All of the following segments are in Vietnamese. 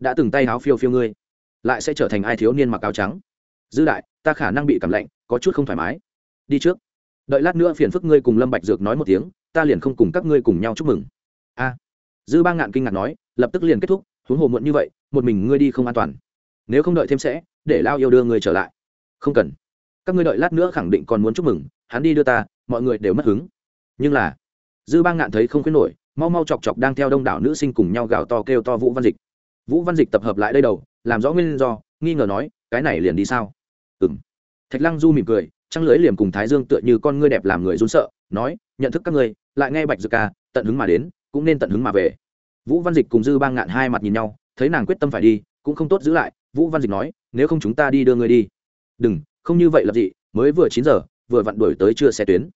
đã từng tay áo phiêu phiêu ngươi, lại sẽ trở thành ai thiếu niên mặc áo trắng? Dư đại, ta khả năng bị cảm lạnh, có chút không thoải mái. Đi trước. Đợi lát nữa phiền phức ngươi cùng lâm bạch dược nói một tiếng, ta liền không cùng các ngươi cùng nhau chúc mừng. A. Dư ba ngạn kinh ngạc nói, lập tức liền kết thúc, huống hồ muộn như vậy, một mình ngươi đi không an toàn. Nếu không đợi thêm sẽ, để lao yêu đưa ngươi trở lại. Không cần. Các ngươi đợi lát nữa khẳng định còn muốn chúc mừng, hắn đi đưa ta, mọi người đều mất hứng. Nhưng là, dư ba ngạn thấy không khuyến nổi, mau mau chọc chọc đang theo đông đảo nữ sinh cùng nhau gào to kêu to vũ văn dịch vũ văn dịch tập hợp lại đây đầu, làm rõ nguyên do, nghi ngờ nói, cái này liền đi sao? Ừng thạch lăng du mỉm cười, trăng lưới liềm cùng thái dương tựa như con ngươi đẹp làm người run sợ, nói, nhận thức các ngươi, lại nghe bạch dược ca, tận hứng mà đến, cũng nên tận hứng mà về. Vũ văn dịch cùng dư bang ngạn hai mặt nhìn nhau, thấy nàng quyết tâm phải đi, cũng không tốt giữ lại, vũ văn dịch nói, nếu không chúng ta đi đưa ngươi đi. Đừng, không như vậy là gì mới vừa chín giờ, vừa vặn đuổi tới chưa xe tuyến.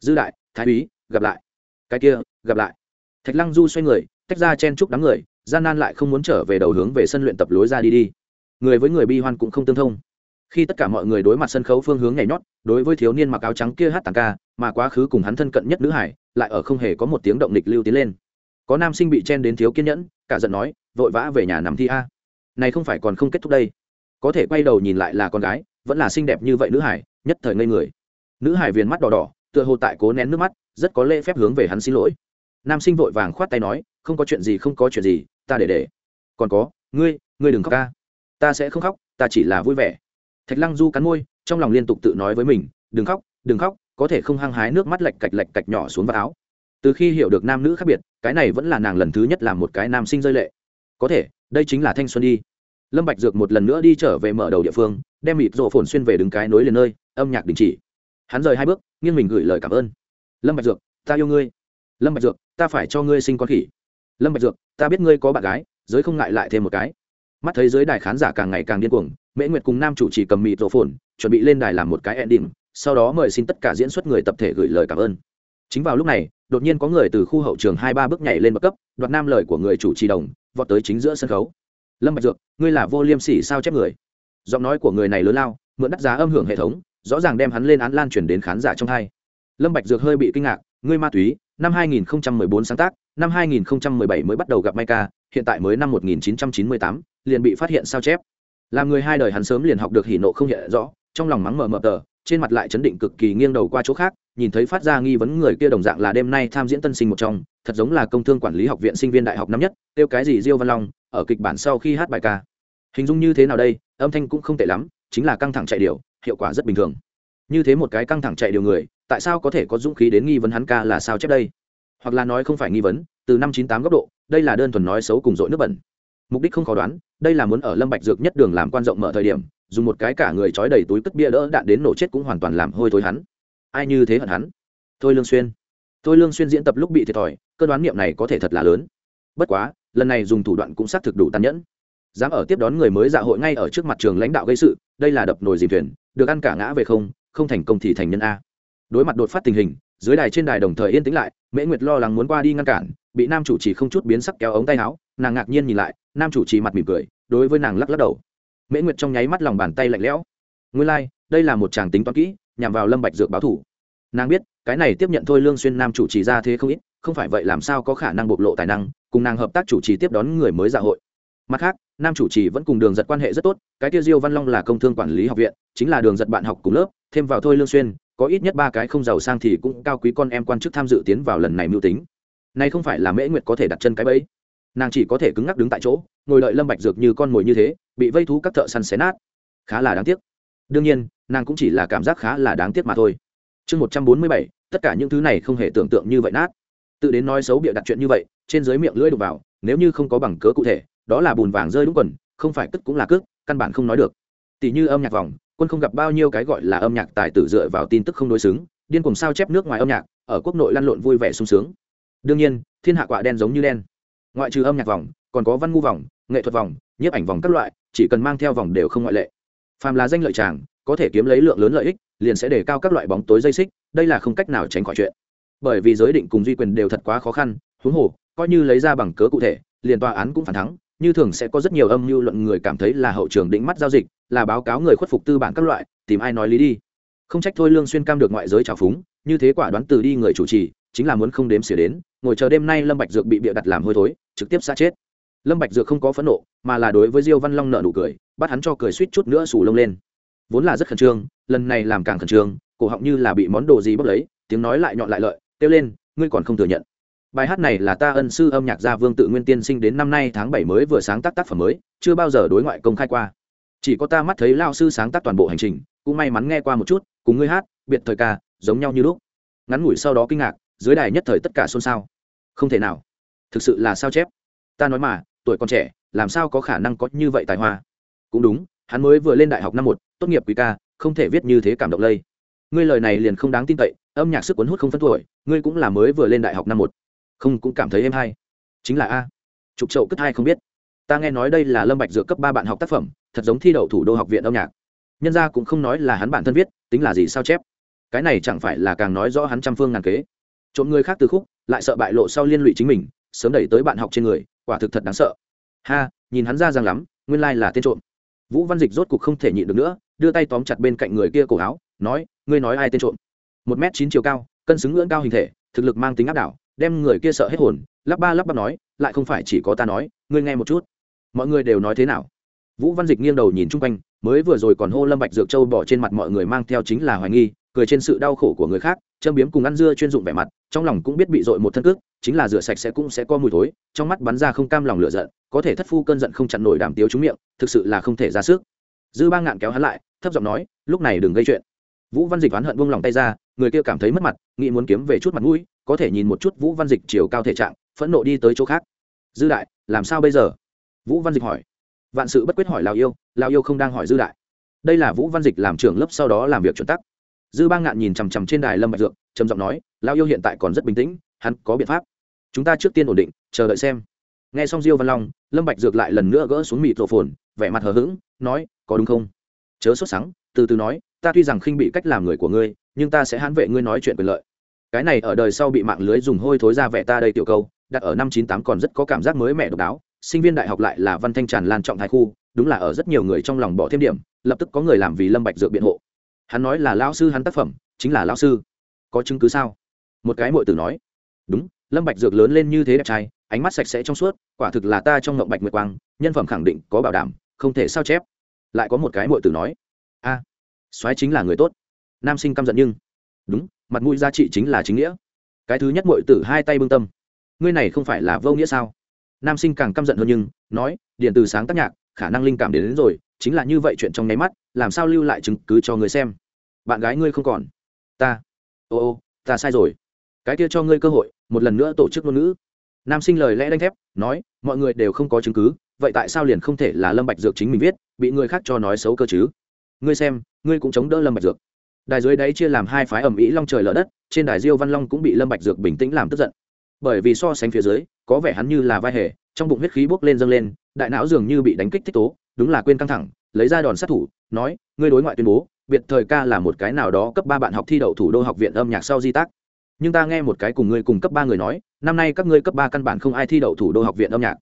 Dư đại, thái úy, gặp lại. Cái kia, gặp lại. Thạch lăng du xoay người, tách ra chen chúc đám người gian nan lại không muốn trở về đầu hướng về sân luyện tập lối ra đi đi. Người với người bi hoan cũng không tương thông. Khi tất cả mọi người đối mặt sân khấu phương hướng nhảy nhót, đối với thiếu niên mặc áo trắng kia hát tàng ca, mà quá khứ cùng hắn thân cận nhất nữ hải, lại ở không hề có một tiếng động lịch lưu tiến lên. Có nam sinh bị chen đến thiếu kiên nhẫn, cả giận nói, vội vã về nhà nằm thi a. Này không phải còn không kết thúc đây. Có thể quay đầu nhìn lại là con gái, vẫn là xinh đẹp như vậy nữ hải, nhất thời ngây người. Nữ hải viền mắt đỏ đỏ, tựa hồ tại cố nén nước mắt, rất có lễ phép hướng về hắn xin lỗi. Nam sinh vội vàng khoát tay nói không có chuyện gì không có chuyện gì, ta để để. Còn có, ngươi ngươi đừng khóc ca. Ta sẽ không khóc, ta chỉ là vui vẻ. Thạch lăng du cắn môi, trong lòng liên tục tự nói với mình, đừng khóc đừng khóc, có thể không hăng hái nước mắt lạch cạch lạch cạch nhỏ xuống vào áo. Từ khi hiểu được nam nữ khác biệt, cái này vẫn là nàng lần thứ nhất làm một cái nam sinh rơi lệ. Có thể, đây chính là thanh xuân đi. Lâm bạch dược một lần nữa đi trở về mở đầu địa phương, đem mịt rộ phồn xuyên về đứng cái nối liền nơi, âm nhạc đình chỉ. Hắn rời hai bước, nghiêng mình gửi lời cảm ơn. Lâm bạch dược, ta yêu ngươi. Lâm bạch dược, ta phải cho ngươi sinh con khỉ lâm bạch dược, ta biết ngươi có bạn gái, giới không ngại lại thêm một cái. Mắt thấy giới đài khán giả càng ngày càng điên cuồng, mễ nguyệt cùng nam chủ chỉ cầm mịt rộ phồn, chuẩn bị lên đài làm một cái ending, sau đó mời xin tất cả diễn xuất người tập thể gửi lời cảm ơn. Chính vào lúc này, đột nhiên có người từ khu hậu trường hai ba bước nhảy lên bậc cấp, đoạt nam lời của người chủ trì đồng, vọt tới chính giữa sân khấu. Lâm bạch dược, ngươi là vô liêm sỉ sao chép người? Giọng nói của người này lớn lao, mượn đắt giá âm hưởng hệ thống, rõ ràng đem hắn lên án lan truyền đến khán giả trong hai. Lâm bạch dược hơi bị kinh ngạc, ngươi ma túy, năm 2014 sáng tác năm 2017 mới bắt đầu gặp Maika hiện tại mới năm 1998 liền bị phát hiện sao chép. Làm người hai đời hắn sớm liền học được hỉ nộ không hiện rõ, trong lòng mắng mờ mờ tờ, trên mặt lại chấn định cực kỳ nghiêng đầu qua chỗ khác, nhìn thấy phát ra nghi vấn người kia đồng dạng là đêm nay tham diễn tân sinh một trong, thật giống là công thương quản lý học viện sinh viên đại học năm nhất tiêu cái gì diêu văn long, ở kịch bản sau khi hát bài ca. Hình dung như thế nào đây, âm thanh cũng không tệ lắm, chính là căng thẳng chạy điều hiệu quả rất bình thường. Như thế một cái căng thẳng chạy điều người, tại sao có thể có dũng khí đến nghi vấn hắn ca là sao chép đây? Hoặc là nói không phải nghi vấn, từ năm chín tám góc độ, đây là đơn thuần nói xấu cùng dội nước bẩn. Mục đích không khó đoán, đây là muốn ở lâm bạch dược nhất đường làm quan rộng mở thời điểm, dùng một cái cả người trói đầy túi cất bia đỡ đạn đến nổ chết cũng hoàn toàn làm hôi thối hắn. Ai như thế hận hắn? Thôi lương xuyên. Thôi lương xuyên diễn tập lúc bị thiệt thòi, cơ đoán niệm này có thể thật là lớn. Bất quá, lần này dùng thủ đoạn cũng xác thực đủ tàn nhẫn. Dám ở tiếp đón người mới dạ hội ngay ở trước mặt trường lãnh đạo gây sự, đây là đập nồi dìm thuyền, được ăn cả ngã về không không thành công thì thành nhân a. Đối mặt đột phát tình hình dưới đài trên đài đồng thời yên tĩnh lại mễ nguyệt lo lắng muốn qua đi ngăn cản bị nam chủ trì không chút biến sắc kéo ống tay áo nàng ngạc nhiên nhìn lại nam chủ trì mặt mỉm cười đối với nàng lắc lắc đầu. Mễ nguyệt trong nháy mắt lòng bàn tay lạnh lẽo. Nguyên lai、like, đây là một chàng tính toán kỹ nhằm vào lâm bạch dược báo thủ. Nàng biết cái này tiếp nhận thôi lương xuyên nam chủ trì ra thế không ít không phải vậy làm sao có khả năng bộc lộ tài năng cùng nàng hợp tác chủ trì tiếp đón người mới dạ hội. Mặt khác nam chủ trì vẫn cùng đường giật quan hệ rất tốt cái tiêu diêu văn long là công thương quản lý học viện chính là đường giật bạn học cùng lớp thêm vào thôi lương xuyên có ít nhất ba cái không giàu sang thì cũng cao quý con em quan chức tham dự tiến vào lần này mưu tính. Này không phải là mễ nguyệt có thể đặt chân cái bẫy. Nàng chỉ có thể cứng ngắc đứng tại chỗ, ngồi đợi lâm bạch dược như con mồi như thế, bị vây thú các thợ săn xé nát. Khá là đáng tiếc. Đương nhiên, nàng cũng chỉ là cảm giác khá là đáng tiếc mà thôi. Chương một trăm bốn mươi bảy, tất cả những thứ này không hề tưởng tượng như vậy nát. Tự đến nói xấu bịa đặt chuyện như vậy, trên dưới miệng lưỡi đục vào, nếu như không có bằng cớ cụ thể, đó là bùn vàng rơi đúng quần, không phải cất cũng là cước căn bản không nói được. Tỷ như âm nhạc vòng quân không gặp bao nhiêu cái gọi là âm nhạc tài tử dựa vào tin tức không đối xứng, điên cùng sao chép nước ngoài âm nhạc, ở quốc nội lăn lộn vui vẻ sung sướng. Đương nhiên, thiên hạ quạ đen giống như đen. Ngoại trừ âm nhạc vòng, còn có văn ngu vòng, nghệ thuật vòng, nhiếp ảnh vòng các loại, chỉ cần mang theo vòng đều không ngoại lệ. Phàm là danh lợi tràng có thể kiếm lấy lượng lớn lợi ích, liền sẽ đề cao các loại bóng tối dây xích, đây là không cách nào tránh khỏi chuyện. Bởi vì giới định cùng duy quyền đều thật quá khó khăn, huống hồ, coi như lấy ra bằng cớ cụ thể, liền tòa án cũng phản thắng như thường sẽ có rất nhiều âm mưu luận người cảm thấy là hậu trường định mắt giao dịch, là báo cáo người khuất phục tư bản các loại, tìm ai nói lý đi. Không trách thôi lương xuyên cam được ngoại giới trào phúng, như thế quả đoán từ đi người chủ trì, chính là muốn không đếm xỉa đến, ngồi chờ đêm nay lâm bạch dược bị bịa đặt làm hôi thối, trực tiếp xa chết. Lâm bạch dược không có phẫn nộ, mà là đối với diêu văn long nợ nụ cười, bắt hắn cho cười suýt chút nữa sù lông lên. Vốn là rất khẩn trương, lần này làm càng khẩn trương, cổ họng như là bị món đồ gì bốc lấy, tiếng nói lại nhọn lại lợi, kêu lên, ngươi còn không thừa nhận bài hát này là ta ân sư âm nhạc gia vương tự nguyên tiên sinh đến năm nay tháng bảy mới vừa sáng tác tác phẩm mới, chưa bao giờ đối ngoại công khai qua. Chỉ có ta mắt thấy lao sư sáng tác toàn bộ hành trình, cũng may mắn nghe qua một chút, cùng ngươi hát, biệt thời ca, giống nhau như lúc. Ngắn ngủi sau đó kinh ngạc, dưới đài nhất thời tất cả xôn xao. Không thể nào. Thực sự là sao chép? Ta nói mà, tuổi còn trẻ, làm sao có khả năng có như vậy tài hoa? Cũng đúng, hắn mới vừa lên đại học năm một, tốt nghiệp quý ca, không thể viết như thế cảm động lây. Ngươi lời này liền không đáng tin cậy, âm nhạc sức cuốn hút không phân tuổi, ngươi cũng là mới vừa lên đại học năm một không cũng cảm thấy êm hay. Chính là a, trục chậu cất hai không biết. Ta nghe nói đây là lâm bạch dược cấp ba bạn học tác phẩm, thật giống thi đậu thủ đô học viện âm nhạc. Nhân gia cũng không nói là hắn bản thân viết, tính là gì sao chép. Cái này chẳng phải là càng nói rõ hắn trăm phương ngàn kế. Trộm người khác từ khúc, lại sợ bại lộ sau liên lụy chính mình, sớm đẩy tới bạn học trên người, quả thực thật đáng sợ. Ha, nhìn hắn ra ràng lắm, nguyên lai là tên trộm. Vũ văn dịch rốt cục không thể nhịn được nữa, đưa tay tóm chặt bên cạnh người kia cổ áo, nói, ngươi nói ai tên trộm? Một m chín chiều cao, cân xứng ngưỡng cao hình thể, thực lực mang tính áp đảo đem người kia sợ hết hồn, lắp ba lắp bắp nói, lại không phải chỉ có ta nói, ngươi nghe một chút. Mọi người đều nói thế nào? Vũ văn dịch nghiêng đầu nhìn chung quanh, mới vừa rồi còn hô lâm bạch dược châu bỏ trên mặt mọi người mang theo chính là hoài nghi, cười trên sự đau khổ của người khác, châm biếm cùng ăn dưa chuyên dụng vẻ mặt, trong lòng cũng biết bị dội một thân cước, chính là rửa sạch sẽ cũng sẽ có mùi thối, trong mắt bắn ra không cam lòng lửa giận, có thể thất phu cơn giận không chặn nổi đàm tiếu trúng miệng, thực sự là không thể ra sức. Dư ba ngạn kéo hắn lại, thấp giọng nói, lúc này đừng gây chuyện. Vũ văn dịch oán hận buông lòng tay ra, người kia cảm thấy mất mặt, nghĩ muốn kiếm về chút mặt mũi có thể nhìn một chút vũ văn dịch chiều cao thể trạng, phẫn nộ đi tới chỗ khác. Dư đại, làm sao bây giờ? Vũ văn dịch hỏi. Vạn sự bất quyết hỏi lào yêu lào yêu không đang hỏi dư đại. Đây là vũ văn dịch làm trưởng lớp sau đó làm việc chuẩn tắc. Dư ba ngạn nhìn chằm chằm trên đài lâm bạch dược, trầm giọng nói lao yêu hiện tại còn rất bình tĩnh, hắn có biện pháp. Chúng ta trước tiên ổn định, chờ đợi xem. Nghe xong diêu văn long, lâm bạch dược lại lần nữa gỡ xuống mịt rộ phồn, vẻ mặt hờ hững, nói, có đúng không? Chớ sốt sắng, từ từ nói, ta tuy rằng khinh bị cách làm người của ngươi, nhưng ta sẽ hãn vệ ngươi nói chuyện quyền lợi cái này ở đời sau bị mạng lưới dùng hôi thối ra vẻ ta đây tiểu câu, đặt ở năm chín tám còn rất có cảm giác mới mẻ độc đáo, sinh viên đại học lại là văn thanh tràn lan trọng thái khu, đúng là ở rất nhiều người trong lòng bỏ thêm điểm, lập tức có người làm vì lâm bạch dược biện hộ. Hắn nói là lão sư hắn tác phẩm, chính là lão sư. Có chứng cứ sao? Một cái muội tử nói. Đúng, lâm bạch dược lớn lên như thế đẹp trai, ánh mắt sạch sẽ trong suốt, quả thực là ta trong ngậm bạch nguyệt quang, nhân phẩm khẳng định có bảo đảm, không thể sao chép. Lại có một cái muội tử nói. A, soái chính là người tốt. Nam sinh căm giận nhưng. Đúng mặt mũi giá trị chính là chính nghĩa. Cái thứ nhất muội tử hai tay bưng tâm. Ngươi này không phải là vô nghĩa sao? Nam sinh càng căm giận hơn nhưng nói điện từ sáng tác nhạc khả năng linh cảm đến, đến rồi chính là như vậy chuyện trong nháy mắt làm sao lưu lại chứng cứ cho người xem? Bạn gái ngươi không còn. Ta ô ô ta sai rồi. Cái kia cho ngươi cơ hội một lần nữa tổ chức ngôn ngữ. Nam sinh lời lẽ đanh thép nói mọi người đều không có chứng cứ vậy tại sao liền không thể là lâm bạch dược chính mình viết bị người khác cho nói xấu cơ chứ? Ngươi xem ngươi cũng chống đỡ lâm bạch dược đài dưới đáy chia làm hai phái ẩm ý long trời lở đất, trên đài diêu văn long cũng bị lâm bạch dược bình tĩnh làm tức giận. Bởi vì so sánh phía dưới, có vẻ hắn như là vai hề, trong bụng huyết khí bốc lên dâng lên, đại não dường như bị đánh kích thích tố, đúng là quên căng thẳng, lấy ra đòn sát thủ, nói, ngươi đối ngoại tuyên bố, biệt thời ca là một cái nào đó cấp ba bạn học thi đậu thủ đô học viện âm nhạc sau di tác. Nhưng ta nghe một cái cùng ngươi cùng cấp ba người nói, năm nay các ngươi cấp ba căn bản không ai thi đậu thủ đô học viện âm nhạc.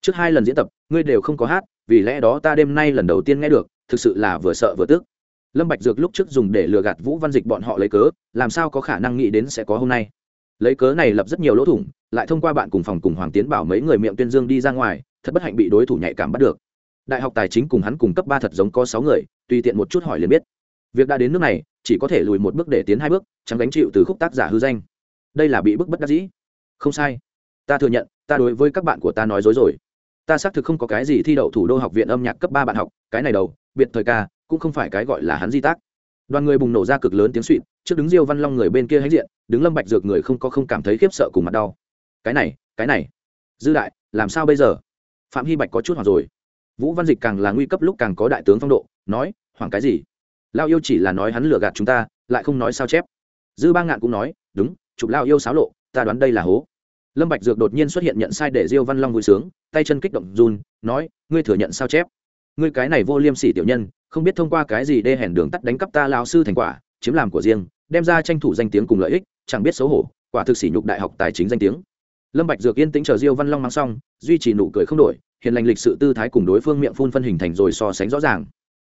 Trước hai lần diễn tập, ngươi đều không có hát, vì lẽ đó ta đêm nay lần đầu tiên nghe được, thực sự là vừa sợ vừa tức lâm bạch dược lúc trước dùng để lừa gạt vũ văn dịch bọn họ lấy cớ, làm sao có khả năng nghĩ đến sẽ có hôm nay? Lấy cớ này lập rất nhiều lỗ thủng, lại thông qua bạn cùng phòng cùng hoàng tiến bảo mấy người miệng tuyên dương đi ra ngoài, thật bất hạnh bị đối thủ nhạy cảm bắt được. Đại học tài chính cùng hắn cùng cấp ba thật giống có sáu người, tùy tiện một chút hỏi liền biết. Việc đã đến nước này, chỉ có thể lùi một bước để tiến hai bước, chẳng gánh chịu từ khúc tác giả hư danh. Đây là bị bức bất đắc dĩ. Không sai. Ta thừa nhận, ta đối với các bạn của ta nói dối rồi. Ta xác thực không có cái gì thi đậu thủ đô học viện âm nhạc cấp ba bạn học, cái này đầu, biệt thời ca cũng không phải cái gọi là hắn di tác. Đoàn người bùng nổ ra cực lớn tiếng suỵt, trước đứng diêu văn long người bên kia hãnh diện, đứng lâm bạch dược người không có không cảm thấy khiếp sợ cùng mặt đau. Cái này cái này. Dư đại, làm sao bây giờ? Phạm hy bạch có chút hoảng rồi. Vũ văn dịch càng là nguy cấp lúc càng có đại tướng phong độ, nói, hoảng cái gì? Lao yêu chỉ là nói hắn lừa gạt chúng ta, lại không nói sao chép. Dư ba ngạn cũng nói, đúng, chụp lao yêu xáo lộ, ta đoán đây là hố. Lâm bạch dược đột nhiên xuất hiện nhận sai để diêu văn long vui sướng, tay chân kích động run, nói, ngươi thừa nhận sao chép? Ngươi cái này vô liêm sỉ tiểu nhân không biết thông qua cái gì đê hèn đường tắt đánh cắp ta lao sư thành quả, chiếm làm của riêng, đem ra tranh thủ danh tiếng cùng lợi ích, chẳng biết xấu hổ, quả thực sỉ nhục đại học tài chính danh tiếng. Lâm bạch dược yên tĩnh chờ diêu văn long mang xong, duy trì nụ cười không đổi hiện lành lịch sự tư thái cùng đối phương miệng phun phân hình thành rồi so sánh rõ ràng.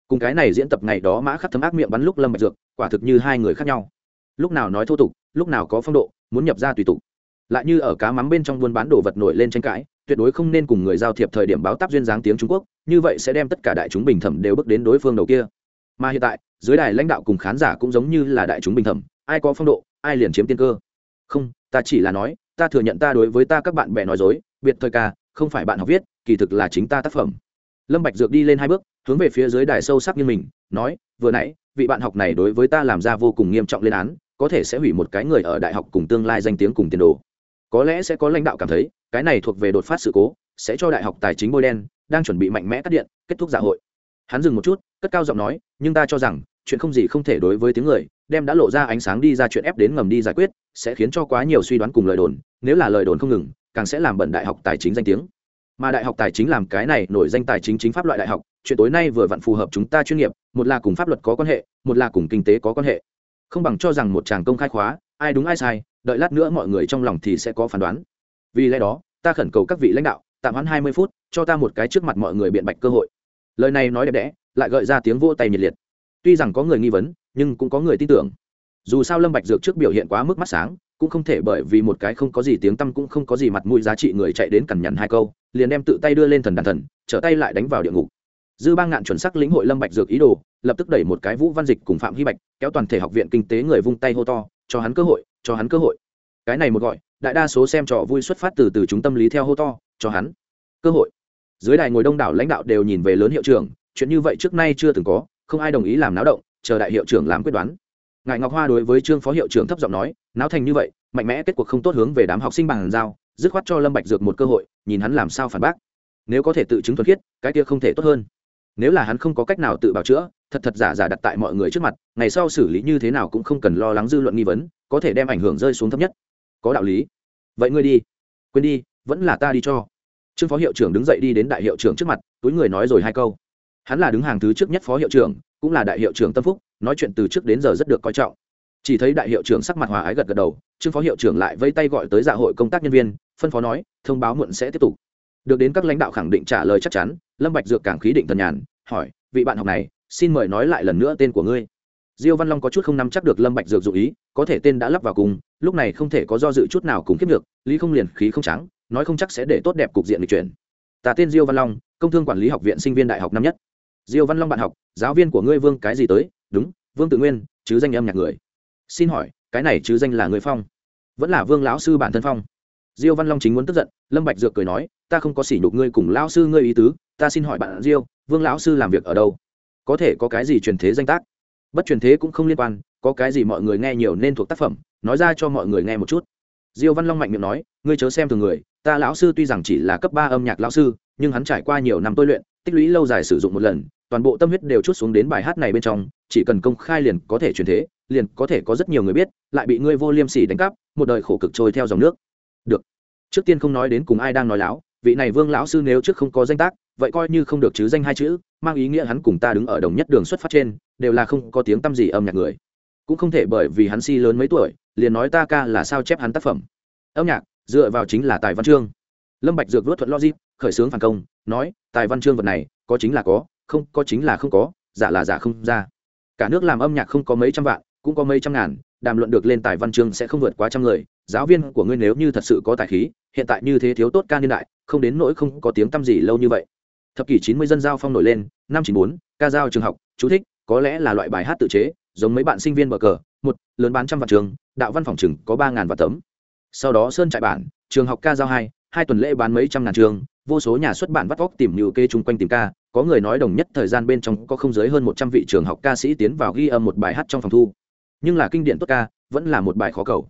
Cùng cái này diễn tập ngày đó mã khắc thấm ác miệng bắn lúc lâm bạch dược, quả thực như hai người khác nhau. Lúc nào nói thô tục, lúc nào có phong độ, muốn nhập ra tùy tục. Lại như ở cá mắm bên trong buôn bán đồ vật nổi lên tranh cãi tuyệt đối không nên cùng người giao thiệp thời điểm báo táp duyên dáng tiếng trung quốc, như vậy sẽ đem tất cả đại chúng bình thẩm đều bước đến đối phương đầu kia. Mà hiện tại, dưới đài lãnh đạo cùng khán giả cũng giống như là đại chúng bình thẩm, ai có phong độ, ai liền chiếm tiên cơ. Không, ta chỉ là nói, ta thừa nhận ta đối với ta các bạn bè nói dối, biệt thời ca, không phải bạn học viết, kỳ thực là chính ta tác phẩm. Lâm bạch dược đi lên hai bước, hướng về phía dưới đài sâu sắc như mình, nói, vừa nãy, vị bạn học này đối với ta làm ra vô cùng nghiêm trọng lên án, có thể sẽ hủy một cái người ở đại học cùng tương lai danh tiếng cùng tiền đồ có lẽ sẽ có lãnh đạo cảm thấy, cái này thuộc về đột phát sự cố, sẽ cho đại học tài chính bôi đen, đang chuẩn bị mạnh mẽ cắt điện, kết thúc dạ hội. Hắn dừng một chút, cất cao giọng nói, nhưng ta cho rằng, chuyện không gì không thể đối với tiếng người, đem đã lộ ra ánh sáng đi ra chuyện ép đến ngầm đi giải quyết, sẽ khiến cho quá nhiều suy đoán cùng lời đồn, nếu là lời đồn không ngừng, càng sẽ làm bẩn đại học tài chính danh tiếng. Mà đại học tài chính làm cái này, nổi danh tài chính chính pháp loại đại học, chuyện tối nay vừa vặn phù hợp chúng ta chuyên nghiệp, một là cùng pháp luật có quan hệ, một là cùng kinh tế có quan hệ. Không bằng cho rằng một chàng công khai khóa, ai đúng ai sai đợi lát nữa mọi người trong lòng thì sẽ có phán đoán. Vì lẽ đó, ta khẩn cầu các vị lãnh đạo tạm hoãn hai mươi phút, cho ta một cái trước mặt mọi người biện bạch cơ hội. Lời này nói đẹp đẽ, lại gợi ra tiếng vỗ tay nhiệt liệt. Tuy rằng có người nghi vấn, nhưng cũng có người tin tưởng. Dù sao lâm bạch dược trước biểu hiện quá mức mắt sáng, cũng không thể bởi vì một cái không có gì tiếng tâm cũng không có gì mặt mũi giá trị người chạy đến cằn nhằn hai câu, liền đem tự tay đưa lên thần đàn thần, trở tay lại đánh vào địa ngục. Dư bang ngạn chuẩn sắc lĩnh hội lâm bạch dược ý đồ, lập tức đẩy một cái vũ văn dịch cùng phạm hy bạch, kéo toàn thể học viện kinh tế người vung tay hô to, cho hắn cơ hội cho hắn cơ hội. Cái này một gọi, đại đa số xem trò vui xuất phát từ từ chúng tâm lý theo hô to, cho hắn cơ hội. Dưới đài ngồi đông đảo lãnh đạo đều nhìn về lớn hiệu trưởng, chuyện như vậy trước nay chưa từng có, không ai đồng ý làm náo động, chờ đại hiệu trưởng làm quyết đoán. Ngài ngọc hoa đối với trương phó hiệu trưởng thấp giọng nói, náo thành như vậy, mạnh mẽ kết cuộc không tốt hướng về đám học sinh bằng giao, dứt khoát cho lâm bạch dược một cơ hội, nhìn hắn làm sao phản bác. Nếu có thể tự chứng thuật khiết, cái kia không thể tốt hơn. Nếu là hắn không có cách nào tự bào chữa, thật thật giả giả đặt tại mọi người trước mặt, ngày sau xử lý như thế nào cũng không cần lo lắng dư luận nghi vấn có thể đem ảnh hưởng rơi xuống thấp nhất. Có đạo lý. Vậy ngươi đi. Quên đi, vẫn là ta đi cho. Trương phó hiệu trưởng đứng dậy đi đến đại hiệu trưởng trước mặt, túi người nói rồi hai câu. Hắn là đứng hàng thứ trước nhất phó hiệu trưởng, cũng là đại hiệu trưởng tâm phúc, nói chuyện từ trước đến giờ rất được coi trọng. Chỉ thấy đại hiệu trưởng sắc mặt hòa ái gật gật đầu, trương phó hiệu trưởng lại vây tay gọi tới dạ hội công tác nhân viên, phân phó nói, thông báo muộn sẽ tiếp tục. Được đến các lãnh đạo khẳng định trả lời chắc chắn, lâm bạch dược càng khí định thần nhàn, hỏi, vị bạn học này, xin mời nói lại lần nữa tên của ngươi diêu văn long có chút không nắm chắc được lâm bạch dược dụ ý, có thể tên đã lắp vào cùng, lúc này không thể có do dự chút nào cùng kiếp được, lý không liền khí không trắng, nói không chắc sẽ để tốt đẹp cục diện lịch chuyển. Ta tên diêu văn long, công thương quản lý học viện sinh viên đại học năm nhất. Diêu văn long bạn học, giáo viên của ngươi vương cái gì tới? Đúng, vương tự nguyên, chứ danh âm nhạc người. Xin hỏi, cái này chứ danh là người phong? Vẫn là vương lão sư bản thân phong? Diêu văn long chính muốn tức giận, lâm bạch dược cười nói, ta không có sỉ nhục ngươi cùng lão sư ngươi ý tứ, ta xin hỏi bạn diêu, vương lão sư làm việc ở đâu? Có thể có cái gì truyền thế danh tác? Bất truyền thế cũng không liên quan, có cái gì mọi người nghe nhiều nên thuộc tác phẩm, nói ra cho mọi người nghe một chút. Diêu văn long mạnh miệng nói, ngươi chớ xem thường người, ta lão sư tuy rằng chỉ là cấp ba âm nhạc lão sư, nhưng hắn trải qua nhiều năm tôi luyện, tích lũy lâu dài sử dụng một lần, toàn bộ tâm huyết đều chút xuống đến bài hát này bên trong, chỉ cần công khai liền có thể truyền thế, liền có thể có rất nhiều người biết, lại bị ngươi vô liêm sỉ đánh cắp, một đời khổ cực trôi theo dòng nước. Được. Trước tiên không nói đến cùng ai đang nói láo, vị này vương lão sư nếu trước không có danh tác, vậy coi như không được chứ danh hai chữ, mang ý nghĩa hắn cùng ta đứng ở đồng nhất đường xuất phát trên đều là không có tiếng tăm gì âm nhạc người. Cũng không thể bởi vì hắn si lớn mấy tuổi, liền nói ta ca là sao chép hắn tác phẩm. Âm nhạc, dựa vào chính là tài văn chương. Lâm bạch dược vớt thuận logic, khởi xướng phản công, nói, tài văn chương vật này, có chính là có, không, có chính là không có, giả là giả không ra. Cả nước làm âm nhạc không có mấy trăm vạn, cũng có mấy trăm ngàn, đàm luận được lên tài văn chương sẽ không vượt quá trăm người, giáo viên của ngươi nếu như thật sự có tài khí, hiện tại như thế thiếu tốt ca niên đại, không đến nỗi không có tiếng tăm gì lâu như vậy. Thập kỷ chín mươi dân giao phong nổi lên, năm chín bốn, ca giao trường học, chú thích có lẽ là loại bài hát tự chế, giống mấy bạn sinh viên bờ cờ, một, lớn bán trăm vạn trường, đạo văn phòng chừng có ba ngàn vạn tấm. Sau đó sơn trại bản, trường học ca giao hai hai tuần lễ bán mấy trăm ngàn trường, vô số nhà xuất bản vắt vóc tìm nhiều kê chung quanh tìm ca, có người nói đồng nhất thời gian bên trong có không dưới hơn một trăm vị trường học ca sĩ tiến vào ghi âm một bài hát trong phòng thu. Nhưng là kinh điển tốt ca, vẫn là một bài khó cầu.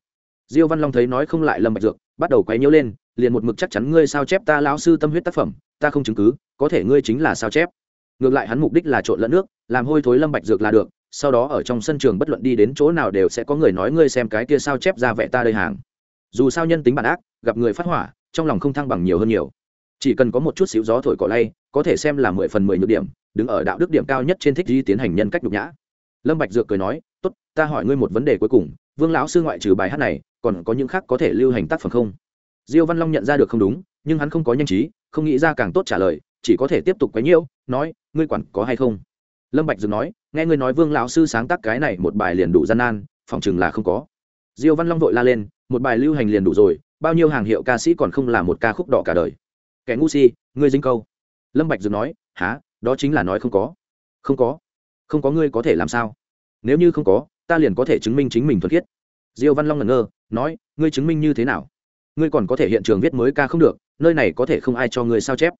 Diêu văn long thấy nói không lại lâm bạch dược, bắt đầu quấy nhiễu lên, liền một mực chắc chắn ngươi sao chép ta lão sư tâm huyết tác phẩm, ta không chứng cứ, có thể ngươi chính là sao chép ngược lại hắn mục đích là trộn lẫn nước, làm hôi thối lâm bạch dược là được, sau đó ở trong sân trường bất luận đi đến chỗ nào đều sẽ có người nói ngươi xem cái kia sao chép ra vẽ ta đây hàng. Dù sao nhân tính bản ác, gặp người phát hỏa, trong lòng không thăng bằng nhiều hơn nhiều. Chỉ cần có một chút xíu gió thổi cỏ lay, có thể xem là mười phần mười nhược điểm, đứng ở đạo đức điểm cao nhất trên thích di tiến hành nhân cách nhục nhã. Lâm bạch dược cười nói, tốt, ta hỏi ngươi một vấn đề cuối cùng, vương lão sư ngoại trừ bài hát này, còn có những khác có thể lưu hành tác phẩm không? Diêu văn long nhận ra được không đúng, nhưng hắn không có nhanh trí, không nghĩ ra càng tốt trả lời, chỉ có thể tiếp tục quấy nhiễu, nói ngươi quản có hay không? Lâm bạch dược nói, nghe ngươi nói vương lão sư sáng tác cái này một bài liền đủ gian nan, phòng chừng là không có. Diêu văn long vội la lên, một bài lưu hành liền đủ rồi, bao nhiêu hàng hiệu ca sĩ còn không là một ca khúc đỏ cả đời. Kẻ ngu si, ngươi dính câu. Lâm bạch dược nói há đó chính là nói không có. Không có. Không có ngươi có thể làm sao? Nếu như không có, ta liền có thể chứng minh chính mình thuần khiết. Diêu văn long ngẩn ngơ, nói, ngươi chứng minh như thế nào? Ngươi còn có thể hiện trường viết mới ca không được, nơi này có thể không ai cho ngươi sao chép?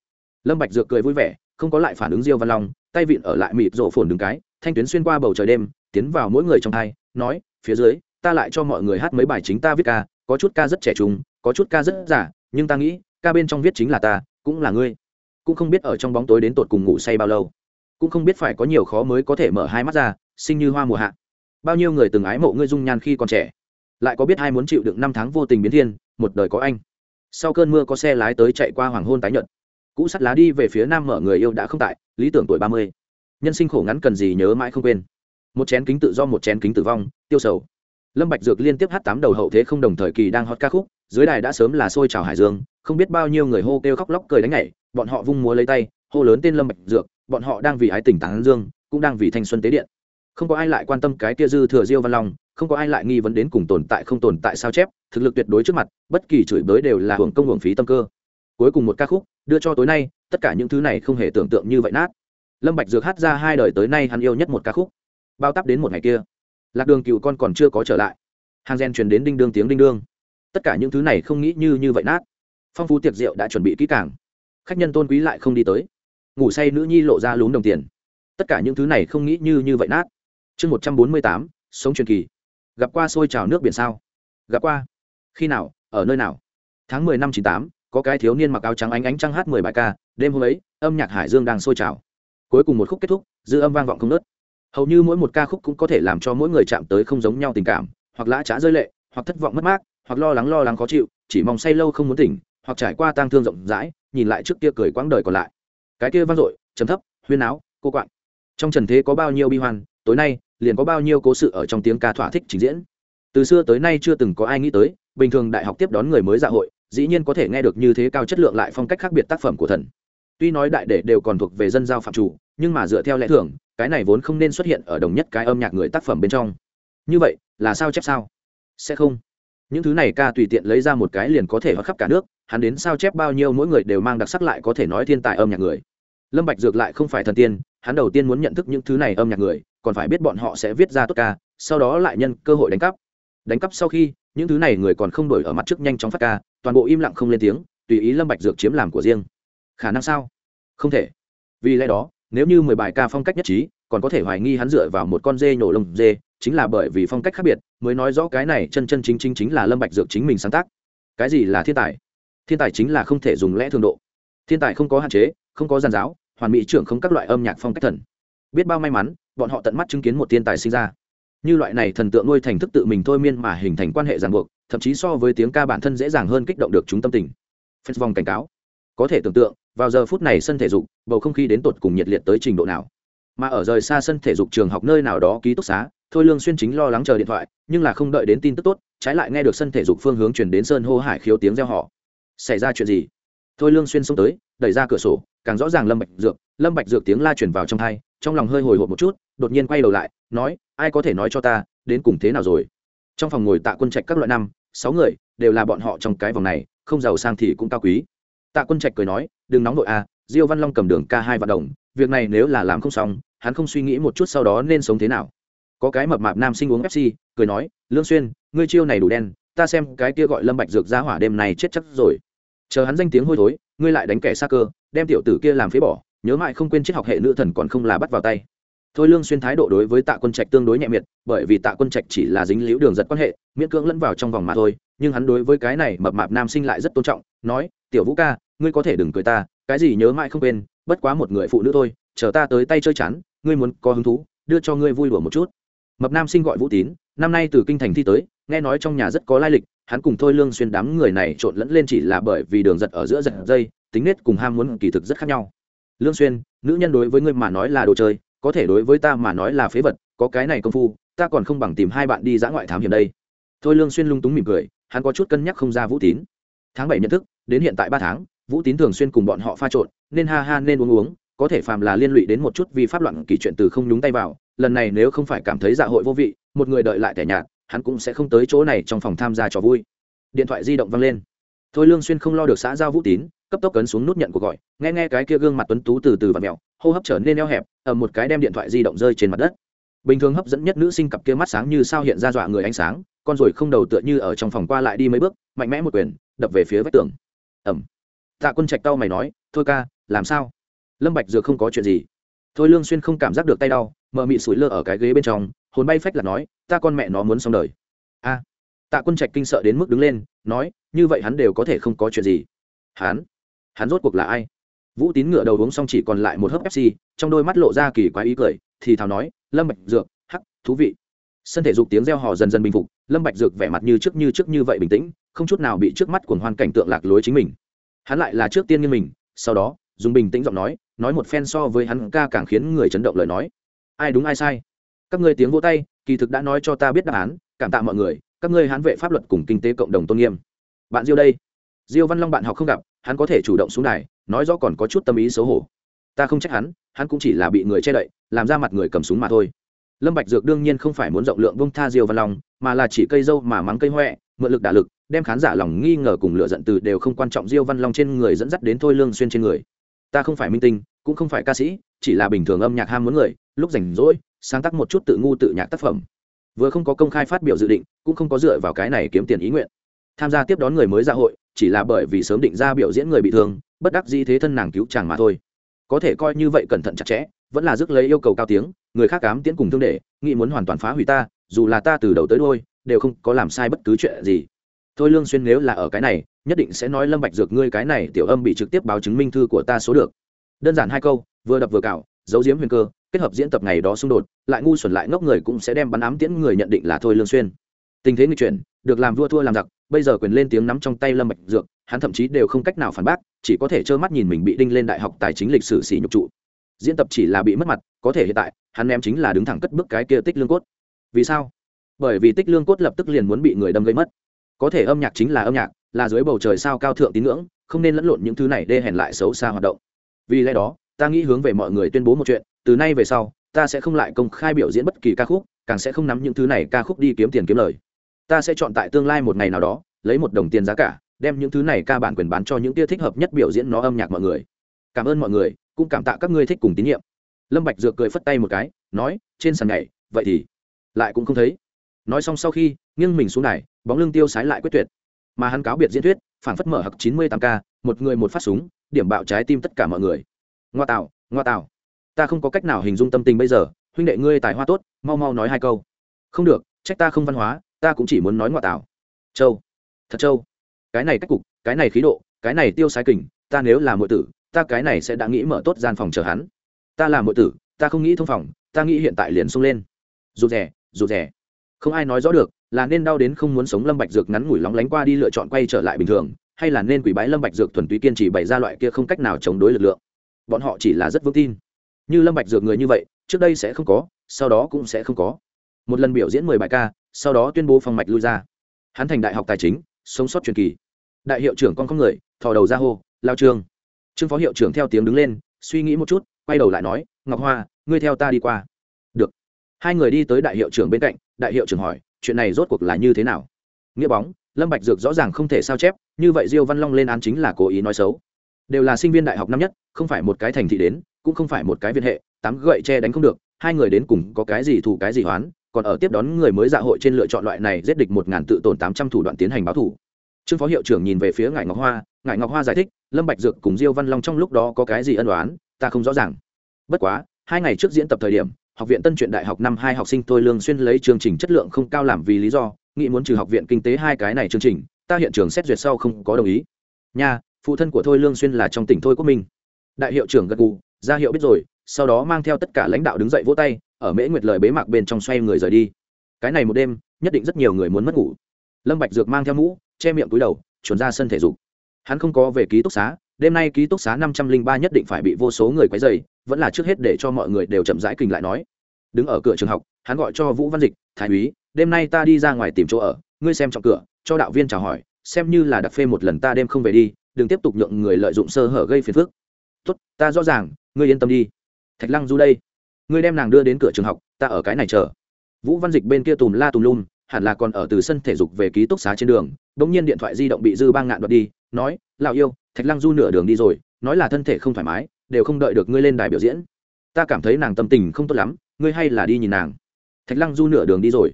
Lâm bạch dược cười vui vẻ không có lại phản ứng diêu văn long, tay vịn ở lại mịp rộ phồn đứng cái, thanh tuyến xuyên qua bầu trời đêm, tiến vào mỗi người trong thai nói, phía dưới, ta lại cho mọi người hát mấy bài chính ta viết ca, có chút ca rất trẻ trung, có chút ca rất giả nhưng ta nghĩ, ca bên trong viết chính là ta, cũng là ngươi. Cũng không biết ở trong bóng tối đến tột cùng ngủ say bao lâu. Cũng không biết phải có nhiều khó mới có thể mở hai mắt ra, sinh như hoa mùa hạ. Bao nhiêu người từng ái mộ ngươi dung nhan khi còn trẻ? Lại có biết ai muốn chịu đựng năm tháng vô tình biến thiên, một đời có anh. Sau cơn mưa có xe lái tới chạy qua hoàng hôn tái nhật cũ sắt lá đi về phía nam mở người yêu đã không tại, lý tưởng tuổi ba mươi. Nhân sinh khổ ngắn cần gì nhớ mãi không quên. Một chén kính tự do, một chén kính tử vong, tiêu sầu. Lâm bạch dược liên tiếp hát tám đầu hậu thế không đồng thời kỳ đang hot ca khúc, dưới đài đã sớm là sôi trào hải dương, không biết bao nhiêu người hô kêu khóc lóc cười đánh nhảy, bọn họ vung múa lấy tay, hô lớn tên lâm bạch dược, bọn họ đang vì ái tình tán dương, cũng đang vì thanh xuân tế điện. Không có ai lại quan tâm cái tia dư thừa diêu văn long, không có ai lại nghi vấn đến cùng tồn tại không tồn tại sao chép, thực lực tuyệt đối trước mặt, bất kỳ chửi bới đều là hưởng công hưởng phí tâm cơ cuối cùng một ca khúc, đưa cho tối nay, tất cả những thứ này không hề tưởng tượng như vậy nát. Lâm bạch dược hát ra hai đời tới nay hắn yêu nhất một ca khúc. Bao tắp đến một ngày kia, lạc đường cựu con còn chưa có trở lại. Hàng gen truyền đến đinh đương tiếng đinh đương. Tất cả những thứ này không nghĩ như như vậy nát. Phong phú tiệc rượu đã chuẩn bị kỹ càng. Khách nhân tôn quý lại không đi tới. Ngủ say nữ nhi lộ ra lún đồng tiền. Tất cả những thứ này không nghĩ như như vậy nát. Chương một trăm bốn mươi tám, sống truyền kỳ. Gặp qua xôi trào nước biển sao? Gặp qua. Khi nào? Ở nơi nào? Tháng mười năm chín tám có cái thiếu niên mặc áo trắng ánh ánh trăng hát mười bài ca, đêm hôm ấy, âm nhạc hải dương đang sôi trào. Cuối cùng một khúc kết thúc, dư âm vang vọng không nớt hầu như mỗi một ca khúc cũng có thể làm cho mỗi người chạm tới không giống nhau tình cảm, hoặc lã trá rơi lệ, hoặc thất vọng mất mát, hoặc lo lắng lo lắng khó chịu, chỉ mong say lâu không muốn tỉnh, hoặc trải qua tang thương rộng rãi, nhìn lại trước kia cười quãng đời còn lại. Cái kia vang dội, trầm thấp, huyên áo cô quạng. Trong trần thế có bao nhiêu bi hoan, tối nay, liền có bao nhiêu cố sự ở trong tiếng ca thỏa thích trình diễn. Từ xưa tới nay chưa từng có ai nghĩ tới, bình thường đại học tiếp đón người mới dạ hội dĩ nhiên có thể nghe được như thế cao chất lượng lại phong cách khác biệt tác phẩm của thần. Tuy nói đại đệ đều còn thuộc về dân giao phạm chủ, nhưng mà dựa theo lẽ thường, cái này vốn không nên xuất hiện ở đồng nhất cái âm nhạc người tác phẩm bên trong. Như vậy, là sao chép sao? Sẽ không. Những thứ này ca tùy tiện lấy ra một cái liền có thể hót khắp cả nước, hắn đến sao chép bao nhiêu mỗi người đều mang đặc sắc lại có thể nói thiên tài âm nhạc người. Lâm bạch dược lại không phải thần tiên, hắn đầu tiên muốn nhận thức những thứ này âm nhạc người, còn phải biết bọn họ sẽ viết ra tốt ca, sau đó lại nhân cơ hội đánh cắp. Đánh cắp sau khi, những thứ này người còn không đổi ở mặt trước nhanh chóng phát ca toàn bộ im lặng không lên tiếng, tùy ý lâm bạch dược chiếm làm của riêng. Khả năng sao? Không thể. Vì lẽ đó, nếu như mười bài ca phong cách nhất trí, còn có thể hoài nghi hắn dựa vào một con dê nhổ lông dê, chính là bởi vì phong cách khác biệt, mới nói rõ cái này chân chân chính chính chính là lâm bạch dược chính mình sáng tác. Cái gì là thiên tài? Thiên tài chính là không thể dùng lẽ thường độ. Thiên tài không có hạn chế, không có giàn giáo, hoàn mỹ trưởng không các loại âm nhạc phong cách thần. Biết bao may mắn, bọn họ tận mắt chứng kiến một thiên tài sinh ra. Như loại này thần tượng nuôi thành thức tự mình thôi miên mà hình thành quan hệ ràng buộc thậm chí so với tiếng ca bản thân dễ dàng hơn kích động được chúng tâm tình. Phép vòng cảnh cáo. Có thể tưởng tượng, vào giờ phút này sân thể dục, bầu không khí đến tột cùng nhiệt liệt tới trình độ nào. Mà ở rời xa sân thể dục trường học nơi nào đó ký túc xá, thôi lương xuyên chính lo lắng chờ điện thoại, nhưng là không đợi đến tin tức tốt, trái lại nghe được sân thể dục phương hướng chuyển đến sơn hô hải khiếu tiếng reo hò. xảy ra chuyện gì? Thôi lương xuyên xông tới, đẩy ra cửa sổ, càng rõ ràng lâm bạch dược, lâm bạch dược tiếng la truyền vào trong thay trong lòng hơi hồi hộp một chút, đột nhiên quay đầu lại, nói, ai có thể nói cho ta, đến cùng thế nào rồi? Trong phòng ngồi tạ quân trạch các loại năm sáu người đều là bọn họ trong cái vòng này, không giàu sang thì cũng cao quý. Tạ quân trạch cười nói, đừng nóng đội a à, diêu văn long cầm đường ca hai vạn đồng, việc này nếu là làm không xong, hắn không suy nghĩ một chút sau đó nên sống thế nào. Có cái mập mạp nam sinh uống fc cười nói, lương xuyên, ngươi chiêu này đủ đen, ta xem cái kia gọi lâm bạch dược ra hỏa đêm này chết chắc rồi. Chờ hắn danh tiếng hôi thối, ngươi lại đánh kẻ xa cơ, đem tiểu tử kia làm phế bỏ, nhớ mãi không quên triết học hệ nữ thần còn không là bắt vào tay thôi lương xuyên thái độ đối với tạ quân trạch tương đối nhẹ miệt, bởi vì tạ quân trạch chỉ là dính liễu đường giật quan hệ, miễn cưỡng lẫn vào trong vòng mà thôi, nhưng hắn đối với cái này mập mạp nam sinh lại rất tôn trọng, nói, tiểu vũ ca, ngươi có thể đừng cười ta, cái gì nhớ mãi không quên, bất quá một người phụ nữ thôi, chờ ta tới tay chơi chán, ngươi muốn có hứng thú, đưa cho ngươi vui đùa một chút. Mập nam sinh gọi vũ tín, năm nay từ kinh thành thi tới, nghe nói trong nhà rất có lai lịch, hắn cùng thôi lương xuyên đám người này trộn lẫn lên chỉ là bởi vì đường giật ở giữa giật dây, tính nết cùng ham muốn kỳ thực rất khác nhau. Lương xuyên, nữ nhân đối với ngươi mà nói là đồ chơi có thể đối với ta mà nói là phế vật, có cái này công phu, ta còn không bằng tìm hai bạn đi dã ngoại thám hiểm đây. Thôi lương xuyên lung túng mỉm cười, hắn có chút cân nhắc không ra vũ tín. Tháng bảy nhận thức, đến hiện tại ba tháng, vũ tín thường xuyên cùng bọn họ pha trộn, nên ha ha nên uống uống, có thể phàm là liên lụy đến một chút vi pháp loạn kỳ chuyện từ không nhúng tay vào, lần này nếu không phải cảm thấy dạ hội vô vị, một người đợi lại tẻ nhạt, hắn cũng sẽ không tới chỗ này trong phòng tham gia trò vui. Điện thoại di động vang lên. Thôi lương xuyên không lo được xã giao vũ tín cấp tốc cấn xuống nút nhận cuộc gọi, nghe nghe cái kia gương mặt tuấn tú từ từ và mèo hô hấp trở nên eo hẹp ở một cái đem điện thoại di động rơi trên mặt đất. Bình thường hấp dẫn nhất nữ sinh cặp kia mắt sáng như sao hiện ra dọa người ánh sáng, con rồi không đầu tựa như ở trong phòng qua lại đi mấy bước, mạnh mẽ một quyền, đập về phía vách tường. Ẩm tạ quân trạch tao mày nói, thôi ca, làm sao? Lâm bạch dược không có chuyện gì. Thôi lương xuyên không cảm giác được tay đau, mờ mị sủi lơ ở cái ghế bên trong, hồn bay phách là nói, ta con mẹ nó muốn xong đời. A. Tạ quân trạch kinh sợ đến mức đứng lên, nói, như vậy hắn đều có thể không có chuyện gì. Hắn hắn rốt cuộc là ai? Vũ tín ngựa đầu uống xong chỉ còn lại một hớp fc trong đôi mắt lộ ra kỳ quái ý cười, thì thào nói, lâm bạch dược, hắc, thú vị. Sân thể dục tiếng reo hò dần dần bình phục, lâm bạch dược vẻ mặt như trước như trước như vậy bình tĩnh, không chút nào bị trước mắt cuồng hoan cảnh tượng lạc lối chính mình. Hắn lại là trước tiên như mình, sau đó, dùng bình tĩnh giọng nói nói một phen so với hắn ca càng khiến người chấn động lời nói. Ai đúng ai sai? Các ngươi tiếng vỗ tay, kỳ thực đã nói cho ta biết đáp án, cảm tạ mọi người, các ngươi hán vệ pháp luật cùng kinh tế cộng đồng tôn nghiêm. Bạn diêu đây. Diêu văn long bạn học không gặp hắn có thể chủ động xuống này nói rõ còn có chút tâm ý xấu hổ. Ta không trách hắn hắn cũng chỉ là bị người che đậy, làm ra mặt người cầm súng mà thôi. Lâm bạch dược đương nhiên không phải muốn rộng lượng bông tha diêu văn long, mà là chỉ cây dâu mà mắng cây hoẹ, mượn lực đả lực, đem khán giả lòng nghi ngờ cùng lựa giận từ đều không quan trọng diêu văn long trên người dẫn dắt đến thôi lương xuyên trên người. Ta không phải minh tinh, cũng không phải ca sĩ, chỉ là bình thường âm nhạc ham muốn người, lúc rảnh rỗi, sáng tác một chút tự ngu tự nhạc tác phẩm. Vừa không có công khai phát biểu dự định, cũng không có dựa vào cái này kiếm tiền ý nguyện. Tham gia tiếp đón người mới ra hội chỉ là bởi vì sớm định ra biểu diễn người bị thương, bất đắc dĩ thế thân nàng cứu chàng mà thôi. Có thể coi như vậy cẩn thận chặt chẽ, vẫn là dứt lấy yêu cầu cao tiếng, người khác cám tiễn cùng thương để, nghĩ muốn hoàn toàn phá hủy ta, dù là ta từ đầu tới đôi đều không có làm sai bất cứ chuyện gì. Thôi lương xuyên nếu là ở cái này, nhất định sẽ nói lâm bạch dược ngươi cái này tiểu âm bị trực tiếp báo chứng minh thư của ta số được. Đơn giản hai câu, vừa đập vừa cạo, giấu diếm huyền cơ, kết hợp diễn tập ngày đó xung đột, lại ngu xuẩn lại ngốc người cũng sẽ đem bắn ám tiễn người nhận định là thôi lương xuyên tình thế nghịch chuyển, được làm vua thua làm giặc, bây giờ quyền lên tiếng nắm trong tay lâm bạch dược, hắn thậm chí đều không cách nào phản bác, chỉ có thể trơ mắt nhìn mình bị đinh lên đại học tài chính lịch sử xỉ nhục trụ. Diễn tập chỉ là bị mất mặt, có thể hiện tại, hắn em chính là đứng thẳng cất bước cái kia tích lương cốt. Vì sao? Bởi vì tích lương cốt lập tức liền muốn bị người đâm gây mất. Có thể âm nhạc chính là âm nhạc, là dưới bầu trời sao cao thượng tín ngưỡng, không nên lẫn lộn những thứ này đê hèn lại xấu xa hoạt động. Vì lẽ đó, ta nghĩ hướng về mọi người tuyên bố một chuyện, từ nay về sau, ta sẽ không lại công khai biểu diễn bất kỳ ca khúc, càng sẽ không nắm những thứ này ca khúc đi kiếm tiền kiếm lời ta sẽ chọn tại tương lai một ngày nào đó, lấy một đồng tiền giá cả, đem những thứ này ca bản quyền bán cho những tia thích hợp nhất biểu diễn nó âm nhạc mọi người. Cảm ơn mọi người, cũng cảm tạ các ngươi thích cùng tín nhiệm. Lâm bạch dược cười phất tay một cái, nói, trên sàn nhảy, vậy thì lại cũng không thấy. Nói xong sau khi, nghiêng mình xuống này bóng lưng tiêu sái lại quyết tuyệt. Mà hắn cáo biệt diễn thuyết, phản phất mở hặc chín mươi tám k một người một phát súng, điểm bạo trái tim tất cả mọi người. Ngoa tạo ngoa tạo. Ta không có cách nào hình dung tâm tình bây giờ, huynh đệ ngươi tài hoa tốt, mau mau nói hai câu. Không được, trách ta không văn hóa ta cũng chỉ muốn nói ngoại tảo, châu. Thật châu. Cái này cách cục cái này khí độ cái này tiêu sái kình ta nếu là mọi tử ta cái này sẽ đã nghĩ mở tốt gian phòng chờ hắn. Ta là mọi tử ta không nghĩ thông phòng ta nghĩ hiện tại liền xông lên. Rụt rẻ rụt rẻ không ai nói rõ được là nên đau đến không muốn sống lâm bạch dược ngắn ngủi lóng lánh qua đi lựa chọn quay trở lại bình thường hay là nên quỷ bái lâm bạch dược thuần túy kiên trì bày ra loại kia không cách nào chống đối lực lượng. Bọn họ chỉ là rất vững tin. Như lâm bạch dược người như vậy trước đây sẽ không có sau đó cũng sẽ không có. Một lần biểu diễn mười bài ca sau đó tuyên bố phong mạch lui ra. Hắn thành đại học tài chính, sống sót truyền kỳ. Đại hiệu trưởng con có người, thò đầu ra hô, lao trương. Trương phó hiệu trưởng theo tiếng đứng lên, suy nghĩ một chút, quay đầu lại nói, ngọc hoa, ngươi theo ta đi qua. Được. Hai người đi tới đại hiệu trưởng bên cạnh, đại hiệu trưởng hỏi, chuyện này rốt cuộc là như thế nào? Nghĩa bóng, lâm bạch dược rõ ràng không thể sao chép, như vậy diêu văn long lên án chính là cố ý nói xấu. Đều là sinh viên đại học năm nhất, không phải một cái thành thị đến, cũng không phải một cái viên hệ, tám gậy che đánh không được, hai người đến cùng có cái gì thủ cái gì hoán còn ở tiếp đón người mới dạ hội trên lựa chọn loại này giết địch một ngàn tự tổn tám trăm thủ đoạn tiến hành báo thủ. Trương phó hiệu trưởng nhìn về phía ngải ngọc hoa, ngải ngọc hoa giải thích, lâm bạch dược cùng diêu văn long trong lúc đó có cái gì ân oán, ta không rõ ràng. Bất quá, hai ngày trước diễn tập thời điểm, học viện tân truyện đại học năm hai học sinh tôi lương xuyên lấy chương trình chất lượng không cao làm vì lý do, nghĩ muốn trừ học viện kinh tế hai cái này chương trình, ta hiện trường xét duyệt sau không có đồng ý. Nha, phụ thân của thôi lương xuyên là trong tỉnh thôi quốc minh. Đại hiệu trưởng gật gù, ra hiệu biết rồi, sau đó mang theo tất cả lãnh đạo đứng dậy vỗ tay ở mễ nguyệt lời bế mạc bên trong xoay người rời đi. Cái này một đêm, nhất định rất nhiều người muốn mất ngủ. Lâm bạch dược mang theo mũ, che miệng túi đầu, chuẩn ra sân thể dục. Hắn không có về ký túc xá, đêm nay ký túc xá năm trăm linh ba nhất định phải bị vô số người quấy rầy, vẫn là trước hết để cho mọi người đều chậm rãi kình lại nói. Đứng ở cửa trường học, hắn gọi cho vũ văn dịch, thái úy, đêm nay ta đi ra ngoài tìm chỗ ở, ngươi xem trong cửa, cho đạo viên chào hỏi, xem như là đặc phê một lần ta đêm không về đi, đừng tiếp tục nhượng người lợi dụng sơ hở gây phiền phức. Tốt, ta rõ ràng, ngươi yên tâm đi. Thạch lăng du đây ngươi đem nàng đưa đến cửa trường học, ta ở cái này chờ. Vũ văn dịch bên kia tùm la tùm lum, hẳn là còn ở từ sân thể dục về ký túc xá trên đường, bỗng nhiên điện thoại di động bị dư bang ngạn đoạt đi, nói, lão yêu, thạch lăng du nửa đường đi rồi, nói là thân thể không thoải mái, đều không đợi được ngươi lên đài biểu diễn. Ta cảm thấy nàng tâm tình không tốt lắm, ngươi hay là đi nhìn nàng. Thạch lăng du nửa đường đi rồi.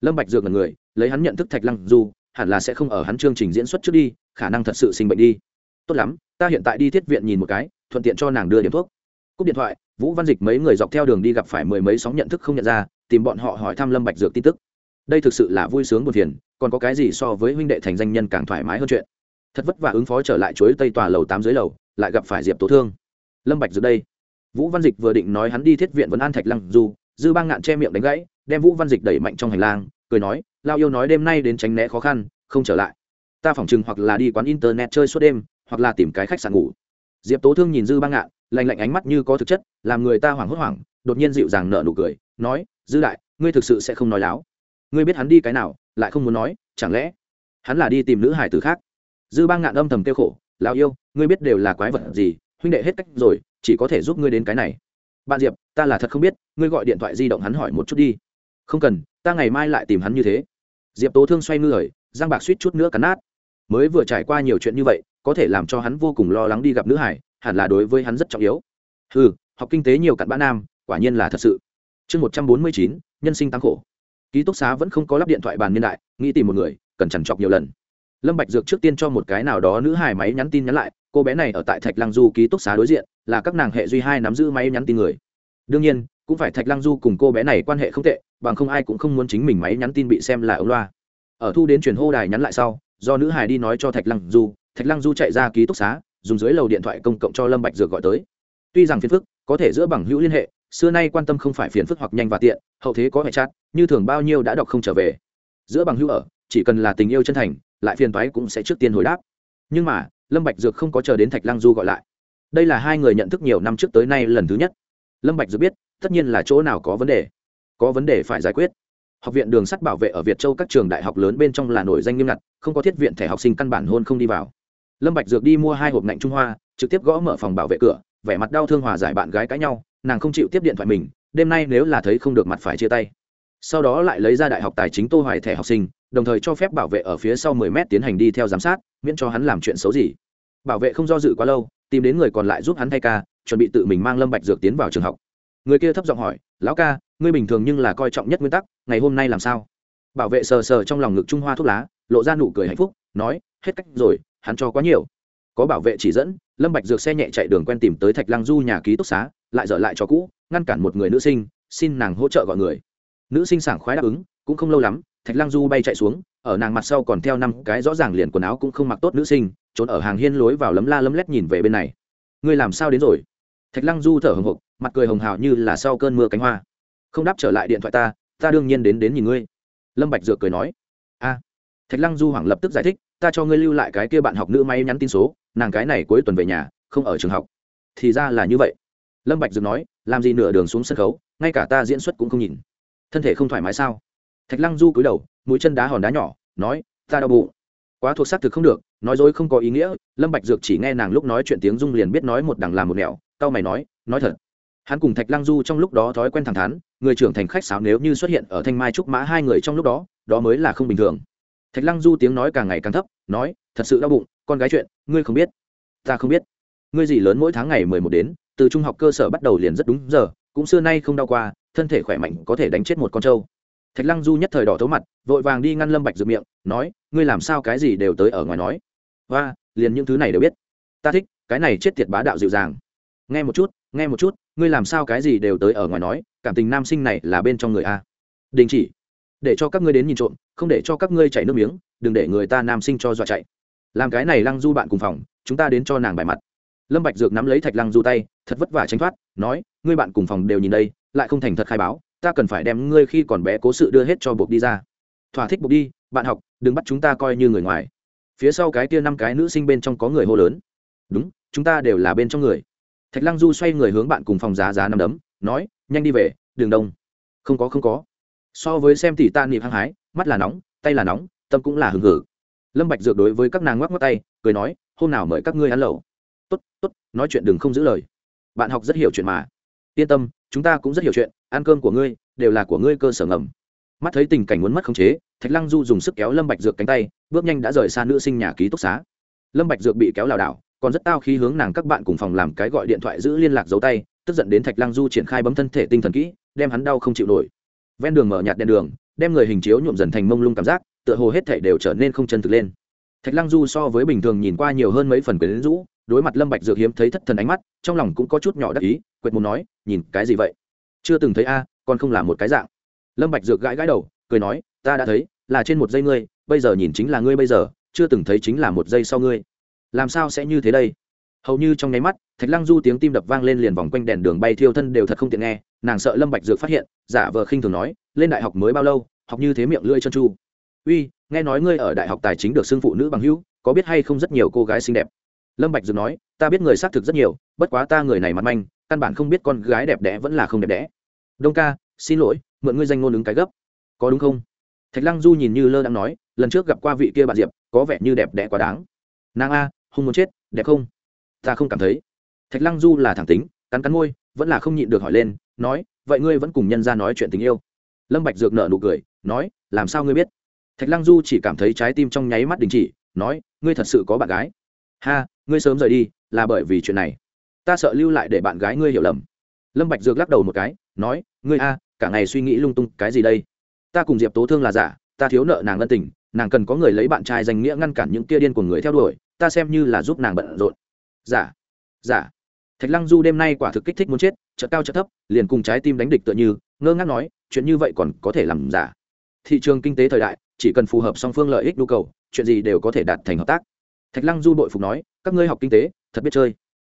Lâm bạch dược là người, lấy hắn nhận thức thạch lăng du, hẳn là sẽ không ở hắn chương trình diễn xuất trước đi, khả năng thật sự sinh bệnh đi. Tốt lắm, ta hiện tại đi thiết viện nhìn một cái, thuận tiện cho nàng đưa điểm thuốc cúp điện thoại, vũ văn dịch mấy người dọc theo đường đi gặp phải mười mấy sóng nhận thức không nhận ra, tìm bọn họ hỏi thăm lâm bạch dược tin tức. Đây thực sự là vui sướng buồn phiền, còn có cái gì so với huynh đệ thành danh nhân càng thoải mái hơn chuyện. Thật vất vả ứng phó trở lại chuối tây tòa lầu tám dưới lầu, lại gặp phải diệp tố thương. Lâm bạch dược đây. Vũ văn dịch vừa định nói hắn đi thiết viện vẫn an thạch lăng du, dư bang ngạn che miệng đánh gãy, đem vũ văn dịch đẩy mạnh trong hành lang, cười nói, lao yêu nói đêm nay đến tránh né khó khăn, không trở lại. Ta phỏng chừng hoặc là đi quán internet chơi suốt đêm, hoặc là tìm cái khách sạn ngủ. Diệp tố thương nhìn dư bang ngạn lạnh lạnh ánh mắt như có thực chất, làm người ta hoảng hốt hoảng, đột nhiên dịu dàng nở nụ cười, nói, dư đại, ngươi thực sự sẽ không nói láo. Ngươi biết hắn đi cái nào, lại không muốn nói, chẳng lẽ hắn là đi tìm nữ hải tử khác? Dư bang ngạn âm thầm kêu khổ lao yêu, ngươi biết đều là quái vật gì, huynh đệ hết cách rồi, chỉ có thể giúp ngươi đến cái này. Bạn diệp, ta là thật không biết, ngươi gọi điện thoại di động hắn hỏi một chút đi. Không cần, ta ngày mai lại tìm hắn như thế. Diệp tố thương xoay ngư hởi giang bạc suýt chút nữa cắn nát. Mới vừa trải qua nhiều chuyện như vậy, có thể làm cho hắn vô cùng lo lắng đi gặp nữ hải hẳn là đối với hắn rất trọng yếu. Ừ học kinh tế nhiều cặn bã nam, quả nhiên là thật sự. Chương một trăm bốn mươi chín, nhân sinh tăng khổ. Ký túc xá vẫn không có lắp điện thoại bàn niên đại, nghĩ tìm một người, cần chằn chọc nhiều lần. Lâm bạch dược trước tiên cho một cái nào đó nữ hài máy nhắn tin nhắn lại, cô bé này ở tại thạch lăng du ký túc xá đối diện, là các nàng hệ duy hai nắm giữ máy nhắn tin người. Đương nhiên, cũng phải thạch lăng du cùng cô bé này quan hệ không tệ, bằng không ai cũng không muốn chính mình máy nhắn tin bị xem là ống loa. Ở thu đến truyền hô đài nhắn lại sau, do nữ hài đi nói cho thạch lăng du, thạch lăng du chạy ra ký túc xá dùng dưới lầu điện thoại công cộng cho lâm bạch dược gọi tới. Tuy rằng phiền phức, có thể giữa bằng hữu liên hệ, xưa nay quan tâm không phải phiền phức hoặc nhanh và tiện, hậu thế có hệ chat, như thường bao nhiêu đã đọc không trở về. Giữa bằng hữu ở, chỉ cần là tình yêu chân thành, lại phiền toái cũng sẽ trước tiên hồi đáp. Nhưng mà, lâm bạch dược không có chờ đến thạch lăng du gọi lại. Đây là hai người nhận thức nhiều năm trước tới nay lần thứ nhất. Lâm bạch dược biết, tất nhiên là chỗ nào có vấn đề. Có vấn đề phải giải quyết. Học viện đường sắt bảo vệ ở việt châu các trường đại học lớn bên trong là nổi danh nghiêm ngặt, không có thiết viện thẻ học sinh căn bản hôn không đi vào lâm bạch dược đi mua hai hộp ngạnh trung hoa, trực tiếp gõ mở phòng bảo vệ cửa, vẻ mặt đau thương hòa giải bạn gái cãi nhau, nàng không chịu tiếp điện thoại mình, đêm nay nếu là thấy không được mặt phải chia tay. Sau đó lại lấy ra đại học tài chính tô hoài thẻ học sinh, đồng thời cho phép bảo vệ ở phía sau 10 mét tiến hành đi theo giám sát, miễn cho hắn làm chuyện xấu gì. Bảo vệ không do dự quá lâu, tìm đến người còn lại giúp hắn thay ca, chuẩn bị tự mình mang lâm bạch dược tiến vào trường học. Người kia thấp giọng hỏi, lão ca, ngươi bình thường nhưng là coi trọng nhất nguyên tắc, ngày hôm nay làm sao? Bảo vệ sờ sờ trong lòng ngực trung hoa thuốc lá, lộ ra nụ cười hạnh phúc, nói, hết cách rồi hắn cho quá nhiều. Có bảo vệ chỉ dẫn, lâm bạch dược xe nhẹ chạy đường quen tìm tới thạch lăng du nhà ký túc xá, lại dở lại cho cũ, ngăn cản một người nữ sinh, xin nàng hỗ trợ gọi người. Nữ sinh sảng khoái đáp ứng, cũng không lâu lắm, thạch lăng du bay chạy xuống, ở nàng mặt sau còn theo năm cái rõ ràng liền quần áo cũng không mặc tốt nữ sinh, trốn ở hàng hiên lối vào lấm la lấm lét nhìn về bên này. Ngươi làm sao đến rồi? Thạch lăng du thở hồng hộc, mặt cười hồng hào như là sau cơn mưa cánh hoa. Không đáp trở lại điện thoại ta ta đương nhiên đến đến nhìn ngươi. Lâm bạch dược cười nói. A. Thạch lăng du hoảng lập tức giải thích ta cho ngươi lưu lại cái kia bạn học nữ máy nhắn tin số, nàng cái này cuối tuần về nhà, không ở trường học. Thì ra là như vậy. Lâm bạch dược nói, làm gì nửa đường xuống sân khấu, ngay cả ta diễn xuất cũng không nhìn. Thân thể không thoải mái sao? Thạch lăng du cúi đầu, mũi chân đá hòn đá nhỏ, nói, ta đau bụng. Quá thuộc xác thực không được, nói dối không có ý nghĩa, lâm bạch dược chỉ nghe nàng lúc nói chuyện tiếng dung liền biết nói một đằng làm một nẻo cao mày nói nói thật. Hắn cùng thạch lăng du trong lúc đó thói quen thẳng thắn, người trưởng thành khách sáo nếu như xuất hiện ở thanh mai trúc mã hai người trong lúc đó đó mới là không bình thường thạch lăng du tiếng nói càng ngày càng thấp, nói, thật sự đau bụng, con gái chuyện, ngươi không biết. Ta không biết. Ngươi gì lớn mỗi tháng ngày mười một đến, từ trung học cơ sở bắt đầu liền rất đúng giờ, cũng xưa nay không đau qua, thân thể khỏe mạnh có thể đánh chết một con trâu. Thạch lăng du nhất thời đỏ thấu mặt, vội vàng đi ngăn lâm bạch dược miệng, nói, ngươi làm sao cái gì đều tới ở ngoài nói. Và liền những thứ này đều biết. Ta thích, cái này chết tiệt bá đạo dịu dàng. Nghe một chút, nghe một chút, ngươi làm sao cái gì đều tới ở ngoài nói, cảm tình nam sinh này là bên trong người a. Đình chỉ để cho các ngươi đến nhìn trộm, không để cho các ngươi chảy nước miếng, đừng để người ta nam sinh cho dọa chạy. Làm cái này lăng du bạn cùng phòng, chúng ta đến cho nàng bài mặt. Lâm bạch dược nắm lấy thạch lăng du tay, thật vất vả tránh thoát, nói, ngươi bạn cùng phòng đều nhìn đây, lại không thành thật khai báo, ta cần phải đem ngươi khi còn bé cố sự đưa hết cho buộc đi ra. Thỏa thích buộc đi, bạn học, đừng bắt chúng ta coi như người ngoài. Phía sau cái kia năm cái nữ sinh bên trong có người hô lớn. Đúng, chúng ta đều là bên trong người. Thạch lăng du xoay người hướng bạn cùng phòng giá giá năm đấm, nói, nhanh đi về, đường đông. Không có không có so với xem tỷ ta niệm hăng hái, mắt là nóng, tay là nóng, tâm cũng là hừng hử lâm bạch dược đối với các nàng ngoắc ngoắc tay, cười nói, hôm nào mời các ngươi ăn lẩu? Tốt tốt, nói chuyện đừng không giữ lời. Bạn học rất hiểu chuyện mà. Yên tâm, chúng ta cũng rất hiểu chuyện, ăn cơm của ngươi đều là của ngươi cơ sở ngầm. Mắt thấy tình cảnh muốn mất khống chế, thạch lăng du dùng sức kéo lâm bạch dược cánh tay, bước nhanh đã rời xa nữ sinh nhà ký túc xá. Lâm bạch dược bị kéo lảo đảo, còn rất tao khi hướng nàng các bạn cùng phòng làm cái gọi điện thoại giữ liên lạc giấu tay, tức giận đến thạch lăng du triển khai bấm thân thể tinh thần kỹ, đem hắn đau không chịu nổi ven đường mở nhạt đèn đường, đem người hình chiếu nhuộm dần thành mông lung cảm giác, tựa hồ hết thể đều trở nên không chân thực lên. Thạch lăng du so với bình thường nhìn qua nhiều hơn mấy phần quyến rũ, đối mặt lâm bạch dược hiếm thấy thất thần ánh mắt, trong lòng cũng có chút nhỏ đắc ý, quệt mồm nói, nhìn cái gì vậy? Chưa từng thấy a, còn không là một cái dạng. Lâm bạch dược gãi gãi đầu, cười nói, ta đã thấy, là trên một giây ngươi, bây giờ nhìn chính là ngươi bây giờ, chưa từng thấy chính là một giây sau ngươi. Làm sao sẽ như thế đây? Hầu như trong nháy mắt, thạch lăng du tiếng tim đập vang lên liền vòng quanh đèn đường bay thiêu thân đều thật không tiện nghe, nàng sợ lâm bạch dược phát hiện, giả vờ khinh thường nói, lên đại học mới bao lâu, học như thế miệng lưỡi chân chu? Uy, nghe nói ngươi ở đại học tài chính được xưng phụ nữ bằng hữu, có biết hay không rất nhiều cô gái xinh đẹp? Lâm bạch dược nói, ta biết người xác thực rất nhiều, bất quá ta người này mặt manh, căn bản không biết con gái đẹp đẽ vẫn là không đẹp đẽ. Đông ca, xin lỗi, mượn ngươi danh ngôn ứng cái gấp. Có đúng không? Thạch lăng du nhìn như lơ đang nói, lần trước gặp qua vị kia bạn diệp, có vẻ như đẹp đẽ quá đáng. Nàng a, hung muốn chết, đẹp không? Ta không cảm thấy. Thạch lăng du là thẳng tính, cắn cắn môi, vẫn là không nhịn được hỏi lên, nói, vậy ngươi vẫn cùng nhân ra nói chuyện tình yêu? Lâm bạch dược nở nụ cười, nói, làm sao ngươi biết? Thạch lăng du chỉ cảm thấy trái tim trong nháy mắt đình chỉ, nói, ngươi thật sự có bạn gái? Ha, ngươi sớm rời đi, là bởi vì chuyện này. Ta sợ lưu lại để bạn gái ngươi hiểu lầm. Lâm bạch dược lắc đầu một cái, nói, ngươi a, cả ngày suy nghĩ lung tung, cái gì đây? Ta cùng diệp tố thương là giả, ta thiếu nợ nàng ân tình, nàng cần có người lấy bạn trai danh nghĩa ngăn cản những kia điên của người theo đuổi, ta xem như là giúp nàng bận rộn giả. Giả. Thạch lăng du đêm nay quả thực kích thích muốn chết, chợt cao chợt thấp, liền cùng trái tim đánh địch tựa như, ngơ ngác nói, chuyện như vậy còn có thể làm giả. Thị trường kinh tế thời đại, chỉ cần phù hợp song phương lợi ích nhu cầu, chuyện gì đều có thể đạt thành hợp tác. Thạch lăng du bội phục nói, các ngươi học kinh tế, thật biết chơi.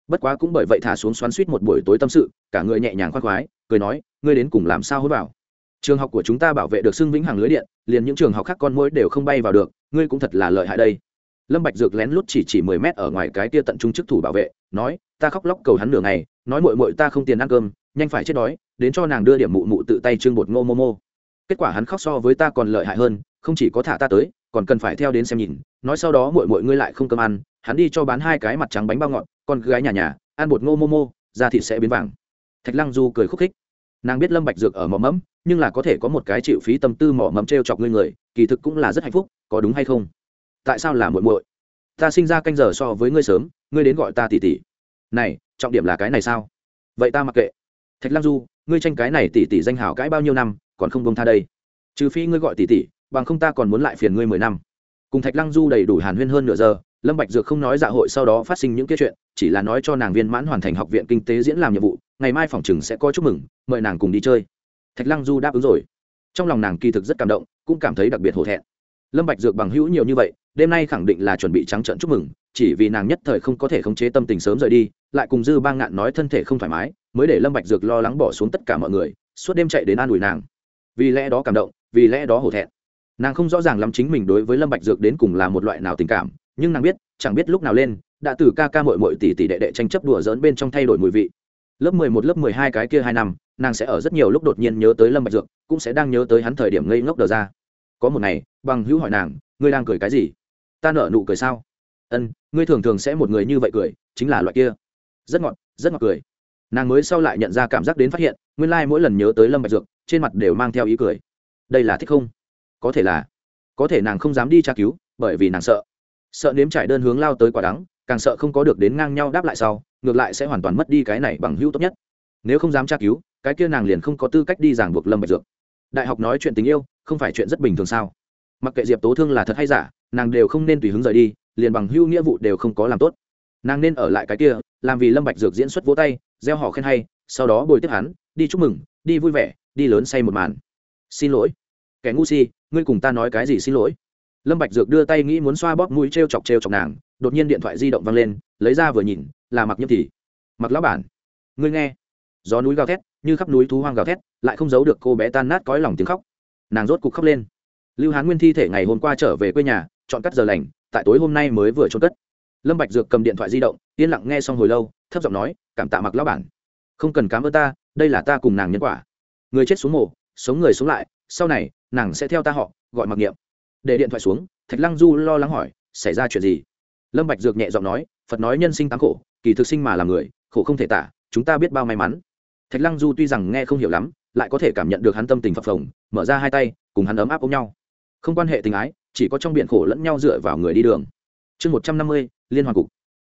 Bất quá cũng bởi vậy thả xuống xoắn suýt một buổi tối tâm sự, cả người nhẹ nhàng khoác khoái, cười nói, ngươi đến cùng làm sao hối vào trường học của chúng ta bảo vệ được xưng vĩnh hàng lưới điện, liền những trường học khác con mỗi đều không bay vào được, ngươi cũng thật là lợi hại đây lâm bạch dược lén lút chỉ chỉ mười mét ở ngoài cái tia tận trung chức thủ bảo vệ, nói, ta khóc lóc cầu hắn nửa ngày, nói muội muội ta không tiền ăn cơm, nhanh phải chết đói, đến cho nàng đưa điểm mụ mụ tự tay trưng bột ngô mô mô. Kết quả hắn khóc so với ta còn lợi hại hơn, không chỉ có thả ta tới, còn cần phải theo đến xem nhìn, nói sau đó muội muội ngươi lại không cơm ăn, hắn đi cho bán hai cái mặt trắng bánh bao ngọt, con gái nhà nhà, ăn bột ngô mô mô, da thịt sẽ biến vàng. Thạch lăng du cười khúc khích. Nàng biết lâm bạch dược ở mỏ mẫm, nhưng là có thể có một cái chịu phí tâm tư mỏ mẫm treo chọc ngươi người, kỳ thực cũng là rất hạnh phúc, có đúng hay không? Tại sao là muội muội? Ta sinh ra canh giờ so với ngươi sớm, ngươi đến gọi ta tỷ tỷ. Này, trọng điểm là cái này sao? Vậy ta mặc kệ. Thạch lăng du, ngươi tranh cái này tỷ tỷ danh hào cãi bao nhiêu năm, còn không bông tha đây. Trừ phi ngươi gọi tỷ tỷ, bằng không ta còn muốn lại phiền ngươi mười năm. Cùng thạch lăng du đầy đủ hàn huyên hơn nửa giờ, lâm bạch dược không nói dạ hội sau đó phát sinh những cái chuyện, chỉ là nói cho nàng viên mãn hoàn thành học viện kinh tế diễn làm nhiệm vụ, ngày mai phòng chừng sẽ có chúc mừng, mời nàng cùng đi chơi. Thạch lăng du đáp ứng rồi. Trong lòng nàng kỳ thực rất cảm động, cũng cảm thấy đặc biệt hổ thẹn lâm bạch dược bằng hữu nhiều như vậy, đêm nay khẳng định là chuẩn bị trắng trợn chúc mừng, chỉ vì nàng nhất thời không có thể khống chế tâm tình sớm rời đi, lại cùng dư bang ngạn nói thân thể không thoải mái, mới để lâm bạch dược lo lắng bỏ xuống tất cả mọi người, suốt đêm chạy đến an ủi nàng. Vì lẽ đó cảm động, vì lẽ đó hổ thẹn. Nàng không rõ ràng lắm chính mình đối với lâm bạch dược đến cùng là một loại nào tình cảm, nhưng nàng biết, chẳng biết lúc nào lên, đã từ ca ca muội muội tỷ tỷ đệ đệ tranh chấp đùa giỡn bên trong thay đổi mùi vị. Lớp mười một, lớp mười hai cái kia hai năm, nàng sẽ ở rất nhiều lúc đột nhiên nhớ tới lâm bạch dược, cũng sẽ đang nhớ tới hắn thời điểm ngây ngốc đờ ra có một ngày, bằng hữu hỏi nàng, ngươi đang cười cái gì? Ta nở nụ cười sao? Ân, ngươi thường thường sẽ một người như vậy cười, chính là loại kia. Rất ngọt rất ngọt cười. Nàng mới sau lại nhận ra cảm giác đến phát hiện, nguyên lai mỗi lần nhớ tới lâm bạch dược, trên mặt đều mang theo ý cười. Đây là thích không? Có thể là. Có thể nàng không dám đi tra cứu, bởi vì nàng sợ. Sợ nếm trải đơn hướng lao tới quả đắng, càng sợ không có được đến ngang nhau đáp lại sau, ngược lại sẽ hoàn toàn mất đi cái này bằng hữu tốt nhất. Nếu không dám tra cứu, cái kia nàng liền không có tư cách đi giảng buộc lâm bạch dược đại học nói chuyện tình yêu, không phải chuyện rất bình thường sao? Mặc kệ diệp tố thương là thật hay giả, nàng đều không nên tùy hứng rời đi, liền bằng hưu nghĩa vụ đều không có làm tốt. Nàng nên ở lại cái kia, làm vì lâm bạch dược diễn xuất vỗ tay, gieo họ khen hay, sau đó bồi tiếp hắn, đi chúc mừng, đi vui vẻ, đi lớn say một màn. Xin lỗi. Kẻ ngu si, ngươi cùng ta nói cái gì xin lỗi? Lâm bạch dược đưa tay nghĩ muốn xoa bóp mũi treo chọc treo chọc nàng, đột nhiên điện thoại di động vang lên, lấy ra vừa nhìn, là mặc nhiễm thì. Mặc lão bản. Ngươi nghe. Gió núi gào thét như khắp núi thú hoang gào thét, lại không giấu được cô bé tan nát cõi lòng tiếng khóc. Nàng rốt cục khóc lên. Lưu hán nguyên thi thể ngày hôm qua trở về quê nhà, chọn cắt giờ lành, tại tối hôm nay mới vừa trôn cất. Lâm bạch dược cầm điện thoại di động, yên lặng nghe xong hồi lâu, thấp giọng nói, cảm tạ mặc lão bản. Không cần cảm ơn ta, đây là ta cùng nàng nhân quả. Người chết xuống mồ, sống người sống lại, sau này, nàng sẽ theo ta họ, gọi mặc niệm. Để điện thoại xuống, thạch lăng du lo lắng hỏi, xảy ra chuyện gì? Lâm bạch dược nhẹ giọng nói, phật nói nhân sinh tám khổ, kỳ thực sinh mà làm người, khổ không thể tả, chúng ta biết bao may mắn thạch lăng du tuy rằng nghe không hiểu lắm, lại có thể cảm nhận được hắn tâm tình phập phồng, mở ra hai tay, cùng hắn ấm áp ôm nhau. Không quan hệ tình ái, chỉ có trong biển khổ lẫn nhau dựa vào người đi đường. Chương một trăm năm mươi, liên hoàn cục.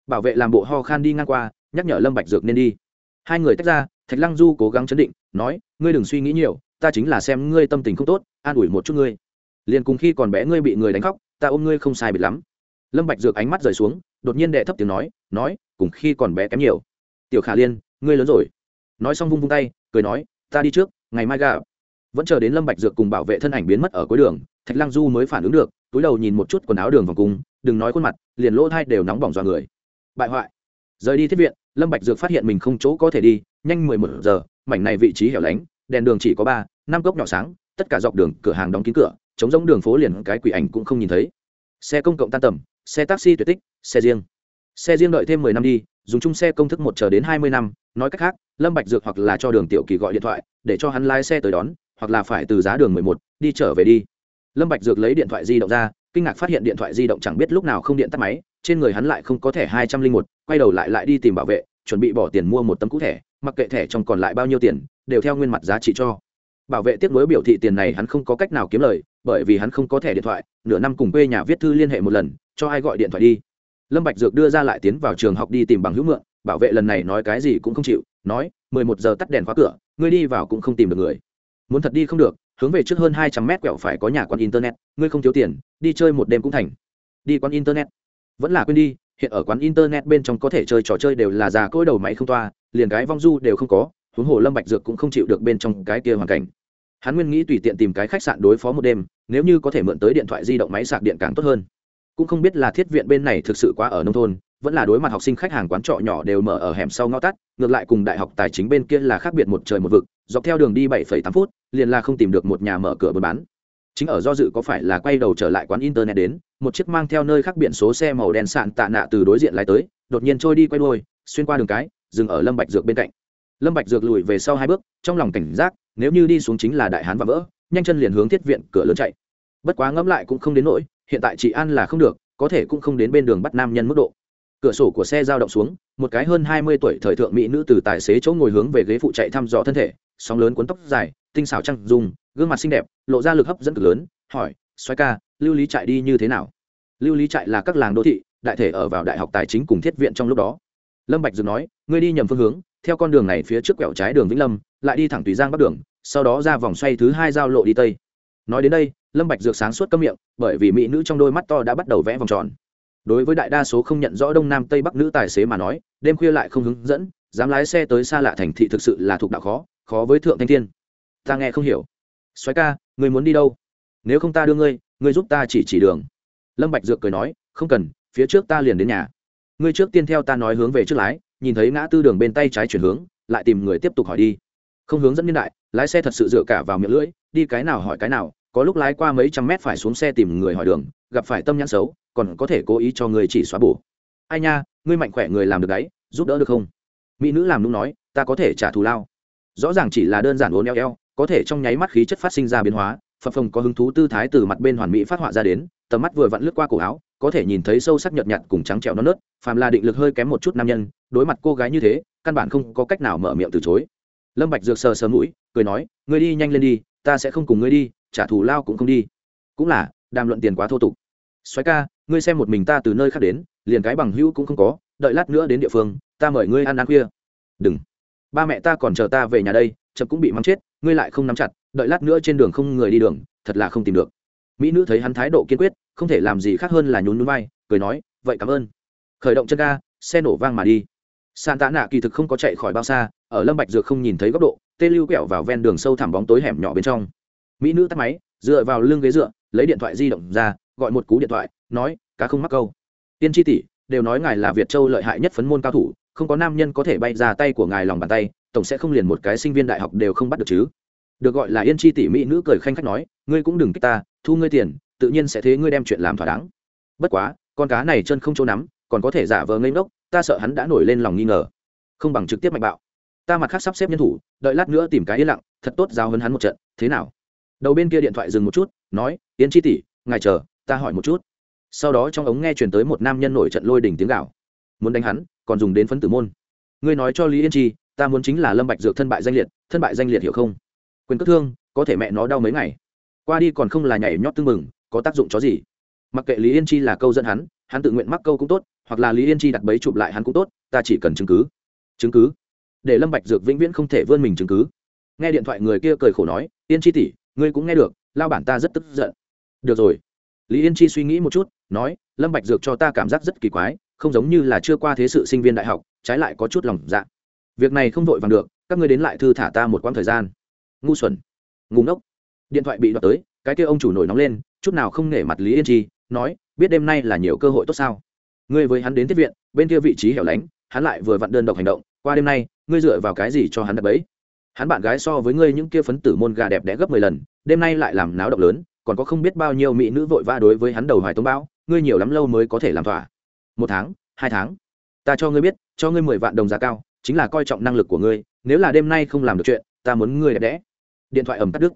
Bảo vệ làm bộ ho khan đi ngang qua, nhắc nhở lâm bạch dược nên đi. Hai người tách ra, thạch lăng du cố gắng chấn định, nói, ngươi đừng suy nghĩ nhiều, ta chính là xem ngươi tâm tình không tốt, an ủi một chút ngươi. Liền cùng khi còn bé ngươi bị người đánh khóc, ta ôm ngươi không sai biệt lắm. Lâm bạch dược ánh mắt rời xuống, đột nhiên đệ thấp tiếng nói nói, cùng khi còn bé kém nhiều. Tiểu khả liên, ngươi lớn rồi nói xong vung vung tay, cười nói, ta đi trước, ngày mai gặp. Vẫn chờ đến lâm bạch dược cùng bảo vệ thân ảnh biến mất ở cuối đường, thạch lăng du mới phản ứng được, túi đầu nhìn một chút quần áo đường vòng cung, đừng nói khuôn mặt, liền lỗ thai đều nóng bỏng dọa người. Bại hoại. Rời đi thiết viện, lâm bạch dược phát hiện mình không chỗ có thể đi, nhanh mười một giờ, mảnh này vị trí hẻo lánh, đèn đường chỉ có ba, năm cốc nhỏ sáng, tất cả dọc đường, cửa hàng đóng kín cửa chống giống đường phố liền cái quỷ ảnh cũng không nhìn thấy. Xe công cộng tan tầm, xe taxi tuyệt tích, xe riêng. Xe riêng đợi thêm mười năm đi, dùng chung xe công thức một chờ đến hai mươi năm nói cách khác, lâm bạch dược hoặc là cho đường tiểu kỳ gọi điện thoại, để cho hắn lái xe tới đón, hoặc là phải từ giá đường mười một, đi trở về đi. Lâm bạch dược lấy điện thoại di động ra, kinh ngạc phát hiện điện thoại di động chẳng biết lúc nào không điện tắt máy, trên người hắn lại không có thẻ hai trăm linh một, quay đầu lại lại đi tìm bảo vệ, chuẩn bị bỏ tiền mua một tấm cũ thẻ, mặc kệ thẻ trong còn lại bao nhiêu tiền, đều theo nguyên mặt giá trị cho. Bảo vệ tiếp nối biểu thị tiền này hắn không có cách nào kiếm lời, bởi vì hắn không có thẻ điện thoại, nửa năm cùng quê nhà viết thư liên hệ một lần, cho ai gọi điện thoại đi. Lâm bạch dược đưa ra lại tiến vào trường học đi tìm bằng hữu mượn bảo vệ lần này nói cái gì cũng không chịu, nói, mười một giờ tắt đèn khóa cửa, ngươi đi vào cũng không tìm được người. Muốn thật đi không được, hướng về trước hơn hai trăm mét quẹo phải có nhà quán internet, ngươi không thiếu tiền, đi chơi một đêm cũng thành. Đi quán internet. Vẫn là quên đi, hiện ở quán internet bên trong có thể chơi trò chơi đều là già cỗi đầu máy không toa, liền cái vong du đều không có, huống hồ lâm bạch dược cũng không chịu được bên trong cái kia hoàn cảnh. Hắn nguyên nghĩ tùy tiện tìm cái khách sạn đối phó một đêm, nếu như có thể mượn tới điện thoại di động máy sạc điện càng tốt hơn cũng không biết là thiết viện bên này thực sự quá ở nông thôn, vẫn là đối mặt học sinh khách hàng quán trọ nhỏ đều mở ở hẻm sau ngõ tắt, ngược lại cùng đại học tài chính bên kia là khác biệt một trời một vực, dọc theo đường đi bảy tám phút, liền là không tìm được một nhà mở cửa buôn bán. Chính ở do dự có phải là quay đầu trở lại quán internet đến, một chiếc mang theo nơi khác biển số xe màu đen sạn tạ nạ từ đối diện lái tới, đột nhiên trôi đi quay đôi xuyên qua đường cái, dừng ở lâm bạch dược bên cạnh. Lâm bạch dược lùi về sau hai bước, trong lòng cảnh giác, nếu như đi xuống chính là đại hán và vỡ, nhanh chân liền hướng thiết viện cửa lớn chạy. Bất quá ngẫm lại cũng không đến nỗi hiện tại chị an là không được, có thể cũng không đến bên đường bắt nam nhân mức độ. Cửa sổ của xe dao động xuống, một cái hơn hai mươi tuổi thời thượng mỹ nữ từ tài xế chỗ ngồi hướng về ghế phụ chạy thăm dò thân thể, sóng lớn cuốn tóc dài, tinh xảo trăng dùng gương mặt xinh đẹp, lộ ra lực hấp dẫn cực lớn, hỏi xoay ca, lưu lý trại đi như thế nào? Lưu lý trại là các làng đô thị, đại thể ở vào đại học tài chính cùng thiết viện trong lúc đó. Lâm bạch dừng nói, ngươi đi nhầm phương hướng, theo con đường này phía trước quẹo trái đường vĩnh lâm, lại đi thẳng tùy giang bắc đường, sau đó ra vòng xoay thứ hai giao lộ đi tây nói đến đây, lâm bạch dược sáng suốt cấm miệng, bởi vì mỹ nữ trong đôi mắt to đã bắt đầu vẽ vòng tròn. Đối với đại đa số không nhận rõ đông nam tây bắc nữ tài xế mà nói, đêm khuya lại không hướng dẫn, dám lái xe tới xa lạ thành thị thực sự là thuộc đạo khó khó với thượng thanh thiên. Ta nghe không hiểu. Xoáy ca, người muốn đi đâu? Nếu không ta đưa ngươi ngươi giúp ta chỉ chỉ đường. Lâm bạch dược cười nói, không cần, phía trước ta liền đến nhà. Ngươi trước tiên theo ta nói hướng về trước lái, nhìn thấy ngã tư đường bên tay trái chuyển hướng, lại tìm người tiếp tục hỏi đi không hướng dẫn niên đại, lái xe thật sự dựa cả vào miệng lưỡi, đi cái nào hỏi cái nào, có lúc lái qua mấy trăm mét phải xuống xe tìm người hỏi đường, gặp phải tâm nhãn xấu, còn có thể cố ý cho người chỉ xóa bổ. Ai nha, ngươi mạnh khỏe người làm được đấy, giúp đỡ được không? Mỹ nữ làm nung nói, ta có thể trả thù lao. Rõ ràng chỉ là đơn giản uốn eo eo, có thể trong nháy mắt khí chất phát sinh ra biến hóa, phập phồng có hứng thú tư thái từ mặt bên hoàn mỹ phát họa ra đến, tầm mắt vừa vặn lướt qua cổ áo, có thể nhìn thấy sâu sắc nhợt nhạt cùng trắng trẻo non nớt, phàm là định lực hơi kém một chút nam nhân, đối mặt cô gái như thế, căn bản không có cách nào mở miệng từ chối lâm bạch dược sờ sờ mũi, cười nói, ngươi đi nhanh lên đi, ta sẽ không cùng ngươi đi, trả thù lao cũng không đi. Cũng là, đàm luận tiền quá thô tục. Xoáy ca, ngươi xem một mình ta từ nơi khác đến, liền cái bằng hữu cũng không có, đợi lát nữa đến địa phương, ta mời ngươi ăn ăn khuya. Đừng. Ba mẹ ta còn chờ ta về nhà đây, chậm cũng bị mắng chết, ngươi lại không nắm chặt, đợi lát nữa trên đường không người đi đường, thật là không tìm được. Mỹ nữ thấy hắn thái độ kiên quyết, không thể làm gì khác hơn là nhún nhún vai, cười nói, vậy cảm ơn. Khởi động chân ga, xe nổ vang mà đi. Sàn tạ nạ kỳ thực không có chạy khỏi bao xa ở lâm bạch dược không nhìn thấy góc độ, tê lưu quẹo vào ven đường sâu thẳm bóng tối hẻm nhỏ bên trong. Mỹ nữ tắt máy, dựa vào lưng ghế dựa, lấy điện thoại di động ra, gọi một cú điện thoại, nói, cá không mắc câu. Tiên tri tỷ, đều nói ngài là việt châu lợi hại nhất phấn môn cao thủ, không có nam nhân có thể bay ra tay của ngài lòng bàn tay, tổng sẽ không liền một cái sinh viên đại học đều không bắt được chứ. Được gọi là yên chi tỷ mỹ nữ cười khanh khách nói, ngươi cũng đừng kích ta, thu ngươi tiền, tự nhiên sẽ thế ngươi đem chuyện làm thỏa đáng. Bất quá, con cá này chân không chỗ nắm, còn có thể giả vờ ngây ngốc, ta sợ hắn đã nổi lên lòng nghi ngờ. Không bằng trực tiếp mạnh bạo ta mặt khác sắp xếp nhân thủ, đợi lát nữa tìm cái yên lặng, thật tốt giao hơn hắn một trận, thế nào? Đầu bên kia điện thoại dừng một chút, nói, yến chi tỷ, ngài chờ, ta hỏi một chút. Sau đó trong ống nghe chuyển tới một nam nhân nổi trận lôi đỉnh tiếng gạo muốn đánh hắn, còn dùng đến phấn tử môn. Ngươi nói cho lý yên chi, ta muốn chính là lâm bạch dược thân bại danh liệt, thân bại danh liệt hiểu không? Quyền cất thương, có thể mẹ nó đau mấy ngày. Qua đi còn không là nhảy nhót tương mừng có tác dụng chó gì? Mặc kệ lý yên chi là câu dẫn hắn hắn tự nguyện mắc câu cũng tốt, hoặc là lý yên chi đặt bẫy chụp lại hắn cũng tốt, ta chỉ cần chứng cứ. Chứng cứ? Để lâm bạch dược vĩnh viễn không thể vươn mình chứng cứ. Nghe điện thoại người kia cười khổ nói, yên chi tỷ, ngươi cũng nghe được, lao bản ta rất tức giận. Được rồi. Lý yên chi suy nghĩ một chút, nói, lâm bạch dược cho ta cảm giác rất kỳ quái, không giống như là chưa qua thế sự sinh viên đại học, trái lại có chút lòng dạ. Việc này không vội vàng được, các ngươi đến lại thư thả ta một quãng thời gian. Ngu xuẩn. Ngu ngốc. Điện thoại bị đoạt tới, cái kia ông chủ nổi nóng lên, chút nào không nể mặt lý yên chi, nói, biết đêm nay là nhiều cơ hội tốt sao? Ngươi với hắn đến tiếp viện, bên kia vị trí hẻo lánh, hắn lại vừa vặn đơn độc hành động, qua đêm nay ngươi dựa vào cái gì cho hắn đập bẫy? Hắn bạn gái so với ngươi những kia phấn tử môn gà đẹp đẽ gấp mười lần, đêm nay lại làm náo động lớn, còn có không biết bao nhiêu mỹ nữ vội vã đối với hắn đầu hoài tống bão, ngươi nhiều lắm lâu mới có thể làm thỏa. Một tháng, hai tháng. Ta cho ngươi biết, cho ngươi mười vạn đồng giá cao, chính là coi trọng năng lực của ngươi, nếu là đêm nay không làm được chuyện, ta muốn ngươi đẹp đẽ. Điện thoại ẩm cắt đứt.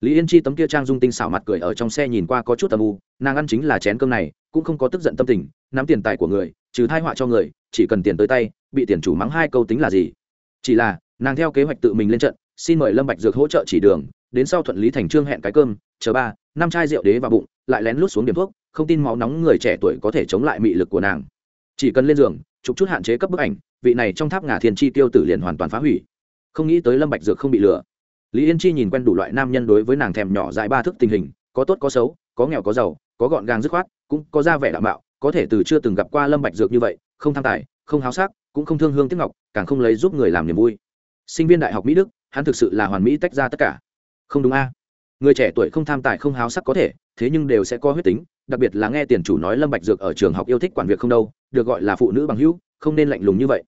Lý yên chi tấm kia trang dung tinh xảo mặt cười ở trong xe nhìn qua có chút tầm u, nàng ăn chính là chén cơm này, cũng không có tức giận tâm tình, nắm tiền tài của người, trừ thai họa cho người, chỉ cần tiền tới tay, bị tiền chủ mắng hai câu tính là gì? Chỉ là, nàng theo kế hoạch tự mình lên trận, xin mời lâm bạch dược hỗ trợ chỉ đường, đến sau thuận lý thành trương hẹn cái cơm, chờ ba, năm chai rượu đế vào bụng, lại lén lút xuống điểm thuốc, không tin máu nóng người trẻ tuổi có thể chống lại mị lực của nàng. Chỉ cần lên giường, chụp chút hạn chế cấp bức ảnh, vị này trong tháp ngà thiên chi tiêu tử liền hoàn toàn phá hủy. Không nghĩ tới lâm bạch dược không bị lừa. Lý yên chi nhìn quen đủ loại nam nhân đối với nàng thèm nhỏ dại ba thước tình hình, có tốt có xấu, có nghèo có giàu, có gọn gàng dứt khoát, cũng có ra vẻ đạm bạo có thể từ chưa từng gặp qua lâm bạch dược như vậy, không tham tài, không háo sắc cũng không thương hương tiếc ngọc, càng không lấy giúp người làm niềm vui. Sinh viên đại học mỹ đức, hắn thực sự là hoàn mỹ tách ra tất cả. Không đúng a. Người trẻ tuổi không tham tài không háo sắc có thể, thế nhưng đều sẽ có huyết tính, đặc biệt là nghe tiền chủ nói lâm bạch dược ở trường học yêu thích quản việc không đâu, được gọi là phụ nữ bằng hữu, không nên lạnh lùng như vậy.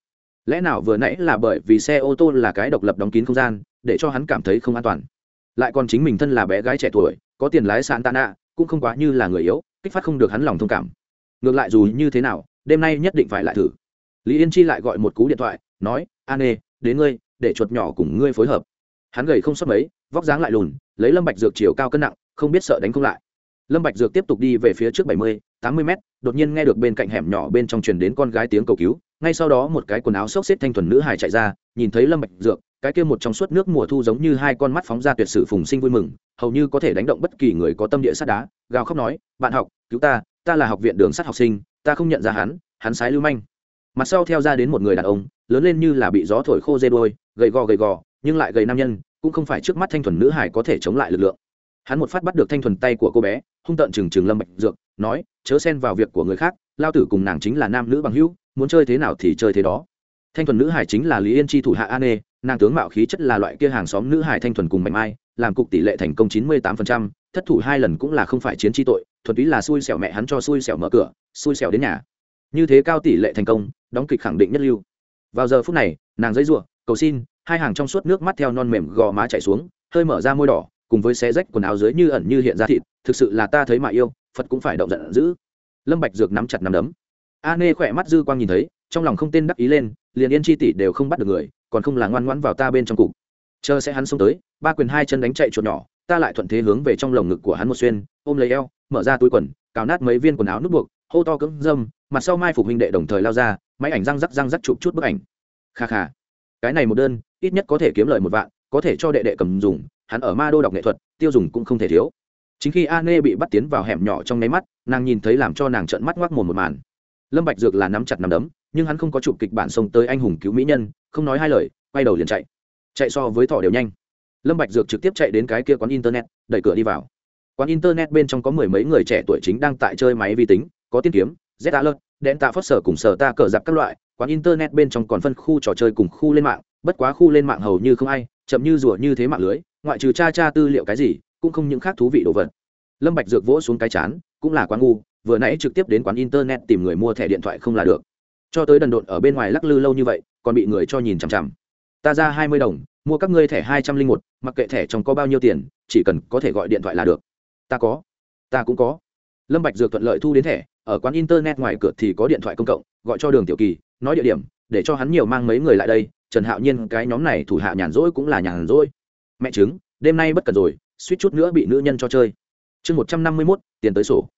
Lẽ nào vừa nãy là bởi vì xe ô tô là cái độc lập đóng kín không gian, để cho hắn cảm thấy không an toàn? Lại còn chính mình thân là bé gái trẻ tuổi, có tiền lái sạn tạ nạ, cũng không quá như là người yếu, kích phát không được hắn lòng thông cảm. Ngược lại dù như thế nào, đêm nay nhất định phải lại thử lý yên chi lại gọi một cú điện thoại nói an Nê, đến ngươi để chuột nhỏ cùng ngươi phối hợp. Hắn gầy không sót mấy vóc dáng lại lùn lấy lâm bạch dược chiều cao cân nặng không biết sợ đánh không lại. Lâm bạch dược tiếp tục đi về phía trước bảy mươi tám mươi mét đột nhiên nghe được bên cạnh hẻm nhỏ bên trong truyền đến con gái tiếng cầu cứu ngay sau đó một cái quần áo xốc xếp thanh thuần nữ hài chạy ra nhìn thấy lâm bạch dược cái kia một trong suốt nước mùa thu giống như hai con mắt phóng ra tuyệt sử phùng sinh vui mừng hầu như có thể đánh động bất kỳ người có tâm địa sắt đá gào khóc nói bạn học cứu ta ta là học viện đường sắt học sinh ta không nhận ra hắn hắn sái lưu manh mặt sau theo ra đến một người đàn ông lớn lên như là bị gió thổi khô dê đôi gầy gò gầy gò nhưng lại gầy nam nhân cũng không phải trước mắt thanh thuần nữ hải có thể chống lại lực lượng. Hắn một phát bắt được thanh thuần tay của cô bé hung tợn trừng trừng lâm bạch dược nói chớ xen vào việc của người khác lao tử cùng nàng chính là nam nữ bằng hữu muốn chơi thế nào thì chơi thế đó. Thanh thuần nữ hải chính là lý yên chi thủ hạ an nê nàng tướng mạo khí chất là loại kia hàng xóm nữ hải thanh thuần cùng mạnh mai làm cục tỷ lệ thành công chín mươi tám phần trăm, thất thủ hai lần cũng là không phải chiến chi tội thuần túy là xui xẻo mẹ hắn cho xui xẻo mở cửa xui xẻo đến nhà như thế cao tỷ lệ thành công, đóng kịch khẳng định nhất lưu. Vào giờ phút này, nàng dây giụa cầu xin, hai hàng trong suốt nước mắt theo non mềm gò má chảy xuống, hơi mở ra môi đỏ, cùng với xé rách quần áo dưới như ẩn như hiện ra thịt, thực sự là ta thấy mà yêu, phật cũng phải động giận dữ. Lâm bạch dược nắm chặt nắm đấm. A nê khỏe mắt dư quang nhìn thấy, trong lòng không tên đắc ý lên, liền yên chi tỷ đều không bắt được người, còn không là ngoan ngoãn vào ta bên trong cục. Chờ sẽ hắn xông tới, ba quyền hai chân đánh chạy chuột nhỏ, ta lại thuận thế hướng về trong lồng ngực của hắn một xuyên, ôm lấy eo, mở ra túi quần, cào nát mấy viên quần áo nút buộc, hô to cứng dâm mặt sau mai phục huynh đệ đồng thời lao ra, máy ảnh răng rắc răng rắc chụp chút bức ảnh. Kha kha. Cái này một đơn, ít nhất có thể kiếm lời một vạn, có thể cho đệ đệ cầm dùng, hắn ở ma đô đọc nghệ thuật, tiêu dùng cũng không thể thiếu. Chính khi a nê bị bắt tiến vào hẻm nhỏ trong nháy mắt, nàng nhìn thấy làm cho nàng trợn mắt ngoác mồm một màn. Lâm bạch dược là nắm chặt nắm đấm, nhưng hắn không có chụp kịch bản xông tới anh hùng cứu mỹ nhân, không nói hai lời, quay đầu liền chạy. Chạy so với thỏ đều nhanh. Lâm bạch dược trực tiếp chạy đến cái kia quán internet, đẩy cửa đi vào. Quán internet bên trong có mười mấy người trẻ tuổi chính đang tại chơi máy vi tính, có tiên kiếm z alert, đèn tạ phớt sở cùng sở ta cờ giặc các loại, quán internet bên trong còn phân khu trò chơi cùng khu lên mạng, bất quá khu lên mạng hầu như không ai, chậm như rủa như thế mạng lưới, ngoại trừ cha cha tư liệu cái gì, cũng không những khác thú vị đồ vật. Lâm bạch dược vỗ xuống cái chán, cũng là quá ngu, vừa nãy trực tiếp đến quán internet tìm người mua thẻ điện thoại không là được. Cho tới đần độn ở bên ngoài lắc lư lâu như vậy, còn bị người cho nhìn chằm chằm. Ta ra hai mươi đồng, mua các ngươi thẻ hai trăm linh một, mặc kệ thẻ trong có bao nhiêu tiền, chỉ cần có thể gọi điện thoại là được. Ta có. Ta cũng có. Lâm bạch dược thuận lợi thu đến thẻ ở quán internet ngoài cửa thì có điện thoại công cộng, gọi cho đường tiểu kỳ, nói địa điểm, để cho hắn nhiều mang mấy người lại đây. Trần hạo nhiên, cái nhóm này thủ hạ nhàn rỗi cũng là nhàn rỗi. Mẹ chứng đêm nay bất cần rồi, suýt chút nữa bị nữ nhân cho chơi. Chương một trăm năm mươi mốt, tiền tới sổ.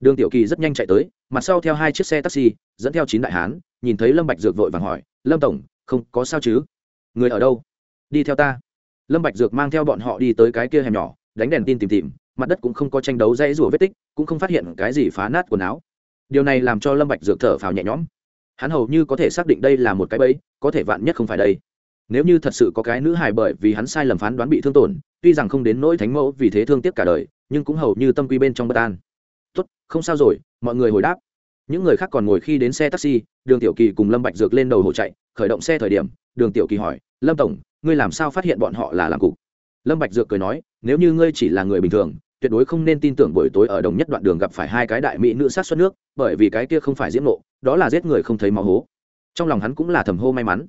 Đường tiểu kỳ rất nhanh chạy tới, mặt sau theo hai chiếc xe taxi, dẫn theo chín đại hán, nhìn thấy lâm bạch dược vội vàng hỏi, lâm tổng, không có sao chứ? Người ở đâu? Đi theo ta. Lâm bạch dược mang theo bọn họ đi tới cái kia hẻm nhỏ, đánh đèn tin tìm tìm, mặt đất cũng không có tranh đấu dãy rủa vết tích, cũng không phát hiện cái gì phá nát quần áo điều này làm cho lâm bạch dược thở phào nhẹ nhõm. Hắn hầu như có thể xác định đây là một cái bẫy, có thể vạn nhất không phải đây. Nếu như thật sự có cái nữ hài bởi vì hắn sai lầm phán đoán bị thương tổn, tuy rằng không đến nỗi thánh mẫu vì thế thương tiếc cả đời, nhưng cũng hầu như tâm quy bên trong bất an. Tốt, không sao rồi, mọi người hồi đáp. Những người khác còn ngồi khi đến xe taxi, đường tiểu kỳ cùng lâm bạch dược lên đầu hồ chạy, khởi động xe thời điểm, đường tiểu kỳ hỏi, lâm tổng, ngươi làm sao phát hiện bọn họ là làm cục? Lâm bạch dược cười nói, nếu như ngươi chỉ là người bình thường tuyệt đối không nên tin tưởng buổi tối ở đồng nhất đoạn đường gặp phải hai cái đại mỹ nữ sát xuất nước, bởi vì cái kia không phải diễm nộ đó là giết người không thấy máu hố. Trong lòng hắn cũng là thầm hô may mắn.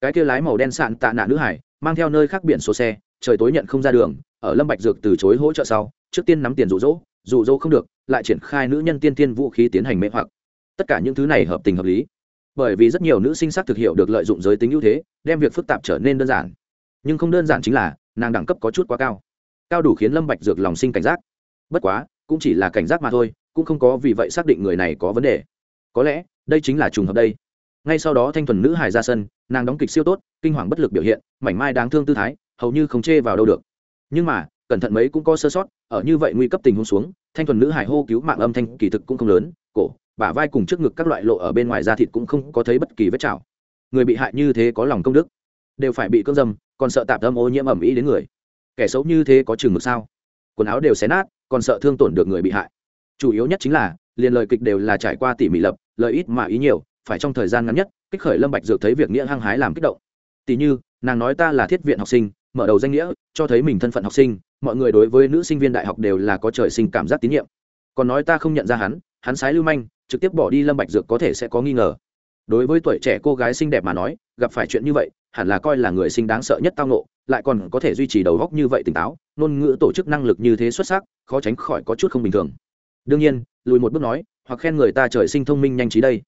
Cái kia lái màu đen sạn tạ nạ nữ hải, mang theo nơi khác biển số xe, trời tối nhận không ra đường, ở lâm bạch dược từ chối hỗ trợ sau, trước tiên nắm tiền dụ dỗ dụ dỗ không được, lại triển khai nữ nhân tiên tiên vũ khí tiến hành mê hoặc. Tất cả những thứ này hợp tình hợp lý. Bởi vì rất nhiều nữ sinh sắc thực hiệu được lợi dụng giới tính ưu thế, đem việc phức tạp trở nên đơn giản. Nhưng không đơn giản chính là, nàng đẳng cấp có chút quá cao cao đủ khiến lâm bạch dược lòng sinh cảnh giác. Bất quá, cũng chỉ là cảnh giác mà thôi, cũng không có vì vậy xác định người này có vấn đề. Có lẽ, đây chính là trùng hợp đây. Ngay sau đó thanh thuần nữ hài ra sân, nàng đóng kịch siêu tốt, kinh hoàng bất lực biểu hiện, mảnh mai đáng thương tư thái, hầu như không chê vào đâu được. Nhưng mà, cẩn thận mấy cũng có sơ sót, ở như vậy nguy cấp tình huống xuống, thanh thuần nữ hài hô cứu mạng âm thanh kỳ thực cũng không lớn, cổ, bả vai cùng trước ngực các loại lộ ở bên ngoài da thịt cũng không có thấy bất kỳ vết chảo. Người bị hại như thế có lòng công đức. Đều phải bị cưỡng dâm, còn sợ tạp âm ô nhiễm ẩm ý đến người kẻ xấu như thế có chừng mực sao? Quần áo đều xé nát, còn sợ thương tổn được người bị hại. Chủ yếu nhất chính là, liền lời kịch đều là trải qua tỉ mỉ lập lợi ít mà ý nhiều, phải trong thời gian ngắn nhất, kích khởi lâm bạch dược thấy việc nghĩa hăng hái làm kích động. Tỷ như, nàng nói ta là thiết viện học sinh, mở đầu danh nghĩa, cho thấy mình thân phận học sinh, mọi người đối với nữ sinh viên đại học đều là có trời sinh cảm giác tín nhiệm. Còn nói ta không nhận ra hắn hắn sái lưu manh, trực tiếp bỏ đi lâm bạch dược có thể sẽ có nghi ngờ. Đối với tuổi trẻ cô gái xinh đẹp mà nói, gặp phải chuyện như vậy, hẳn là coi là người sinh đáng sợ nhất tao nộ lại còn có thể duy trì đầu góc như vậy tỉnh táo, ngôn ngữ tổ chức năng lực như thế xuất sắc, khó tránh khỏi có chút không bình thường. Đương nhiên, lùi một bước nói, hoặc khen người ta trời sinh thông minh nhanh trí đây.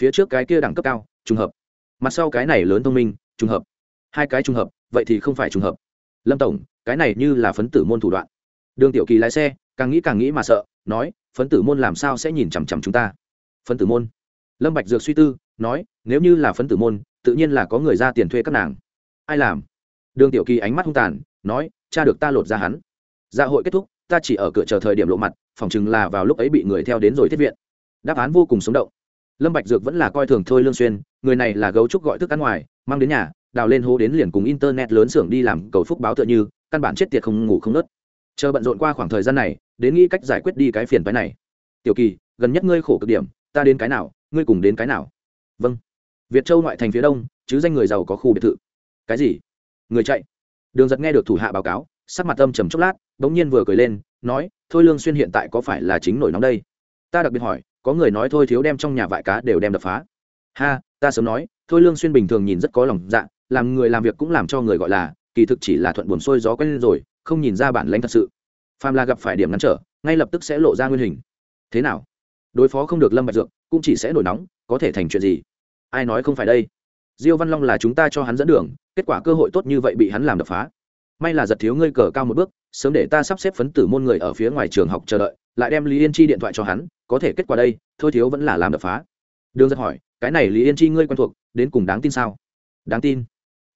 Phía trước cái kia đẳng cấp cao, trùng hợp. Mặt sau cái này lớn thông minh, trùng hợp. Hai cái trùng hợp, vậy thì không phải trùng hợp. Lâm tổng, cái này như là phấn tử môn thủ đoạn. Đường tiểu kỳ lái xe, càng nghĩ càng nghĩ mà sợ, nói, phấn tử môn làm sao sẽ nhìn chằm chằm chúng ta? Phấn tử môn. Lâm bạch dược suy tư, nói, nếu như là phấn tử môn, tự nhiên là có người ra tiền thuê các nàng. Ai làm? Đường tiểu kỳ ánh mắt hung tàn, nói, cha được ta lột ra hắn. Dạ hội kết thúc, ta chỉ ở cửa chờ thời điểm lộ mặt phòng chừng là vào lúc ấy bị người theo đến rồi thiết viện. Đáp án vô cùng sống động. Lâm bạch dược vẫn là coi thường thôi lương xuyên, người này là gấu trúc gọi thức ăn ngoài, mang đến nhà, đào lên hố đến liền cùng internet lớn xưởng đi làm cầu phúc báo tựa như, căn bản chết tiệt không ngủ không nứt chờ bận rộn qua khoảng thời gian này, đến nghĩ cách giải quyết đi cái phiền vấy này. Tiểu kỳ, gần nhất ngươi khổ cực điểm, ta đến cái nào, ngươi cùng đến cái nào? Vâng. Việt châu ngoại thành phía đông, chứ danh người giàu có khu biệt thự. Cái gì? Người chạy. Đường giật nghe được thủ hạ báo cáo, sắc mặt âm trầm chốc lát, bỗng nhiên vừa cười lên, nói, thôi lương xuyên hiện tại có phải là chính nổi nóng đây? Ta đặc biệt hỏi, có người nói thôi thiếu đem trong nhà vại cá đều đem đập phá. Ha, ta sớm nói, thôi lương xuyên bình thường nhìn rất có lòng dạ làm người làm việc cũng làm cho người gọi là, kỳ thực chỉ là thuận buồn sôi gió quen lên rồi, không nhìn ra bản lãnh thật sự. Phàm là gặp phải điểm ngăn trở, ngay lập tức sẽ lộ ra nguyên hình. Thế nào? Đối phó không được lâm bạch dược, cũng chỉ sẽ nổi nóng, có thể thành chuyện gì? Ai nói không phải đây? Diêu văn long là chúng ta cho hắn dẫn đường, kết quả cơ hội tốt như vậy bị hắn làm đập phá. May là giật thiếu ngươi cờ cao một bước, sớm để ta sắp xếp phấn tử môn người ở phía ngoài trường học chờ đợi, lại đem lý yên chi điện thoại cho hắn, có thể kết quả đây, thôi thiếu vẫn là làm đập phá. Đường giật hỏi, cái này lý yên chi ngươi quen thuộc, đến cùng đáng tin sao? Đáng tin.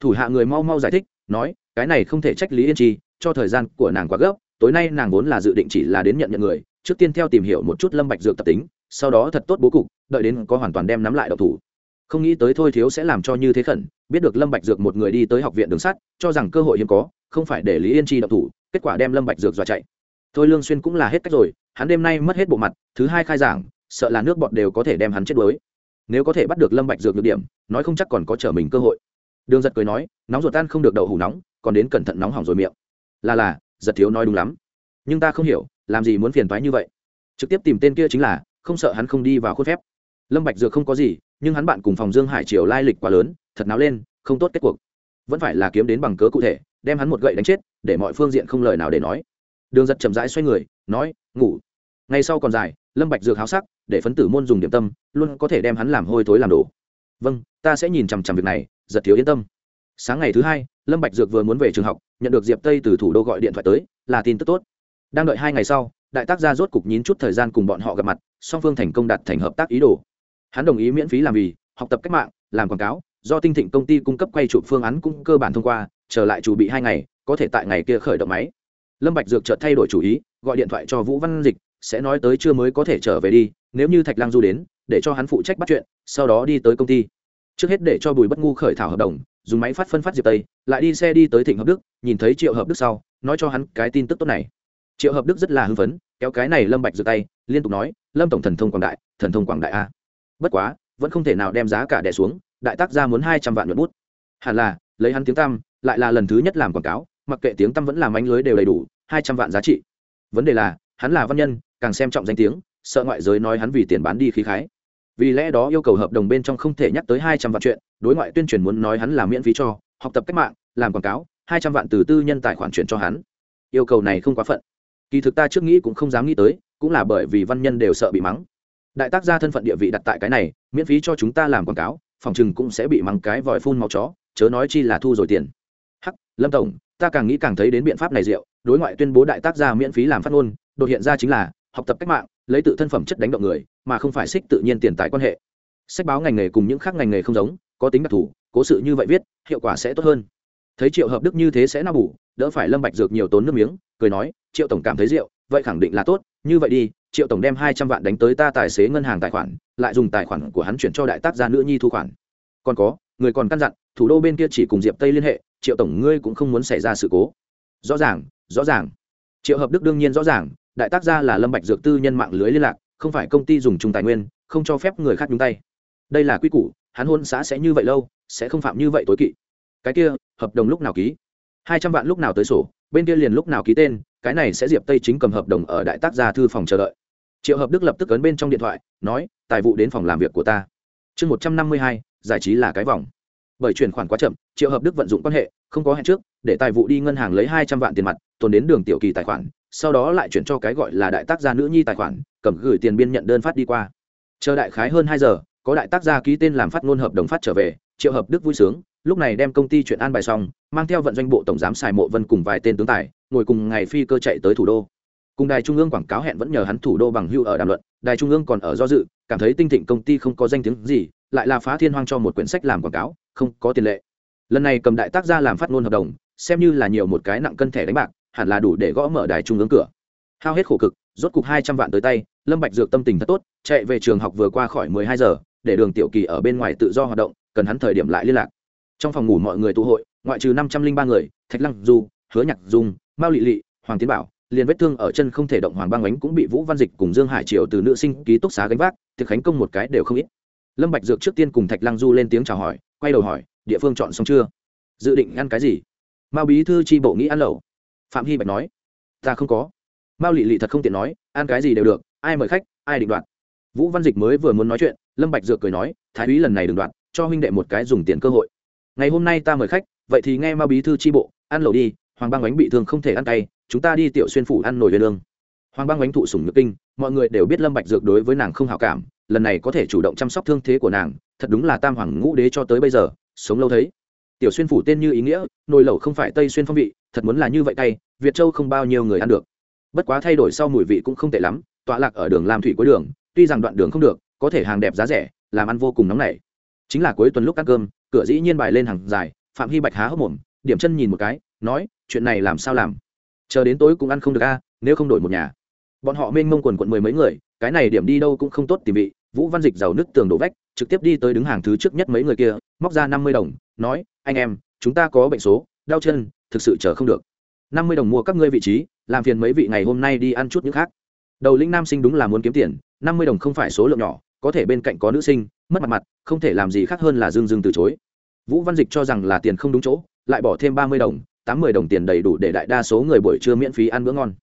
Thủ hạ người mau mau giải thích, nói, cái này không thể trách lý yên chi, cho thời gian của nàng quá gấp, tối nay nàng vốn là dự định chỉ là đến nhận nhận người, trước tiên theo tìm hiểu một chút lâm bạch dược tập tính, sau đó thật tốt bố cục, đợi đến có hoàn toàn đem nắm lại độc thủ không nghĩ tới thôi thiếu sẽ làm cho như thế khẩn, biết được lâm bạch dược một người đi tới học viện đường sắt, cho rằng cơ hội hiếm có, không phải để lý yên chi động thủ, kết quả đem lâm bạch dược dọa chạy. Thôi lương xuyên cũng là hết cách rồi, hắn đêm nay mất hết bộ mặt, thứ hai khai giảng, sợ là nước bọt đều có thể đem hắn chết đuối. Nếu có thể bắt được lâm bạch dược được điểm, nói không chắc còn có trở mình cơ hội. Đường giật cười nói, nóng ruột tan không được đậu hủ nóng, còn đến cẩn thận nóng hỏng rồi miệng. Là là, giật thiếu nói đúng lắm. Nhưng ta không hiểu, làm gì muốn phiền toái như vậy. Trực tiếp tìm tên kia chính là, không sợ hắn không đi vào khuôn phép. Lâm bạch dược không có gì nhưng hắn bạn cùng phòng dương hải triều lai lịch quá lớn, thật náo lên, không tốt kết cuộc. Vẫn phải là kiếm đến bằng cớ cụ thể, đem hắn một gậy đánh chết, để mọi phương diện không lời nào để nói. Đường giật chậm rãi xoay người, nói, ngủ. Ngày sau còn dài, lâm bạch dược háo sắc, để phấn tử môn dùng điểm tâm, luôn có thể đem hắn làm hôi thối làm đổ. Vâng ta sẽ nhìn chằm chằm việc này giật thiếu yên tâm. Sáng ngày thứ hai, lâm bạch dược vừa muốn về trường học, nhận được diệp tây từ thủ đô gọi điện thoại tới, là tin tức tốt. Đang đợi hai ngày sau, đại tác gia rốt cục nhín chút thời gian cùng bọn họ gặp mặt, song phương thành công đạt thành hợp tác ý đồ hắn đồng ý miễn phí làm vì, học tập cách mạng, làm quảng cáo, do tinh thịnh công ty cung cấp quay chụp phương án cũng cơ bản thông qua, trở lại chủ bị hai ngày, có thể tại ngày kia khởi động máy. Lâm bạch dược chợt thay đổi chủ ý, gọi điện thoại cho vũ văn dịch, sẽ nói tới chưa mới có thể trở về đi, nếu như thạch Lang du đến, để cho hắn phụ trách bắt chuyện, sau đó đi tới công ty. Trước hết để cho bùi bất ngu khởi thảo hợp đồng, dùng máy phát phân phát diệp tây, lại đi xe đi tới thịnh hợp đức, nhìn thấy triệu hợp đức sau, nói cho hắn cái tin tức tốt này. Triệu hợp đức rất là hưng phấn, kéo cái này lâm bạch Dược tay, liên tục nói, lâm tổng thần thông quảng đại, thần thông quảng đại a bất quá, vẫn không thể nào đem giá cả đè xuống, đại tác gia muốn hai trăm vạn nhuận bút. Hẳn là, lấy hắn tiếng tăm, lại là lần thứ nhất làm quảng cáo, mặc kệ tiếng tăm vẫn làm ánh lưới đều đầy đủ, hai trăm vạn giá trị. Vấn đề là, hắn là văn nhân, càng xem trọng danh tiếng, sợ ngoại giới nói hắn vì tiền bán đi khí khái. Vì lẽ đó yêu cầu hợp đồng bên trong không thể nhắc tới hai trăm vạn chuyện, đối ngoại tuyên truyền muốn nói hắn là miễn phí cho, học tập cách mạng, làm quảng cáo, hai trăm vạn từ tư nhân tài khoản chuyển cho hắn. Yêu cầu này không quá phận. Kỳ thực ta trước nghĩ cũng không dám nghĩ tới, cũng là bởi vì văn nhân đều sợ bị mắng đại tác gia thân phận địa vị đặt tại cái này, miễn phí cho chúng ta làm quảng cáo, phòng chừng cũng sẽ bị mắng cái vòi phun máu chó, chớ nói chi là thu rồi tiền. Hắc, lâm tổng, ta càng nghĩ càng thấy đến biện pháp này diệu, đối ngoại tuyên bố đại tác gia miễn phí làm phát ngôn, đột hiện ra chính là, học tập cách mạng, lấy tự thân phẩm chất đánh động người, mà không phải xích tự nhiên tiền tài quan hệ. Sách báo ngành nghề cùng những khác ngành nghề không giống, có tính đặc thù, cố sự như vậy viết, hiệu quả sẽ tốt hơn. Thấy triệu hợp đức như thế sẽ na bủ đỡ phải lâm bạch dược nhiều tốn nước miếng, cười nói, triệu tổng cảm thấy rượu vậy khẳng định là tốt, như vậy đi triệu tổng đem hai trăm vạn đánh tới ta tài xế ngân hàng tài khoản, lại dùng tài khoản của hắn chuyển cho đại tác gia nữ nhi thu khoản. Còn có, người còn căn dặn, thủ đô bên kia chỉ cùng diệp tây liên hệ, triệu tổng ngươi cũng không muốn xảy ra sự cố. Rõ ràng rõ ràng. Triệu hợp đức đương nhiên rõ ràng, đại tác gia là lâm bạch dược tư nhân mạng lưới liên lạc, không phải công ty dùng chung tài nguyên, không cho phép người khác nhúng tay. Đây là quy củ, hắn hôn xã sẽ như vậy lâu, sẽ không phạm như vậy tối kỵ. Cái kia, hợp đồng lúc nào ký? Hai trăm vạn lúc nào tới sổ, bên kia liền lúc nào ký tên cái này sẽ diệp tây chính cầm hợp đồng ở đại tác gia thư phòng chờ đợi triệu hợp đức lập tức ấn bên trong điện thoại nói tài vụ đến phòng làm việc của ta chương một trăm năm mươi hai giải trí là cái vòng bởi chuyển khoản quá chậm triệu hợp đức vận dụng quan hệ không có hẹn trước để tài vụ đi ngân hàng lấy hai trăm vạn tiền mặt tồn đến đường tiểu kỳ tài khoản sau đó lại chuyển cho cái gọi là đại tác gia nữ nhi tài khoản cầm gửi tiền biên nhận đơn phát đi qua chờ đại khái hơn hai giờ có đại tác gia ký tên làm phát ngôn hợp đồng phát trở về triệu hợp đức vui sướng lúc này đem công ty chuyện an bài xong mang theo vận doanh bộ tổng giám xài mộ vân cùng vài tên tướng tài ngồi cùng ngày phi cơ chạy tới thủ đô. Cùng đài trung ương quảng cáo hẹn vẫn nhờ hắn thủ đô bằng hưu ở đàm luận. Đài trung ương còn ở do dự, cảm thấy tinh thịnh công ty không có danh tiếng gì, lại là phá thiên hoang cho một quyển sách làm quảng cáo, không có tiền lệ. Lần này cầm đại tác gia làm phát ngôn hợp đồng, xem như là nhiều một cái nặng cân thẻ đánh bạc, hẳn là đủ để gõ mở đài trung ương cửa. Hao hết khổ cực, rốt cục hai trăm vạn tới tay, lâm bạch dược tâm tình thật tốt, chạy về trường học vừa qua khỏi mười hai giờ, để đường tiểu kỳ ở bên ngoài tự do hoạt động, cần hắn thời điểm lại liên lạc. Trong phòng ngủ mọi người tụ hội, ngoại trừ năm trăm linh ba người, thạch lăng du hứa nhạc dung mao lị lị, hoàng tiến bảo, liền vết thương ở chân không thể động hoàng băng ánh cũng bị vũ văn dịch cùng dương hải triều từ nữ sinh ký túc xá gánh vác thực khánh công một cái đều không ít. Lâm bạch dược trước tiên cùng thạch lăng du lên tiếng chào hỏi, quay đầu hỏi, địa phương chọn xong chưa? Dự định ăn cái gì? Mao bí thư tri bộ nghĩ ăn lẩu. Phạm hy bạch nói, ta không có. Mao lị lị thật không tiện nói, ăn cái gì đều được, ai mời khách, ai định đoạt. Vũ văn dịch mới vừa muốn nói chuyện, lâm bạch dược cười nói, thái úy lần này đừng đoạt, cho huynh đệ một cái dùng tiền cơ hội. Ngày hôm nay ta mời khách, vậy thì nghe mao bí thư tri bộ, ăn lẩu đi hoàng băng bánh bị thương không thể ăn tay, chúng ta đi tiểu xuyên phủ ăn nồi về lương. Hoàng băng bánh thụ sủng nhược kinh mọi người đều biết lâm bạch dược đối với nàng không hảo cảm lần này có thể chủ động chăm sóc thương thế của nàng thật đúng là tam hoàng ngũ đế cho tới bây giờ sống lâu thấy. Tiểu xuyên phủ tên như ý nghĩa nồi lẩu không phải tây xuyên phong vị thật muốn là như vậy tay việt châu không bao nhiêu người ăn được. Bất quá thay đổi sau mùi vị cũng không tệ lắm tọa lạc ở đường làm thủy cuối đường tuy rằng đoạn đường không được có thể hàng đẹp giá rẻ làm ăn vô cùng nóng nảy. Chính là cuối tuần lúc ăn cơm cửa dĩ nhiên bài lên hàng dài phạm hy bạch há hốc mồm điểm chân nhìn một cái nói, chuyện này làm sao làm? Chờ đến tối cũng ăn không được a, nếu không đổi một nhà. Bọn họ mênh mông quần quận mười mấy người, cái này điểm đi đâu cũng không tốt tìm vị. Vũ văn dịch giàu nứt tường đổ vách, trực tiếp đi tới đứng hàng thứ trước nhất mấy người kia, móc ra năm mươi đồng, nói, anh em, chúng ta có bệnh số, đau chân, thực sự chờ không được. năm mươi đồng mua các ngươi vị trí, làm phiền mấy vị ngày hôm nay đi ăn chút những khác. Đầu linh nam sinh đúng là muốn kiếm tiền, năm mươi đồng không phải số lượng nhỏ, có thể bên cạnh có nữ sinh, mất mặt mặt, không thể làm gì khác hơn là dương dương từ chối. Vũ văn dịch cho rằng là tiền không đúng chỗ, lại bỏ thêm ba mươi đồng tám mươi đồng tiền đầy đủ để đại đa số người buổi trưa miễn phí ăn bữa ngon.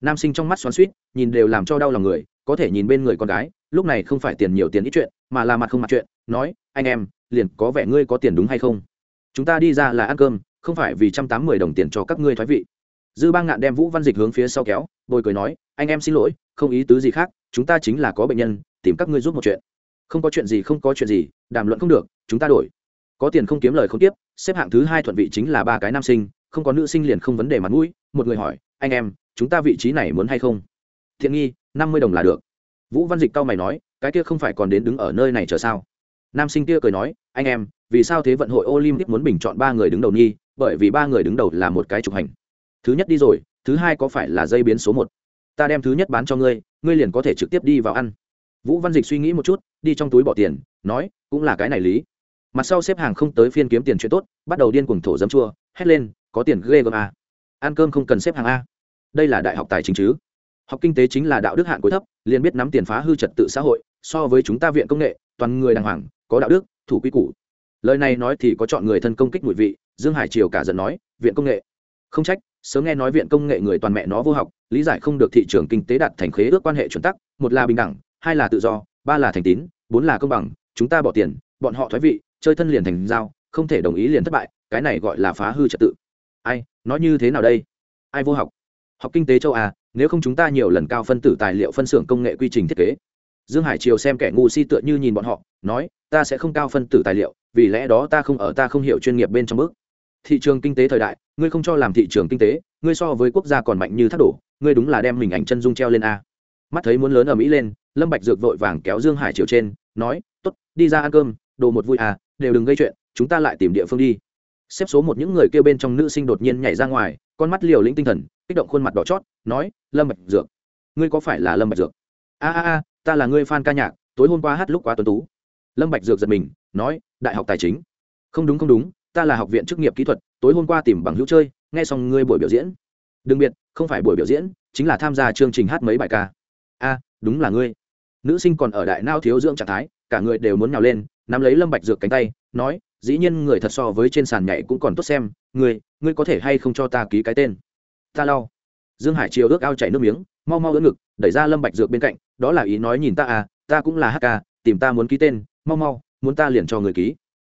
Nam sinh trong mắt xoắn suýt nhìn đều làm cho đau lòng người, có thể nhìn bên người con gái, lúc này không phải tiền nhiều tiền ít chuyện, mà là mặt không mặt chuyện, nói, anh em, liền có vẻ ngươi có tiền đúng hay không? Chúng ta đi ra là ăn cơm, không phải vì trăm tám mươi đồng tiền cho các ngươi thoái vị. Dư bang ngạn đem vũ văn dịch hướng phía sau kéo, bồi cười nói, anh em xin lỗi, không ý tứ gì khác, chúng ta chính là có bệnh nhân, tìm các ngươi giúp một chuyện. Không có chuyện gì, không có chuyện gì, đàm luận không được, chúng ta đổi. Có tiền không kiếm lời không tiếp, xếp hạng thứ hai thuận vị chính là ba cái nam sinh không có nữ sinh liền không vấn đề mặt mũi, một người hỏi, anh em, chúng ta vị trí này muốn hay không? Thiện nghi, năm mươi đồng là được. Vũ văn dịch cao mày nói, cái kia không phải còn đến đứng ở nơi này chờ sao? Nam sinh kia cười nói, anh em, vì sao thế vận hội olympic muốn bình chọn ba người đứng đầu nghi bởi vì ba người đứng đầu là một cái trục hành thứ nhất đi rồi, thứ hai có phải là dây biến số một? Ta đem thứ nhất bán cho ngươi ngươi liền có thể trực tiếp đi vào ăn. Vũ văn dịch suy nghĩ một chút, đi trong túi bỏ tiền, nói, cũng là cái này lý. Mặt sau xếp hàng không tới phiên kiếm tiền chuyện tốt, bắt đầu điên cuồng thổ dấm chua, hét lên có tiền ghê gớm a ăn cơm không cần xếp hàng a. Đây là đại học tài chính chứ. Học kinh tế chính là đạo đức hạn cuối thấp, liền biết nắm tiền phá hư trật tự xã hội, so với chúng ta viện công nghệ, toàn người đàng hoàng, có đạo đức, thủ quy củ. Lời này nói thì có chọn người thân công kích mùi vị, dương hải triều cả giận nói, viện công nghệ. Không trách, sớm nghe nói viện công nghệ người toàn mẹ nó vô học, lý giải không được thị trường kinh tế đạt thành khế ước quan hệ chuẩn tắc, một là bình đẳng, hai là tự do, ba là thành tín, bốn là công bằng, chúng ta bỏ tiền, bọn họ thoái vị, chơi thân liền thành giao, không thể đồng ý liền thất bại, cái này gọi là phá hư trật tự ai nói như thế nào đây? Ai vô học? Học kinh tế châu à nếu không chúng ta nhiều lần cao phân tử tài liệu phân xưởng công nghệ quy trình thiết kế. Dương hải triều xem kẻ ngu si tựa như nhìn bọn họ, nói, ta sẽ không cao phân tử tài liệu, vì lẽ đó ta không ở, ta không hiểu chuyên nghiệp bên trong bước. Thị trường kinh tế thời đại, ngươi không cho làm thị trường kinh tế, ngươi so với quốc gia còn mạnh như thác đổ, ngươi đúng là đem mình ảnh chân dung treo lên a. Mắt thấy muốn lớn ở mỹ lên, lâm bạch dược vội vàng kéo dương hải triều trên, nói, tốt, đi ra ăn cơm, đồ một vui à đều đừng gây chuyện, chúng ta lại tìm địa phương đi xếp số một những người kêu bên trong nữ sinh đột nhiên nhảy ra ngoài, con mắt liều lĩnh tinh thần, kích động khuôn mặt đỏ chót, nói, lâm bạch dược, ngươi có phải là lâm bạch dược? A a a, ta là ngươi fan ca nhạc, tối hôm qua hát lúc quá tuấn tú. Lâm bạch dược giật mình, nói, đại học tài chính. Không đúng không đúng, ta là học viện chức nghiệp kỹ thuật, tối hôm qua tìm bằng hữu chơi, nghe xong ngươi buổi biểu diễn. Đừng biệt, không phải buổi biểu diễn, chính là tham gia chương trình hát mấy bài ca. A, đúng là ngươi. Nữ sinh còn ở đại nao thiếu dưỡng trạng thái, cả người đều muốn nhào lên, nắm lấy lâm bạch dược cánh tay, nói dĩ nhiên người thật so với trên sàn nhảy cũng còn tốt xem, người ngươi có thể hay không cho ta ký cái tên? Ta lau. Dương hải chiều ước ao chảy nước miếng, mau mau ưỡn ngực, đẩy ra lâm bạch dược bên cạnh, đó là ý nói nhìn ta à ta cũng là hk tìm ta muốn ký tên, mau mau, muốn ta liền cho người ký.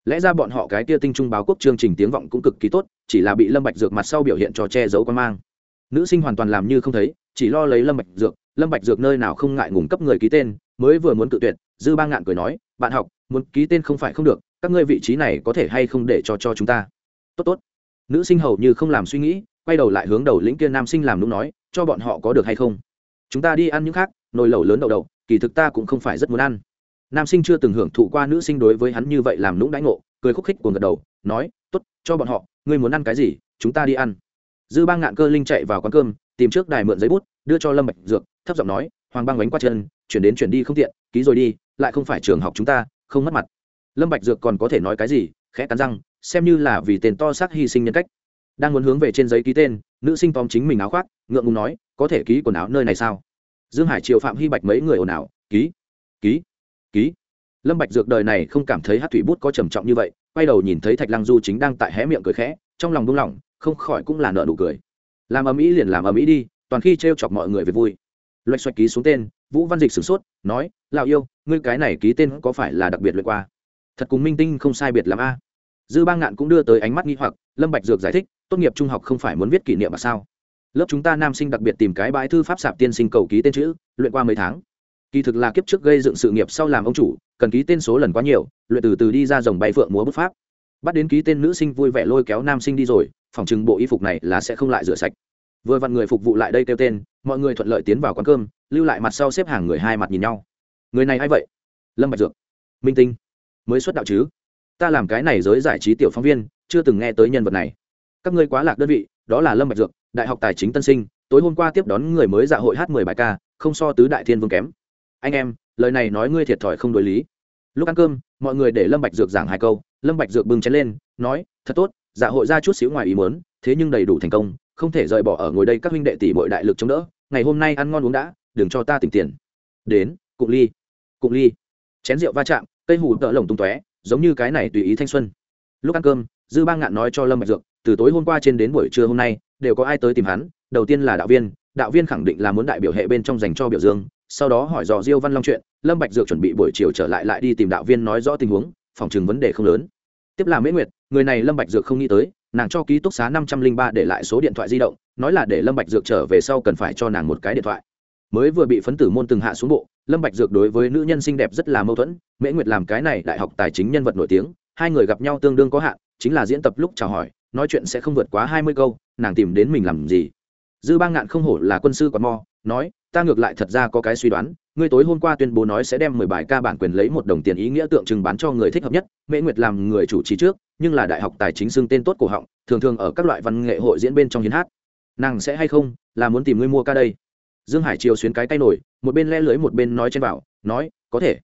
Lẽ ra bọn họ cái kia tinh trung báo quốc chương trình tiếng vọng cũng cực kỳ tốt, chỉ là bị lâm bạch dược mặt sau biểu hiện cho che giấu quan mang. Nữ sinh hoàn toàn làm như không thấy, chỉ lo lấy lâm bạch dược, lâm bạch dược nơi nào không ngại ngùng cấp người ký tên, mới vừa muốn tự tuyệt, dư ba ngạn cười nói, bạn học, muốn ký tên không phải không được các ngươi vị trí này có thể hay không để cho cho chúng ta? Tốt tốt. Nữ sinh hầu như không làm suy nghĩ, quay đầu lại hướng đầu lĩnh kia nam sinh làm nũng nói, cho bọn họ có được hay không? Chúng ta đi ăn những khác, nồi lẩu lớn đậu đậu, kỳ thực ta cũng không phải rất muốn ăn. Nam sinh chưa từng hưởng thụ qua nữ sinh đối với hắn như vậy làm nũng đãi ngộ, cười khúc khích của gật đầu, nói, tốt, cho bọn họ, ngươi muốn ăn cái gì, chúng ta đi ăn. Dư ba ngạn cơ linh chạy vào quán cơm, tìm trước đài mượn giấy bút, đưa cho lâm bạch dược, thấp giọng nói, hoàng băng bánh qua chân, chuyển đến chuyển đi không tiện, ký rồi đi, lại không phải trường học chúng ta, không mất mặt lâm bạch dược còn có thể nói cái gì, khẽ cắn răng, xem như là vì tên to xác hy sinh nhân cách. Đang muốn hướng về trên giấy ký tên, nữ sinh tóm chính mình áo khoác, ngượng ngùng nói, có thể ký quần áo nơi này sao? Dương hải triều phạm hy bạch mấy người ồn ào, ký ký ký. Lâm bạch dược đời này không cảm thấy hát thủy bút có trầm trọng như vậy, quay đầu nhìn thấy thạch lăng du chính đang tại hé miệng cười khẽ, trong lòng buông lỏng, không khỏi cũng là nợ nụ cười. Làm ầm ĩ liền làm ầm ĩ đi, toàn khi treo chọc mọi người về vui. Loạch xoạch ký xuống tên, vũ văn dịch sửng sốt, nói, lão yêu, ngươi cái này ký tên có phải là đặc biệt luyện qua? Thật cùng minh tinh không sai biệt làm a. Dư ba ngạn cũng đưa tới ánh mắt nghi hoặc, lâm bạch dược giải thích, tốt nghiệp trung học không phải muốn viết kỷ niệm mà sao? Lớp chúng ta nam sinh đặc biệt tìm cái bãi thư pháp sạp tiên sinh cầu ký tên chữ, luyện qua mấy tháng. Kỳ thực là kiếp trước gây dựng sự nghiệp sau làm ông chủ, cần ký tên số lần quá nhiều, luyện từ từ đi ra dòng bay phượng múa bút pháp. Bắt đến ký tên nữ sinh vui vẻ lôi kéo nam sinh đi rồi, phòng chừng bộ y phục này là sẽ không lại rửa sạch. Vừa vặn người phục vụ lại đây kêu tên, mọi người thuận lợi tiến vào quán cơm, lưu lại mặt sau xếp hàng người hai mặt nhìn nhau. Người này a i vậy? Lâm bạch dược. Minh tinh mới xuất đạo chứ? Ta làm cái này giới giải trí tiểu phóng viên, chưa từng nghe tới nhân vật này. Các ngươi quá lạc đơn vị, đó là lâm bạch dược, đại học tài chính tân sinh, tối hôm qua tiếp đón người mới dạ hội hát mười bài ca, không so tứ đại thiên vương kém. Anh em, lời này nói ngươi thiệt thòi không đối lý. Lúc ăn cơm, mọi người để lâm bạch dược giảng hai câu, lâm bạch dược bưng chén lên, nói, thật tốt dạ hội ra chút xíu ngoài ý muốn, thế nhưng đầy đủ thành công, không thể rời bỏ ở ngồi đây các huynh đệ tỷ bội đại lực chống đỡ, ngày hôm nay ăn ngon uống đã, đừng cho ta tỉnh tiền. Đến, cụng ly cụng ly, chén rượu va chạm cây hủ tợ lồng tung tóe, giống như cái này tùy ý thanh xuân. Lúc ăn cơm, dư ba ngạn nói cho lâm bạch dược, từ tối hôm qua trên đến buổi trưa hôm nay, đều có ai tới tìm hắn, đầu tiên là đạo viên đạo viên khẳng định là muốn đại biểu hệ bên trong dành cho biểu dương, sau đó hỏi dò diêu văn long chuyện, lâm bạch dược chuẩn bị buổi chiều trở lại lại đi tìm đạo viên nói rõ tình huống, phòng trường vấn đề không lớn. Tiếp là mễ nguyệt, người này lâm bạch dược không nghĩ tới, nàng cho ký túc xá năm trăm linh ba để lại số điện thoại di động, nói là để lâm bạch dược trở về sau cần phải cho nàng một cái điện thoại mới vừa bị phấn tử môn từng hạ xuống bộ, lâm bạch dược đối với nữ nhân xinh đẹp rất là mâu thuẫn, mễ nguyệt làm cái này đại học tài chính nhân vật nổi tiếng, hai người gặp nhau tương đương có hạn, chính là diễn tập lúc chào hỏi, nói chuyện sẽ không vượt quá hai mươi câu, nàng tìm đến mình làm gì? Dư bang ngạn không hổ là quân sư quạt mo, nói, ta ngược lại thật ra có cái suy đoán, ngươi tối hôm qua tuyên bố nói sẽ đem mười bài ca bản quyền lấy một đồng tiền ý nghĩa tượng trưng bán cho người thích hợp nhất, mễ nguyệt làm người chủ trì trước, nhưng là đại học tài chính xưng tên tốt cổ họng, thường thường ở các loại văn nghệ hội diễn bên trong hiến hát. Nàng sẽ hay không, là muốn tìm ngươi mua ca đây? Dương hải triều xuyến cái tay nổi, một bên le lưới một bên nói trên bảo, nói, có thể.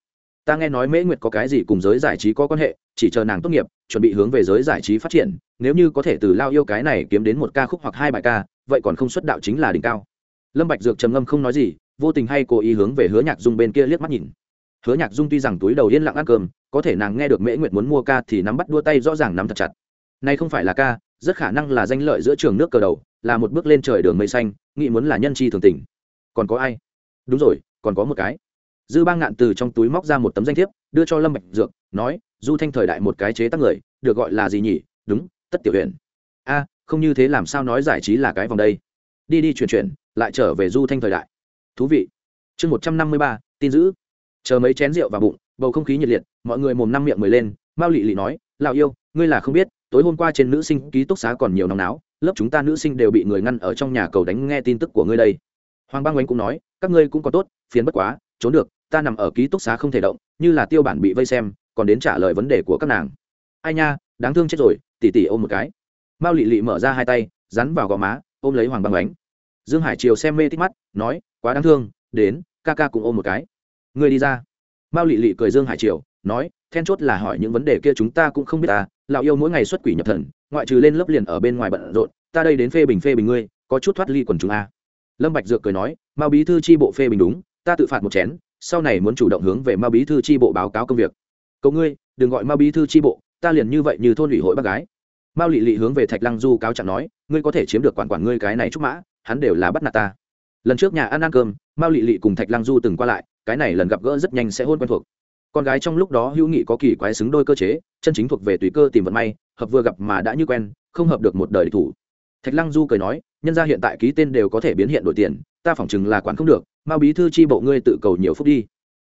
Ta nghe nói mễ nguyệt có cái gì cùng giới giải trí có quan hệ, chỉ chờ nàng tốt nghiệp, chuẩn bị hướng về giới giải trí phát triển, nếu như có thể từ lao yêu cái này kiếm đến một ca khúc hoặc hai bài ca, vậy còn không xuất đạo chính là đỉnh cao. Lâm bạch dược trầm ngâm không nói gì, vô tình hay cố ý hướng về hứa nhạc dung bên kia liếc mắt nhìn. Hứa nhạc dung tuy rằng túi đầu yên lặng ăn cơm, có thể nàng nghe được mễ nguyệt muốn mua ca thì nắm bắt đua tay rõ ràng nắm thật chặt. Nay không phải là ca, rất khả năng là danh lợi giữa trường nước cờ đầu, là một bước lên trời đường mây xanh, nghĩ muốn là nhân chi thường tình còn có ai? Đúng rồi, còn có một cái. Dư bang ngạn từ trong túi móc ra một tấm danh thiếp, đưa cho lâm bạch dược, nói, du thanh thời đại một cái chế tác người, được gọi là gì nhỉ? Đúng, tất tiểu huyện a, không như thế làm sao nói giải trí là cái vòng đây. Đi đi chuyển chuyển, lại trở về du thanh thời đại. Thú vị. Chương một trăm năm mươi ba, tin giữ chờ mấy chén rượu vào bụng, bầu không khí nhiệt liệt, mọi người mồm năm miệng mười lên, mao lị lị nói lào yêu, ngươi là không biết, tối hôm qua trên nữ sinh ký túc xá còn nhiều nóng náo, lớp chúng ta nữ sinh đều bị người ngăn ở trong nhà cầu đánh nghe tin tức của ngươi đây hoàng bang oanh cũng nói, các ngươi cũng có tốt, phiền bất quá, trốn được, ta nằm ở ký túc xá không thể động, như là tiêu bản bị vây xem, còn đến trả lời vấn đề của các nàng. Ai nha, đáng thương chết rồi, tỉ tỉ ôm một cái. Mao lị lị mở ra hai tay rắn vào gò má, ôm lấy hoàng băng bánh dương hải triều xem mê tích mắt, nói, quá đáng thương, đến, ca ca cũng ôm một cái. Người đi ra. Mao lị lị cười dương hải triều, nói, then chốt là hỏi những vấn đề kia chúng ta cũng không biết ta lão yêu mỗi ngày xuất quỷ nhập thần, ngoại trừ lên lớp liền ở bên ngoài bận rộn, ta đây đến phê bình phê bình ngươi, có chút thoát ly quần chúng a lâm bạch dược cười nói, mao bí thư chi bộ phê bình đúng, ta tự phạt một chén, sau này muốn chủ động hướng về mao bí thư chi bộ báo cáo công việc. Cậu ngươi, đừng gọi mao bí thư chi bộ, ta liền như vậy như thôn ủy hội bác gái. Mao lị lị hướng về thạch lăng du cáo trạng nói, ngươi có thể chiếm được quản quản ngươi cái này trúc mã, hắn đều là bắt nạt ta. Lần trước nhà ăn ăn cơm, mao lị lị cùng thạch lăng du từng qua lại, cái này lần gặp gỡ rất nhanh sẽ hôn quen thuộc. Con gái trong lúc đó hữu nghị có kỳ quái xứng đôi cơ chế, chân chính thuộc về tùy cơ tìm vận may, hợp vừa gặp mà đã như quen, không hợp được một đời địch thủ thạch lăng du cười nói, nhân gia hiện tại ký tên đều có thể biến hiện đổi tiền, ta phỏng chừng là quản không được, mao bí thư chi bộ ngươi tự cầu nhiều phút đi.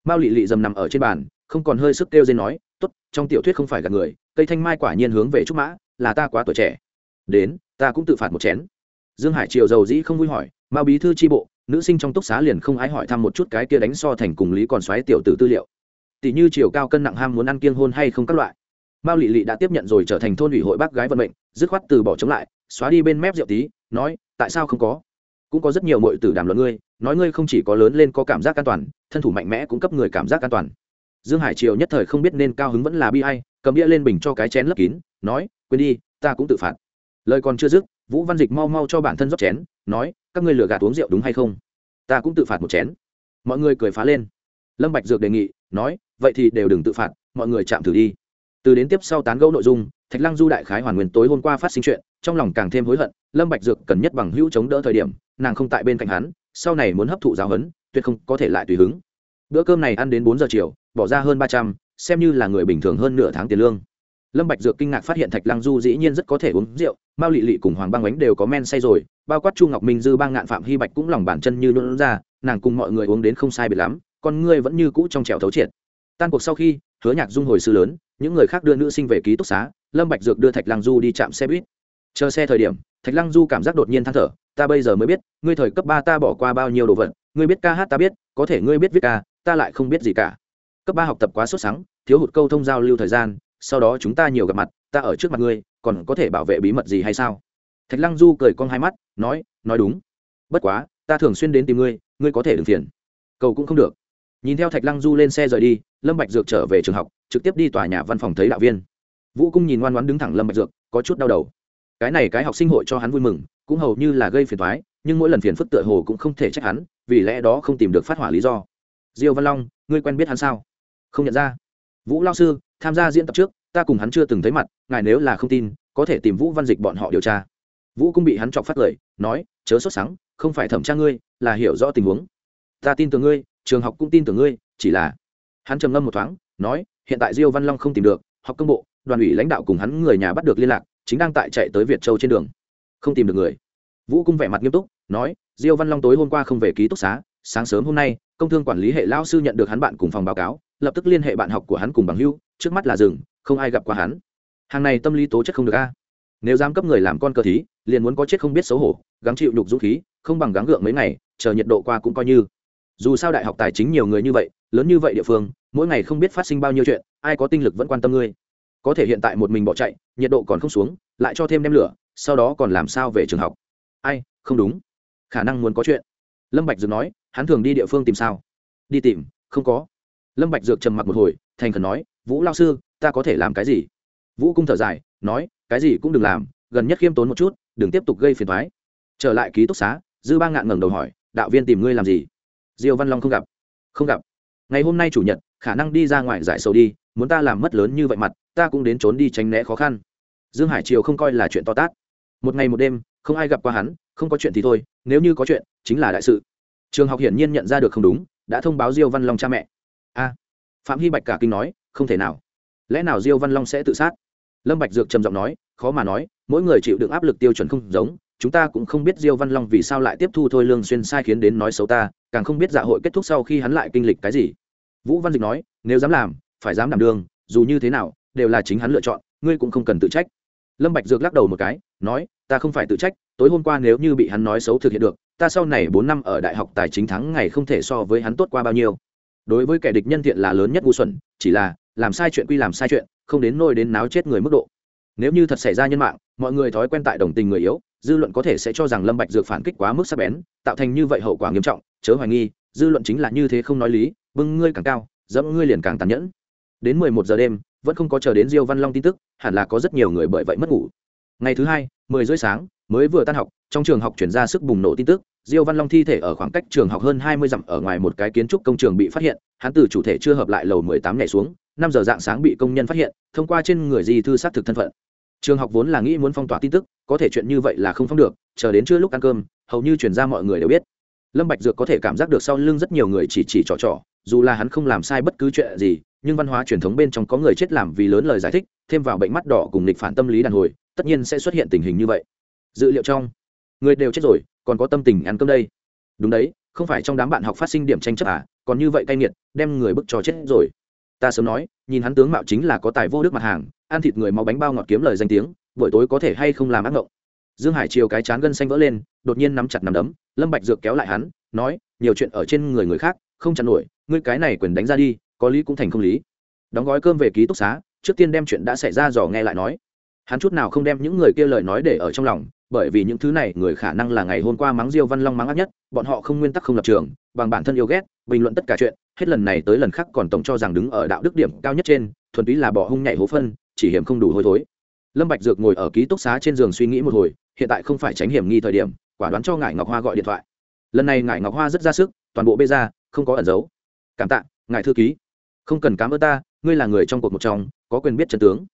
Mao lị lị dầm nằm ở trên bàn, không còn hơi sức kêu dên nói, tốt, trong tiểu thuyết không phải gạt người, cây thanh mai quả nhiên hướng về trúc mã, là ta quá tuổi trẻ. Đến, ta cũng tự phạt một chén. Dương hải triều dầu dĩ không vui hỏi, mao bí thư tri bộ, nữ sinh trong túc xá liền không ái hỏi thăm một chút cái kia đánh so thành cùng lý còn xoáy tiểu tử tư liệu. Tỷ như chiều cao cân nặng ham muốn ăn kiêng hôn hay không các loại. Mao lị lị đã tiếp nhận rồi trở thành thôn ủy hội bác gái vận mệnh, dứt khoát từ bỏ chống lại xóa đi bên mép rượu tí, nói, tại sao không có? Cũng có rất nhiều mọi tử đàm luận ngươi, nói ngươi không chỉ có lớn lên có cảm giác an toàn, thân thủ mạnh mẽ cũng cấp người cảm giác an toàn. Dương hải triều nhất thời không biết nên cao hứng vẫn là bi hay cầm đĩa lên bình cho cái chén lấp kín, nói, quên đi, ta cũng tự phạt. Lời còn chưa dứt, vũ văn dịch mau mau cho bản thân rót chén, nói, các ngươi lừa gạt uống rượu đúng hay không? Ta cũng tự phạt một chén. Mọi người cười phá lên. Lâm bạch dược đề nghị, nói, vậy thì đều đừng tự phạt, mọi người chạm thử đi. Từ đến tiếp sau tán gẫu nội dung, thạch lăng du đại khái hoàn nguyên tối hôm qua phát sinh chuyện trong lòng càng thêm hối hận, lâm bạch dược cần nhất bằng hữu chống đỡ thời điểm, nàng không tại bên cạnh hắn, sau này muốn hấp thụ giáo huấn, tuyệt không có thể lại tùy hứng. Bữa cơm này ăn đến bốn giờ chiều, bỏ ra hơn ba trăm, xem như là người bình thường hơn nửa tháng tiền lương. Lâm bạch dược kinh ngạc phát hiện thạch lăng du dĩ nhiên rất có thể uống rượu, mao lị lị cùng hoàng băng ánh đều có men say rồi, bao quát chu ngọc minh, dư bang ngạn, phạm hy bạch cũng lòng bàn chân như luôn ra, nàng cùng mọi người uống đến không sai biệt lắm còn ngươi vẫn như cũ trong trèo thấu triệt. Tan cuộc sau khi, hứa nhạc dung hồi sư lớn, những người khác đưa nữ sinh về ký túc xá, lâm bạch dược đưa thạch lăng du đi chạm xe buýt chờ xe thời điểm, thạch lăng du cảm giác đột nhiên than thở, ta bây giờ mới biết, ngươi thời cấp ba ta bỏ qua bao nhiêu đồ vật, ngươi biết ca hát ta biết, có thể ngươi biết viết ca, ta lại không biết gì cả. Cấp ba học tập quá sốt sắng, thiếu hụt câu thông giao lưu thời gian, sau đó chúng ta nhiều gặp mặt, ta ở trước mặt ngươi, còn có thể bảo vệ bí mật gì hay sao? Thạch lăng du cười con hai mắt, nói nói đúng. Bất quá, ta thường xuyên đến tìm ngươi ngươi có thể đừng phiền. Cầu cũng không được. Nhìn theo thạch lăng du lên xe rời đi, lâm bạch dược trở về trường học, trực tiếp đi tòa nhà văn phòng thấy đạo viên. Vũ cung nhìn ngoan ngoãn đứng thẳng lâm bạch dược, có chút đau đầu cái này cái học sinh hội cho hắn vui mừng, cũng hầu như là gây phiền toái, nhưng mỗi lần phiền phức tựa hồ cũng không thể trách hắn, vì lẽ đó không tìm được phát hỏa lý do. Diêu văn long, ngươi quen biết hắn sao? Không nhận ra. Vũ lao sư, tham gia diễn tập trước, ta cùng hắn chưa từng thấy mặt, ngài nếu là không tin, có thể tìm vũ văn dịch bọn họ điều tra. Vũ cũng bị hắn chọc phát lời, nói, chớ sốt sắng, không phải thẩm tra ngươi, là hiểu rõ tình huống. Ta tin tưởng ngươi, trường học cũng tin tưởng ngươi, chỉ là hắn trầm ngâm một thoáng, nói, hiện tại diêu văn long không tìm được, học công bộ, đoàn ủy lãnh đạo cùng hắn người nhà bắt được liên lạc chính đang tại chạy tới việt châu trên đường. Không tìm được người. Vũ cung vẻ mặt nghiêm túc, nói, diêu văn long tối hôm qua không về ký túc xá, sáng sớm hôm nay, công thương quản lý hệ lao sư nhận được hắn bạn cùng phòng báo cáo, lập tức liên hệ bạn học của hắn cùng bằng hưu trước mắt là rừng, không ai gặp qua hắn. Hàng này tâm lý tố chất không được a. Nếu dám cấp người làm con cờ thí, liền muốn có chết không biết xấu hổ, gắng chịu nhục dũng khí, không bằng gắng gượng mấy ngày, chờ nhiệt độ qua cũng coi như. Dù sao đại học tài chính nhiều người như vậy, lớn như vậy địa phương, mỗi ngày không biết phát sinh bao nhiêu chuyện, ai có tinh lực vẫn quan tâm ngươi có thể hiện tại một mình bỏ chạy, nhiệt độ còn không xuống, lại cho thêm đem lửa, sau đó còn làm sao về trường học. Ai, không đúng. Khả năng muốn có chuyện. Lâm bạch dược nói, hắn thường đi địa phương tìm sao? Đi tìm, không có. Lâm bạch dược trầm mặc một hồi, thành khẩn nói, vũ lao sư, ta có thể làm cái gì? Vũ cung thở dài, nói, cái gì cũng đừng làm, gần nhất khiêm tốn một chút, đừng tiếp tục gây phiền toái. Trở lại ký túc xá, dư ba ngạn ngẩng đầu hỏi, đạo viên tìm ngươi làm gì? Diêu văn long không gặp. Không gặp. Ngày hôm nay chủ nhật, khả năng đi ra ngoài giải sầu đi, muốn ta làm mất lớn như vậy mặt ta cũng đến trốn đi tránh né khó khăn. Dương hải triều không coi là chuyện to tát. Một ngày một đêm, không ai gặp qua hắn, không có chuyện thì thôi, nếu như có chuyện, chính là đại sự. Trường học hiển nhiên nhận ra được không đúng, đã thông báo diêu văn long cha mẹ. A, phạm hy bạch cả kinh nói, không thể nào. Lẽ nào diêu văn long sẽ tự sát? Lâm bạch dược trầm giọng nói, khó mà nói, mỗi người chịu đựng áp lực tiêu chuẩn không giống, chúng ta cũng không biết diêu văn long vì sao lại tiếp thu thôi lương xuyên sai khiến đến nói xấu ta, càng không biết dạ hội kết thúc sau khi hắn lại kinh lịch cái gì. Vũ văn dịch nói, nếu dám làm, phải dám đảm đương dù như thế nào đều là chính hắn lựa chọn, ngươi cũng không cần tự trách. Lâm bạch dược lắc đầu một cái, nói, ta không phải tự trách, tối hôm qua nếu như bị hắn nói xấu thực hiện được, ta sau này bốn năm ở đại học tài chính thắng ngày không thể so với hắn tốt qua bao nhiêu. Đối với kẻ địch nhân thiện là lớn nhất ngu xuẩn, chỉ là, làm sai chuyện quy làm sai chuyện, không đến nôi đến náo chết người mức độ. Nếu như thật xảy ra nhân mạng, mọi người thói quen tại đồng tình người yếu, dư luận có thể sẽ cho rằng lâm bạch dược phản kích quá mức sắc bén, tạo thành như vậy hậu quả nghiêm trọng, chớ hoài nghi, dư luận chính là như thế không nói lý, bưng ngươi càng cao, dẫm ngươi liền càng tàn nhẫn. Đến mười một giờ đêm vẫn không có chờ đến diêu văn long tin tức, hẳn là có rất nhiều người bởi vậy mất ngủ. Ngày thứ hai, mười rưỡi sáng, mới vừa tan học, trong trường học chuyển ra sức bùng nổ tin tức, diêu văn long thi thể ở khoảng cách trường học hơn hai mươi dặm ở ngoài một cái kiến trúc công trường bị phát hiện, hắn từ chủ thể chưa hợp lại lầu mười tám nhảy xuống, năm giờ dạng sáng bị công nhân phát hiện, thông qua trên người di thư xác thực thân phận. Trường học vốn là nghĩ muốn phong tỏa tin tức, có thể chuyện như vậy là không phong được, chờ đến trưa lúc ăn cơm, hầu như chuyển ra mọi người đều biết. Lâm bạch dược có thể cảm giác được sau lưng rất nhiều người chỉ chỉ trò trò, dù là hắn không làm sai bất cứ chuyện gì nhưng văn hóa truyền thống bên trong có người chết làm vì lớn lời giải thích, thêm vào bệnh mắt đỏ cùng lịch phản tâm lý đàn hồi, tất nhiên sẽ xuất hiện tình hình như vậy. Dự liệu trong, người đều chết rồi, còn có tâm tình ăn cơm đây. Đúng đấy, không phải trong đám bạn học phát sinh điểm tranh chấp à còn như vậy cay nghiệt, đem người bức cho chết rồi. Ta sớm nói, nhìn hắn tướng mạo chính là có tài vô đức mặt hàng, ăn thịt người máu bánh bao ngọt kiếm lời danh tiếng, buổi tối có thể hay không làm ác ngộng. Dương hải chiều cái chán gân xanh vỡ lên, đột nhiên nắm chặt nắm đấm, lâm bạch dược kéo lại hắn, nói, nhiều chuyện ở trên người người khác, không chặn nổi, ngươi cái này quyền đánh ra đi có lý cũng thành không lý. Đóng gói cơm về ký túc xá, trước tiên đem chuyện đã xảy ra dò nghe lại nói. Hắn chút nào không đem những người kia lời nói để ở trong lòng, bởi vì những thứ này người khả năng là ngày hôm qua mắng diêu văn long mắng ác nhất, bọn họ không nguyên tắc không lập trường, bằng bản thân yêu ghét, bình luận tất cả chuyện, hết lần này tới lần khác còn tổng cho rằng đứng ở đạo đức điểm cao nhất trên, thuần túy là bỏ hung nhảy hố phân, chỉ hiểm không đủ hôi thối. Lâm bạch dược ngồi ở ký túc xá trên giường suy nghĩ một hồi, hiện tại không phải tránh hiểm nghi thời điểm, quả đoán cho ngải ngọc hoa gọi điện thoại. Lần này ngải ngọc hoa rất ra sức, toàn bộ bê ra, không có ẩn giấu. Cảm tạ ngài thư ký không cần cám ơn ta, ngươi là người trong cuộc một trong, có quyền biết trần tướng.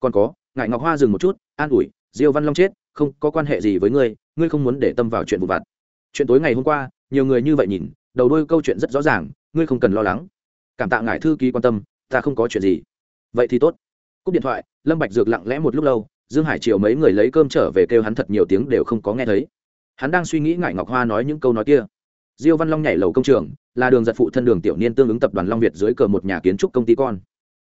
Còn có ngại ngọc hoa dừng một chút, an ủi, diêu văn long chết, không có quan hệ gì với ngươi ngươi không muốn để tâm vào chuyện vụ vặt. Chuyện tối ngày hôm qua, nhiều người như vậy nhìn, đầu đôi câu chuyện rất rõ ràng, ngươi không cần lo lắng. Cảm tạ ngài thư ký quan tâm, ta không có chuyện gì. Vậy thì tốt. Cúp điện thoại, lâm bạch dược lặng lẽ một lúc lâu, dương hải triều mấy người lấy cơm trở về kêu hắn thật nhiều tiếng đều không có nghe thấy. Hắn đang suy nghĩ ngại ngọc hoa nói những câu nói kia diêu văn long nhảy lầu công trường, là đường giật phụ thân đường tiểu niên tương ứng tập đoàn long việt dưới cờ một nhà kiến trúc công ty con.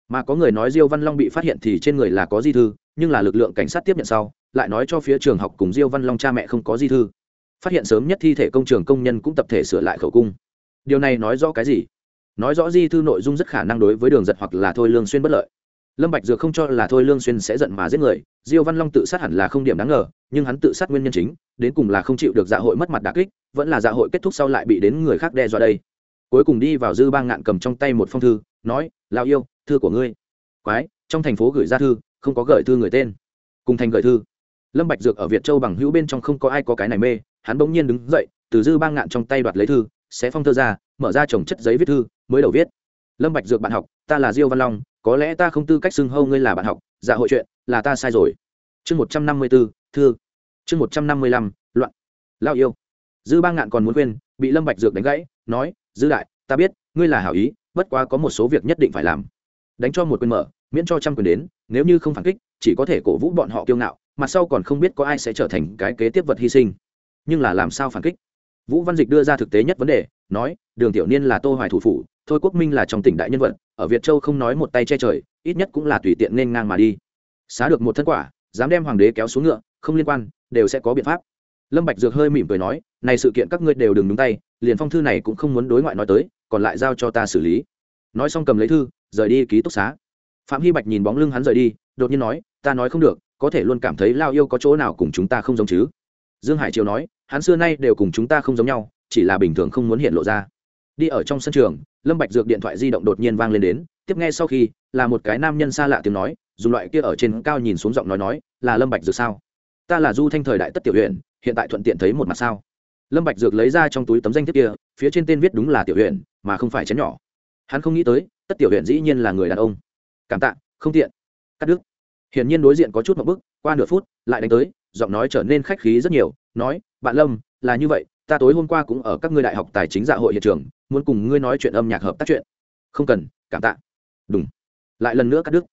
Mà có người nói diêu văn long bị phát hiện thì trên người là có di thư, nhưng là lực lượng cảnh sát tiếp nhận sau, lại nói cho phía trường học cùng diêu văn long cha mẹ không có di thư. Phát hiện sớm nhất thi thể công trường công nhân cũng tập thể sửa lại khẩu cung. Điều này nói rõ cái gì? Nói rõ di thư nội dung rất khả năng đối với đường giật hoặc là thôi lương xuyên bất lợi lâm bạch dược không cho là thôi lương xuyên sẽ giận mà giết người, diêu văn long tự sát hẳn là không điểm đáng ngờ, nhưng hắn tự sát nguyên nhân chính, đến cùng là không chịu được dạ hội mất mặt đả kích, vẫn là dạ hội kết thúc sau lại bị đến người khác đe dọa đây. Cuối cùng đi vào dư bang ngạn cầm trong tay một phong thư, nói lao yêu, thư của ngươi. Quái, trong thành phố gửi ra thư, không có gửi thư người tên. Cùng thành gửi thư. Lâm bạch dược ở việt châu bằng hữu bên trong không có ai có cái này mê, hắn bỗng nhiên đứng dậy, từ dư bang ngạn trong tay đoạt lấy thư sẽ phong thư ra, mở ra chồng chất giấy viết thư, mới đầu viết. Lâm bạch dược bạn học, ta là diêu văn long có lẽ ta không tư cách xưng hâu ngươi là bạn học dạ hội chuyện, là ta sai rồi. Chương một trăm năm mươi b ố thư. Chương một trăm năm mươi lăm, loạn. Lao yêu. Dư ba ngạn còn muốn quên bị lâm bạch dược đánh gãy, nói, dư đại, ta biết, ngươi là hảo ý, bất quá có một số việc nhất định phải làm. Đánh cho một quyền mở, miễn cho trăm quyền đến, nếu như không phản kích, chỉ có thể cổ vũ bọn họ kiêu ngạo mặt sau còn không biết có ai sẽ trở thành cái kế tiếp vật hy sinh. Nhưng là làm sao phản kích? Vũ văn dịch đưa ra thực tế nhất vấn đề, nói, đường tiểu niên là tô hoài thủ phủ thôi quốc minh là trong tỉnh đại nhân vật, ở việt châu không nói một tay che trời, ít nhất cũng là tùy tiện nên ngang mà đi. Xá được một thân quả, dám đem hoàng đế kéo xuống ngựa, không liên quan, đều sẽ có biện pháp. Lâm bạch dược hơi mỉm cười nói, này sự kiện các ngươi đều đừng đúng tay, liền phong thư này cũng không muốn đối ngoại nói tới, còn lại giao cho ta xử lý. Nói xong cầm lấy thư, rời đi ký túc xá. Phạm hy bạch nhìn bóng lưng hắn rời đi, đột nhiên nói, ta nói không được, có thể luôn cảm thấy lao yêu có chỗ nào cùng chúng ta không giống chứ? Dương hải triều nói, hắn xưa nay đều cùng chúng ta không giống nhau, chỉ là bình thường không muốn hiện lộ ra đi ở trong sân trường, lâm bạch dược điện thoại di động đột nhiên vang lên đến, tiếp nghe sau khi, là một cái nam nhân xa lạ tiếng nói, dùng loại kia ở trên cao nhìn xuống giọng nói nói, là lâm bạch dược sao? Ta là du thanh thời đại tất tiểu huyện hiện tại thuận tiện thấy một mặt sao? Lâm bạch dược lấy ra trong túi tấm danh thiếp kia, phía trên tên viết đúng là tiểu huyện mà không phải chén nhỏ. Hắn không nghĩ tới, tất tiểu huyện dĩ nhiên là người đàn ông. Cảm tạ, không tiện. Cắt đứt. Hiển nhiên đối diện có chút một bức, qua nửa phút, lại đánh tới, giọng nói trở nên khách khí rất nhiều, nói, bạn lâm, là như vậy ta tối hôm qua cũng ở các ngươi đại học tài chính dạ hội hiện trường, muốn cùng ngươi nói chuyện âm nhạc hợp tác chuyện. Không cần, cảm tạ. Đúng lại lần nữa cắt đứt.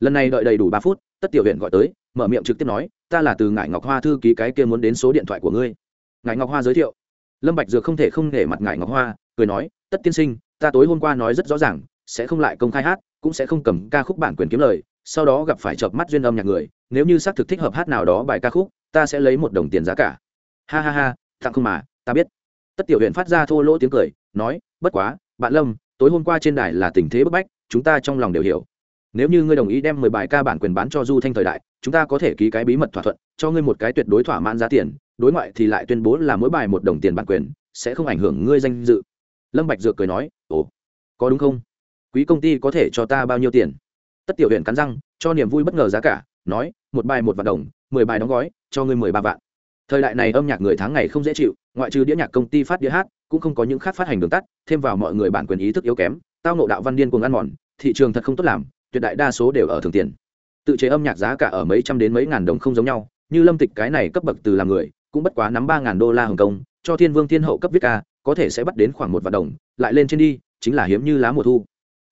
Lần này đợi đầy đủ ba phút, tất tiểu huyện gọi tới, mở miệng trực tiếp nói, ta là từ ngải ngọc hoa thư ký cái kia muốn đến số điện thoại của ngươi. Ngải ngọc hoa giới thiệu. Lâm bạch dược không thể không để mặt ngải ngọc hoa, cười nói, tất tiên sinh, ta tối hôm qua nói rất rõ ràng, sẽ không lại công khai hát, cũng sẽ không cầm ca khúc bản quyền kiếm lời, sau đó gặp phải chợp mắt duyên âm nhạc người, nếu như xác thực thích hợp hát nào đó bài ca khúc, ta sẽ lấy một đồng tiền giá cả. Ha ha ha, tặng không mà ta biết. Tất tiểu huyện phát ra thô lỗ tiếng cười, nói, bất quá, bạn lâm, tối hôm qua trên đài là tình thế bức bách, chúng ta trong lòng đều hiểu. Nếu như ngươi đồng ý đem mười bài ca bản quyền bán cho du thanh thời đại, chúng ta có thể ký cái bí mật thỏa thuận, cho ngươi một cái tuyệt đối thỏa mãn giá tiền, đối ngoại thì lại tuyên bố là mỗi bài một đồng tiền bản quyền, sẽ không ảnh hưởng ngươi danh dự. Lâm bạch dược cười nói, ồ, có đúng không? Quý công ty có thể cho ta bao nhiêu tiền? Tất tiểu huyện cắn răng, cho niềm vui bất ngờ giá cả, nói, một bài một vạn đồng, mười bài đóng gói, cho ngươi mười ba vạn thời đại này âm nhạc người tháng ngày không dễ chịu, ngoại trừ đĩa nhạc công ty phát đĩa hát, cũng không có những khác phát hành đường tắt, thêm vào mọi người bản quyền ý thức yếu kém, tao nộ đạo văn điên cuồng ăn mòn, thị trường thật không tốt làm, tuyệt đại đa số đều ở thường tiền. Tự chế âm nhạc giá cả ở mấy trăm đến mấy ngàn đồng không giống nhau, như lâm tịch cái này cấp bậc từ làm người, cũng bất quá nắm ba ngàn đô la hồng kông, cho thiên vương thiên hậu cấp viết ca, có thể sẽ bắt đến khoảng một vạn đồng, lại lên trên đi, chính là hiếm như lá mùa thu.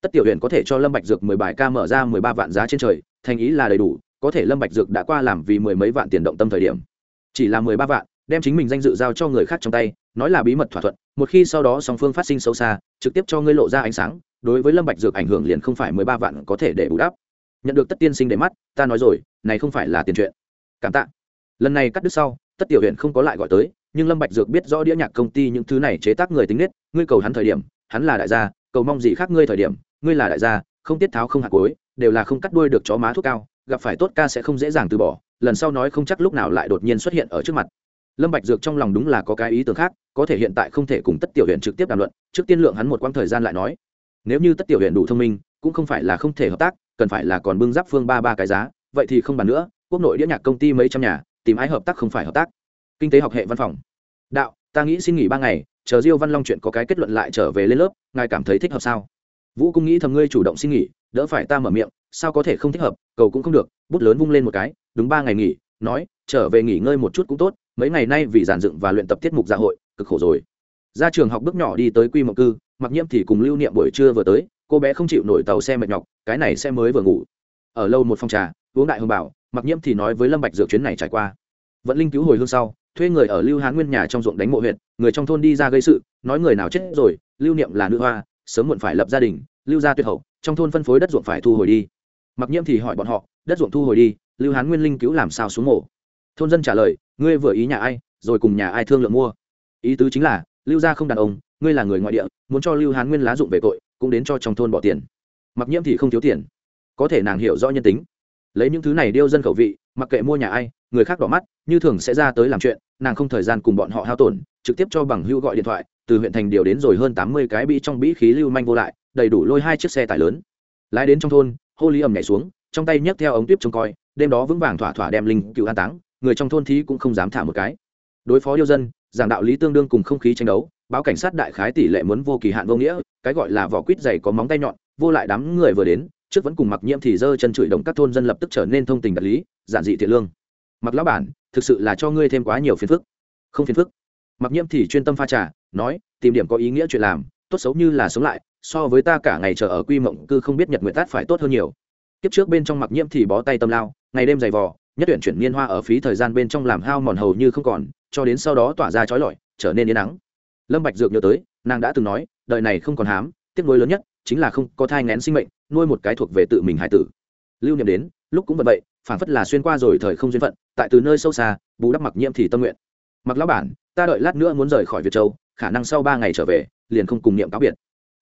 Tất tiểu huyện có thể cho lâm bạch dược mười bài ca mở ra mười ba vạn giá trên trời, thành ý là đầy đủ, có thể lâm bạch dược đã qua làm vì mười mấy vạn tiền động tâm thời điểm chỉ là mười ba vạn, đem chính mình danh dự giao cho người khác trong tay, nói là bí mật thỏa thuận, một khi sau đó song phương phát sinh sâu xa, trực tiếp cho ngươi lộ ra ánh sáng, đối với lâm bạch dược ảnh hưởng liền không phải mười ba vạn có thể để bù đắp. Nhận được tất tiên sinh để mắt, ta nói rồi, này không phải là tiền chuyện. Cảm tạ. Lần này cắt đứt sau, tất tiểu huyện không có lại gọi tới, nhưng lâm bạch dược biết rõ đĩa nhạc công ty những thứ này chế tác người tính nết, ngươi cầu hắn thời điểm, hắn là đại gia, cầu mong gì khác ngươi thời điểm, ngươi là đại gia, không tiết tháo không hạt cuối đều là không cắt đuôi được chó má thuốc cao, gặp phải tốt ca sẽ không dễ dàng từ bỏ lần sau nói không chắc lúc nào lại đột nhiên xuất hiện ở trước mặt. Lâm bạch dược trong lòng đúng là có cái ý tưởng khác, có thể hiện tại không thể cùng tất tiểu huyện trực tiếp đàm luận, trước tiên lượng hắn một quãng thời gian lại nói. Nếu như tất tiểu huyện đủ thông minh, cũng không phải là không thể hợp tác, cần phải là còn bưng giáp phương ba ba cái giá, vậy thì không bàn nữa, quốc nội đĩa nhạc công ty mấy trăm nhà, tìm ai hợp tác không phải hợp tác. Kinh tế học hệ văn phòng. Đạo, ta nghĩ xin nghỉ ba ngày, chờ diêu văn long chuyện có cái kết luận lại trở về lên lớp, ngài cảm thấy thích hợp sao? Vũ cũng nghĩ thầm ngươi chủ động xin nghỉ, đỡ phải ta mở miệng, sao có thể không thích hợp, cầu cũng không được, bút lớn vung lên một cái đúng ba ngày nghỉ, nói, trở về nghỉ ngơi một chút cũng tốt, mấy ngày nay vì giàn dựng và luyện tập tiết mục dạ hội, cực khổ rồi. Ra trường học bước nhỏ đi tới quy mộng cư, mặc nhiễm thì cùng lưu niệm buổi trưa vừa tới, cô bé không chịu nổi tàu xe mệt nhọc, cái này xe mới vừa ngủ. Ở lâu một phòng trà, uống đại hương bảo, mặc nhiễm thì nói với lâm bạch dược chuyến này trải qua. Vận linh cứu hồi hương sau, thuê người ở lưu hán nguyên nhà trong ruộng đánh mộ huyện người trong thôn đi ra gây sự, nói người nào chết rồi, lưu niệm là nữ hoa, sớm muộn phải lập gia đình, lưu gia tuyệt hậu, trong thôn phân phối đất ruộng phải thu hồi đi. Mặc nhiễm thì hỏi bọn họ, đất ruộng thu hồi đi lưu hán nguyên linh cứu làm sao xuống mộ thôn dân trả lời, ngươi vừa ý nhà ai, rồi cùng nhà ai thương lượng mua. Ý tứ chính là, lưu gia không đàn ông, ngươi là người ngoại địa, muốn cho lưu hán nguyên lá dụng về tội, cũng đến cho trong thôn bỏ tiền. Mặc nhiễm thì không thiếu tiền. Có thể nàng hiểu rõ nhân tính. Lấy những thứ này điêu dân khẩu vị, mặc kệ mua nhà ai, người khác đỏ mắt, như thường sẽ ra tới làm chuyện, nàng không thời gian cùng bọn họ hao tổn, trực tiếp cho bằng hưu gọi điện thoại, từ huyện thành điều đến rồi hơn tám mươi cái bị trong bĩ khí lưu manh vô lại, đầy đủ lôi hai chiếc xe tải lớn. Lái đến trong thôn, hô lý ẩm nhảy xuống trong tay nhấc theo ống tuyếp trông coi, đêm đó vững vàng thỏa thỏa đem linh cựu an táng, người trong thôn thí cũng không dám thả một cái. Đối phó yêu dân, giảng đạo lý tương đương cùng không khí tranh đấu, báo cảnh sát đại khái tỷ lệ muốn vô kỳ hạn vô nghĩa, cái gọi là vỏ quýt dày có móng tay nhọn, vô lại đám người vừa đến, trước vẫn cùng mặc nhiễm thì dơ chân chửi đồng các thôn dân lập tức trở nên thông tình đạt lý, giản dị thiện lương. Mặc lão bản, thực sự là cho ngươi thêm quá nhiều phiền phức. Không phiền phức. Mặc nhiễm thì chuyên tâm pha trà, nói, tìm điểm có ý nghĩa chuyện làm, tốt xấu như là sống lại, so với ta cả ngày chờ ở quy mộng cư không biết nhật nguyện tát phải tốt hơn nhiều kiếp trước bên trong mặc nhiễm thì bó tay tâm lao, ngày đêm dày vò, nhất tuyển chuyển niên hoa ở phí thời gian bên trong làm hao mòn hầu như không còn, cho đến sau đó tỏa ra trói lọi, trở nên yên nắng. Lâm bạch dược nhớ tới, nàng đã từng nói, đời này không còn hám, tiếc nuối lớn nhất chính là không có thai ngén sinh mệnh, nuôi một cái thuộc về tự mình hải tử. Lưu niệm đến, lúc cũng vậy phản phất là xuyên qua rồi thời không duyên phận, tại từ nơi sâu xa, bù đắp mặc nhiễm thì tâm nguyện. Mặc lão bản, ta đợi lát nữa muốn rời khỏi việt châu, khả năng sau ba ngày trở về, liền không cùng niệm cáo biệt.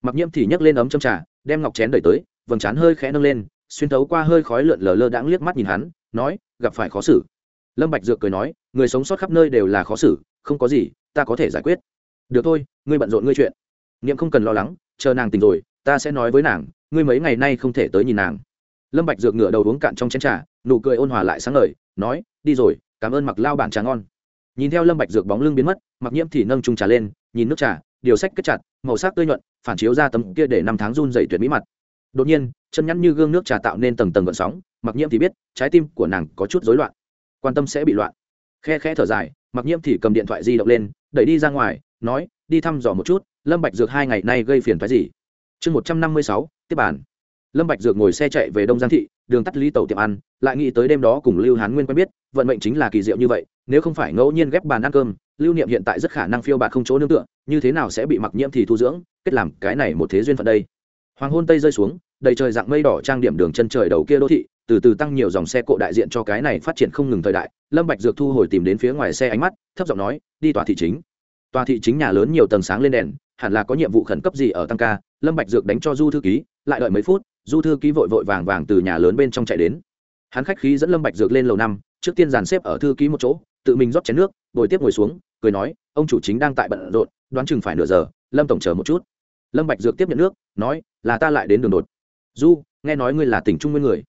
Mặc nhiễm thì nhấc lên ấm châm trà, đem ngọc chén đẩy tới, vầng trán hơi khẽ nâng lên xuyên thấu qua hơi khói lượn lờ lơ đãng liếc mắt nhìn hắn, nói, gặp phải khó xử. Lâm bạch dược cười nói, người sống sót khắp nơi đều là khó xử, không có gì, ta có thể giải quyết. Được thôi, ngươi bận rộn ngươi chuyện. Niệm không cần lo lắng, chờ nàng tỉnh rồi, ta sẽ nói với nàng, ngươi mấy ngày nay không thể tới nhìn nàng. Lâm bạch dược ngửa đầu uống cạn trong chén trà, nụ cười ôn hòa lại sáng ngời, nói, đi rồi, cảm ơn mặc lao bản trà ngon. Nhìn theo lâm bạch dược bóng lưng biến mất, mặc nhiễm thì nâng chung trà lên, nhìn nước trà, điều sách kết chặt, màu sắc tươi nhuận, phản chiếu ra tấm kia để năm tháng run rẩy tuyệt mỹ mặt đột nhiên, chân nhắn như gương nước trà tạo nên tầng tầng gợn sóng, mặc nhiễm thì biết, trái tim của nàng có chút rối loạn. Quan tâm sẽ bị loạn. Khe khẽ thở dài, mặc nhiễm thì cầm điện thoại di động lên, đẩy đi ra ngoài, nói, đi thăm dò một chút, lâm bạch dược hai ngày nay gây phiền phái gì? Chương một trăm năm mươi sáu, tiếp bàn. Lâm bạch dược ngồi xe chạy về đông giang thị, đường tắt lý tàu tiệm ăn, lại nghĩ tới đêm đó cùng lưu hán nguyên quen biết, vận mệnh chính là kỳ diệu như vậy, nếu không phải ngẫu nhiên ghép bàn ăn cơm, lưu niệm hiện tại rất khả năng phiêu bạt không chỗ nương tựa, như thế nào sẽ bị mặc nhiễm thì thu dưỡng, kết làm cái này một thế duyên phận đây. Hoàng hôn tây rơi xuống đầy trời dạng mây đỏ trang điểm đường chân trời đầu kia đô thị, từ từ tăng nhiều dòng xe cộ đại diện cho cái này phát triển không ngừng thời đại. Lâm bạch dược thu hồi tìm đến phía ngoài xe ánh mắt, thấp giọng nói, đi tòa thị chính. Tòa thị chính nhà lớn nhiều tầng sáng lên đèn, hẳn là có nhiệm vụ khẩn cấp gì ở tăng ca. Lâm bạch dược đánh cho du thư ký, lại đợi mấy phút, du thư ký vội vội vàng vàng từ nhà lớn bên trong chạy đến. Hắn khách khí dẫn lâm bạch dược lên lầu năm, trước tiên dàn xếp ở thư ký một chỗ, tự mình rót chén nước ngồi tiếp ngồi xuống, cười nói, ông chủ chính đang tại bận rộn, đoán chừng phải nửa giờ, lâm tổng chờ một chút. Lâm bạch dược tiếp nhận nước, nói, là ta lại đến đường đột du, nghe nói ngươi là tỉnh trung nguyên người.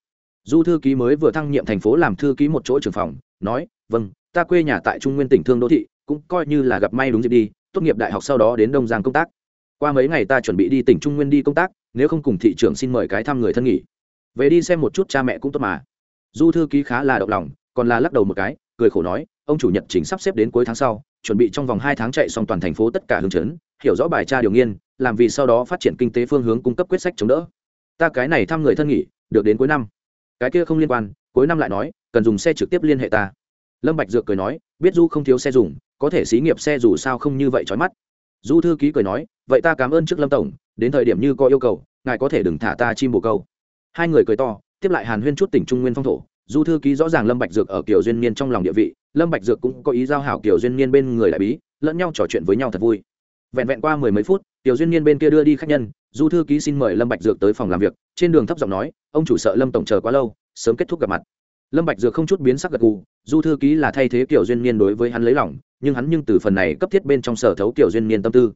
Du thư ký mới vừa thăng nhiệm thành phố làm thư ký một chỗ trưởng phòng, nói vâng ta quê nhà tại trung nguyên tỉnh thương đô thị, cũng coi như là gặp may đúng dịp đi, tốt nghiệp đại học sau đó đến đông giang công tác. Qua mấy ngày ta chuẩn bị đi tỉnh trung nguyên đi công tác, nếu không cùng thị trưởng xin mời cái thăm người thân nghỉ. Về đi xem một chút cha mẹ cũng tốt mà. Du thư ký khá là động lòng, còn là lắc đầu một cái, cười khổ nói, ông chủ nhật chính sắp xếp đến cuối tháng sau, chuẩn bị trong vòng hai tháng chạy xong toàn thành phố tất cả hướng chấn, hiểu rõ bài tra điều nghiên, làm vì sau đó phát triển kinh tế phương hướng cung cấp quyết sách chống đỡ ta cái này thăm người thân nghỉ, được đến cuối năm. Cái kia không liên quan, cuối năm lại nói, cần dùng xe trực tiếp liên hệ ta. Lâm bạch dược cười nói, biết du không thiếu xe dùng, có thể xí nghiệp xe dù sao không như vậy chói mắt. Du thư ký cười nói, vậy ta cảm ơn trước lâm tổng, đến thời điểm như có yêu cầu, ngài có thể đừng thả ta chim bồ câu. Hai người cười to, tiếp lại hàn huyên chút tỉnh trung nguyên phong thổ. Du thư ký rõ ràng lâm bạch dược ở kiều duyên niên trong lòng địa vị, lâm bạch dược cũng có ý giao hảo kiều duyên niên bên người đại bí, lẫn nhau trò chuyện với nhau thật vui. Vẹn vẹn qua mười mấy phút Tiểu duyên niên bên kia đưa đi khách nhân, du thư ký xin mời lâm bạch dược tới phòng làm việc, trên đường thấp giọng nói, ông chủ sợ lâm tổng chờ quá lâu, sớm kết thúc gặp mặt. Lâm bạch dược không chút biến sắc gật gù, du thư ký là thay thế Tiểu duyên niên đối với hắn lấy lòng, nhưng hắn nhưng từ phần này cấp thiết bên trong sở thấu Tiểu duyên niên tâm tư.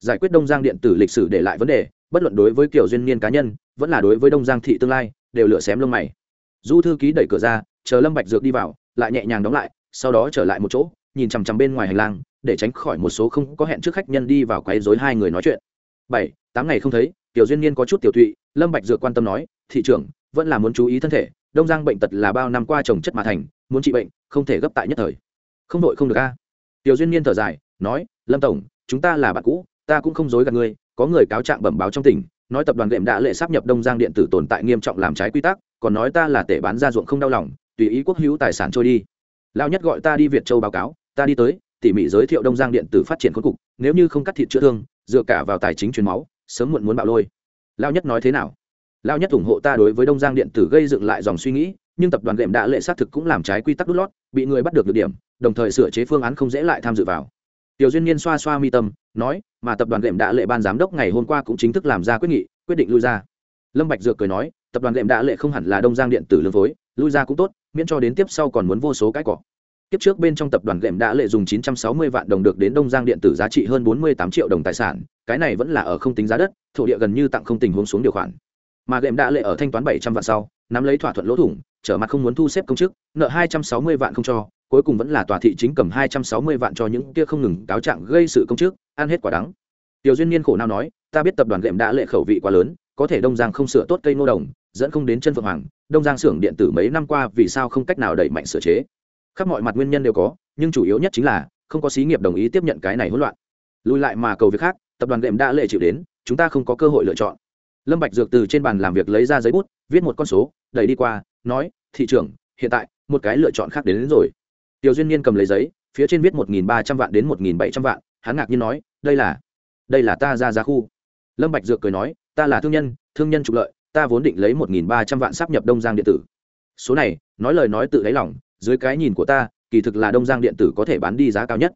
Giải quyết đông giang điện tử lịch sử để lại vấn đề, bất luận đối với Tiểu duyên niên cá nhân, vẫn là đối với đông giang thị tương lai, đều lựa xém lông mày. Du thư ký đẩy cửa ra, chờ lâm bạch dược đi vào, lại nhẹ nhàng đóng lại, sau đó trở lại một chỗ, nhìn chằm chằm bên ngoài hành lang để tránh khỏi một số không có hẹn trước khách nhân đi vào quấy rối hai người nói chuyện. Bảy, tám ngày không thấy, tiểu duyên niên có chút tiểu thụy lâm bạch dược quan tâm nói, thị trưởng, vẫn là muốn chú ý thân thể, đông giang bệnh tật là bao năm qua trồng chất mà thành, muốn trị bệnh, không thể gấp tại nhất thời. Không đội không được a. Tiểu duyên niên thở dài, nói, lâm tổng, chúng ta là bạn cũ, ta cũng không dối gạt ngươi, có người cáo trạng bẩm báo trong tỉnh, nói tập đoàn đệm đã lệ sắp nhập đông giang điện tử tồn tại nghiêm trọng làm trái quy tắc, còn nói ta là tể bán ra ruộng không đau lòng, tùy ý quốc hữu tài sản trôi đi. Lao nhất gọi ta đi việt châu báo cáo, ta đi tới tỉ mỉ giới thiệu đông giang điện tử phát triển khốn cục, nếu như không cắt thịt chữa thương, dựa cả vào tài chính truyền máu, sớm muộn muốn bạo lôi. Lao nhất nói thế nào? Lao nhất ủng hộ ta đối với đông giang điện tử gây dựng lại dòng suy nghĩ, nhưng tập đoàn đệm đã lệ xác thực cũng làm trái quy tắc đút lót, bị người bắt được được điểm, đồng thời sửa chế phương án không dễ lại tham dự vào. Tiểu duyên niên xoa xoa mi tâm, nói, mà tập đoàn đệm đã lệ ban giám đốc ngày hôm qua cũng chính thức làm ra quyết nghị, quyết định lui ra. Lâm bạch dược cười nói, tập đoàn đệm đã lệ không hẳn là đông giang điện tử lương phối, lui ra cũng tốt, miễn cho đến tiếp sau còn muốn vô số cái cỏ tiếp trước bên trong tập đoàn đệm đã lệ dùng 960 vạn đồng được đến đông giang điện tử giá trị hơn 48 triệu đồng tài sản, cái này vẫn là ở không tính giá đất, thổ địa gần như tặng không tình huống xuống điều khoản. Mà đệm đã lệ ở thanh toán 700 vạn sau, nắm lấy thỏa thuận lỗ thủng, trở mặt không muốn thu xếp công chức, nợ 260 vạn không cho, cuối cùng vẫn là tòa thị chính cầm 260 vạn cho những kia không ngừng cáo trạng gây sự công chức, ăn hết quả đắng. Tiểu duyên niên khổ nào nói, ta biết tập đoàn đệm đã lệ khẩu vị quá lớn, có thể đông giang không sửa tốt cây nô đồng, dẫn không đến chân phượng hoàng, đông giang xưởng điện tử mấy năm qua vì sao không cách nào đẩy mạnh sửa chế? Khắp mọi mặt nguyên nhân đều có nhưng chủ yếu nhất chính là không có xí nghiệp đồng ý tiếp nhận cái này hỗn loạn. Lùi lại mà cầu việc khác tập đoàn đệm đã lệ chịu đến chúng ta không có cơ hội lựa chọn. Lâm bạch dược từ trên bàn làm việc lấy ra giấy bút viết một con số đẩy đi qua nói thị trưởng hiện tại một cái lựa chọn khác đến, đến rồi. Tiểu duyên niên cầm lấy giấy phía trên viết một nghìn ba trăm vạn đến một nghìn bảy trăm vạn hắn ngạc nhiên nói đây là đây là ta ra giá khu. Lâm bạch dược cười nói ta là thương nhân thương nhân trục lợi ta vốn định lấy một nghìn ba trăm vạn sắp nhập đông giang điện tử. Số này nói lời nói tự lấy lòng dưới cái nhìn của ta, kỳ thực là đông giang điện tử có thể bán đi giá cao nhất.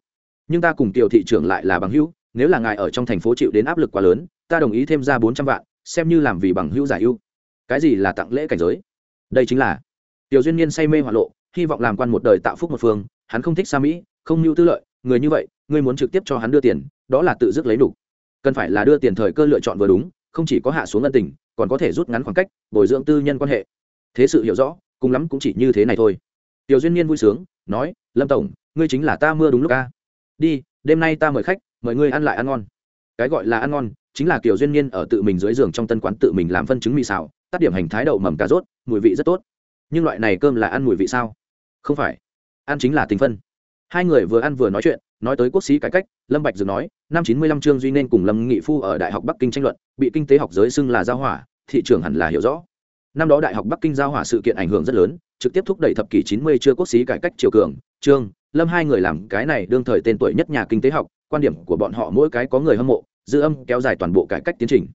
Nhưng ta cùng tiểu thị trưởng lại là bằng hữu, nếu là ngài ở trong thành phố chịu đến áp lực quá lớn, ta đồng ý thêm ra bốn trăm vạn, xem như làm vì bằng hữu giải ưu. Cái gì là tặng lễ cảnh giới? Đây chính là tiểu duyên niên say mê hỏa lộ, hy vọng làm quan một đời tạo phúc một phương, hắn không thích xa mỹ, không mưu tư lợi, người như vậy, ngươi muốn trực tiếp cho hắn đưa tiền, đó là tự dứt lấy đủ. Cần phải là đưa tiền thời cơ lựa chọn vừa đúng, không chỉ có hạ xuống ân tình, còn có thể rút ngắn khoảng cách, bồi dưỡng tư nhân quan hệ. Thế sự hiểu rõ, cùng lắm cũng chỉ như thế này thôi tiểu duyên niên vui sướng, nói, lâm tổng, ngươi chính là ta mưa đúng lúc ca đi, đêm nay ta mời khách, mời ngươi ăn lại ăn ngon. Cái gọi là ăn ngon, chính là kiểu duyên niên ở tự mình dưới giường trong tân quán tự mình làm phân chứng mì xào tắt điểm hành thái đậu mầm cà rốt, mùi vị rất tốt. Nhưng loại này cơm là ăn mùi vị sao? Không phải. Ăn chính là tình phân. Hai người vừa ăn vừa nói chuyện, nói tới quốc sĩ cải cách, lâm bạch dừng nói, năm chín mươi lăm trương duy nên cùng lâm nghị phu ở đại học bắc kinh tranh luận, bị kinh tế học giới xưng là giao hỏa, thị trường hẳn là hiểu rõ. Năm đó đại học bắc kinh giao hỏa sự kiện ảnh hưởng rất lớn trực tiếp thúc đẩy thập kỷ chín mươi chưa quốc sĩ cải cách triều cường. Trương, lâm hai người làm cái này đương thời tên tuổi nhất nhà kinh tế học, quan điểm của bọn họ mỗi cái có người hâm mộ dư âm kéo dài toàn bộ cải cách tiến trình.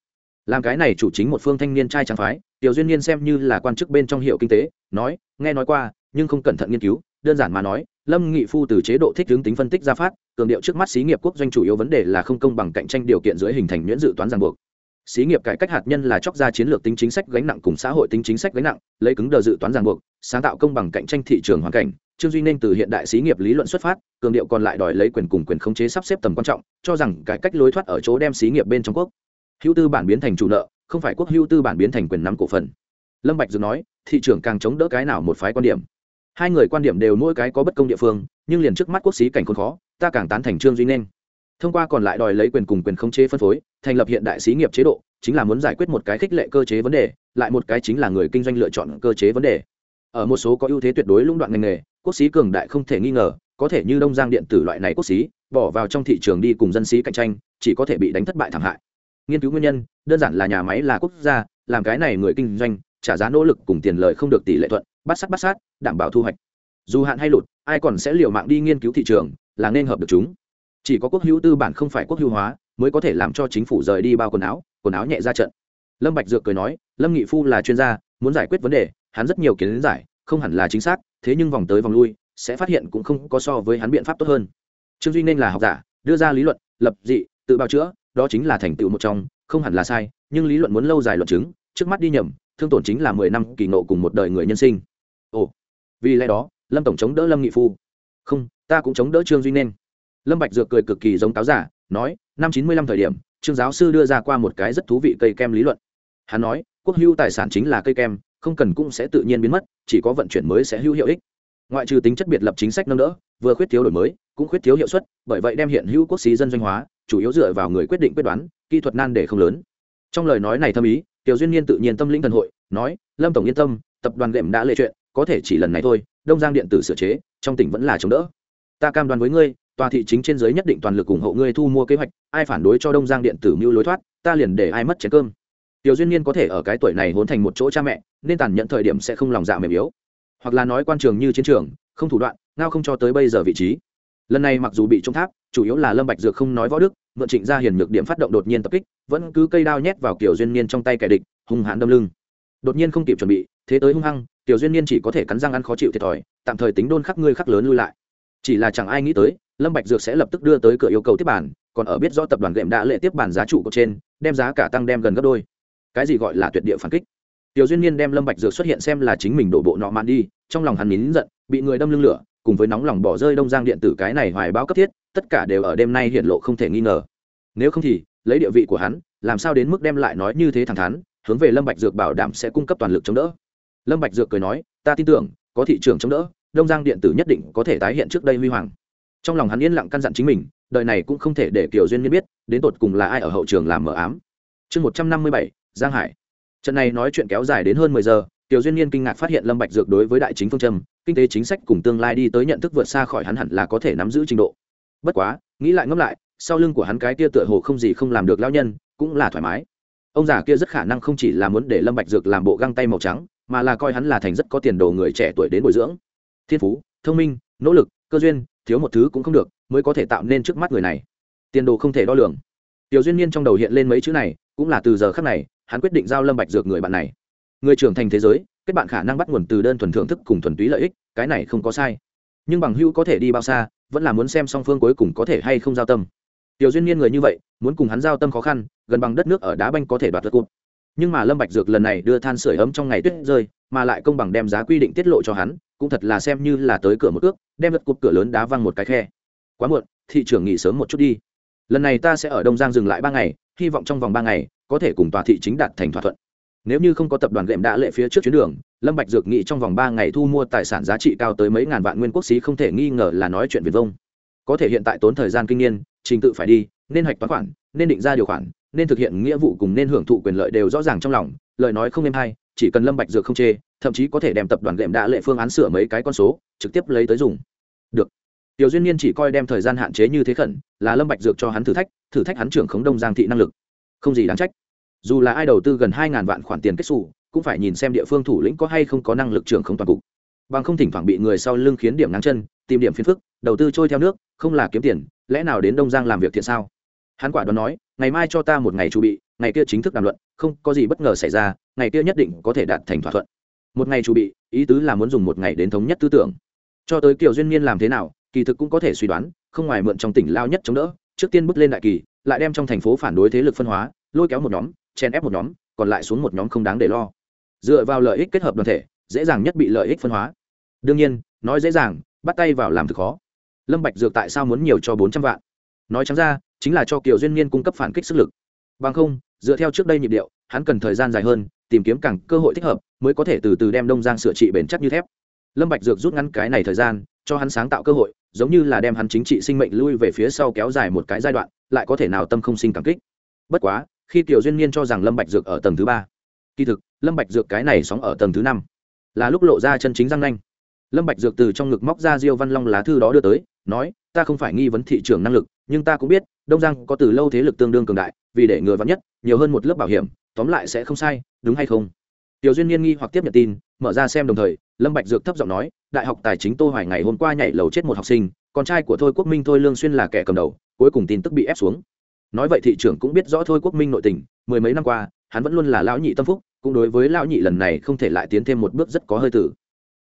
Làm cái này chủ chính một phương thanh niên trai trắng phái, tiểu duyên niên xem như là quan chức bên trong hiệu kinh tế, nói, nghe nói qua, nhưng không cẩn thận nghiên cứu, đơn giản mà nói, lâm nghị phu từ chế độ thích hướng tính phân tích ra phát, cường điệu trước mắt xí nghiệp quốc doanh chủ yếu vấn đề là không công bằng cạnh tranh điều kiện dưới hình thành nhuyễn dự toán ràng buộc xí nghiệp cải cách hạt nhân là chóc ra chiến lược tính chính sách gánh nặng cùng xã hội tính chính sách gánh nặng, lấy cứng đờ dự toán ràng buộc, sáng tạo công bằng cạnh tranh thị trường hoàn cảnh. Trương duy nên từ hiện đại xí nghiệp lý luận xuất phát, cường điệu còn lại đòi lấy quyền cùng quyền khống chế sắp xếp tầm quan trọng, cho rằng cải cách lối thoát ở chỗ đem xí nghiệp bên trong quốc. Hữu tư bản biến thành chủ nợ, không phải quốc hữu tư bản biến thành quyền nắm cổ phần. Lâm bạch dừng nói, thị trường càng chống đỡ cái nào một phái quan điểm. Hai người quan điểm đều mỗi cái có bất công địa phương, nhưng liền trước mắt quốc xí cảnh khốn khó, ta càng tán thành trương duy nên thông qua còn lại đòi lấy quyền cùng quyền khống chế phân phối, thành lập hiện đại xí nghiệp chế độ, chính là muốn giải quyết một cái khích lệ cơ chế vấn đề, lại một cái chính là người kinh doanh lựa chọn cơ chế vấn đề. Ở một số có ưu thế tuyệt đối lũng đoạn ngành nghề, quốc xí cường đại không thể nghi ngờ, có thể như đông giang điện tử loại này quốc xí, bỏ vào trong thị trường đi cùng dân xí cạnh tranh, chỉ có thể bị đánh thất bại thảm hại. Nghiên cứu nguyên nhân, đơn giản là nhà máy là quốc gia, làm cái này người kinh doanh, trả giá nỗ lực cùng tiền lợi không được tỷ lệ thuận, bắt sát bắt sát, đảm bảo thu hoạch. Dù hạn hay lụt, ai còn sẽ liều mạng đi nghiên cứu thị trường, là nên hợp được chúng chỉ có quốc hữu tư bản không phải quốc hữu hóa, mới có thể làm cho chính phủ rời đi bao quần áo quần áo nhẹ ra trận. Lâm bạch dược cười nói, lâm nghị phu là chuyên gia, muốn giải quyết vấn đề, hắn rất nhiều kiến giải, không hẳn là chính xác, thế nhưng vòng tới vòng lui, sẽ phát hiện cũng không có so với hắn biện pháp tốt hơn. Trương duy nên là học giả, đưa ra lý luận, lập dị, tự bào chữa, đó chính là thành tựu một trong, không hẳn là sai, nhưng lý luận muốn lâu dài luận chứng, trước mắt đi nhầm, thương tổn chính là mười năm kỳ nộ cùng một đời người nhân sinh. Ồ, vì lẽ đó, lâm tổng chống đỡ lâm nghị phu. Không, ta cũng chống đỡ trương duy nên lâm bạch dược cười cực kỳ giống táo giả, nói, năm chín mươi lăm thời điểm, trương giáo sư đưa ra qua một cái rất thú vị cây kem lý luận. Hắn nói, quốc hữu tài sản chính là cây kem, không cần cũng sẽ tự nhiên biến mất, chỉ có vận chuyển mới sẽ hữu hiệu ích. Ngoại trừ tính chất biệt lập chính sách nâng đỡ, vừa khuyết thiếu đổi mới, cũng khuyết thiếu hiệu suất, bởi vậy đem hiện hữu quốc xí dân doanh hóa, chủ yếu dựa vào người quyết định quyết đoán, kỹ thuật nan để không lớn. Trong lời nói này thâm ý, tiểu duyên niên tự nhiên tâm lĩnh thần hội, nói, lâm tổng yên tâm, tập đoàn đệm đã lệ chuyện, có thể chỉ lần này thôi, đông giang điện tử sửa chế, trong tỉnh vẫn là chống đỡ. Ta cam đoan với ngươi tòa thị chính trên giới nhất định toàn lực ủng hộ ngươi thu mua kế hoạch, ai phản đối cho đông giang điện tử mưu lối thoát, ta liền để ai mất chén cơm. Tiểu duyên niên có thể ở cái tuổi này hốn thành một chỗ cha mẹ, nên tàn nhận thời điểm sẽ không lòng dạ mềm yếu. Hoặc là nói quan trường như chiến trường, không thủ đoạn, ngao không cho tới bây giờ vị trí. Lần này mặc dù bị trông tháp, chủ yếu là lâm bạch dược không nói võ đức, mượn trịnh gia hiền nhược điểm phát động đột nhiên tập kích, vẫn cứ cây đao nhét vào kiểu duyên niên trong tay kẻ địch, hung hãn đâm lưng. Đột nhiên không kịp chuẩn bị, thế tới hung hăng, tiểu duyên niên chỉ có thể cắn răng ăn khó chịu thiệt thòi, tạm thời tính đôn khắc ngươi khắc lớn lui lại. Chỉ là chẳng ai nghĩ tới lâm bạch dược sẽ lập tức đưa tới cửa yêu cầu tiếp bản còn ở biết rõ tập đoàn gệm đã lệ tiếp bản giá trụ cột trên, đem giá cả tăng đem gần gấp đôi. Cái gì gọi là tuyệt địa phản kích? Tiểu duyên niên đem lâm bạch dược xuất hiện xem là chính mình đổ bộ nọ mạn đi, trong lòng hắn nín giận, bị người đâm lưng lửa, cùng với nóng lòng bỏ rơi đông giang điện tử cái này hoài báo cấp thiết, tất cả đều ở đêm nay hiện lộ không thể nghi ngờ. Nếu không thì, lấy địa vị của hắn, làm sao đến mức đem lại nói như thế thẳng thắn, hướng về lâm bạch dược bảo đảm sẽ cung cấp toàn lực chống đỡ. Lâm bạch dược cười nói, ta tin tưởng, có thị trường chống đỡ, đông giang điện tử nhất định có thể tái hiện trước đây huy hoàng trong lòng hắn yên lặng căn dặn chính mình đời này cũng không thể để kiều duyên biết đến tột cùng là ai ở hậu trường làm mờ ám chương một trăm năm mươi bảy giang hải trận này nói chuyện kéo dài đến hơn mười giờ Tiểu Duyên Niên kinh ngạc phát hiện Lâm Bạch Dược đối với đại chính phương châm, kinh tế chính sách cùng tương lai đi tới nhận thức vượt xa khỏi hắn hẳn là có thể nắm giữ trình độ. Bất quá, nghĩ lại ngẫm lại, sau lưng của hắn cái kia tựa hồ không gì không làm được lão nhân, cũng là thoải mái. Ông già kia rất khả năng không chỉ là muốn để Lâm Bạch Dược làm bộ găng tay màu trắng, mà là coi hắn là thành rất có tiền đồ người trẻ tuổi đến bồi dưỡng. Thiên phú, thông minh, nỗ lực, cơ duyên, thiếu một thứ cũng không được, mới có thể tạo nên trước mắt người này. Tiền đồ không thể đo lường. Tiểu Duyên Niên trong đầu hiện lên mấy chữ này, cũng là từ giờ khắc này, hắn quyết định giao Lâm Bạch Dược người bạn này. Người trưởng thành thế giới, kết bạn khả năng bắt nguồn từ đơn thuần thưởng thức cùng thuần túy lợi ích cái này không có sai nhưng bằng hữu có thể đi bao xa vẫn là muốn xem song phương cuối cùng có thể hay không giao tâm tiểu duyên niên người như vậy muốn cùng hắn giao tâm khó khăn gần bằng đất nước ở đá banh có thể đoạt được cụt nhưng mà lâm bạch dược lần này đưa than sửa ấm trong ngày tuyết rơi, mà lại công bằng đem giá quy định tiết lộ cho hắn, cũng thật là xem như là tới cửa một cước đem lật cục cửa lớn đá văng một cái khe. Quá muộn, thị trường nghỉ sớm một chút đi. Lần này ta sẽ ở đông giang dừng lại ba ngày, hy vọng trong vòng ba ngày, có thể cùng tòa thị chính đạt thành thỏa thuận. Nếu như không có tập đoàn lệm đã lệ phía trước chuyến đường, lâm bạch dược nghĩ trong vòng ba ngày thu mua tài sản giá trị cao tới mấy ngàn vạn nguyên quốc xí không thể nghi ngờ là nói chuyện việt vông. Có thể hiện tại tốn thời gian kinh niên, trình tự phải đi, nên hoạch toán khoản, nên định ra điều khoản nên thực hiện nghĩa vụ cùng nên hưởng thụ quyền lợi đều rõ ràng trong lòng lời nói không êm hay chỉ cần lâm bạch dược không chê thậm chí có thể đem tập đoàn lệm đã lệ phương án sửa mấy cái con số trực tiếp lấy tới dùng. Được. Tiểu duyên niên chỉ coi đem thời gian hạn chế như thế khẩn là lâm bạch dược cho hắn thử thách thử thách hắn trưởng khống đông giang thị năng lực. Không gì đáng trách. Dù là ai đầu tư gần hai ngàn vạn khoản tiền kết sổ, cũng phải nhìn xem địa phương thủ lĩnh có hay không có năng lực trưởng khống toàn cục. Bằng không thỉnh thoảng bị người sau lưng khiến điểm ngang chân tìm điểm phiền phức đầu tư trôi theo nước không là kiếm tiền lẽ nào đến đông giang làm việc thiện sao? Hắn quả đoán nói, ngày mai cho ta một ngày chuẩn bị, ngày kia chính thức đàm luận, không có gì bất ngờ xảy ra, ngày kia nhất định có thể đạt thành thỏa thuận. Một ngày chuẩn bị, ý tứ là muốn dùng một ngày đến thống nhất tư tưởng. Cho tới kiều duyên niên làm thế nào, kỳ thực cũng có thể suy đoán, không ngoài mượn trong tỉnh lao nhất chống đỡ, trước tiên bước lên đại kỳ, lại đem trong thành phố phản đối thế lực phân hóa, lôi kéo một nhóm chen ép một nhóm, còn lại xuống một nhóm không đáng để lo. Dựa vào lợi ích kết hợp đoàn thể, dễ dàng nhất bị lợi ích phân hóa. Đương nhiên, nói dễ dàng, bắt tay vào làm thực khó. Lâm bạch dược tại sao muốn nhiều cho bốn trăm vạn? Nói trắng ra chính là cho kiều duyên niên cung cấp phản kích sức lực. Bằng không, dựa theo trước đây nhịp điệu, hắn cần thời gian dài hơn, tìm kiếm càng cơ hội thích hợp, mới có thể từ từ đem đông giang sửa trị bền chắc như thép. Lâm bạch dược rút ngắn cái này thời gian, cho hắn sáng tạo cơ hội, giống như là đem hắn chính trị sinh mệnh lui về phía sau kéo dài một cái giai đoạn, lại có thể nào tâm không sinh cảm kích. Bất quá, khi tiểu duyên niên cho rằng lâm bạch dược ở tầng thứ ba, kỳ thực, lâm bạch dược cái này sóng ở tầng thứ năm, là lúc lộ ra chân chính răng nanh. Lâm bạch dược từ trong ngực móc ra diêu văn long lá thư đó đưa tới, nói, ta không phải nghi vấn thị trường năng lực, nhưng ta cũng biết đông giang có từ lâu thế lực tương đương cường đại, vì để ngừa vắn nhất, nhiều hơn một lớp bảo hiểm, tóm lại sẽ không sai, đúng hay không? Tiểu duyên niên nghi hoặc tiếp nhận tin, mở ra xem đồng thời, lâm bạch dược thấp giọng nói, đại học tài chính tô hoài ngày hôm qua nhảy lầu chết một học sinh, con trai của thôi quốc minh thôi lương xuyên là kẻ cầm đầu, cuối cùng tin tức bị ép xuống. Nói vậy thị trưởng cũng biết rõ thôi quốc minh nội tình, mười mấy năm qua, hắn vẫn luôn là lão nhị tâm phúc, cũng đối với lão nhị lần này không thể lại tiến thêm một bước rất có hơi tử.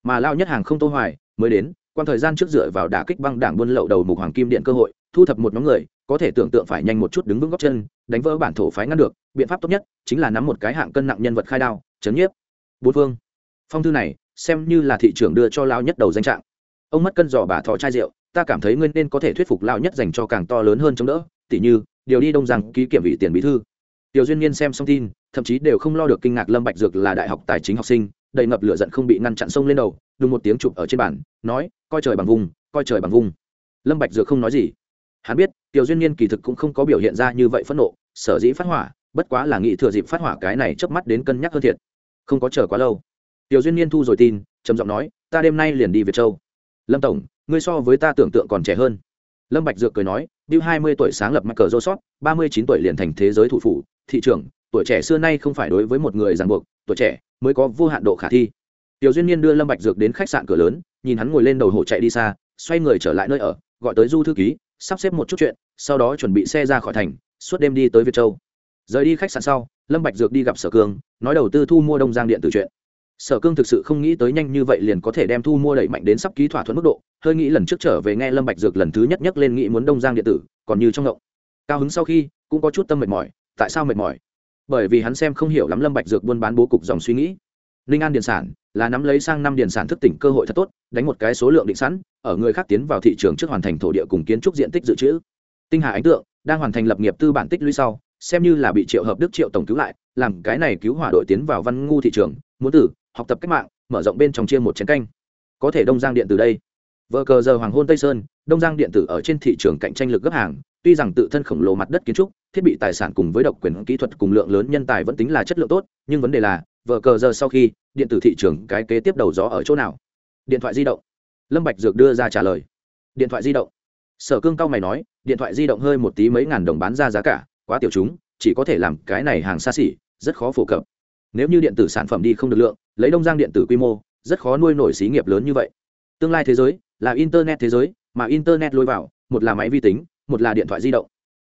Mà lão nhất hàng không tô hoài, mới đến quan thời gian trước dựa vào đả kích băng đảng buôn lậu đầu mục hoàng kim điện cơ hội, thu thập một nhóm người, có thể tưởng tượng phải nhanh một chút đứng vững góc chân, đánh vỡ bản thổ phái ngăn được. Biện pháp tốt nhất chính là nắm một cái hạng cân nặng nhân vật khai đao, chấn nhiếp. Bốn phương phong thư này, xem như là thị trưởng đưa cho lão nhất đầu danh trạng. Ông mất cân giỏ bà thọ chai rượu, ta cảm thấy ngươi nên có thể thuyết phục lão nhất dành cho càng to lớn hơn chống đỡ tỷ như, điều đi đông rằng ký kiểm vị tiền bí thư. Tiểu duyên nhiên xem xong tin, thậm chí đều không lo được kinh ngạc lâm bạch dược là đại học tài chính học sinh đầy ngập lửa giận không bị ngăn chặn sông lên đầu, đùng một tiếng chụp ở trên bàn, nói, coi trời bằng vùng, coi trời bằng vùng. Lâm bạch dược không nói gì. Hắn biết, tiểu duyên Niên kỳ thực cũng không có biểu hiện ra như vậy phẫn nộ, sở dĩ phát hỏa, bất quá là nghĩ thừa dịp phát hỏa cái này chớp mắt đến cân nhắc hơn thiệt. Không có chờ quá lâu. Tiểu duyên Niên thu rồi tin, trầm giọng nói, ta đêm nay liền đi việt châu. Lâm tổng, ngươi so với ta tưởng tượng còn trẻ hơn. Lâm bạch dược cười nói bill hai mươi tuổi sáng lập michael joseph, ba mươi chín tuổi liền thành thế giới thủ phủ, thị trưởng tuổi trẻ xưa nay không phải đối với một người ràng buộc, tuổi trẻ mới có vô hạn độ khả thi. Tiểu duyên niên đưa lâm bạch dược đến khách sạn cửa lớn, nhìn hắn ngồi lên đầu hồ chạy đi xa, xoay người trở lại nơi ở, gọi tới du thư ký, sắp xếp một chút chuyện, sau đó chuẩn bị xe ra khỏi thành, suốt đêm đi tới việt châu. Rời đi khách sạn sau, lâm bạch dược đi gặp sở cương, nói đầu tư thu mua đông giang điện tử chuyện. Sở cương thực sự không nghĩ tới nhanh như vậy liền có thể đem thu mua đẩy mạnh đến sắp ký thỏa thuận mức độ, hơi nghĩ lần trước trở về nghe lâm bạch dược lần thứ nhất nhất lên nghĩ muốn đông giang điện tử, còn như trong ngộng. Cao hứng sau khi, cũng có chút tâm mệt mỏi, tại sao mệt mỏi? Bởi vì hắn xem không hiểu lắm lâm bạch dược buôn bán bố cục dòng suy nghĩ. Ninh an điện sản là nắm lấy sang năm điện sản thức tỉnh cơ hội thật tốt, đánh một cái số lượng định sẵn, ở người khác tiến vào thị trường trước hoàn thành thổ địa cùng kiến trúc diện tích dự trữ. Tinh hà ánh tượng đang hoàn thành lập nghiệp tư bản tích lũy sau, xem như là bị triệu hợp đức triệu tổng cứu lại, làm cái này cứu hỏa đội tiến vào văn ngu thị trường, muốn tử học tập cách mạng, mở rộng bên trong chia một chén canh. Có thể đông giang điện từ đây. Vợ cờ giờ hoàng hôn tây sơn, đông giang điện tử ở trên thị trường cạnh tranh lực gấp hàng, tuy rằng tự thân khổng lồ mặt đất kiến trúc thiết bị tài sản cùng với độc quyền kỹ thuật cùng lượng lớn nhân tài vẫn tính là chất lượng tốt, nhưng vấn đề là, vờ cờ giờ sau khi, điện tử thị trường cái kế tiếp đầu gió ở chỗ nào? Điện thoại di động. Lâm bạch dược đưa ra trả lời. Điện thoại di động. Sở cương cao mày nói, điện thoại di động hơi một tí mấy ngàn đồng bán ra giá cả, quá tiểu chúng, chỉ có thể làm cái này hàng xa xỉ, rất khó phổ cập. Nếu như điện tử sản phẩm đi không được lượng, lấy đông giang điện tử quy mô, rất khó nuôi nổi xí nghiệp lớn như vậy. Tương lai thế giới, là internet thế giới, mà internet lôi vào, một là máy vi tính, một là điện thoại di động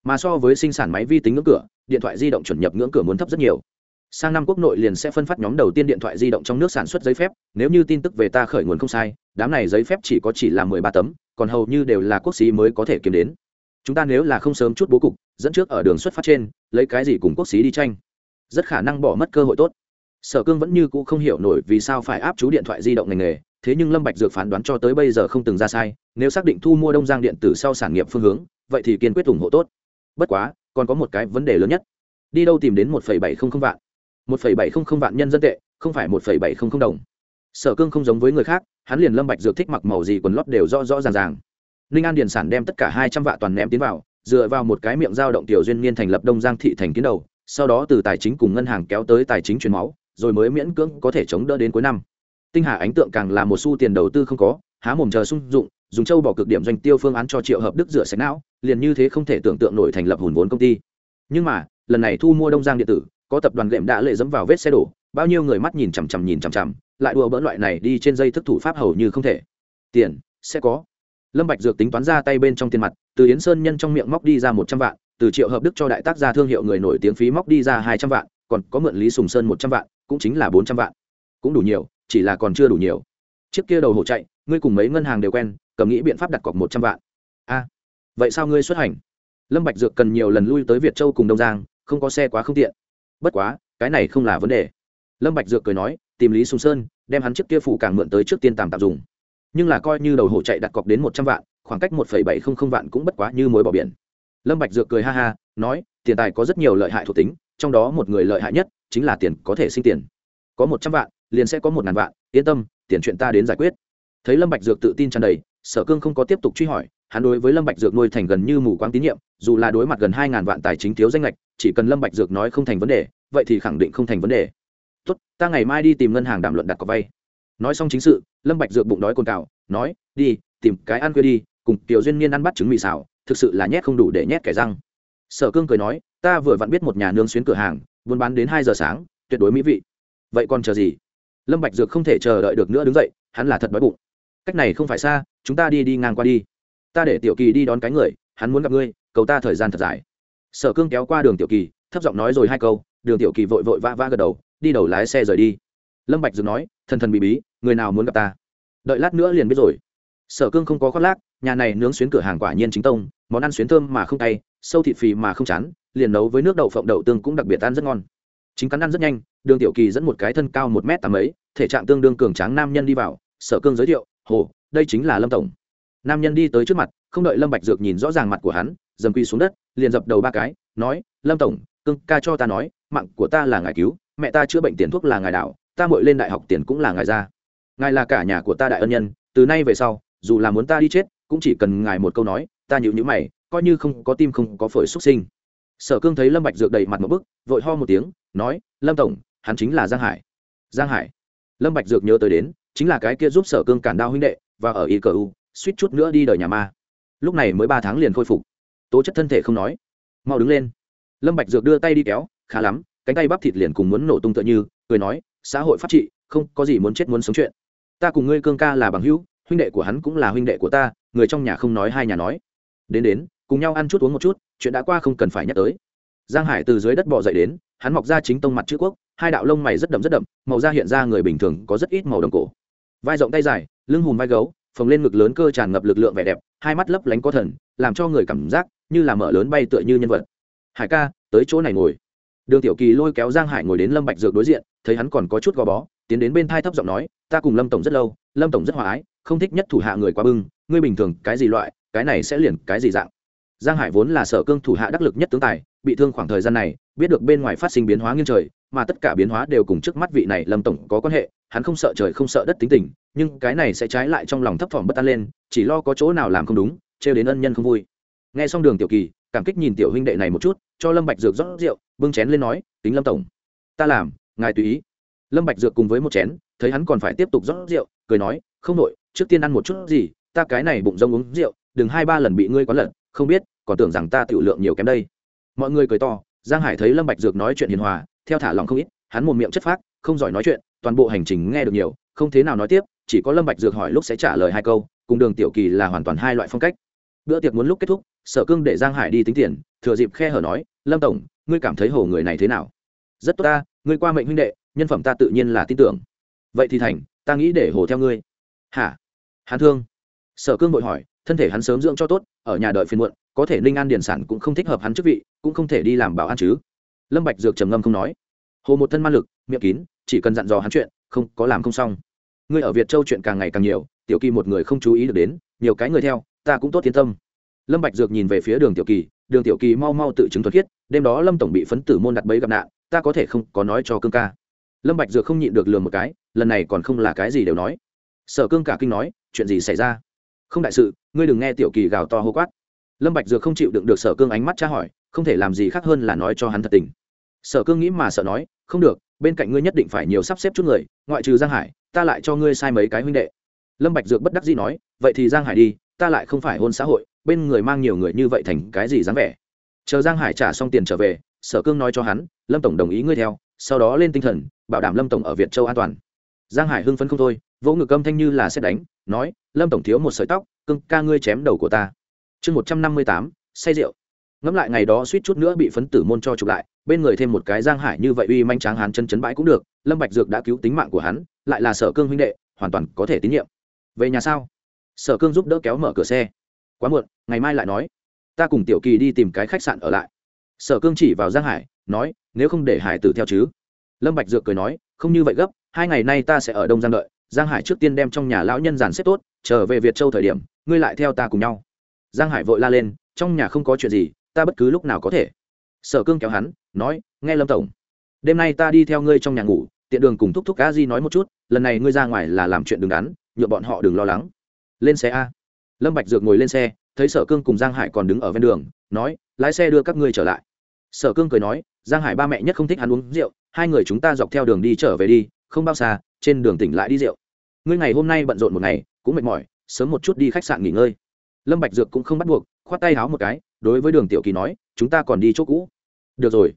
mà so với sinh sản máy vi tính ngưỡng cửa, điện thoại di động chuẩn nhập ngưỡng cửa muốn thấp rất nhiều. Sang năm quốc nội liền sẽ phân phát nhóm đầu tiên điện thoại di động trong nước sản xuất giấy phép, nếu như tin tức về ta khởi nguồn không sai, đám này giấy phép chỉ có chỉ là mười ba tấm, còn hầu như đều là quốc xí mới có thể kiếm đến. Chúng ta nếu là không sớm chút bố cục, dẫn trước ở đường xuất phát trên, lấy cái gì cùng quốc xí đi tranh? Rất khả năng bỏ mất cơ hội tốt. Sở cương vẫn như cũ không hiểu nổi vì sao phải áp chú điện thoại di động ngành nghề, thế nhưng lâm bạch dược phán đoán cho tới bây giờ không từng ra sai, nếu xác định thu mua đông giang điện tử sau sản nghiệp phương hướng, vậy thì kiên quyết ủng hộ tốt bất quá, còn có một cái vấn đề lớn nhất. Đi đâu tìm đến một bảy không không vạn? một bảy không không vạn nhân dân tệ, không phải một bảy không không đồng. Sở cương không giống với người khác, hắn liền lâm bạch dược thích mặc màu gì quần lót đều rõ rõ ràng ràng. Ninh an điền sản đem tất cả hai trăm vạn toàn ném tiến vào, dựa vào một cái miệng giao động tiểu duyên niên thành lập đông giang thị thành kiến đầu, sau đó từ tài chính cùng ngân hàng kéo tới tài chính truyền máu, rồi mới miễn cưỡng có thể chống đỡ đến cuối năm. Tinh hà ánh tượng càng là một xu tiền đầu tư không có, há mồm chờ sung dụng dùng châu bỏ cực điểm doanh tiêu phương án cho triệu hợp đức rửa sạch não, liền như thế không thể tưởng tượng nổi thành lập hùn vốn công ty. Nhưng mà, lần này thu mua đông giang điện tử, có tập đoàn lệm đã lệ dẫm vào vết xe đổ, bao nhiêu người mắt nhìn chằm chằm nhìn chằm chằm, lại đùa bỡn loại này đi trên dây thức thủ pháp hầu như không thể. Tiền, sẽ có. Lâm bạch dược tính toán ra tay bên trong tiền mặt, từ yến sơn nhân trong miệng móc đi ra một trăm vạn, từ triệu hợp đức cho đại tác gia thương hiệu người nổi tiếng phí móc đi ra hai trăm vạn, còn có mượn lý sùng sơn một trăm vạn, cũng chính là bốn trăm vạn. Cũng đủ nhiều, chỉ là còn chưa đủ nhiều. Chiếc kia đầu hổ chạy, ngươi cùng mấy ngân hàng đều quen cầm nghĩ biện pháp đặt cọc một trăm vạn. A, vậy sao ngươi xuất hành? Lâm bạch dược cần nhiều lần lui tới việt châu cùng đông giang, không có xe quá không tiện. Bất quá, cái này không là vấn đề. Lâm bạch dược cười nói, tìm lý sùng sơn, đem hắn trước kia phụ càng mượn tới trước tiên tạm tạm dùng. Nhưng là coi như đầu hổ chạy đặt cọc đến một trăm vạn, khoảng cách một phẩy bảy không không vạn cũng bất quá như mối bỏ biển. Lâm bạch dược cười ha ha, nói, tiền tài có rất nhiều lợi hại thuộc tính, trong đó một người lợi hại nhất chính là tiền có thể sinh tiền. Có một trăm vạn, liền sẽ có một ngàn vạn, yên tâm, tiền chuyện ta đến giải quyết thấy lâm bạch dược tự tin tràn đầy, sở cương không có tiếp tục truy hỏi, hắn đối với lâm bạch dược nuôi thành gần như mù quáng tín nhiệm, dù là đối mặt gần hai ngàn vạn tài chính thiếu danh lệch chỉ cần lâm bạch dược nói không thành vấn đề, vậy thì khẳng định không thành vấn đề. Tốt, ta ngày mai đi tìm ngân hàng đàm luận đặt cọc vay. Nói xong chính sự, lâm bạch dược bụng đói cồn cào nói, đi, tìm cái ăn khuya đi, cùng tiểu duyên niên ăn bắt trứng mì xào, thực sự là nhét không đủ để nhét kẻ răng. Sở cương cười nói, ta vừa vặn biết một nhà nướng xuyến cửa hàng, buôn bán đến hai giờ sáng, tuyệt đối mỹ vị. Vậy còn chờ gì? Lâm bạch dược không thể chờ đợi được nữa đứng dậy, hắn là thật đói bụng cách này không phải xa, chúng ta đi đi ngang qua đi. Ta để tiểu kỳ đi đón cái người, hắn muốn gặp ngươi, cầu ta thời gian thật dài. Sở cương kéo qua đường tiểu kỳ, thấp giọng nói rồi hai câu, đường tiểu kỳ vội vội vã vã gật đầu, đi đầu lái xe rời đi. Lâm bạch dừng nói, thần thần bí bí, người nào muốn gặp ta? Đợi lát nữa liền biết rồi. Sở cương không có khoác lác, nhà này nướng xuyến cửa hàng quả nhiên chính tông, món ăn xuyến thơm mà không tay sâu thịt phì mà không chán, liền nấu với nước đậu phộng đậu tương cũng đặc biệt ăn rất ngon. Chính cắn ăn rất nhanh, đường tiểu kỳ dẫn một cái thân cao một m tám ấy thể trạng tương đương cường tráng nam nhân đi vào, sở cương giới thiệu hồ, đây chính là lâm tổng. Nam nhân đi tới trước mặt, không đợi lâm bạch dược nhìn rõ ràng mặt của hắn, dầm quy xuống đất, liền dập đầu ba cái, nói, lâm tổng, cương ca cho ta nói, mạng của ta là ngài cứu, mẹ ta chữa bệnh tiền thuốc là ngài đạo ta muội lên đại học tiền cũng là ngài ra. Ngài là cả nhà của ta đại ân nhân, từ nay về sau, dù là muốn ta đi chết, cũng chỉ cần ngài một câu nói, ta nhịu nhữ mày, coi như không có tim không có phổi xuất sinh. Sở cương thấy lâm bạch dược đầy mặt một bức, vội ho một tiếng, nói, lâm tổng, hắn chính là giang hải. Giang hải? Lâm bạch dược nhớ tới đến chính là cái kia giúp sở cương cản đao huynh đệ, và ở y cờ u, suýt chút nữa đi đời nhà ma. Lúc này mới ba tháng liền khôi phục. Tố chất thân thể không nói. Mau đứng lên. Lâm bạch dược đưa tay đi kéo, khá lắm, cánh tay bắp thịt liền cùng muốn nổ tung tựa như, cười nói, xã hội pháp trị, không có gì muốn chết muốn sống chuyện. Ta cùng ngươi cương ca là bằng hữu, huynh đệ của hắn cũng là huynh đệ của ta, người trong nhà không nói hai nhà nói. Đến đến, cùng nhau ăn chút uống một chút, chuyện đã qua không cần phải nhắc tới. Giang hải từ dưới đất bò dậy đến, hắn mọc ra chính tông mặt chữ quốc, hai đạo lông mày rất đậm rất đậm, màu da hiện ra người bình thường có rất ít màu đồng cổ vai rộng tay dài, lưng hùm vai gấu, phồng lên ngực lớn cơ tràn ngập lực lượng vẻ đẹp, hai mắt lấp lánh có thần, làm cho người cảm giác như là mở lớn bay tựa như nhân vật. Hải ca, tới chỗ này ngồi. Đường tiểu kỳ lôi kéo giang hải ngồi đến lâm bạch dược đối diện, thấy hắn còn có chút gò bó, tiến đến bên thai thấp giọng nói, ta cùng lâm tổng rất lâu, lâm tổng rất hòa ái, không thích nhất thủ hạ người quá bưng, ngươi bình thường cái gì loại, cái này sẽ liền cái gì dạng? Giang hải vốn là sở cương thủ hạ đắc lực nhất tướng tài, bị thương khoảng thời gian này biết được bên ngoài phát sinh biến hóa nghiêng trời mà tất cả biến hóa đều cùng trước mắt vị này lâm tổng có quan hệ hắn không sợ trời không sợ đất tính tình nhưng cái này sẽ trái lại trong lòng thấp thỏm bất an lên chỉ lo có chỗ nào làm không đúng trêu đến ân nhân không vui. Nghe xong đường tiểu kỳ cảm kích nhìn tiểu huynh đệ này một chút cho lâm bạch dược rót rượu bưng chén lên nói tính lâm tổng ta làm ngài tùy ý. Lâm bạch dược cùng với một chén thấy hắn còn phải tiếp tục rót rượu cười nói không nội trước tiên ăn một chút gì ta cái này bụng rông uống rượu đừng hai ba lần bị ngươi có lận, không biết còn tưởng rằng ta tiểu lượng nhiều kém đây. Mọi người cười to giang hải thấy lâm bạch dược nói chuyện hiền hòa, theo thả lòng không ít, hắn một miệng chất phác, không giỏi nói chuyện, toàn bộ hành trình nghe được nhiều, không thế nào nói tiếp, chỉ có lâm bạch dược hỏi lúc sẽ trả lời hai câu, cùng đường tiểu kỳ là hoàn toàn hai loại phong cách. Bữa tiệc muốn lúc kết thúc, sở cương để giang hải đi tính tiền, thừa dịp khe hở nói, lâm tổng, ngươi cảm thấy hồ người này thế nào? Rất tốt ta, ngươi qua mệnh huynh đệ, nhân phẩm ta tự nhiên là tin tưởng. Vậy thì thành, ta nghĩ để hồ theo ngươi. Hả? Hắn thương? Sở cương vội hỏi, thân thể hắn sớm dưỡng cho tốt, ở nhà đợi phiền muộn có thể ninh an điển sản cũng không thích hợp hắn chức vị, cũng không thể đi làm bảo an chứ. Lâm bạch dược trầm ngâm không nói. Hồ một thân ma lực, miệng kín, chỉ cần dặn dò hắn chuyện, không, có làm không xong. Ngươi ở việt châu chuyện càng ngày càng nhiều, tiểu kỳ một người không chú ý được đến, nhiều cái người theo, ta cũng tốt tiến tâm. Lâm bạch dược nhìn về phía đường tiểu kỳ, đường tiểu kỳ mau mau tự chứng thuật khiết, đêm đó lâm tổng bị phấn tử môn đặt bẫy gặp nạn, ta có thể không, có nói cho cương ca. Lâm bạch dược không nhịn được lườm một cái, lần này còn không là cái gì đều nói. Sở cương cả kinh nói, chuyện gì xảy ra? Không đại sự, ngươi đừng nghe tiểu kỳ gào to hô quát lâm bạch dược không chịu đựng được sở cương ánh mắt tra hỏi, không thể làm gì khác hơn là nói cho hắn thật tình. Sở cương nghĩ mà sợ nói, không được, bên cạnh ngươi nhất định phải nhiều sắp xếp chút người, ngoại trừ giang hải, ta lại cho ngươi sai mấy cái huynh đệ. Lâm bạch dược bất đắc dĩ nói, vậy thì giang hải đi, ta lại không phải hôn xã hội, bên người mang nhiều người như vậy thành cái gì dáng vẻ? Chờ giang hải trả xong tiền trở về, sở cương nói cho hắn, lâm tổng đồng ý ngươi theo, sau đó lên tinh thần, bảo đảm lâm tổng ở việt châu an toàn. Giang hải hưng phấn không thôi, vỗ ngực âm thanh như là xét đánh, nói, lâm tổng thiếu một sợi tóc, cưng ca ngươi chém đầu của ta chương một trăm năm mươi tám, say rượu. Ngẫm lại ngày đó suýt chút nữa bị phấn tử môn cho chụp lại, bên người thêm một cái giang hải như vậy uy manh tráng hán chân chấn bãi cũng được, lâm bạch dược đã cứu tính mạng của hắn, lại là sở cương huynh đệ, hoàn toàn có thể tín nhiệm. Về nhà sao? Sở cương giúp đỡ kéo mở cửa xe. Quá muộn, ngày mai lại nói. Ta cùng tiểu kỳ đi tìm cái khách sạn ở lại. Sở cương chỉ vào giang hải, nói, nếu không để hải tử theo chứ? Lâm bạch dược cười nói, không như vậy gấp, hai ngày nay ta sẽ ở đông giang đợi. Giang hải trước tiên đem trong nhà lão nhân giàn xếp tốt, trở về việt châu thời điểm, ngươi lại theo ta cùng nhau giang hải vội la lên, trong nhà không có chuyện gì, ta bất cứ lúc nào có thể. Sở cương kéo hắn, nói, nghe lâm tổng. Đêm nay ta đi theo ngươi trong nhà ngủ, tiện đường cùng thúc thúc cá di nói một chút, lần này ngươi ra ngoài là làm chuyện đứng đắn, nhựa bọn họ đừng lo lắng. Lên xe a. Lâm bạch dược ngồi lên xe, thấy sở cương cùng giang hải còn đứng ở ven đường, nói, lái xe đưa các ngươi trở lại. Sở cương cười nói, giang hải ba mẹ nhất không thích hắn uống rượu, hai người chúng ta dọc theo đường đi trở về đi, không bao xa, trên đường tỉnh lại đi rượu. Ngươi ngày hôm nay bận rộn một ngày, cũng mệt mỏi, sớm một chút đi khách sạn nghỉ ngơi lâm bạch dược cũng không bắt buộc, khoát tay háo một cái, đối với đường tiểu kỳ nói, chúng ta còn đi chỗ cũ. Được rồi.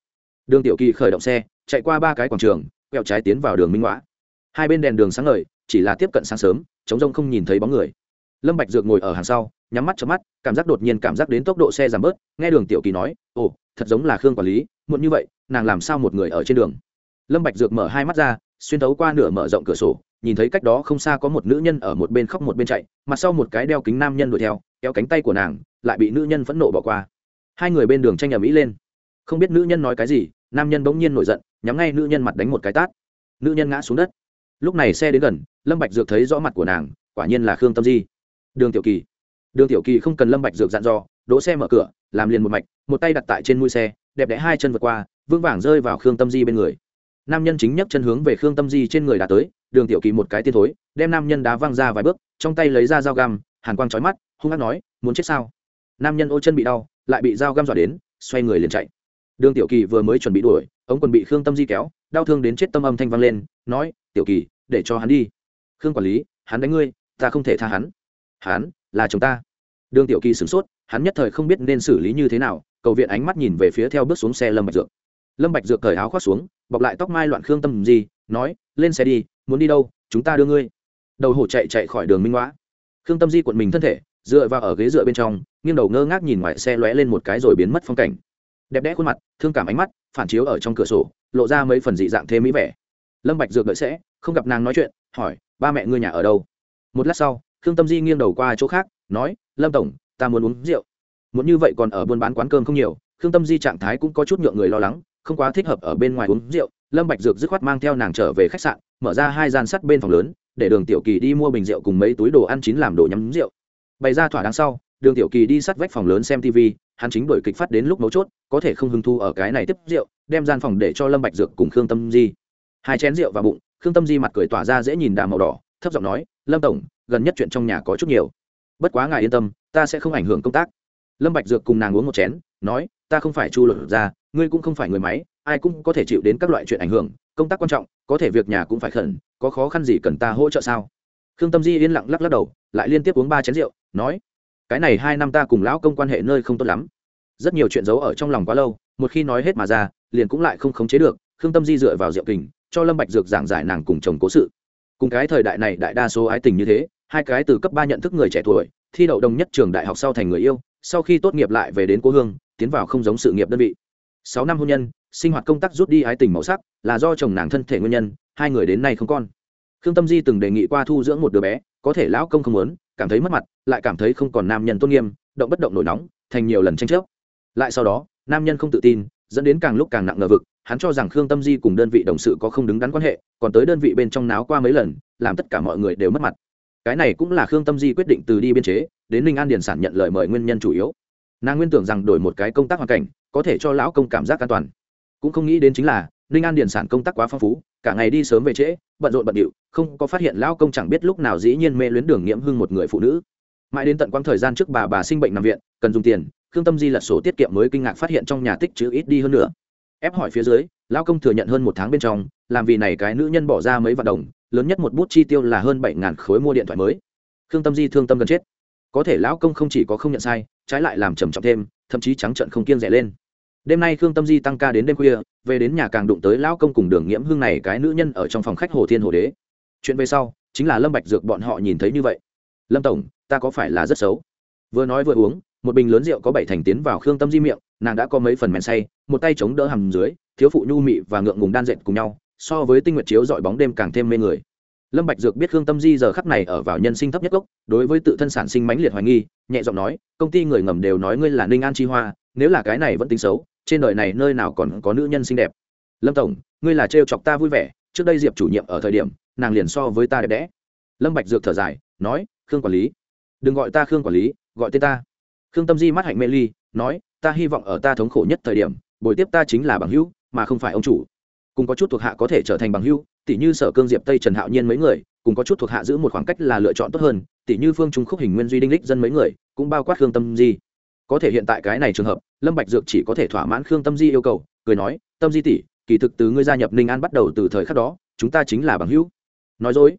Đường tiểu kỳ khởi động xe, chạy qua ba cái quảng trường, quẹo trái tiến vào đường minh ngõ hai bên đèn đường sáng ngời, chỉ là tiếp cận sáng sớm chống rông không nhìn thấy bóng người. Lâm bạch dược ngồi ở hàng sau, nhắm mắt chớp mắt, cảm giác đột nhiên cảm giác đến tốc độ xe giảm bớt, nghe đường tiểu kỳ nói, ồ, thật giống là khương quản lý, muộn như vậy, nàng làm sao một người ở trên đường? Lâm bạch dược mở hai mắt ra, xuyên thấu qua nửa mở rộng cửa sổ, nhìn thấy cách đó không xa có một nữ nhân ở một bên khóc một bên chạy, mặt sau một cái đeo kính nam nhân đuổi theo kéo cánh tay của nàng, lại bị nữ nhân phẫn nộ bỏ qua. Hai người bên đường tranh ầm ĩ lên. Không biết nữ nhân nói cái gì, nam nhân bỗng nhiên nổi giận, nhắm ngay nữ nhân mặt đánh một cái tát. Nữ nhân ngã xuống đất. Lúc này xe đến gần, lâm bạch dược thấy rõ mặt của nàng, quả nhiên là khương tâm di. Đường tiểu kỳ. Đường tiểu kỳ không cần lâm bạch dược dặn dò, đỗ xe mở cửa, làm liền một mạch, một tay đặt tại trên mũi xe, đẹp đẽ hai chân vượt qua vương vàng rơi vào khương tâm di bên người. Nam nhân chính nhấc chân hướng về khương tâm di trên người đã tới, đường tiểu kỳ một cái tiên thối, đem nam nhân đá văng ra vài bước, trong tay lấy ra dao găm, hàn quang chói mắt hung hăng nói, muốn chết sao? Nam nhân ô chân bị đau, lại bị dao găm dọa đến, xoay người liền chạy. Đường tiểu kỳ vừa mới chuẩn bị đuổi, ống quần bị khương tâm di kéo, đau thương đến chết tâm âm thanh vang lên, nói, tiểu kỳ, để cho hắn đi. Khương quản lý, hắn đánh ngươi, ta không thể tha hắn. Hắn là chồng ta. Đường tiểu kỳ sửng sốt, hắn nhất thời không biết nên xử lý như thế nào, cầu viện ánh mắt nhìn về phía theo bước xuống xe lâm bạch dược. Lâm bạch dược cởi áo khoác xuống, bọc lại tóc mai loạn khương tâm gì nói, lên xe đi, muốn đi đâu, chúng ta đưa ngươi. Đầu hổ chạy chạy khỏi đường minh ngoã khương tâm di cuộn mình thân thể dựa vào ở ghế dựa bên trong, nghiêng đầu ngơ ngác nhìn ngoài xe lóe lên một cái rồi biến mất phong cảnh. Đẹp đẽ khuôn mặt, thương cảm ánh mắt, phản chiếu ở trong cửa sổ, lộ ra mấy phần dị dạng thêm mỹ vẻ. Lâm bạch dược đợi sẽ, không gặp nàng nói chuyện, hỏi, ba mẹ ngươi nhà ở đâu? Một lát sau, khương tâm di nghiêng đầu qua chỗ khác, nói, lâm tổng, ta muốn uống rượu. Muốn như vậy còn ở buôn bán quán cơm không nhiều, khương tâm di trạng thái cũng có chút nhượng người lo lắng, không quá thích hợp ở bên ngoài uống rượu. Lâm bạch dược dứt khoát mang theo nàng trở về khách sạn, mở ra hai gian sắt bên phòng lớn, để đường tiểu kỳ đi mua bình rượu cùng mấy túi đồ ăn chín làm đồ nhắm rượu bày ra thỏa đáng sau, đường tiểu kỳ đi sát vách phòng lớn xem tv hắn chính đổi kịch phát đến lúc mấu chốt, có thể không hưng thu ở cái này tiếp rượu, đem gian phòng để cho lâm bạch dược cùng khương tâm di. Hai chén rượu vào bụng, khương tâm di mặt cười tỏa ra dễ nhìn đà màu đỏ, thấp giọng nói, lâm tổng, gần nhất chuyện trong nhà có chút nhiều. Bất quá ngài yên tâm, ta sẽ không ảnh hưởng công tác. Lâm bạch dược cùng nàng uống một chén, nói, ta không phải chu luật ra ngươi cũng không phải người máy, ai cũng có thể chịu đến các loại chuyện ảnh hưởng, công tác quan trọng, có thể việc nhà cũng phải khẩn, có khó khăn gì cần ta hỗ trợ sao? Khương tâm di yên lặng lắc lắc đầu, lại liên tiếp uống ba chén rượu, nói, cái này hai năm ta cùng lão công quan hệ nơi không tốt lắm. Rất nhiều chuyện giấu ở trong lòng quá lâu, một khi nói hết mà ra, liền cũng lại không khống chế được. Khương tâm di dựa vào rượu kình, cho lâm bạch dược giảng giải nàng cùng chồng cố sự. Cùng cái thời đại này đại đa số ái tình như thế, hai cái từ cấp ba nhận thức người trẻ tuổi, thi đậu đồng nhất trường đại học sau thành người yêu, sau khi tốt nghiệp lại về đến cố hương, tiến vào không giống sự nghiệp đơn vị. Sáu năm hôn nhân, sinh hoạt công tác rút đi ái tình màu sắc, là do chồng nàng thân thể nguyên nhân, hai người đến nay không con khương tâm di từng đề nghị qua thu dưỡng một đứa bé, có thể lão công không muốn, cảm thấy mất mặt, lại cảm thấy không còn nam nhân tôn nghiêm, động bất động nổi nóng, thành nhiều lần tranh chấp. Lại sau đó, nam nhân không tự tin, dẫn đến càng lúc càng nặng ngờ vực, hắn cho rằng khương tâm di cùng đơn vị đồng sự có không đứng đắn quan hệ, còn tới đơn vị bên trong náo qua mấy lần, làm tất cả mọi người đều mất mặt. Cái này cũng là khương tâm di quyết định từ đi biên chế, đến ninh an điền sản nhận lời mời nguyên nhân chủ yếu. Nàng nguyên tưởng rằng đổi một cái công tác hoàn cảnh, có thể cho lão công cảm giác an toàn. Cũng không nghĩ đến chính là ninh an điền sản công tác quá phong phú, cả ngày đi sớm về trễ, bận rộn bận điệu, không có phát hiện lão công chẳng biết lúc nào dĩ nhiên mê luyến đường nghiễm hưng một người phụ nữ. Mãi đến tận quãng thời gian trước bà bà sinh bệnh nằm viện, cần dùng tiền, khương tâm di lật sổ tiết kiệm mới kinh ngạc phát hiện trong nhà tích chữ ít đi hơn nữa. Ép hỏi phía dưới, lão công thừa nhận hơn một tháng bên trong, làm vì này cái nữ nhân bỏ ra mấy vạn đồng, lớn nhất một bút chi tiêu là hơn bảy ngàn khối mua điện thoại mới. Khương tâm di thương tâm gần chết. Có thể lão công không chỉ có không nhận sai, trái lại làm trầm trọng thêm, thậm chí trắng trận không kiêng rẻ lên đêm nay khương tâm di tăng ca đến đêm khuya, về đến nhà càng đụng tới lão công cùng đường nghiễm hương này cái nữ nhân ở trong phòng khách hồ thiên hồ đế. Chuyện về sau, chính là lâm bạch dược bọn họ nhìn thấy như vậy. Lâm tổng, ta có phải là rất xấu? Vừa nói vừa uống, một bình lớn rượu có bảy thành tiến vào khương tâm di miệng, nàng đã có mấy phần men say, một tay chống đỡ hầm dưới, thiếu phụ nhu mị và ngượng ngùng đan dệt cùng nhau, so với tinh nguyệt chiếu dọi bóng đêm càng thêm mê người. Lâm bạch dược biết khương tâm di giờ khắc này ở vào nhân sinh thấp nhất gốc, đối với tự thân sản sinh mãnh liệt hoài nghi, nhẹ giọng nói, công ty người ngầm đều nói ngươi là ninh an chi hoa, nếu là cái này vẫn tính xấu trên đời này nơi nào còn có nữ nhân xinh đẹp. Lâm tổng, ngươi là trêu chọc ta vui vẻ, trước đây diệp chủ nhiệm ở thời điểm, nàng liền so với ta đẹp đẽ. Lâm bạch dược thở dài, nói, khương quản lý. Đừng gọi ta khương quản lý, gọi tên ta. Khương tâm di mắt hạnh mê ly, nói, ta hy vọng ở ta thống khổ nhất thời điểm, buổi tiếp ta chính là bằng hữu, mà không phải ông chủ. Cùng có chút thuộc hạ có thể trở thành bằng hữu tỷ như sở cương diệp tây trần hạo nhiên mấy người, cùng có chút thuộc hạ giữ một khoảng cách là lựa chọn tốt hơn tỷ như phương trung khúc hình nguyên duy đinh lích dân mấy người, cũng bao quát khương tâm di có thể hiện tại cái này trường hợp, lâm bạch dược chỉ có thể thỏa mãn khương tâm di yêu cầu, cười nói, tâm di tỷ, kỳ thực từ ngươi gia nhập ninh an bắt đầu từ thời khắc đó, chúng ta chính là bằng hữu. Nói dối.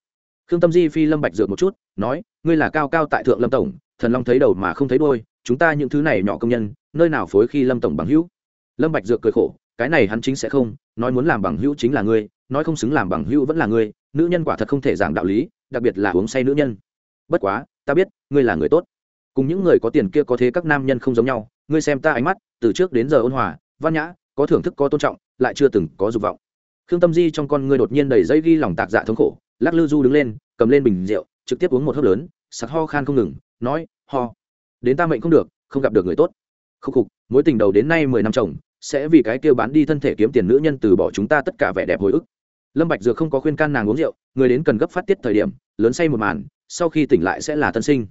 Khương tâm di phi lâm bạch dược một chút, nói, ngươi là cao cao tại thượng lâm tổng, thần long thấy đầu mà không thấy đuôi, chúng ta những thứ này nhỏ công nhân, nơi nào phối khi lâm tổng bằng hữu? Lâm bạch dược cười khổ, cái này hắn chính sẽ không, nói muốn làm bằng hữu chính là ngươi, nói không xứng làm bằng hữu vẫn là ngươi, nữ nhân quả thật không thể giảng đạo lý, đặc biệt là uống say nữ nhân. Bất quá, ta biết, ngươi là người tốt cùng những người có tiền kia có thế các nam nhân không giống nhau, ngươi xem ta ánh mắt, từ trước đến giờ ôn hòa, văn nhã, có thưởng thức, có tôn trọng, lại chưa từng có dục vọng. Khương tâm di trong con ngươi đột nhiên đầy dây ghi lòng tạc dạ thống khổ, lắc lư du đứng lên, cầm lên bình rượu, trực tiếp uống một hớp lớn, sặc ho khan không ngừng, nói, ho, đến ta mệnh không được, không gặp được người tốt. Khúc khục, mối tình đầu đến nay mười năm chồng, sẽ vì cái kêu bán đi thân thể kiếm tiền nữ nhân từ bỏ chúng ta tất cả vẻ đẹp hồi ức. Lâm bạch dược không có khuyên can nàng uống rượu, người đến cần gấp phát tiết thời điểm, lớn say một màn, sau khi tỉnh lại sẽ là tân sinh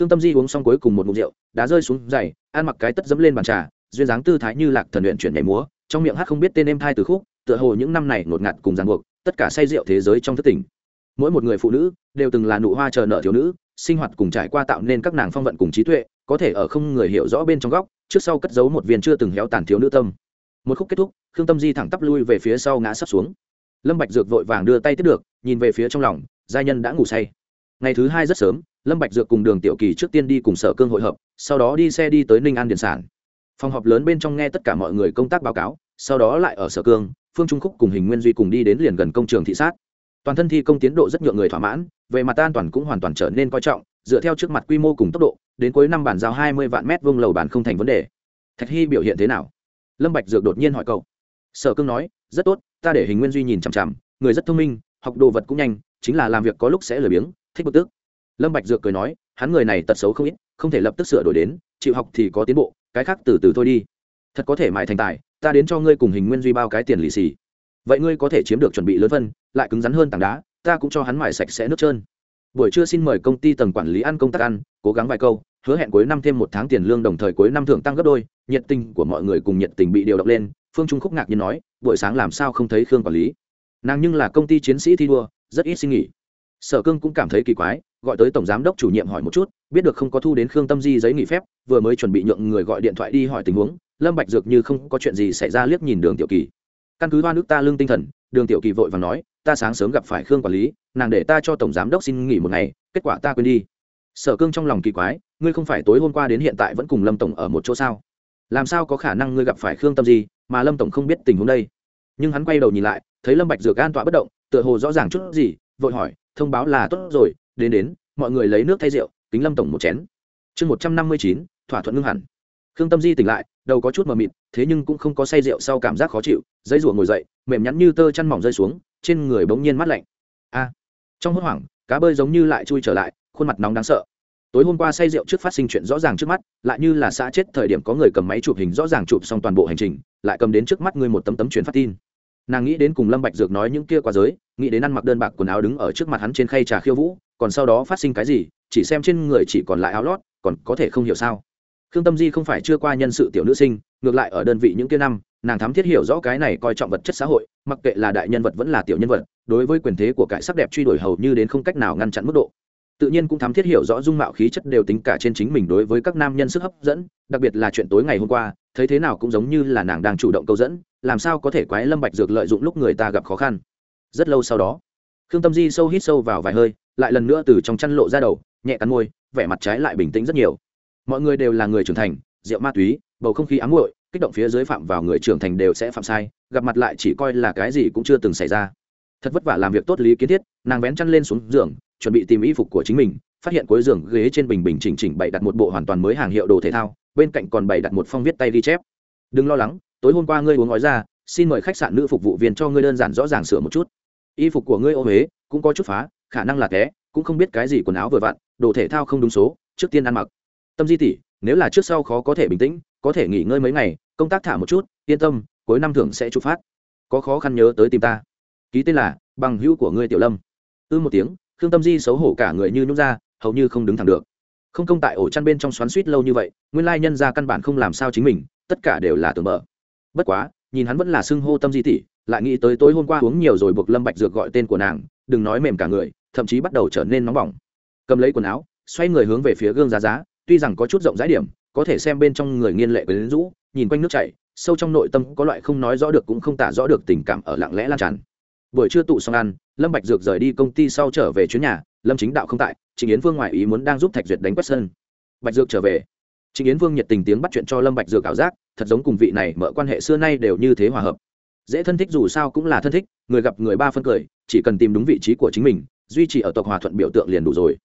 khương tâm di uống xong cuối cùng một ngụm rượu, đã rơi xuống giày, ăn mặc cái tất dẫm lên bàn trà, duyên dáng tư thái như lạc thần luyện chuyển nhảy múa, trong miệng hát không biết tên em thai từ khúc, tựa hồ những năm này ngột ngạt cùng ràng buộc, tất cả say rượu thế giới trong thất tỉnh mỗi một người phụ nữ đều từng là nụ hoa chờ nợ thiếu nữ, sinh hoạt cùng trải qua tạo nên các nàng phong vận cùng trí tuệ, có thể ở không người hiểu rõ bên trong góc, trước sau cất giấu một viên chưa từng héo tàn thiếu nữ tâm. Một khúc kết thúc, khương tâm di thẳng tắp lui về phía sau ngã sắp xuống. Lâm bạch dược vội vàng đưa tay tiếp được, nhìn về phía trong lòng, gia nhân đã ngủ say. Ngày thứ hai rất sớm lâm bạch dược cùng đường tiểu kỳ trước tiên đi cùng sở cương hội hợp, sau đó đi xe đi tới ninh an điền sản. Phòng họp lớn bên trong nghe tất cả mọi người công tác báo cáo, sau đó lại ở sở cương, phương trung khúc cùng hình nguyên duy cùng đi đến liền gần công trường thị sát. Toàn thân thi công tiến độ rất nhượng người thỏa mãn, về mặt an toàn cũng hoàn toàn trở nên coi trọng, dựa theo trước mặt quy mô cùng tốc độ, đến cuối năm bản giao hai mươi vạn mét vuông lầu bản không thành vấn đề. Thạch hy biểu hiện thế nào? Lâm bạch dược đột nhiên hỏi cậu. Sở cương nói, rất tốt, ta để hình nguyên duy nhìn chằm chằm, người rất thông minh, học đồ vật cũng nhanh, chính là làm việc có lúc sẽ lười biếng, thích bực tức lâm bạch dược cười nói, hắn người này tật xấu không ít, không thể lập tức sửa đổi đến, chịu học thì có tiến bộ, cái khác từ từ thôi đi. Thật có thể mài thành tài, ta đến cho ngươi cùng hình nguyên duy bao cái tiền lì xì. Vậy ngươi có thể chiếm được chuẩn bị lớn phân, lại cứng rắn hơn tảng đá, ta cũng cho hắn mài sạch sẽ nước trơn. Buổi trưa xin mời công ty tầng quản lý ăn công tác ăn, cố gắng vài câu, hứa hẹn cuối năm thêm một tháng tiền lương đồng thời cuối năm thưởng tăng gấp đôi, nhiệt tình của mọi người cùng nhiệt tình bị điều động lên, phương trung khúc ngạc nhiên nói, buổi sáng làm sao không thấy khương quản lý? Nàng nhưng là công ty chiến sĩ thi đua, rất ít xin nghỉ sở cương cũng cảm thấy kỳ quái, gọi tới tổng giám đốc chủ nhiệm hỏi một chút, biết được không có thu đến khương tâm di giấy nghỉ phép, vừa mới chuẩn bị nhượng người gọi điện thoại đi hỏi tình huống, lâm bạch dược như không có chuyện gì xảy ra liếc nhìn đường tiểu kỳ. Căn cứ hoa nước ta lương tinh thần, đường tiểu kỳ vội vàng nói, ta sáng sớm gặp phải khương quản lý, nàng để ta cho tổng giám đốc xin nghỉ một ngày, kết quả ta quên đi. Sở cương trong lòng kỳ quái, ngươi không phải tối hôm qua đến hiện tại vẫn cùng lâm tổng ở một chỗ sao? Làm sao có khả năng ngươi gặp phải khương tâm Di, mà lâm tổng không biết tình huống đây? Nhưng hắn quay đầu nhìn lại, thấy lâm bạch dược an tọa bất động, tựa hồ rõ ràng chút gì, vội hỏi thông báo là tốt rồi, đến đến, mọi người lấy nước thay rượu, kính lâm tổng một chén. Chương một trăm năm mươi chín, thỏa thuận ngưng hẳn. Khương tâm di tỉnh lại, đầu có chút mờ mịt, thế nhưng cũng không có say rượu sau cảm giác khó chịu dây rủa ngồi dậy, mềm nhắn như tơ chăn mỏng rơi xuống, trên người bỗng nhiên mát lạnh. A! Trong hốt hoảng, cá bơi giống như lại chui trở lại, khuôn mặt nóng đáng sợ. Tối hôm qua say rượu trước phát sinh chuyện rõ ràng trước mắt, lại như là xã chết thời điểm có người cầm máy chụp hình rõ ràng chụp xong toàn bộ hành trình, lại cầm đến trước mắt ngươi một tấm tấm truyền phát tin nàng nghĩ đến cùng lâm bạch dược nói những kia quá giới nghĩ đến ăn mặc đơn bạc quần áo đứng ở trước mặt hắn trên khay trà khiêu vũ còn sau đó phát sinh cái gì chỉ xem trên người chỉ còn lại áo lót còn có thể không hiểu sao khương tâm di không phải chưa qua nhân sự tiểu nữ sinh ngược lại ở đơn vị những kia năm nàng thám thiết hiểu rõ cái này coi trọng vật chất xã hội mặc kệ là đại nhân vật vẫn là tiểu nhân vật đối với quyền thế của cải sắc đẹp truy đuổi hầu như đến không cách nào ngăn chặn mức độ tự nhiên cũng thám thiết hiểu rõ dung mạo khí chất đều tính cả trên chính mình đối với các nam nhân sức hấp dẫn, đặc biệt là chuyện tối ngày hôm qua, thấy thế nào cũng giống như là nàng đang chủ động câu dẫn, làm sao có thể quái lâm bạch dược lợi dụng lúc người ta gặp khó khăn. Rất lâu sau đó, khương tâm di sâu hít sâu vào vài hơi, lại lần nữa từ trong chăn lộ ra đầu, nhẹ cắn môi, vẻ mặt trái lại bình tĩnh rất nhiều. Mọi người đều là người trưởng thành, rượu ma túy, bầu không khí ám muội, kích động phía dưới phạm vào người trưởng thành đều sẽ phạm sai, gặp mặt lại chỉ coi là cái gì cũng chưa từng xảy ra. Thật vất vả làm việc tốt lý kiến thiết, nàng vén chăn lên xuống giường chuẩn bị tìm y phục của chính mình, phát hiện cuối giường ghế trên bình bình chỉnh chỉnh bày đặt một bộ hoàn toàn mới hàng hiệu đồ thể thao, bên cạnh còn bày đặt một phong viết tay ghi chép. Đừng lo lắng, tối hôm qua ngươi uống ngói ra, xin mời khách sạn nữ phục vụ viên cho ngươi đơn giản rõ ràng sửa một chút. Y phục của ngươi ô huế cũng có chút phá, khả năng là té, cũng không biết cái gì quần áo vừa vặn, đồ thể thao không đúng số, trước tiên ăn mặc. Tâm di tỷ, nếu là trước sau khó có thể bình tĩnh, có thể nghỉ ngơi mấy ngày, công tác thả một chút, yên tâm, cuối năm thưởng sẽ trụ phát. Có khó khăn nhớ tới tìm ta. Ký tên là bằng hữu của ngươi tiểu lâm. Ư một tiếng khương tâm di xấu hổ cả người như nhút ra, hầu như không đứng thẳng được. Không công tại ổ chăn bên trong xoắn suýt lâu như vậy, nguyên lai nhân ra căn bản không làm sao chính mình, tất cả đều là tưởng mở. Bất quá, nhìn hắn vẫn là xưng hô tâm di tỷ, lại nghĩ tới tối hôm qua uống nhiều rồi buộc lâm bạch dược gọi tên của nàng, đừng nói mềm cả người, thậm chí bắt đầu trở nên nóng bỏng. Cầm lấy quần áo, xoay người hướng về phía gương giá giá, tuy rằng có chút rộng rãi điểm, có thể xem bên trong người nghiên lệ quyến rũ, nhìn quanh nước chảy, sâu trong nội tâm có loại không nói rõ được cũng không tả rõ được tình cảm ở lặng lẽ lan tràn buổi trưa tụ xong ăn, lâm bạch dược rời đi công ty sau trở về chuyến nhà, lâm chính đạo không tại, trịnh yến vương ngoại ý muốn đang giúp thạch duyệt đánh quét sân. Bạch dược trở về. Trịnh yến vương nhiệt tình tiếng bắt chuyện cho lâm bạch dược ảo giác, thật giống cùng vị này mở quan hệ xưa nay đều như thế hòa hợp. Dễ thân thích dù sao cũng là thân thích, người gặp người ba phân cười, chỉ cần tìm đúng vị trí của chính mình, duy trì ở tộc hòa thuận biểu tượng liền đủ rồi.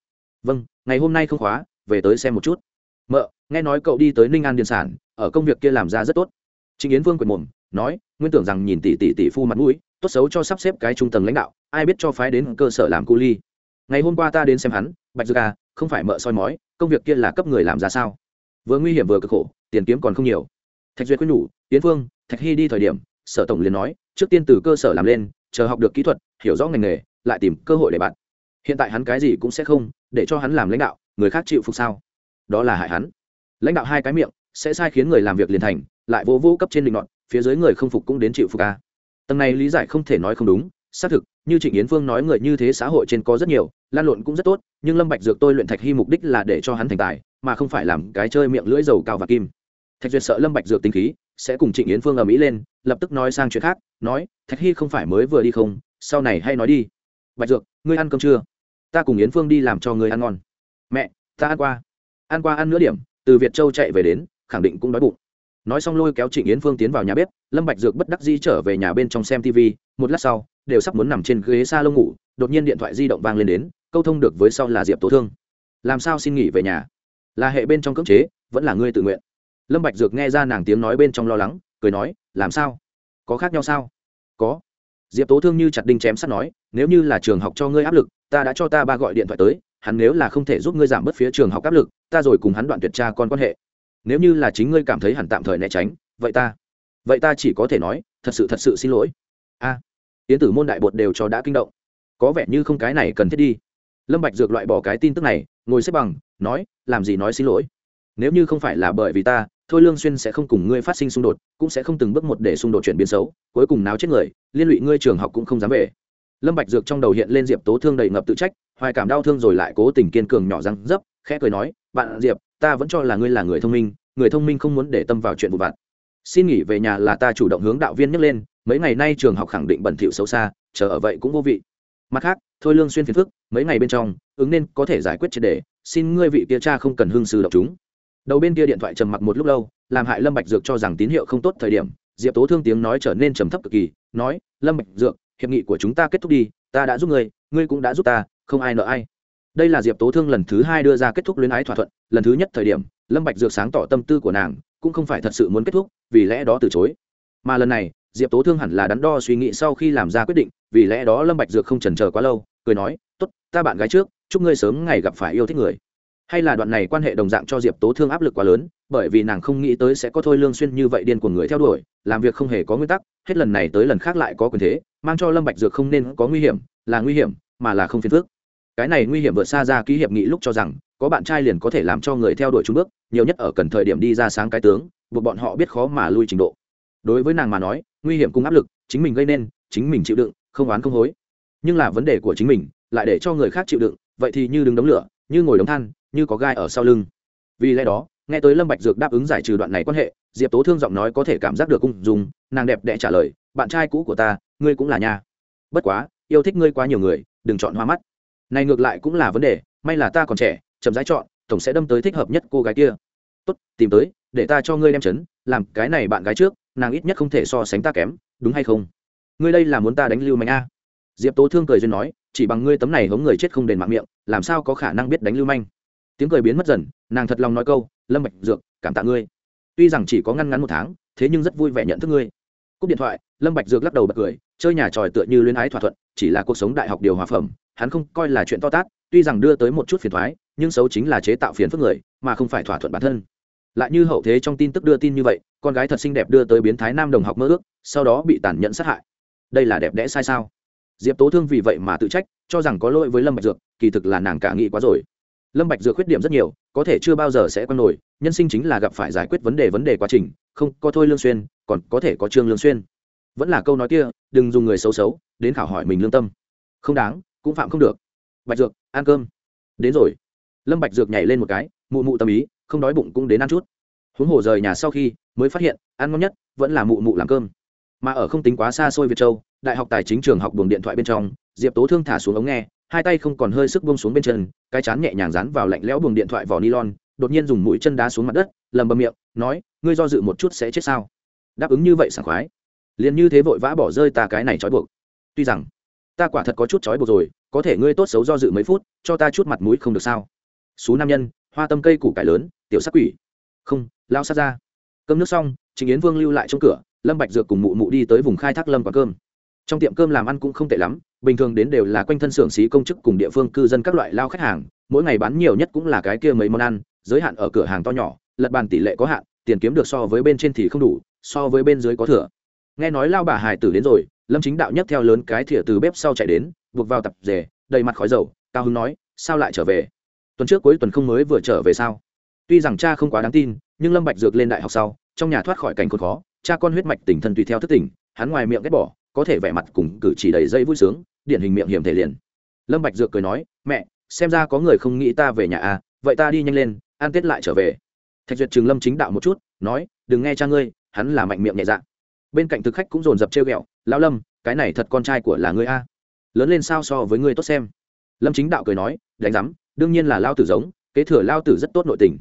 Vâng ngày hôm nay không khóa, về tới xem một chút. Mợ, nghe nói cậu đi tới ninh an điền sản, ở công việc kia làm ra rất tốt. Trịnh yến vương quyền mồm, nói, nguyên tưởng rằng nhìn tỷ tỷ tỷ phu mặt mũi tốt xấu cho sắp xếp cái trung tầng lãnh đạo, ai biết cho phái đến cơ sở làm cu ly. Ngày hôm qua ta đến xem hắn, bạch dược à không phải mợ soi mói, công việc kia là cấp người làm ra sao? Vừa nguy hiểm vừa cực khổ, tiền kiếm còn không nhiều. Thạch duyệt quyết nhủ tiến phương, thạch hy đi thời điểm, sở tổng liền nói, trước tiên từ cơ sở làm lên, chờ học được kỹ thuật, hiểu rõ ngành nghề, lại tìm cơ hội để bạn. Hiện tại hắn cái gì cũng sẽ không, để cho hắn làm lãnh đạo, người khác chịu phục sao? Đó là hại hắn. Lãnh đạo hai cái miệng, sẽ sai khiến người làm việc liền thành, lại vô vô cấp trên định nọn phía dưới người không phục cũng đến chịu phục ca tầng này lý giải không thể nói không đúng, xác thực, như trịnh yến phương nói người như thế xã hội trên có rất nhiều, lan lộn cũng rất tốt, nhưng lâm bạch dược tôi luyện thạch hy mục đích là để cho hắn thành tài, mà không phải làm cái chơi miệng lưỡi dầu cao và kim. Thạch duyệt sợ lâm bạch dược tính khí, sẽ cùng trịnh yến phương ở mỹ lên, lập tức nói sang chuyện khác, nói, thạch hy không phải mới vừa đi không, sau này hay nói đi. Bạch dược, ngươi ăn cơm chưa? Ta cùng yến phương đi làm cho ngươi ăn ngon. Mẹ, ta ăn qua. Ăn qua ăn nửa điểm, từ việt châu chạy về đến, khẳng định cũng đói bụng nói xong lôi kéo trịnh yến phương tiến vào nhà bếp, lâm bạch dược bất đắc dĩ trở về nhà bên trong xem tv một lát sau, đều sắp muốn nằm trên ghế s a lông ngủ, đột nhiên điện thoại di động vang lên đến, câu thông được với sau là diệp tố thương. Làm sao xin nghỉ về nhà? Là hệ bên trong cưỡng chế, vẫn là ngươi tự nguyện. Lâm bạch dược nghe ra nàng tiếng nói bên trong lo lắng, cười nói, làm sao? Có khác nhau sao? Có. Diệp tố thương như chặt đinh chém sắt nói, nếu như là trường học cho ngươi áp lực, ta đã cho ta ba gọi điện thoại tới, hắn nếu là không thể giúp ngươi giảm bớt phía trường học áp lực, ta rồi cùng hắn đoạn tuyệt tra con quan hệ nếu như là chính ngươi cảm thấy hẳn tạm thời né tránh vậy ta vậy ta chỉ có thể nói thật sự thật sự xin lỗi. A à, yến tử môn đại bột đều cho đã kinh động. Có vẻ như không cái này cần thiết đi. Lâm bạch dược loại bỏ cái tin tức này ngồi xếp bằng nói làm gì nói xin lỗi. Nếu như không phải là bởi vì ta thôi lương xuyên sẽ không cùng ngươi phát sinh xung đột cũng sẽ không từng bước một để xung đột chuyển biến xấu cuối cùng náo chết người liên lụy ngươi trường học cũng không dám về. Lâm bạch dược trong đầu hiện lên diệp tố thương đầy ngập tự trách hoài cảm đau thương rồi lại cố tình kiên cường nhỏ răng dấp khẽ cười nói bạn diệp, ta vẫn cho là ngươi là người thông minh, người thông minh không muốn để tâm vào chuyện vụ vặt. Xin nghỉ về nhà là ta chủ động hướng đạo viên nhắc lên, mấy ngày nay trường học khẳng định bẩn thỉu xấu xa, chờ ở vậy cũng vô vị. Mặt khác, thôi lương xuyên phiền phức, mấy ngày bên trong, ứng nên có thể giải quyết triệt đề xin ngươi vị kia cha không cần hương sư độc chúng. Đầu bên kia điện thoại trầm mặc một lúc lâu, làm hại lâm bạch dược cho rằng tín hiệu không tốt thời điểm, diệp tố thương tiếng nói trở nên trầm thấp cực kỳ, nói, lâm bạch dược, hiệp nghị của chúng ta kết thúc đi, ta đã giúp ngươi ngươi cũng đã giúp ta, không ai nợ ai đây là diệp tố thương lần thứ hai đưa ra kết thúc luyến ái thỏa thuận, lần thứ nhất thời điểm, lâm bạch dược sáng tỏ tâm tư của nàng, cũng không phải thật sự muốn kết thúc, vì lẽ đó từ chối. Mà lần này, diệp tố thương hẳn là đắn đo suy nghĩ sau khi làm ra quyết định, vì lẽ đó lâm bạch dược không chần chờ quá lâu, cười nói, tốt, ta bạn gái trước, chúc ngươi sớm ngày gặp phải yêu thích người. Hay là đoạn này quan hệ đồng dạng cho diệp tố thương áp lực quá lớn, bởi vì nàng không nghĩ tới sẽ có thôi lương xuyên như vậy điên của người theo đuổi, làm việc không hề có nguyên tắc, hết lần này tới lần khác lại có quyền thế, mang cho lâm bạch dược không nên có nguy hiểm, là nguy hiểm, mà là không phiền phức cái này nguy hiểm vượt xa ra ký hiệp nghị lúc cho rằng, có bạn trai liền có thể làm cho người theo đuổi trung bước, nhiều nhất ở cần thời điểm đi ra sáng cái tướng, buộc bọn họ biết khó mà lui trình độ. Đối với nàng mà nói, nguy hiểm cùng áp lực, chính mình gây nên, chính mình chịu đựng, không oán không hối. Nhưng là vấn đề của chính mình, lại để cho người khác chịu đựng, vậy thì như đứng đống lửa, như ngồi đống than, như có gai ở sau lưng. Vì lẽ đó, nghe tới lâm bạch dược đáp ứng giải trừ đoạn này quan hệ, diệp tố thương giọng nói có thể cảm giác được cung dùng, nàng đẹp đẽ trả lời, bạn trai cũ của ta, ngươi cũng là nha. Bất quá, yêu thích ngươi quá nhiều người, đừng chọn hoa mắt này ngược lại cũng là vấn đề, may là ta còn trẻ, chậm rãi chọn, tổng sẽ đâm tới thích hợp nhất cô gái kia. Tốt, tìm tới, để ta cho ngươi đem chấn, làm cái này bạn gái trước, nàng ít nhất không thể so sánh ta kém, đúng hay không? Ngươi đây là muốn ta đánh lưu manh a? Diệp tố thương cười duyên nói, chỉ bằng ngươi tấm này hống người chết không đền mạng miệng, làm sao có khả năng biết đánh lưu manh? Tiếng cười biến mất dần, nàng thật lòng nói câu, lâm bạch dược, cảm tạ ngươi. Tuy rằng chỉ có ngăn ngắn một tháng, thế nhưng rất vui vẻ nhận thức ngươi. Cúp điện thoại lâm bạch dược lắc đầu bật cười, chơi nhà tròi tựa như luyến ái thỏa thuận, chỉ là cuộc sống đại học điều hòa phẩm, hắn không coi là chuyện to tát, tuy rằng đưa tới một chút phiền toái, nhưng xấu chính là chế tạo phiền phức người, mà không phải thỏa thuận bản thân. Lại như hậu thế trong tin tức đưa tin như vậy, con gái thật xinh đẹp đưa tới biến thái nam đồng học mơ ước, sau đó bị tàn nhẫn sát hại. Đây là đẹp đẽ sai sao? Diệp tố thương vì vậy mà tự trách, cho rằng có lỗi với lâm bạch dược, kỳ thực là nàng cả nghĩ quá rồi. Lâm bạch dược khuyết điểm rất nhiều, có thể chưa bao giờ sẽ quan nổi, nhân sinh chính là gặp phải giải quyết vấn đề vấn đề quá trình, không có thôi lương xuyên, còn có thể có trương lương xuyên vẫn là câu nói kia, đừng dùng người xấu xấu, đến khảo hỏi mình lương tâm. Không đáng, cũng phạm không được. Bạch dược, ăn cơm. Đến rồi. Lâm bạch dược nhảy lên một cái, mụ mụ tâm ý, không đói bụng cũng đến ăn chút. Huống hồ rời nhà sau khi, mới phát hiện, ăn ngon nhất, vẫn là mụ mụ làm cơm. Mà ở không tính quá xa xôi việt châu, đại học tài chính trường học buồng điện thoại bên trong, diệp tố thương thả xuống ống nghe, hai tay không còn hơi sức buông xuống bên chân, cái chán nhẹ nhàng dán vào lạnh lẽo buồng điện thoại vỏ nylon, đột nhiên dùng mũi chân đá xuống mặt đất, lầm bầm miệng, nói, ngươi do dự một chút sẽ chết sao? Đáp ứng như vậy sảng khoái liền như thế vội vã bỏ rơi ta cái này trói buộc. Tuy rằng, ta quả thật có chút trói buộc rồi, có thể ngươi tốt xấu do dự mấy phút, cho ta chút mặt mũi không được sao? Xú nam nhân, hoa tâm cây củ cải lớn, tiểu sắc quỷ. Không, lao sát ra. Cơm nước xong chính yến vương lưu lại trong cửa, lâm bạch dược cùng mụ mụ đi tới vùng khai thác lâm quả cơm. Trong tiệm cơm làm ăn cũng không tệ lắm, bình thường đến đều là quanh thân xưởng xí công chức cùng địa phương cư dân các loại lao khách hàng, mỗi ngày bán nhiều nhất cũng là cái kia mấy món ăn, giới hạn ở cửa hàng to nhỏ, lật bàn tỷ lệ có hạn, tiền kiếm được so với bên trên thì không đủ, so với bên dưới có thừa nghe nói lao bà hải tử đến rồi, lâm chính đạo nhất theo lớn cái thìa từ bếp sau chạy đến, buộc vào tập rể, đầy mặt khói dầu, cao hưng nói, sao lại trở về? Tuần trước cuối tuần không mới vừa trở về sao? Tuy rằng cha không quá đáng tin, nhưng lâm bạch dược lên đại học sau, trong nhà thoát khỏi cảnh khốn khó, cha con huyết mạch tình thân tùy theo thức tỉnh, hắn ngoài miệng ghét bỏ, có thể vẻ mặt cùng cử chỉ đầy dây vui sướng, điển hình miệng hiểm thể liền. Lâm bạch dược cười nói, mẹ, xem ra có người không nghĩ ta về nhà à vậy ta đi nhanh lên, ăn tết lại trở về. Thạch duyệt trường lâm chính đạo một chút, nói, đừng nghe cha ngươi, hắn là mạnh miệng nhẹ dạ bên cạnh thực khách cũng dồn dập trêu ghẹo, lão lâm, cái này thật con trai của là ngươi a. Lớn lên sao so với ngươi tốt xem. Lâm chính đạo cười nói, đánh giám, đương nhiên là lao tử giống, kế thừa lao tử rất tốt nội tình.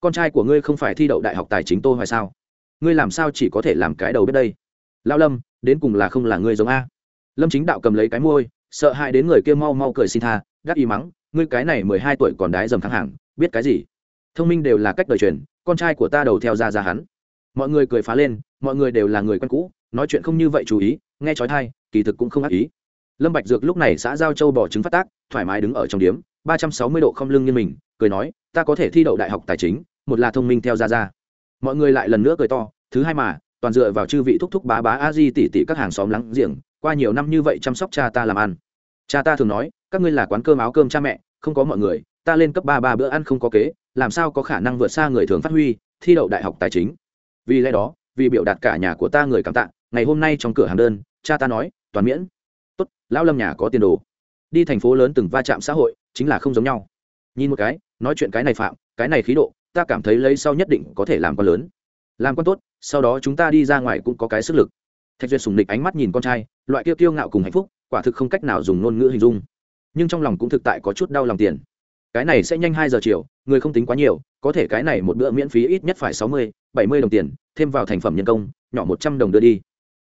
Con trai của ngươi không phải thi đậu đại học tài chính tô hoài sao? Ngươi làm sao chỉ có thể làm cái đầu biết đây? Lao lâm, đến cùng là không là ngươi giống a? Lâm chính đạo cầm lấy cái môi, sợ hãi đến người kia mau mau cười xin tha, gác y mắng, ngươi cái này mười hai tuổi còn đái dầm thắng hàng, biết cái gì? Thông minh đều là cách đời truyền, con trai của ta đầu theo ra ra hắn mọi người cười phá lên, mọi người đều là người quen cũ, nói chuyện không như vậy chú ý, nghe trói thai kỳ thực cũng không ác ý. Lâm bạch dược lúc này xã giao châu bỏ trứng phát tác, thoải mái đứng ở trong điếm, ba trăm sáu mươi độ không lưng như mình, cười nói, ta có thể thi đậu đại học tài chính, một là thông minh theo ra ra mọi người lại lần nữa cười to, thứ hai mà, toàn dựa vào chư vị thúc thúc bá bá a di tỷ tỷ các hàng xóm lắng giềng, qua nhiều năm như vậy chăm sóc cha ta làm ăn. Cha ta thường nói, các ngươi là quán cơm áo cơm cha mẹ, không có mọi người, ta lên cấp ba ba bữa ăn không có kế, làm sao có khả năng vượt xa người thường phát huy, thi đậu đại học tài chính? Vì lẽ đó, vì biểu đạt cả nhà của ta người cảm tạ, ngày hôm nay trong cửa hàng đơn, cha ta nói, toàn miễn. Tốt, lão lâm nhà có tiền đồ. Đi thành phố lớn từng va chạm xã hội, chính là không giống nhau. Nhìn một cái, nói chuyện cái này phạm, cái này khí độ, ta cảm thấy lấy sau nhất định có thể làm con lớn. Làm con tốt, sau đó chúng ta đi ra ngoài cũng có cái sức lực. Thạch duyệt sùng nịch ánh mắt nhìn con trai, loại kia kiêu ngạo cùng hạnh phúc, quả thực không cách nào dùng ngôn ngữ hình dung. Nhưng trong lòng cũng thực tại có chút đau lòng tiền cái này sẽ nhanh hai giờ chiều, người không tính quá nhiều, có thể cái này một bữa miễn phí ít nhất phải sáu mươi, bảy mươi đồng tiền, thêm vào thành phẩm nhân công, nhỏ một trăm đồng đưa đi.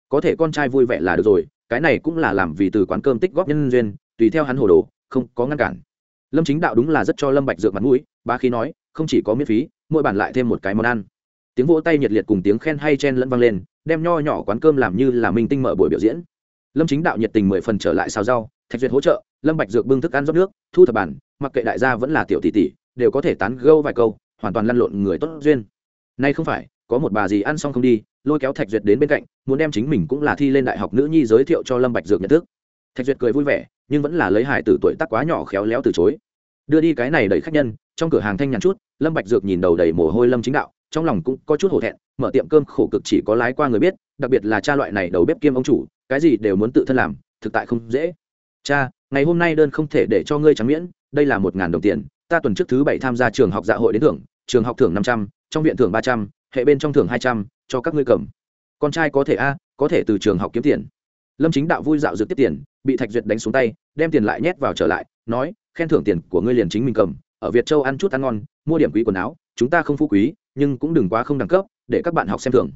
Có thể con trai vui vẻ là được rồi, cái này cũng là làm vì từ quán cơm tích góp nhân duyên, tùy theo hắn hồ đồ, không có ngăn cản. Lâm chính đạo đúng là rất cho lâm bạch dược mặt mũi, ba khí nói, không chỉ có miễn phí, mỗi bản lại thêm một cái món ăn. Tiếng vỗ tay nhiệt liệt cùng tiếng khen hay chen lẫn vang lên, đem nho nhỏ quán cơm làm như là minh tinh mở buổi biểu diễn. Lâm chính đạo nhiệt tình mười phần trở lại xào rau, thạch duyệt hỗ trợ lâm bạch dược bưng thức ăn rót nước, thu thập bản, mặc kệ đại gia vẫn là tiểu tỷ tỷ, đều có thể tán gẫu vài câu, hoàn toàn lăn lộn người tốt duyên. Nay không phải, có một bà gì ăn xong không đi, lôi kéo thạch duyệt đến bên cạnh, muốn đem chính mình cũng là thi lên đại học nữ nhi giới thiệu cho lâm bạch dược nhận thức. Thạch duyệt cười vui vẻ, nhưng vẫn là lấy hải tử tuổi tác quá nhỏ khéo léo từ chối. Đưa đi cái này đẩy khách nhân, trong cửa hàng thanh nhàn chút, lâm bạch dược nhìn đầu đầy mồ hôi lâm chính đạo, trong lòng cũng có chút hổ thẹn, mở tiệm cơm khổ cực chỉ có lái qua người biết, đặc biệt là cha loại này đầu bếp kiêm ông chủ, cái gì đều muốn tự thân làm, thực tại không dễ. Cha ngày hôm nay đơn không thể để cho ngươi trắng miễn, đây là một ngàn đồng tiền, ta tuần trước thứ bảy tham gia trường học dạ hội đến thưởng, trường học thưởng năm trăm, trong viện thưởng ba trăm, hệ bên trong thưởng hai trăm, cho các ngươi cầm. Con trai có thể a, có thể từ trường học kiếm tiền. Lâm chính đạo vui dạo dược tiếp tiền, bị thạch duyệt đánh xuống tay, đem tiền lại nhét vào trở lại, nói, khen thưởng tiền của ngươi liền chính mình cầm, ở việt châu ăn chút ăn ngon, mua điểm quý quần áo, chúng ta không phú quý, nhưng cũng đừng quá không đẳng cấp, để các bạn học xem thường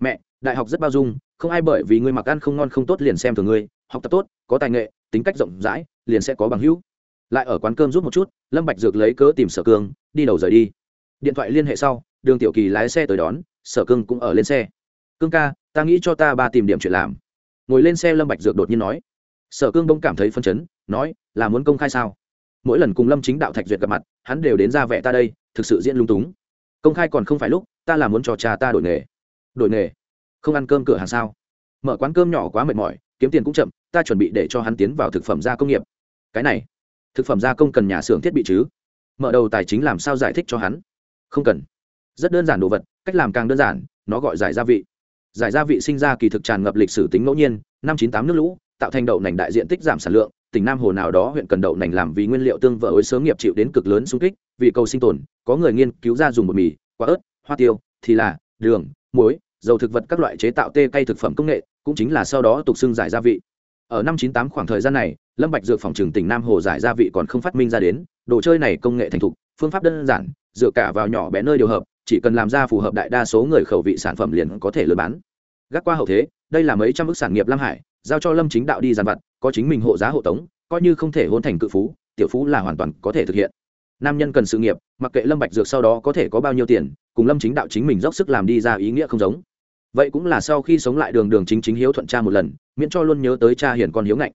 mẹ, đại học rất bao dung, không ai bởi vì ngươi mặc ăn không ngon không tốt liền xem thường ngươi, học tập tốt, có tài nghệ tính cách rộng rãi, liền sẽ có bằng hữu. Lại ở quán cơm rút một chút, lâm bạch dược lấy cớ tìm sở cương, đi đầu rời đi. Điện thoại liên hệ sau, đường tiểu kỳ lái xe tới đón, sở cương cũng ở lên xe. Cương ca, ta nghĩ cho ta ba tìm điểm chuyện làm. Ngồi lên xe, lâm bạch dược đột nhiên nói. Sở cương đông cảm thấy phân chấn, nói, là muốn công khai sao? Mỗi lần cùng lâm chính đạo thạch duyệt gặp mặt, hắn đều đến ra vẻ ta đây, thực sự diễn lung túng. Công khai còn không phải lúc, ta là muốn cho cha ta đổi nghề. Đổi nghề? Không ăn cơm cửa hàng sao? Mở quán cơm nhỏ quá mệt mỏi kiếm tiền cũng chậm, ta chuẩn bị để cho hắn tiến vào thực phẩm gia công nghiệp. Cái này, thực phẩm gia công cần nhà xưởng thiết bị chứ? Mở đầu tài chính làm sao giải thích cho hắn? Không cần. Rất đơn giản đồ vật, cách làm càng đơn giản, nó gọi giải gia vị. Giải gia vị sinh ra kỳ thực tràn ngập lịch sử tính ngẫu nhiên, năm chín tám nước lũ, tạo thành đậu nành đại diện tích giảm sản lượng, tỉnh nam hồ nào đó huyện cần đậu nành làm vì nguyên liệu tương vỡ ối sớm nghiệp chịu đến cực lớn xung kích, vì cầu sinh tồn, có người nghiên cứu ra dùng bột mì, quả ớt, hoa tiêu, thì là đường, muối, dầu thực vật các loại chế tạo tê cây thực phẩm công nghệ cũng chính là sau đó tục xưng giải gia vị. Ở năm chín tám khoảng thời gian này, lâm bạch dược phòng trường tỉnh nam hồ giải gia vị còn không phát minh ra đến, đồ chơi này công nghệ thành thục, phương pháp đơn giản, dựa cả vào nhỏ bé nơi điều hợp, chỉ cần làm ra phù hợp đại đa số người khẩu vị sản phẩm liền có thể lừa bán. Gác qua hậu thế, đây là mấy trăm ước sản nghiệp lam hải, giao cho lâm chính đạo đi giàn vặt, có chính mình hộ giá hộ tống, coi như không thể hôn thành cự phú, tiểu phú là hoàn toàn có thể thực hiện. Nam nhân cần sự nghiệp, mặc kệ lâm bạch dược sau đó có thể có bao nhiêu tiền, cùng lâm chính đạo chính mình dốc sức làm đi ra ý nghĩa không giống vậy cũng là sau khi sống lại đường đường chính chính hiếu thuận cha một lần, miễn cho luôn nhớ tới cha hiền con hiếu ngạnh.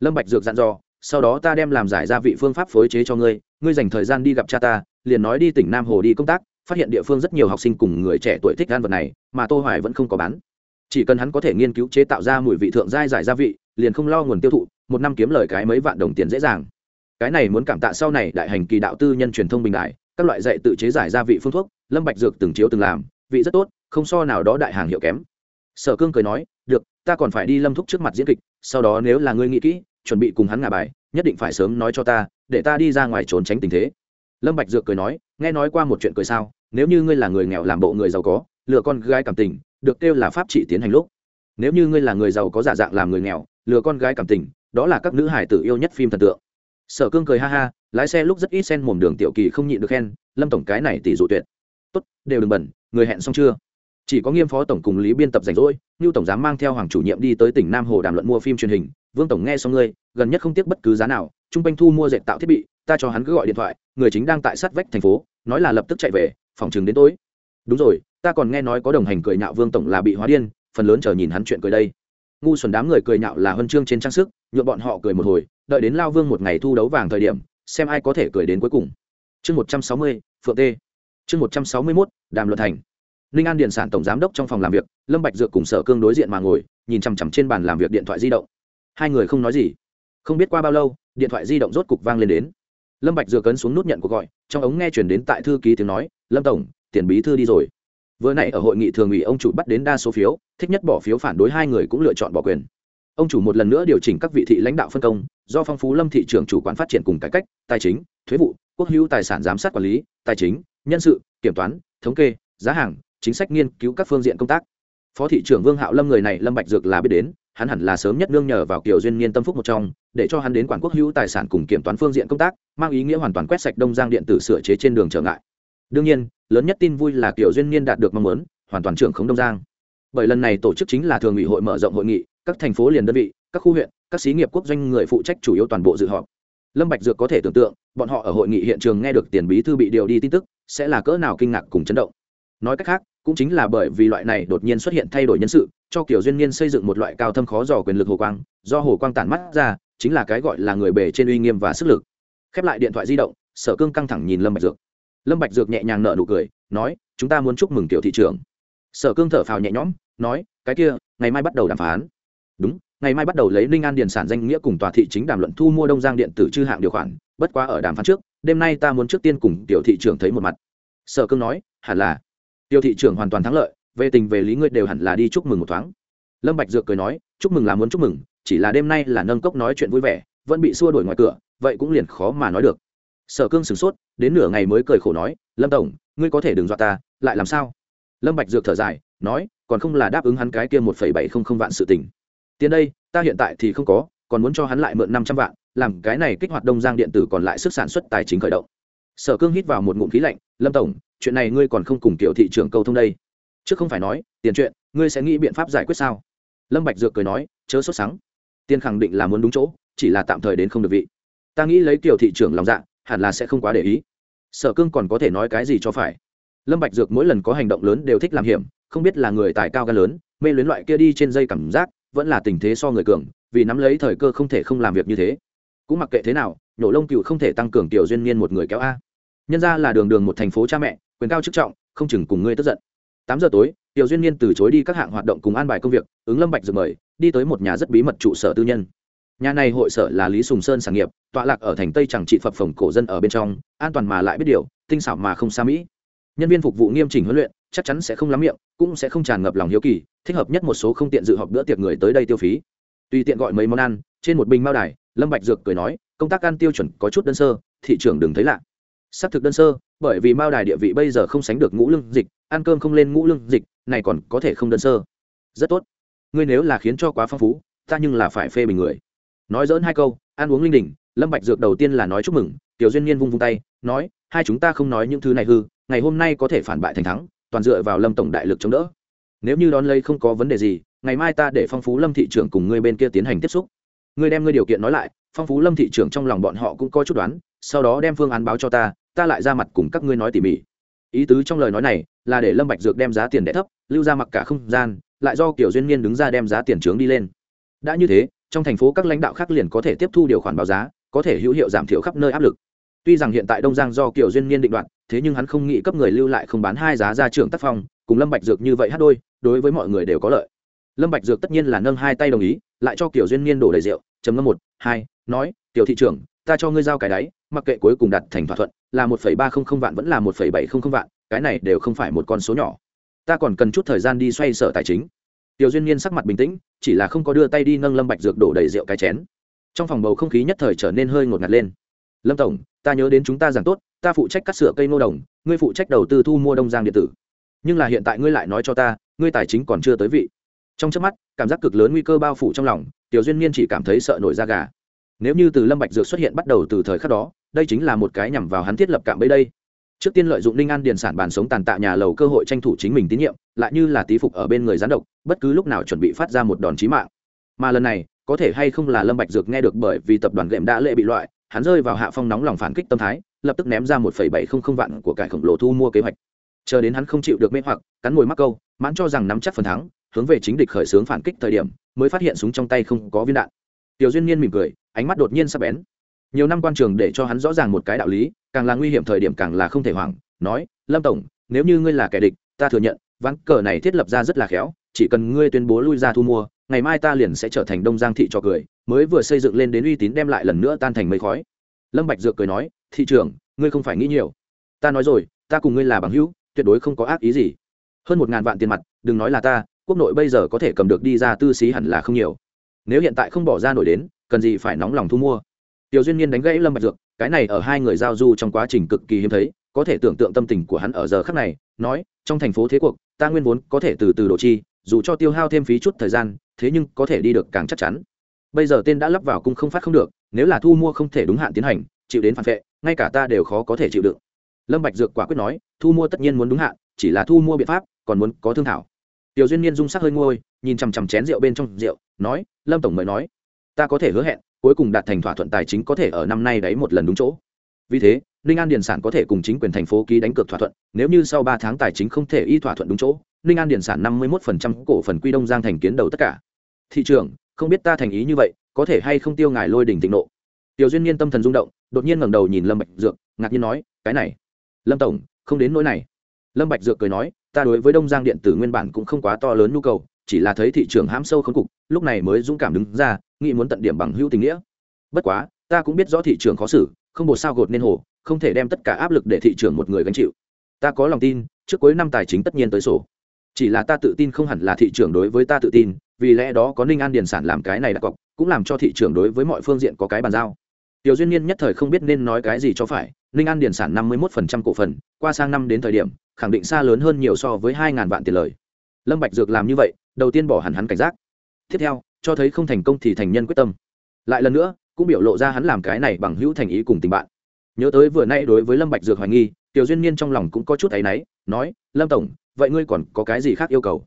Lâm bạch dược dặn dò, sau đó ta đem làm giải gia vị phương pháp phối chế cho ngươi ngươi dành thời gian đi gặp cha ta, liền nói đi tỉnh nam hồ đi công tác, phát hiện địa phương rất nhiều học sinh cùng người trẻ tuổi thích ăn vật này, mà tô hoài vẫn không có bán. Chỉ cần hắn có thể nghiên cứu chế tạo ra mùi vị thượng giai giải gia vị, liền không lo nguồn tiêu thụ, một năm kiếm lời cái mấy vạn đồng tiền dễ dàng. Cái này muốn cảm tạ sau này đại hành kỳ đạo tư nhân truyền thông bình đại, các loại dạy tự chế giải gia vị phương thuốc, lâm bạch dược từng chiếu từng làm vị rất tốt, không so nào đó đại hàng hiệu kém. Sở cương cười nói, được, ta còn phải đi lâm thúc trước mặt diễn kịch, sau đó nếu là ngươi nghĩ kỹ, chuẩn bị cùng hắn ngả bài, nhất định phải sớm nói cho ta, để ta đi ra ngoài trốn tránh tình thế. Lâm bạch dược cười nói, nghe nói qua một chuyện cười sao, nếu như ngươi là người nghèo làm bộ người giàu có, lừa con gái cảm tình, được kêu là pháp trị tiến hành lúc. Nếu như ngươi là người giàu có giả dạng làm người nghèo, lừa con gái cảm tình, đó là các nữ hải tử yêu nhất phim thần tượng. Sở cương cười ha ha, lái xe lúc rất ít xen mồm đường tiểu kỳ không nhịn được khen, lâm tổng cái này tỷ dụ tuyệt. Tốt, đều đừng bẩn người hẹn xong chưa? Chỉ có nghiêm phó tổng cùng lý biên tập rảnh rỗi như tổng giám mang theo hoàng chủ nhiệm đi tới tỉnh nam hồ đàm luận mua phim truyền hình. Vương tổng nghe xong ngươi, gần nhất không tiếc bất cứ giá nào, trung quanh thu mua dệt tạo thiết bị, ta cho hắn cứ gọi điện thoại, người chính đang tại sát vách thành phố, nói là lập tức chạy về, phòng chừng đến tối. Đúng rồi, ta còn nghe nói có đồng hành cười nhạo vương tổng là bị hóa điên, phần lớn chờ nhìn hắn chuyện cười đây. Ngu xuẩn đám người cười nhạo là huân chương trên trang sức nhuộm bọn họ cười một hồi, đợi đến lao vương một ngày thu đấu vàng thời điểm, xem ai có thể cười đến cuối cùng. Chương một trăm sáu mươi, phượng tê chương một trăm sáu mươi mốt, đàm luận thành. Ninh an Điền sản tổng giám đốc trong phòng làm việc, lâm bạch dược cùng sở cương đối diện mà ngồi, nhìn chằm chằm trên bàn làm việc điện thoại di động. Hai người không nói gì. Không biết qua bao lâu, điện thoại di động rốt cục vang lên đến. Lâm bạch dược cấn xuống nút nhận cuộc gọi, trong ống nghe truyền đến tại thư ký tiếng nói, lâm tổng, tiền bí thư đi rồi. Vừa nãy ở hội nghị thường ủy, ông chủ bắt đến đa số phiếu, thích nhất bỏ phiếu phản đối hai người cũng lựa chọn bỏ quyền. Ông chủ một lần nữa điều chỉnh các vị thị lãnh đạo phân công, do phong phú lâm thị trưởng chủ quản phát triển cùng cải cách, tài chính, thuế vụ, quốc hữu tài sản giám sát quản lý, tài chính nhân sự, kiểm toán, thống kê, giá hàng, chính sách nghiên cứu các phương diện công tác. Phó thị trưởng vương hạo lâm người này lâm bạch dược là biết đến, hắn hẳn là sớm nhất nương nhờ vào kiều duyên niên tâm phúc một trong, để cho hắn đến quản quốc hữu tài sản cùng kiểm toán phương diện công tác, mang ý nghĩa hoàn toàn quét sạch đông giang điện tử sửa chế trên đường trở ngại. Đương nhiên, lớn nhất tin vui là kiều duyên niên đạt được mong muốn, hoàn toàn trưởng khống đông giang. Bởi lần này tổ chức chính là thường ủy hội mở rộng hội nghị, các thành phố liền đơn vị, các khu huyện, các xí nghiệp quốc doanh người phụ trách chủ yếu toàn bộ dự họp. Lâm bạch dược có thể tưởng tượng, bọn họ ở hội nghị hiện trường nghe được tiền bí thư bị điều đi tin tức sẽ là cỡ nào kinh ngạc cùng chấn động. Nói cách khác, cũng chính là bởi vì loại này đột nhiên xuất hiện thay đổi nhân sự, cho kiểu duyên niên xây dựng một loại cao thâm khó dò quyền lực hồ quang, do hồ quang tản mắt ra, chính là cái gọi là người bề trên uy nghiêm và sức lực. Khép lại điện thoại di động, sở cương căng thẳng nhìn lâm bạch dược. Lâm bạch dược nhẹ nhàng nở nụ cười, nói, chúng ta muốn chúc mừng tiểu thị trưởng. Sở cương thở phào nhẹ nhõm, nói, cái kia, ngày mai bắt đầu đàm phán. Đúng, ngày mai bắt đầu lấy ninh an điền sản danh nghĩa cùng tòa thị chính đàm luận thu mua đông giang điện tử chư hạng điều khoản, bất quá ở đàm phán trước đêm nay ta muốn trước tiên cùng tiểu thị trưởng thấy một mặt. Sở cương nói, hẳn là. Tiểu thị trưởng hoàn toàn thắng lợi, về tình về lý ngươi đều hẳn là đi chúc mừng một thoáng. Lâm bạch dược cười nói, chúc mừng là muốn chúc mừng, chỉ là đêm nay là nâng cốc nói chuyện vui vẻ, vẫn bị xua đuổi ngoài cửa, vậy cũng liền khó mà nói được. Sở cương sửng sốt, đến nửa ngày mới cười khổ nói, lâm tổng, ngươi có thể đừng dọa ta, lại làm sao? Lâm bạch dược thở dài, nói, còn không là đáp ứng hắn cái kia một phẩy bảy không không vạn sự tình. Tiền đây, ta hiện tại thì không có còn muốn cho hắn lại mượn năm trăm vạn, làm cái này kích hoạt đông giang điện tử còn lại sức sản xuất tài chính khởi động. Sở cương hít vào một ngụm khí lạnh, lâm tổng, chuyện này ngươi còn không cùng kiểu thị trường câu thông đây. Chứ không phải nói, tiền chuyện, ngươi sẽ nghĩ biện pháp giải quyết sao? Lâm bạch dược cười nói, chớ sốt sắng. Tiền khẳng định là muốn đúng chỗ, chỉ là tạm thời đến không được vị. Ta nghĩ lấy kiểu thị trường lòng dạ hẳn là sẽ không quá để ý. Sở cương còn có thể nói cái gì cho phải? Lâm bạch dược mỗi lần có hành động lớn đều thích làm hiểm, không biết là người tài cao gan lớn, mê luyến loại kia đi trên dây cảm giác vẫn là tình thế so người cường, vì nắm lấy thời cơ không thể không làm việc như thế. Cũng mặc kệ thế nào, nhổ lông cựu không thể tăng cường tiểu duyên niên một người kéo a. Nhân ra là đường đường một thành phố cha mẹ, quyền cao chức trọng, không chừng cùng ngươi tức giận. Tám giờ tối, tiểu duyên niên từ chối đi các hạng hoạt động cùng an bài công việc, ứng lâm bạch dược mời, đi tới một nhà rất bí mật trụ sở tư nhân. Nhà này hội sở là lý sùng sơn sản nghiệp, tọa lạc ở thành tây chẳng trị phập phồng cổ dân ở bên trong, an toàn mà lại biết điều, tinh xảo mà không xa mỹ. Nhân viên phục vụ nghiêm chỉnh huấn luyện, chắc chắn sẽ không lắm miệng cũng sẽ không tràn ngập lòng hiếu kỳ, thích hợp nhất một số không tiện dự họp bữa tiệc người tới đây tiêu phí. Tùy tiện gọi mấy món ăn, trên một bình mao đài, lâm bạch dược cười nói, công tác ăn tiêu chuẩn có chút đơn sơ, thị trường đừng thấy lạ. Xác thực đơn sơ, bởi vì mao đài địa vị bây giờ không sánh được ngũ lương dịch, ăn cơm không lên ngũ lương dịch, này còn có thể không đơn sơ. Rất tốt. Ngươi nếu là khiến cho quá phong phú, ta nhưng là phải phê bình người. Nói dỡn hai câu, ăn uống linh đình, lâm bạch dược đầu tiên là nói chúc mừng, tiểu duyên niên vung vung tay, nói, hai chúng ta không nói những thứ này hư, ngày hôm nay có thể phản bại thành thắng toàn dựa vào lâm tổng đại lực chống đỡ. Nếu như đón lấy không có vấn đề gì, ngày mai ta để phong phú lâm thị trưởng cùng ngươi bên kia tiến hành tiếp xúc. Ngươi đem ngươi điều kiện nói lại, phong phú lâm thị trưởng trong lòng bọn họ cũng có chút đoán, sau đó đem phương án báo cho ta ta lại ra mặt cùng các ngươi nói tỉ mỉ. Ý tứ trong lời nói này là để lâm bạch dược đem giá tiền đẻ thấp, lưu ra mặc cả không gian, lại do kiểu duyên niên đứng ra đem giá tiền trướng đi lên. Đã như thế, trong thành phố các lãnh đạo khác liền có thể tiếp thu điều khoản báo giá, có thể hữu hiệu giảm thiểu khắp nơi áp lực tuy rằng hiện tại đông giang do kiểu duyên niên định đoạt, thế nhưng hắn không nghĩ cấp người lưu lại không bán hai giá ra trưởng tác phong, cùng lâm bạch dược như vậy hát đôi, đối với mọi người đều có lợi. Lâm bạch dược tất nhiên là nâng hai tay đồng ý, lại cho kiểu duyên niên đổ đầy rượu chấm ngâm một, hai, nói, tiểu thị trưởng, ta cho ngươi giao cái đấy mặc kệ cuối cùng đặt thành thỏa thuận, là một phẩy ba không không vạn vẫn là một phẩy bảy không không vạn, cái này đều không phải một con số nhỏ. Ta còn cần chút thời gian đi xoay sở tài chính. Tiểu duyên niên sắc mặt bình tĩnh, chỉ là không có đưa tay đi nâng lâm bạch dược đổ đầy rượu cái chén. Trong phòng bầu không khí nhất thời trở nên hơi ngột ngạt lên lâm tổng, ta nhớ đến chúng ta giảng tốt, ta phụ trách cắt sửa cây nô đồng, ngươi phụ trách đầu tư thu mua đông giang điện tử. Nhưng là hiện tại ngươi lại nói cho ta, ngươi tài chính còn chưa tới vị. Trong trước mắt, cảm giác cực lớn nguy cơ bao phủ trong lòng, tiểu duyên niên chỉ cảm thấy sợ nổi da gà. Nếu như từ lâm bạch dược xuất hiện bắt đầu từ thời khắc đó, đây chính là một cái nhằm vào hắn thiết lập cạm bẫy đây. Trước tiên lợi dụng Linh an điền sản bàn sống tàn tạ nhà lầu cơ hội tranh thủ chính mình tín nhiệm, lại như là tí phục ở bên người gián độc, bất cứ lúc nào chuẩn bị phát ra một đòn chí mạng. Mà lần này, có thể hay không là lâm bạch dược nghe được bởi vì tập đoàn gệm đã lệ bị loại hắn rơi vào hạ phong nóng lòng phản kích tâm thái, lập tức ném ra một phẩy bảy không không vạn của cải khổng lồ thu mua kế hoạch. Chờ đến hắn không chịu được mê hoặc, cắn mồi mắc câu, mãn cho rằng nắm chắc phần thắng, hướng về chính địch khởi xướng phản kích thời điểm, mới phát hiện súng trong tay không có viên đạn. Tiểu duyên niên mỉm cười, ánh mắt đột nhiên sắc bén. Nhiều năm quan trường để cho hắn rõ ràng một cái đạo lý, càng là nguy hiểm thời điểm càng là không thể hoảng, nói, lâm tổng, nếu như ngươi là kẻ địch, ta thừa nhận, ván cờ này thiết lập ra rất là khéo, chỉ cần ngươi tuyên bố lui ra thu mua ngày mai ta liền sẽ trở thành đông giang thị cho cười, mới vừa xây dựng lên đến uy tín đem lại lần nữa tan thành mây khói. Lâm bạch dược cười nói, thị trưởng, ngươi không phải nghĩ nhiều. Ta nói rồi, ta cùng ngươi là bằng hữu, tuyệt đối không có ác ý gì. Hơn một ngàn vạn tiền mặt, đừng nói là ta, quốc nội bây giờ có thể cầm được đi ra tư xí hẳn là không nhiều. Nếu hiện tại không bỏ ra nổi đến, cần gì phải nóng lòng thu mua? Tiểu duyên Niên đánh gãy lâm bạch dược, cái này ở hai người giao du trong quá trình cực kỳ hiếm thấy, có thể tưởng tượng tâm tình của hắn ở giờ khắc này, nói, trong thành phố thế cuộc, ta nguyên vốn có thể từ từ đổ chi dù cho tiêu hao thêm phí chút thời gian, thế nhưng có thể đi được càng chắc chắn. Bây giờ tên đã lắp vào cung không phát không được, nếu là thu mua không thể đúng hạn tiến hành, chịu đến phản vệ, ngay cả ta đều khó có thể chịu đựng. Lâm bạch dược quả quyết nói, thu mua tất nhiên muốn đúng hạn, chỉ là thu mua biện pháp, còn muốn có thương thảo. Tiểu duyên niên dung sắc hơi ngôi, nhìn chằm chằm chén rượu bên trong rượu, nói, lâm tổng mới nói, ta có thể hứa hẹn, cuối cùng đạt thành thỏa thuận tài chính có thể ở năm nay đấy một lần đúng chỗ vì thế, ninh an điền sản có thể cùng chính quyền thành phố ký đánh cược thỏa thuận, nếu như sau ba tháng tài chính không thể y thỏa thuận đúng chỗ, ninh an điền sản năm mươi một cổ phần quy đông giang thành kiến đầu tất cả. Thị trường không biết ta thành ý như vậy, có thể hay không tiêu ngài lôi đỉnh tịnh nộ? Tiểu duyên nhiên tâm thần rung động, đột nhiên ngẩng đầu nhìn lâm bạch dược, ngạc nhiên nói, cái này, lâm tổng, không đến nỗi này. Lâm bạch dược cười nói, ta đối với đông giang điện tử nguyên bản cũng không quá to lớn nhu cầu, chỉ là thấy thị trường hãm sâu khốn cục, lúc này mới dũng cảm đứng ra, nghĩ muốn tận điểm bằng hữu tình nghĩa. Bất quá, ta cũng biết rõ thị trường khó xử không bột sao gột nên hồ, không thể đem tất cả áp lực để thị trường một người gánh chịu. Ta có lòng tin, trước cuối năm tài chính tất nhiên tới sổ. Chỉ là ta tự tin không hẳn là thị trường đối với ta tự tin, vì lẽ đó có ninh an điền sản làm cái này đặt cọc, cũng làm cho thị trường đối với mọi phương diện có cái bàn giao. Tiểu duyên nhiên nhất thời không biết nên nói cái gì cho phải, ninh an điền sản năm mươi một cổ phần, qua sang năm đến thời điểm, khẳng định xa lớn hơn nhiều so với hai ngàn vạn tiền lời. Lâm bạch dược làm như vậy, đầu tiên bỏ hẳn hắn cảnh giác. Tiếp theo, cho thấy không thành công thì thành nhân quyết tâm. Lại lần nữa cũng biểu lộ ra hắn làm cái này bằng hữu thành ý cùng tình bạn. Nhớ tới vừa nay đối với lâm bạch dược hoài nghi, tiểu duyên niên trong lòng cũng có chút ấy náy, nói, lâm tổng, vậy ngươi còn có cái gì khác yêu cầu?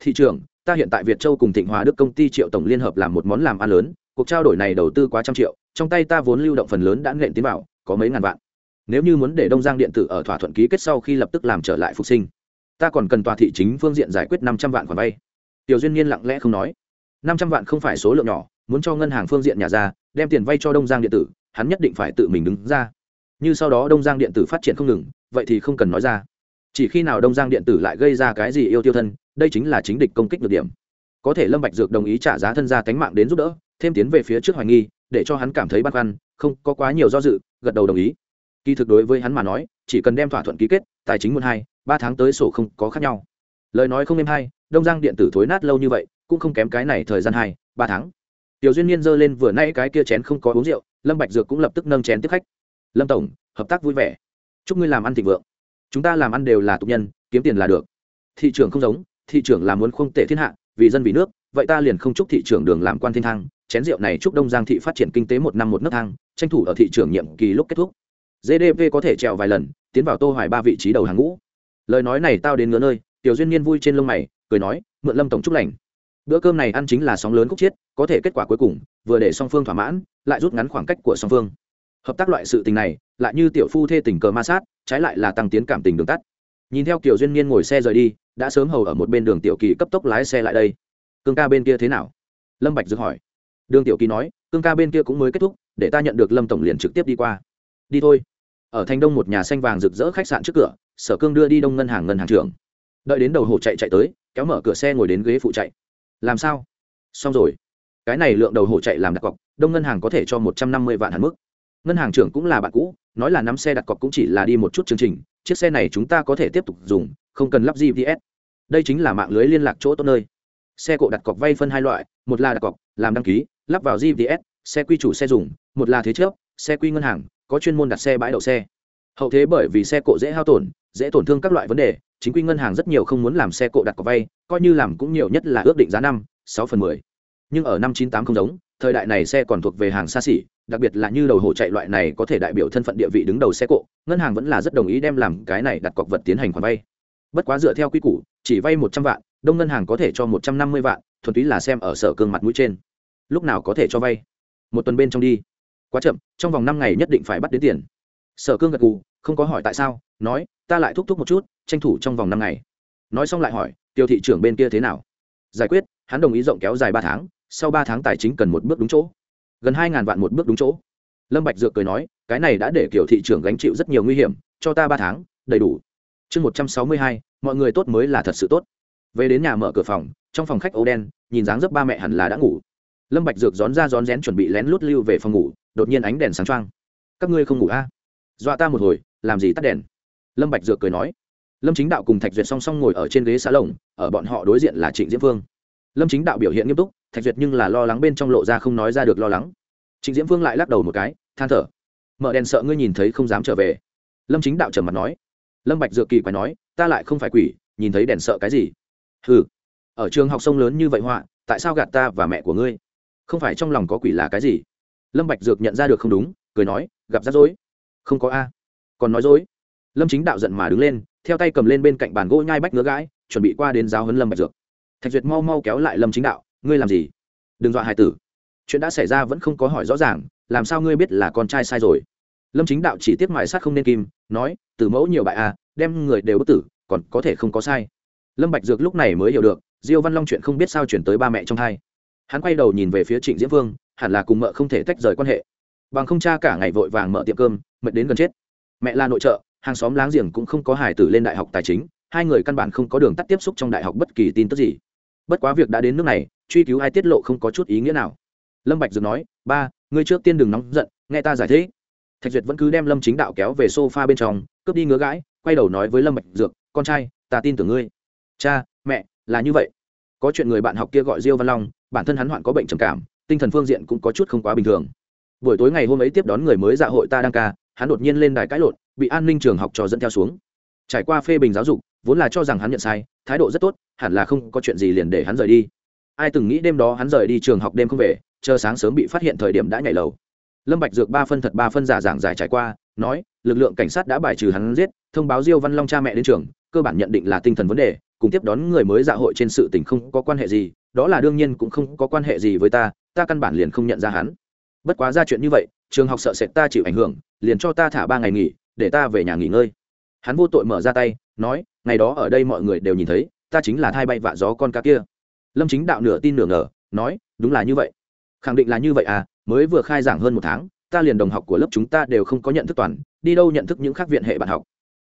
Thị trường ta hiện tại việt châu cùng thịnh hòa đức công ty triệu tổng liên hợp làm một món làm ăn lớn, cuộc trao đổi này đầu tư quá trăm triệu, trong tay ta vốn lưu động phần lớn đã nện tiến vào, có mấy ngàn vạn. Nếu như muốn để đông giang điện tử ở thỏa thuận ký kết sau khi lập tức làm trở lại phục sinh, ta còn cần tòa thị chính phương diện giải quyết năm trăm vạn khoản vay. Tiểu duyên niên lặng lẽ không nói. Năm trăm vạn không phải số lượng nhỏ muốn cho ngân hàng phương diện nhà ra, đem tiền vay cho đông giang điện tử, hắn nhất định phải tự mình đứng ra. Như sau đó đông giang điện tử phát triển không ngừng, vậy thì không cần nói ra. Chỉ khi nào đông giang điện tử lại gây ra cái gì yêu tiêu thân, đây chính là chính địch công kích được điểm. Có thể lâm bạch dược đồng ý trả giá thân gia tánh mạng đến giúp đỡ, thêm tiến về phía trước hoài nghi, để cho hắn cảm thấy băn khoăn, không có quá nhiều do dự, gật đầu đồng ý. Kỳ thực đối với hắn mà nói, chỉ cần đem thỏa thuận ký kết, tài chính muôn hai, ba tháng tới sổ không có khác nhau. Lời nói không êm hay, đông giang điện tử thối nát lâu như vậy, cũng không kém cái này thời gian hai, ba tháng tiểu duyên niên giơ lên vừa nay cái kia chén không có uống rượu, lâm bạch dược cũng lập tức nâng chén tiếp khách. Lâm tổng, hợp tác vui vẻ. Chúc ngươi làm ăn thịnh vượng. Chúng ta làm ăn đều là tục nhân, kiếm tiền là được. Thị trường không giống, thị trường làm muốn không tệ thiên hạ, vì dân vì nước, vậy ta liền không chúc thị trường đường làm quan thiên thăng chén rượu này chúc đông giang thị phát triển kinh tế một năm một nấc thang, tranh thủ ở thị trường nhiệm kỳ lúc kết thúc. Gdp có thể trèo vài lần, tiến vào tô hoài ba vị trí đầu hàng ngũ. Lời nói này tao đến ngứa nơi, tiểu duyên niên vui trên lông mày, cười nói, mượn lâm tổng chúc lành bữa cơm này ăn chính là sóng lớn khúc chiết, có thể kết quả cuối cùng, vừa để song phương thỏa mãn, lại rút ngắn khoảng cách của song phương. Hợp tác loại sự tình này, lại như tiểu phu thê tình cờ ma sát, trái lại là tăng tiến cảm tình đường tắt. Nhìn theo kiểu duyên niên ngồi xe rời đi, đã sớm hầu ở một bên đường tiểu kỳ cấp tốc lái xe lại đây. Cương ca bên kia thế nào? Lâm bạch dược hỏi. Đường tiểu kỳ nói, cương ca bên kia cũng mới kết thúc, để ta nhận được lâm tổng liền trực tiếp đi qua. Đi thôi. Ở thành đông một nhà xanh vàng rực rỡ khách sạn trước cửa, sở cương đưa đi đông ngân hàng ngân hàng trưởng. Đợi đến đầu hồ chạy chạy tới, kéo mở cửa xe ngồi đến ghế phụ chạy làm sao? Xong rồi. Cái này lượng đầu hổ chạy làm đặt cọc, đông ngân hàng có thể cho một trăm năm mươi vạn hạn mức. Ngân hàng trưởng cũng là bạn cũ, nói là nắm xe đặt cọc cũng chỉ là đi một chút chương trình, chiếc xe này chúng ta có thể tiếp tục dùng, không cần lắp gps. Đây chính là mạng lưới liên lạc chỗ tốt nơi. Xe cộ đặt cọc vay phân hai loại, một là đặt cọc, làm đăng ký, lắp vào gps, xe quy chủ xe dùng, một là thế trước xe quy ngân hàng, có chuyên môn đặt xe bãi đậu xe hậu thế bởi vì xe cộ dễ hao tổn, dễ tổn thương các loại vấn đề, chính quy ngân hàng rất nhiều không muốn làm xe cộ đặt cọc vay, coi như làm cũng nhiều nhất là ước định giá năm, sáu phần mười. Nhưng ở năm chín tám không giống, thời đại này xe còn thuộc về hàng xa xỉ, đặc biệt là như đầu hồ chạy loại này có thể đại biểu thân phận địa vị đứng đầu xe cộ, ngân hàng vẫn là rất đồng ý đem làm cái này đặt cọc vật tiến hành khoản vay. Bất quá dựa theo quy củ, chỉ vay một trăm vạn, đông ngân hàng có thể cho một trăm năm mươi vạn, thuần túy là xem ở sở cương mặt mũi trên. Lúc nào có thể cho vay? Một tuần bên trong đi. Quá chậm, trong vòng năm ngày nhất định phải bắt đến tiền sở cương gật cù không có hỏi tại sao, nói, ta lại thúc thúc một chút, tranh thủ trong vòng năm ngày. Nói xong lại hỏi, tiêu thị trưởng bên kia thế nào? Giải quyết, hắn đồng ý rộng kéo dài ba tháng, sau ba tháng tài chính cần một bước đúng chỗ. Gần hai ngàn vạn một bước đúng chỗ. Lâm bạch dược cười nói, cái này đã để kiểu thị trưởng gánh chịu rất nhiều nguy hiểm, cho ta ba tháng, đầy đủ. Chương một trăm sáu mươi hai, mọi người tốt mới là thật sự tốt. Về đến nhà mở cửa phòng, trong phòng khách ấu đen, nhìn dáng dấp ba mẹ hẳn là đã ngủ. Lâm bạch dược rón ra rón rén chuẩn bị lén lút lưu về phòng ngủ, đột nhiên ánh đèn sáng choang. Các ngươi không ngủ a à? Dọa ta một hồi, làm gì tắt đèn? Lâm bạch dược cười nói. Lâm chính đạo cùng thạch duyệt song song ngồi ở trên ghế xá lồng, ở bọn họ đối diện là trịnh diễm phương. Lâm chính đạo biểu hiện nghiêm túc, thạch duyệt nhưng là lo lắng bên trong lộ ra không nói ra được lo lắng. Trịnh diễm phương lại lắc đầu một cái, than thở. Mở đèn sợ ngươi nhìn thấy không dám trở về. Lâm chính đạo trầm mặt nói. Lâm bạch dược kỳ quái nói, ta lại không phải quỷ, nhìn thấy đèn sợ cái gì? Hừ, ở trường học sông lớn như vậy họa, tại sao gạt ta và mẹ của ngươi? Không phải trong lòng có quỷ là cái gì? Lâm bạch dược nhận ra được không đúng, cười nói, gặp rắc rối không có a. Còn nói dối. Lâm chính đạo giận mà đứng lên, theo tay cầm lên bên cạnh bàn gỗ nhai bách ngứa gãi, chuẩn bị qua đến giáo huấn lâm bạch dược. Thạch duyệt mau mau kéo lại lâm chính đạo, ngươi làm gì? Đừng dọa hải tử. Chuyện đã xảy ra vẫn không có hỏi rõ ràng, làm sao ngươi biết là con trai sai rồi? Lâm chính đạo chỉ tiếp mại sát không nên kim, nói, từ mẫu nhiều bại à đem người đều bất tử, còn có thể không có sai. Lâm bạch dược lúc này mới hiểu được, diêu văn long chuyện không biết sao chuyển tới ba mẹ trong thai hắn quay đầu nhìn về phía trịnh diễm vương, hẳn là cùng mợ không thể tách rời quan hệ bằng không cha cả ngày vội vàng mở tiệm cơm, mệt đến gần chết. Mẹ là nội trợ, hàng xóm láng giềng cũng không có hài tử lên đại học tài chính, hai người căn bản không có đường tắt tiếp xúc trong đại học bất kỳ tin tức gì. Bất quá việc đã đến nước này, truy cứu ai tiết lộ không có chút ý nghĩa nào. Lâm bạch dược nói, ba, ngươi trước tiên đừng nóng giận, nghe ta giải thích. Thạch duyệt vẫn cứ đem lâm chính đạo kéo về sofa bên trong, cướp đi ngứa gãi, quay đầu nói với lâm bạch dược, con trai, ta tin tưởng ngươi. Cha, mẹ, là như vậy. Có chuyện người bạn học kia gọi diêu văn long, bản thân hắn hoạn có bệnh trầm cảm, tinh thần phương diện cũng có chút không quá bình thường buổi tối ngày hôm ấy tiếp đón người mới dạ hội ta đang ca, hắn đột nhiên lên đài cãi lộn, bị an ninh trường học trò dẫn theo xuống. Trải qua phê bình giáo dục, vốn là cho rằng hắn nhận sai, thái độ rất tốt, hẳn là không có chuyện gì liền để hắn rời đi. Ai từng nghĩ đêm đó hắn rời đi trường học đêm không về, chờ sáng sớm bị phát hiện thời điểm đã nhảy lầu. Lâm bạch dược ba phân thật ba phân giả giảng giải trải qua, nói, lực lượng cảnh sát đã bài trừ hắn giết, thông báo diêu văn long cha mẹ đến trường, cơ bản nhận định là tinh thần vấn đề, cùng tiếp đón người mới dạ hội trên sự tình không có quan hệ gì, đó là đương nhiên cũng không có quan hệ gì với ta ta căn bản liền không nhận ra hắn bất quá ra chuyện như vậy, trường học sợ sệt ta chịu ảnh hưởng, liền cho ta thả ba ngày nghỉ, để ta về nhà nghỉ ngơi. Hắn vô tội mở ra tay, nói, ngày đó ở đây mọi người đều nhìn thấy, ta chính là thai bay vạ gió con cá kia. Lâm chính đạo nửa tin nửa ngờ, nói, đúng là như vậy. Khẳng định là như vậy à mới vừa khai giảng hơn một tháng, ta liền đồng học của lớp chúng ta đều không có nhận thức toàn, đi đâu nhận thức những khác viện hệ bạn học.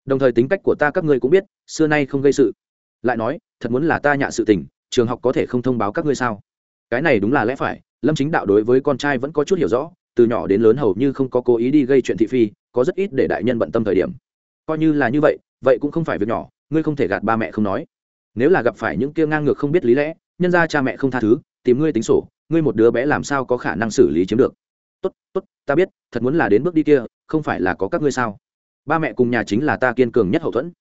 Đồng thời tính cách của ta các ngươi cũng biết, xưa nay không gây sự. Lại nói, thật muốn là ta nhạ sự tình, trường học có thể không thông báo các ngươi sao? Cái này đúng là lẽ phải lâm chính đạo đối với con trai vẫn có chút hiểu rõ, từ nhỏ đến lớn hầu như không có cố ý đi gây chuyện thị phi, có rất ít để đại nhân bận tâm thời điểm. Coi như là như vậy vậy cũng không phải việc nhỏ, ngươi không thể gạt ba mẹ không nói. Nếu là gặp phải những kia ngang ngược không biết lý lẽ, nhân ra cha mẹ không tha thứ, tìm ngươi tính sổ, ngươi một đứa bé làm sao có khả năng xử lý chiếm được? Tốt tốt, ta biết, thật muốn là đến bước đi kia, không phải là có các ngươi sao? Ba mẹ cùng nhà chính là ta kiên cường nhất hậu thuẫn.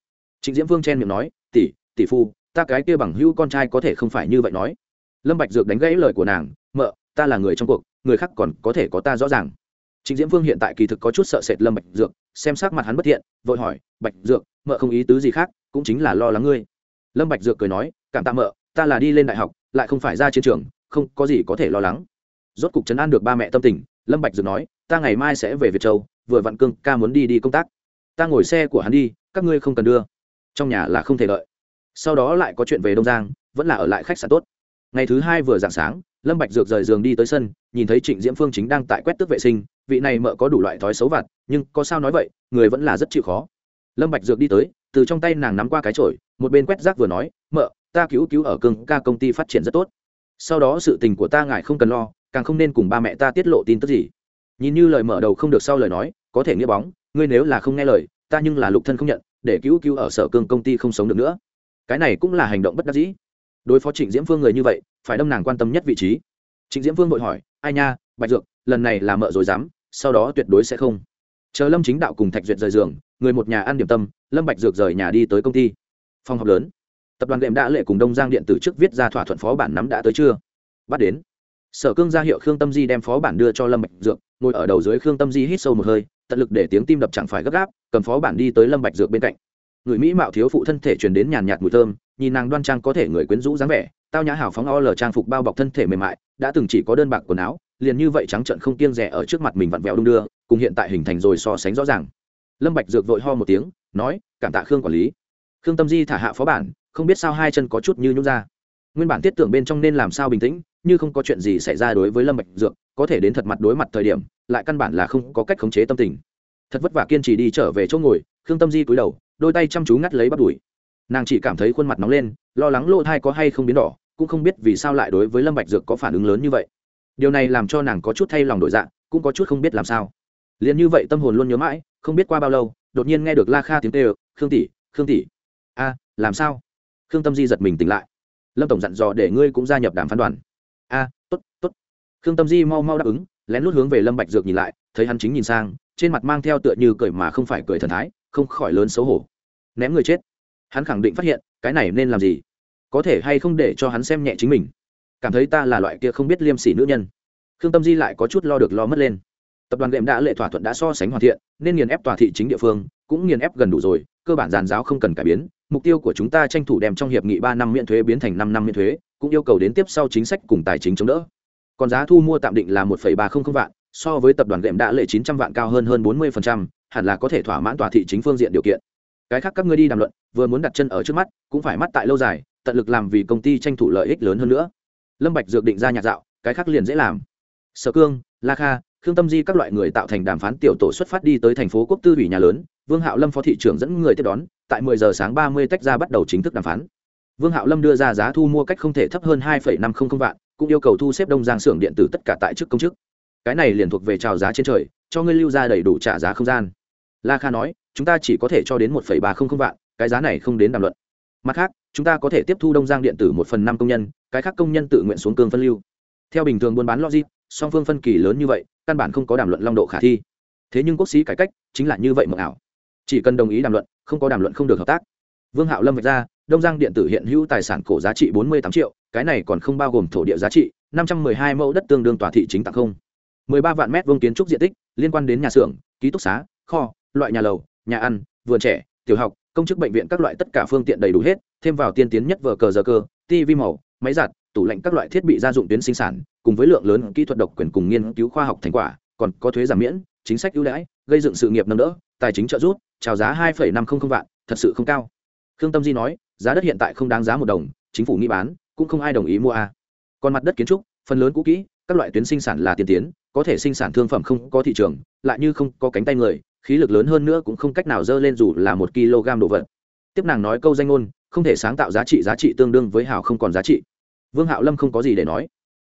Trịnh diễm vương chen miệng nói, tỷ tỷ phu, ta cái kia bằng hữu con trai có thể không phải như vậy nói. Lâm bạch dược đánh gãy lời của nàng, mợ ta là người trong cuộc, người khác còn có thể có ta rõ ràng. Trịnh diễm vương hiện tại kỳ thực có chút sợ sệt lâm bạch dược, xem sắc mặt hắn bất thiện, vội hỏi, bạch dược, mợ không ý tứ gì khác, cũng chính là lo lắng ngươi. Lâm bạch dược cười nói, cảm tạ mợ, ta là đi lên đại học, lại không phải ra chiến trường, không có gì có thể lo lắng. Rốt cục chấn an được ba mẹ tâm tình, lâm bạch dược nói, ta ngày mai sẽ về việt châu, vừa vặn cương, ca muốn đi đi công tác. Ta ngồi xe của hắn đi, các ngươi không cần đưa. Trong nhà là không thể đợi. Sau đó lại có chuyện về đông giang, vẫn là ở lại khách sạn tốt ngày thứ hai vừa dạng sáng, lâm bạch dược rời giường đi tới sân, nhìn thấy trịnh diễm phương chính đang tại quét tước vệ sinh, vị này mợ có đủ loại thói xấu vặt, nhưng có sao nói vậy, người vẫn là rất chịu khó. Lâm bạch dược đi tới, từ trong tay nàng nắm qua cái chổi, một bên quét rác vừa nói, mợ, ta cứu cứu ở cương ca công ty phát triển rất tốt. Sau đó sự tình của ta ngài không cần lo, càng không nên cùng ba mẹ ta tiết lộ tin tức gì. Nhìn như lời mở đầu không được sau lời nói, có thể nghĩa bóng, ngươi nếu là không nghe lời, ta nhưng là lục thân không nhận, để cứu cứu ở sở cương công ty không sống được nữa. Cái này cũng là hành động bất đắc dĩ đối phó trịnh diễm phương người như vậy, phải đâm nàng quan tâm nhất vị trí. Trịnh diễm phương vội hỏi, ai nha, bạch dược, lần này là mợ rồi dám, sau đó tuyệt đối sẽ không. Chờ lâm chính đạo cùng thạch duyệt rời giường, người một nhà ăn điểm tâm, lâm bạch dược rời nhà đi tới công ty. Phòng họp lớn. Tập đoàn đệm đã lệ cùng đông giang điện tử trước viết ra thỏa thuận phó bản nắm đã tới chưa? Bắt đến. Sở cương ra hiệu khương tâm di đem phó bản đưa cho lâm bạch dược, ngồi ở đầu dưới khương tâm di hít sâu một hơi, tận lực để tiếng tim đập chẳng phải gấp gáp, cầm phó bản đi tới lâm bạch dược bên cạnh. Người mỹ mạo thiếu phụ thân thể truyền đến nhàn nhạt mùi thơm nhìn nàng đoan trang có thể người quyến rũ dáng vẻ, tao nhã hào phóng o lờ trang phục bao bọc thân thể mềm mại, đã từng chỉ có đơn bạc quần áo, liền như vậy trắng trợn không kiêng rẻ ở trước mặt mình vặn vẹo đung đưa, cùng hiện tại hình thành rồi so sánh rõ ràng. Lâm bạch dược vội ho một tiếng, nói, cảm tạ khương quản lý. Khương tâm di thả hạ phó bản, không biết sao hai chân có chút như nhún ra. Nguyên bản tiết tưởng bên trong nên làm sao bình tĩnh, như không có chuyện gì xảy ra đối với lâm bạch dược, có thể đến thật mặt đối mặt thời điểm, lại căn bản là không có cách khống chế tâm tình. Thật vất vả kiên trì đi trở về chỗ ngồi, khương tâm di cúi đầu, đôi tay chăm chú ngắt lấy bắt đuổi nàng chỉ cảm thấy khuôn mặt nóng lên, lo lắng lỗ thai có hay không biến đỏ, cũng không biết vì sao lại đối với lâm bạch dược có phản ứng lớn như vậy. Điều này làm cho nàng có chút thay lòng đổi dạng cũng có chút không biết làm sao. Liền như vậy tâm hồn luôn nhớ mãi, không biết qua bao lâu, đột nhiên nghe được la kha tiếng kêu, khương tỷ khương tỷ. A, làm sao? Khương tâm di giật mình tỉnh lại. Lâm tổng dặn dò để ngươi cũng gia nhập đàm phán đoàn. A, tốt tốt. Khương tâm di mau mau đáp ứng, lén lút hướng về lâm bạch dược nhìn lại, thấy hắn chính nhìn sang, trên mặt mang theo tựa như cười mà không phải cười thần thái, không khỏi lớn xấu hổ. Ném người chết hắn khẳng định phát hiện, cái này nên làm gì? Có thể hay không để cho hắn xem nhẹ chính mình? Cảm thấy ta là loại kia không biết liêm sỉ nữ nhân. Khương tâm di lại có chút lo được lo mất lên. Tập đoàn đệm đã lệ thỏa thuận đã so sánh hoàn thiện, nên nghiền ép tòa thị chính địa phương, cũng nghiền ép gần đủ rồi, cơ bản giàn giáo không cần cải biến. Mục tiêu của chúng ta tranh thủ đem trong hiệp nghị ba năm miễn thuế biến thành năm năm miễn thuế, cũng yêu cầu đến tiếp sau chính sách cùng tài chính chống đỡ. Còn giá thu mua tạm định là một ba trăm linh vạn, so với tập đoàn đệm đã lệ chín trăm vạn cao hơn hơn bốn mươi hẳn là có thể thỏa mãn tòa thị chính phương diện điều kiện cái khác các ngươi đi đàm luận vừa muốn đặt chân ở trước mắt cũng phải mắt tại lâu dài tận lực làm vì công ty tranh thủ lợi ích lớn hơn nữa. Lâm bạch dược định ra nhạc dạo cái khác liền dễ làm. Sở cương la kha khương tâm di các loại người tạo thành đàm phán tiểu tổ xuất phát đi tới thành phố quốc tư ủy nhà lớn vương hạo lâm phó thị trưởng dẫn người tiếp đón tại 10 giờ sáng 30 tách ra bắt đầu chính thức đàm phán. Vương hạo lâm đưa ra giá thu mua cách không thể thấp hơn 2,500 vạn cũng yêu cầu thu xếp đông giang xưởng điện tử tất cả tại chức công chức. Cái này liền thuộc về trào giá trên trời cho ngươi lưu ra đầy đủ trả giá không gian la kha nói chúng ta chỉ có thể cho đến 1,300 vạn cái giá này không đến đàm luận. Mặt khác chúng ta có thể tiếp thu đông giang điện tử một phần năm công nhân cái khác công nhân tự nguyện xuống cương phân lưu. Theo bình thường buôn bán logic song phương phân kỳ lớn như vậy căn bản không có đàm luận long độ khả thi. Thế nhưng quốc sĩ cải cách chính là như vậy mộng ảo. Chỉ cần đồng ý đàm luận không có đàm luận không được hợp tác. Vương hạo lâm vạch ra đông giang điện tử hiện hữu tài sản cổ giá trị bốn mươi tám triệu cái này còn không bao gồm thổ địa giá trị năm trăm m ư ơ i hai mẫu đất tương đương tòa thị chính tặng không. mười ba vạn mét vuông kiến trúc diện tích liên quan đến nhà xưởng ký túc xá kho loại nhà lầu, nhà ăn, vườn trẻ, tiểu học, công chức bệnh viện các loại tất cả phương tiện đầy đủ hết, thêm vào tiên tiến nhất vờ cờ giờ cơ tv màu, máy giặt, tủ lạnh các loại thiết bị gia dụng tuyến sinh sản, cùng với lượng lớn kỹ thuật độc quyền cùng nghiên cứu khoa học thành quả, còn có thuế giảm miễn, chính sách ưu đãi, gây dựng sự nghiệp nâng đỡ, tài chính trợ giúp trào giá hai năm trăm linh vạn, thật sự không cao. Khương tâm di nói, giá đất hiện tại không đáng giá một đồng, chính phủ nghĩ bán, cũng không ai đồng ý mua a. Còn mặt đất kiến trúc, phần lớn cũ kỹ, các loại tuyến sinh sản là tiên tiến, có thể sinh sản thương phẩm không có thị trường, lại như không có cánh tay người khí lực lớn hơn nữa cũng không cách nào dơ lên dù là một kg đồ vật. Tiếp nàng nói câu danh ngôn, không thể sáng tạo giá trị giá trị tương đương với hào không còn giá trị. Vương hạo lâm không có gì để nói.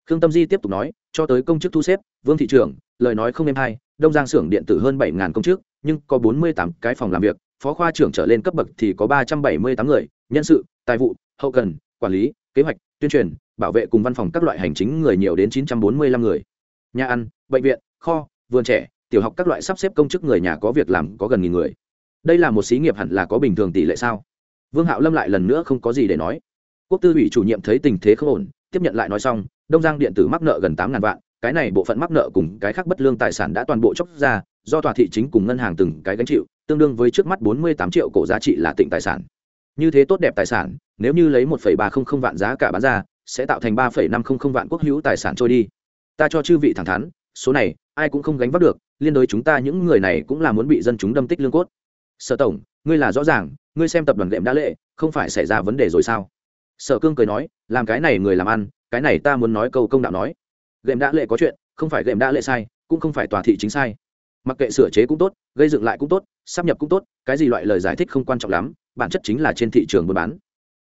Khương tâm di tiếp tục nói, cho tới công chức thu xếp, vương thị trường lời nói không êm hay, đông giang xưởng điện tử hơn bảy công chức, nhưng có bốn mươi tám cái phòng làm việc, phó khoa trưởng trở lên cấp bậc thì có ba trăm bảy mươi tám người, nhân sự, tài vụ, hậu cần, quản lý, kế hoạch, tuyên truyền, bảo vệ cùng văn phòng các loại hành chính người nhiều đến chín trăm bốn mươi lăm người. Nhà ăn, bệnh viện, kho, vườn trẻ tiểu học các loại sắp xếp công chức người nhà có việc làm có gần nghìn người. Đây là một xí nghiệp hẳn là có bình thường tỷ lệ sao? Vương hạo lâm lại lần nữa không có gì để nói. Quốc tư ủy chủ nhiệm thấy tình thế không ổn, tiếp nhận lại nói xong, đông giang điện tử mắc nợ gần tám ngàn vạn, cái này bộ phận mắc nợ cùng cái khác bất lương tài sản đã toàn bộ chóc ra, do tòa thị chính cùng ngân hàng từng cái gánh chịu, tương đương với trước mắt bốn mươi tám triệu cổ giá trị là tỉnh tài sản. Như thế tốt đẹp tài sản, nếu như lấy một ba trăm linh vạn giá cả bán ra, sẽ tạo thành ba năm trăm linh vạn quốc hữu tài sản trôi đi. Ta cho chư vị thẳng thắn, số này, ai cũng không gánh vác được liên đối chúng ta những người này cũng là muốn bị dân chúng đâm tích lương cốt. Sở tổng, ngươi là rõ ràng, ngươi xem tập đoàn đệm đã lệ, không phải xảy ra vấn đề rồi sao? Sở cương cười nói, làm cái này người làm ăn, cái này ta muốn nói câu công đạo nói. Gệm đã lệ có chuyện, không phải gệm đã lệ sai, cũng không phải tòa thị chính sai. Mặc kệ sửa chế cũng tốt, gây dựng lại cũng tốt sắp nhập cũng tốt, cái gì loại lời giải thích không quan trọng lắm, bản chất chính là trên thị trường buôn bán.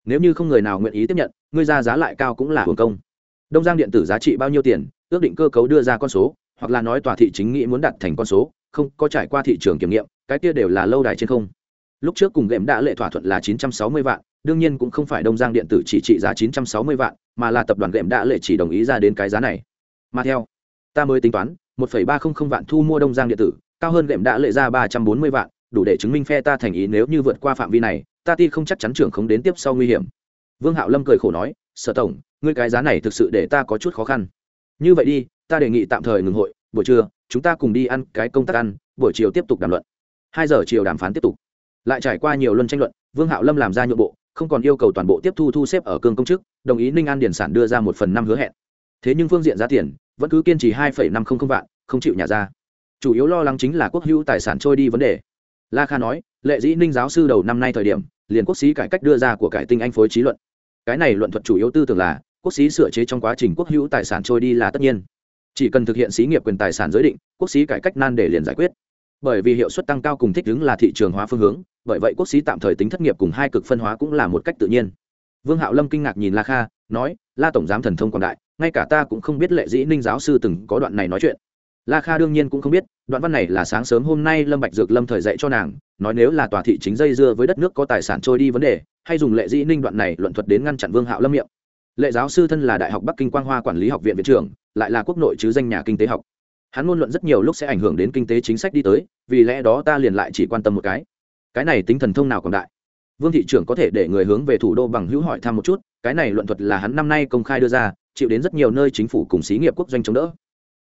Nếu như không người nào nguyện ý tiếp nhận, ngươi ra giá lại cao cũng là hưởng công. Đông giang điện tử giá trị bao nhiêu tiền, ước định cơ cấu đưa ra con số hoặc là nói tòa thị chính nghĩ muốn đặt thành con số, không, có trải qua thị trường kiểm nghiệm, cái kia đều là lâu đài trên không. Lúc trước cùng gệm đã lệ thỏa thuận là chín trăm sáu mươi vạn, đương nhiên cũng không phải đông giang điện tử chỉ trị giá chín trăm sáu mươi vạn, mà là tập đoàn gệm đã lệ chỉ đồng ý ra đến cái giá này. Mà theo, ta mới tính toán, một phẩy ba không không vạn thu mua đông giang điện tử, cao hơn gệm đã lệ ra ba trăm bốn mươi vạn, đủ để chứng minh phe ta thành ý nếu như vượt qua phạm vi này, ta ti không chắc chắn trưởng không đến tiếp sau nguy hiểm. Vương hạo lâm cười khổ nói, sở tổng, ngươi cái giá này thực sự để ta có chút khó khăn như vậy đi, ta đề nghị tạm thời ngừng hội, buổi trưa, chúng ta cùng đi ăn cái công tác ăn, buổi chiều tiếp tục đàm luận. Hai giờ chiều đàm phán tiếp tục. Lại trải qua nhiều luân tranh luận, vương hạo lâm làm ra nhượng bộ, không còn yêu cầu toàn bộ tiếp thu thu xếp ở cương công chức, đồng ý ninh an điển sản đưa ra một phần năm hứa hẹn. Thế nhưng phương diện giá tiền, vẫn cứ kiên trì hai năm trăm linh vạn, không chịu nhà ra. Chủ yếu lo lắng chính là quốc hữu tài sản trôi đi vấn đề. La kha nói, lệ dĩ ninh giáo sư đầu năm nay thời điểm, liền quốc sĩ cải cách đưa ra của cải tinh anh phối trí luận. Cái này luận thuật chủ yếu tư tưởng là quốc sĩ sửa chế trong quá trình quốc hữu tài sản trôi đi là tất nhiên. Chỉ cần thực hiện xí nghiệp quyền tài sản giới định, quốc sĩ cải cách nan để liền giải quyết. Bởi vì hiệu suất tăng cao cùng thích ứng là thị trường hóa phương hướng, bởi vậy quốc sĩ tạm thời tính thất nghiệp cùng hai cực phân hóa cũng là một cách tự nhiên. Vương hạo lâm kinh ngạc nhìn la kha, nói, la tổng giám thần thông quảng đại, ngay cả ta cũng không biết lệ dĩ ninh giáo sư từng có đoạn này nói chuyện. La kha đương nhiên cũng không biết, đoạn văn này là sáng sớm hôm nay lâm bạch dược lâm thời dạy cho nàng, nói nếu là tòa thị chính dây dưa với đất nước có tài sản trôi đi vấn đề, hay dùng lệ dĩ ninh đoạn này luận thuật đến ngăn chặn vương hạo lâm miệng lệ giáo sư thân là đại học bắc kinh quang hoa quản lý học viện viện trưởng, lại là quốc nội chứ danh nhà kinh tế học. Hắn ngôn luận rất nhiều lúc sẽ ảnh hưởng đến kinh tế chính sách đi tới, vì lẽ đó ta liền lại chỉ quan tâm một cái. Cái này tính thần thông nào còn đại? Vương thị trưởng có thể để người hướng về thủ đô bằng hữu hỏi thăm một chút, cái này luận thuật là hắn năm nay công khai đưa ra, chịu đến rất nhiều nơi chính phủ cùng xí nghiệp quốc doanh chống đỡ.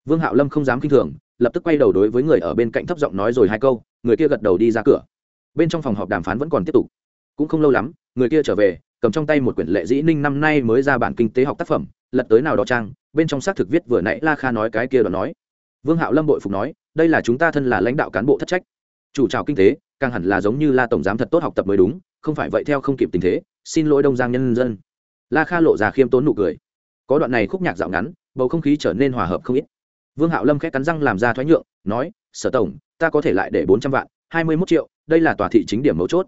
Vương hạo lâm không dám k i n h thường, lập tức quay đầu đối với người ở bên cạnh thấp giọng nói rồi hai câu, người kia gật đầu đi ra cửa. Bên trong phòng họp đàm phán vẫn còn tiếp tục. Cũng không lâu lắm, người kia trở về cầm trong tay một quyển lệ dĩ ninh năm nay mới ra bản kinh tế học tác phẩm, lật tới nào đó trang, bên trong xác thực viết vừa nãy la kha nói cái kia đoạn nói. Vương hạo lâm bội phục nói, đây là chúng ta thân là lãnh đạo cán bộ thất trách. Chủ trào kinh tế, càng hẳn là giống như la tổng giám thật tốt học tập mới đúng, không phải vậy theo không kịp tình thế, xin lỗi đông giang nhân dân. La kha lộ ra khiêm tốn nụ cười. Có đoạn này khúc nhạc dạo ngắn, bầu không khí trở nên hòa hợp không ít. Vương hạo lâm khét cắn răng làm ra thoái nhượng, nói, sở tổng, ta có thể lại để bốn trăm vạn, hai mươi mốt triệu, đây là tòa thị chính điểm mấu chốt.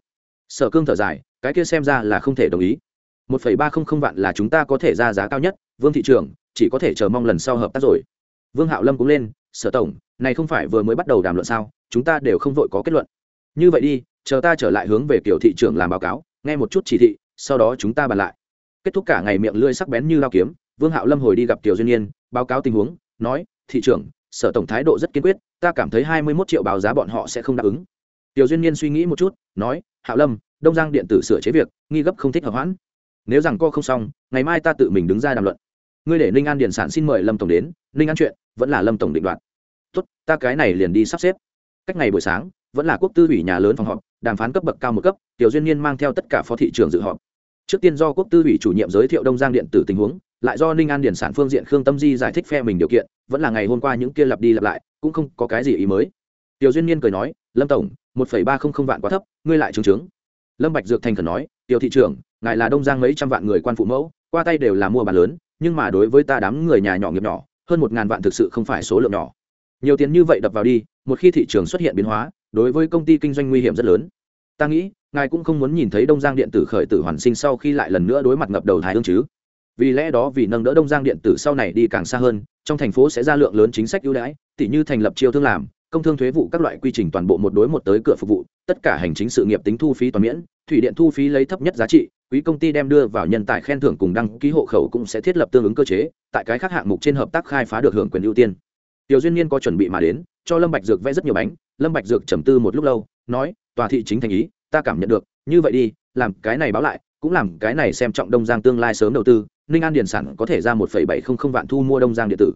Sở cương thở dài cái kia xem ra là không thể đồng ý. Một phẩy ba không không vạn là chúng ta có thể ra giá cao nhất, vương thị trường chỉ có thể chờ mong lần sau hợp tác rồi. Vương hạo lâm cũng lên, sở tổng, này không phải vừa mới bắt đầu đàm luận sao? Chúng ta đều không vội có kết luận. Như vậy đi, chờ ta trở lại hướng về kiểu thị trường làm báo cáo, nghe một chút chỉ thị, sau đó chúng ta bàn lại. Kết thúc cả ngày miệng lưỡi sắc bén như lao kiếm, vương hạo lâm hồi đi gặp tiểu duyên nhiên báo cáo tình huống, nói, thị trưởng, sở tổng thái độ rất kiên quyết, ta cảm thấy hai mươi mốt triệu báo giá bọn họ sẽ không đáp ứng. Tiểu duyên nhiên suy nghĩ một chút, nói hạo lâm, đông giang điện tử sửa chế việc, nghi gấp không thích hợp hoãn. Nếu rằng co không xong, ngày mai ta tự mình đứng ra đàm luận. Ngươi để ninh an điện sản xin mời lâm tổng đến, ninh an chuyện, vẫn là lâm tổng định đoạt. Tốt, ta cái này liền đi sắp xếp. Cách ngày buổi sáng, vẫn là quốc tư ủy nhà lớn phòng họp, đàm phán cấp bậc cao một cấp, tiểu duyên Niên mang theo tất cả phó thị trưởng dự họp. Trước tiên do quốc tư ủy chủ nhiệm giới thiệu đông giang điện tử tình huống, lại do ninh an điển sản phương diện khương tâm di giải thích phe mình điều kiện, vẫn là ngày hôm qua những kia lặp đi lặp lại, cũng không có cái gì ý mới. Tiểu duyên Niên cười nói, lâm tổng một phẩy ba không không vạn quá thấp, ngươi lại trướng trướng. Lâm bạch dược thành khẩn nói, tiểu thị trưởng, ngài là đông giang mấy trăm vạn người quan phụ mẫu, qua tay đều là mua bán lớn, nhưng mà đối với ta đám người nhà nhỏ nghiệp nhỏ, hơn một ngàn vạn thực sự không phải số lượng nhỏ. Nhiều tiền như vậy đập vào đi, một khi thị trường xuất hiện biến hóa, đối với công ty kinh doanh nguy hiểm rất lớn. Ta nghĩ, ngài cũng không muốn nhìn thấy đông giang điện tử khởi tử hoàn sinh sau khi lại lần nữa đối mặt ngập đầu thái hương chứ. Vì lẽ đó vì nâng đỡ đông giang điện tử sau này đi càng xa hơn, trong thành phố sẽ ra lượng lớn chính sách ưu đãi, tỉ như thành lập chiêu thương làm công thương thuế vụ các loại quy trình toàn bộ một đối một tới cửa phục vụ, tất cả hành chính sự nghiệp tính thu phí toàn miễn, thủy điện thu phí lấy thấp nhất giá trị, quý công ty đem đưa vào nhân tài khen thưởng cùng đăng ký hộ khẩu cũng sẽ thiết lập tương ứng cơ chế, tại cái khác hạng mục trên hợp tác khai phá được hưởng quyền ưu tiên. Tiểu duyên niên có chuẩn bị mà đến, cho lâm bạch dược vẽ rất nhiều bánh, lâm bạch dược trầm tư một lúc lâu, nói, tòa thị chính thành ý, ta cảm nhận được, như vậy đi, làm cái này báo lại, cũng làm cái này xem trọng đông giang tương lai sớm đầu tư, ninh an điển sản có thể ra một bảy không không vạn thu mua đông giang điện tử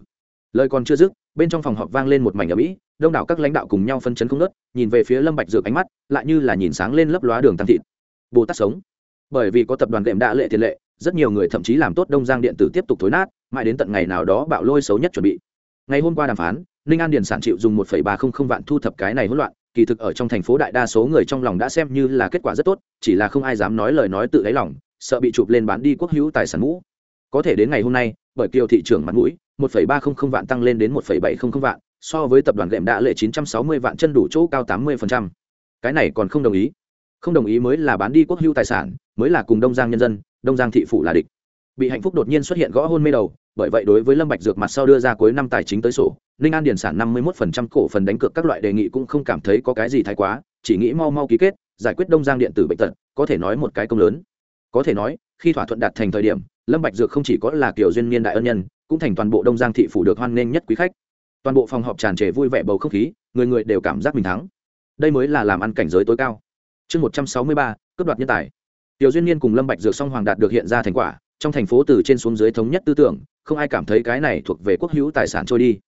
lời còn chưa dứt, bên trong phòng họp vang lên một mảnh ở mỹ đông đảo các lãnh đạo cùng nhau phân chấn không nớt nhìn về phía lâm bạch dược ánh mắt, lại như là nhìn sáng lên lấp lóa đường tăng thịt. Bồ tát sống. Bởi vì có tập đoàn đệm đã lệ tiền lệ, rất nhiều người thậm chí làm tốt đông giang điện tử tiếp tục thối nát, mãi đến tận ngày nào đó bạo lôi xấu nhất chuẩn bị. Ngày hôm qua đàm phán, ninh an điền sản chịu dùng một ba không không vạn thu thập cái này hỗn loạn, kỳ thực ở trong thành phố đại đa số người trong lòng đã xem như là kết quả rất tốt, chỉ là không ai dám nói lời nói tự lấy lòng, sợ bị chụp lên bán đi quốc hữu tài sản mũ có thể đến ngày hôm nay, bởi kiều thị trường mặt mũi, một ba không không vạn tăng lên đến một bảy không không vạn, so với tập đoàn gệm đã lệ chín trăm sáu mươi vạn chân đủ chỗ cao tám mươi cái này còn không đồng ý. Không đồng ý mới là bán đi quốc hữu tài sản, mới là cùng đông giang nhân dân, đông giang thị phủ là địch. Bị hạnh phúc đột nhiên xuất hiện gõ hôn mê đầu, bởi vậy đối với lâm bạch dược mặt sau đưa ra cuối năm tài chính tới sổ, ninh an điền sản năm mươi 51% cổ phần đánh cược các loại đề nghị cũng không cảm thấy có cái gì thái quá, chỉ nghĩ mau mau ký kết, giải quyết đông giang điện tử bệnh tật, có thể nói một cái công lớn. Có thể nói, khi thỏa thuận đạt thành thời điểm lâm bạch dược không chỉ có là kiểu duyên niên đại ân nhân, cũng thành toàn bộ đông giang thị phủ được hoan nghênh nhất quý khách. Toàn bộ phòng họp tràn trề vui vẻ bầu không khí, người người đều cảm giác mình thắng. Đây mới là làm ăn cảnh giới tối cao. Chương một trăm sáu mươi ba, cướp đoạt nhân tài. Tiểu duyên niên cùng lâm bạch dược song hoàng đạt được hiện ra thành quả, trong thành phố từ trên xuống dưới thống nhất tư tưởng, không ai cảm thấy cái này thuộc về quốc hữu tài sản trôi đi.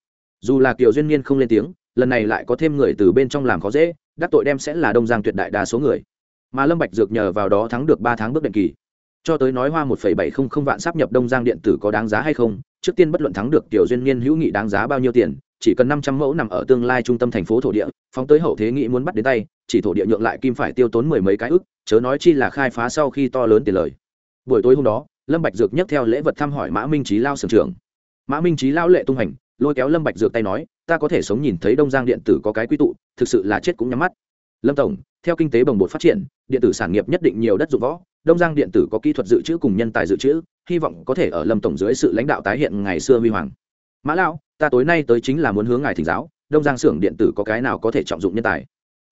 Dù là kiều duyên niên không lên tiếng, lần này lại có thêm người từ bên trong làm khó dễ, đắc tội đem sẽ là đông giang tuyệt đại đa số người. Mà lâm bạch dược nhờ vào đó thắng được ba tháng bước định kỳ cho tới nói hoa một bảy không không vạn sắp nhập đông giang điện tử có đáng giá hay không, trước tiên bất luận thắng được tiểu duyên niên hữu nghị đáng giá bao nhiêu tiền, chỉ cần năm trăm mẫu nằm ở tương lai trung tâm thành phố thổ địa, phóng tới hậu thế nghĩ muốn bắt đến tay, chỉ thổ địa nhượng lại kim phải tiêu tốn mười mấy cái ức, chớ nói chi là khai phá sau khi to lớn tiền lời. Buổi tối hôm đó, lâm bạch dược nhấc theo lễ vật thăm hỏi mã minh trí lao sưởng trưởng. Mã minh trí lao lệ tung hành, lôi kéo lâm bạch dược tay nói, ta có thể sống nhìn thấy đông giang điện tử có cái quy tụ, thực sự là chết cũng nhắm mắt lâm tổng, theo kinh tế bồng bột phát triển, điện tử sản nghiệp nhất định nhiều đất dụng võ, đông giang điện tử có kỹ thuật dự trữ cùng nhân tài dự trữ, hy vọng có thể ở lâm tổng dưới sự lãnh đạo tái hiện ngày xưa huy hoàng. Mã lão, ta tối nay tới chính là muốn hướng ngài thỉnh giáo, đông giang xưởng điện tử có cái nào có thể trọng dụng nhân tài?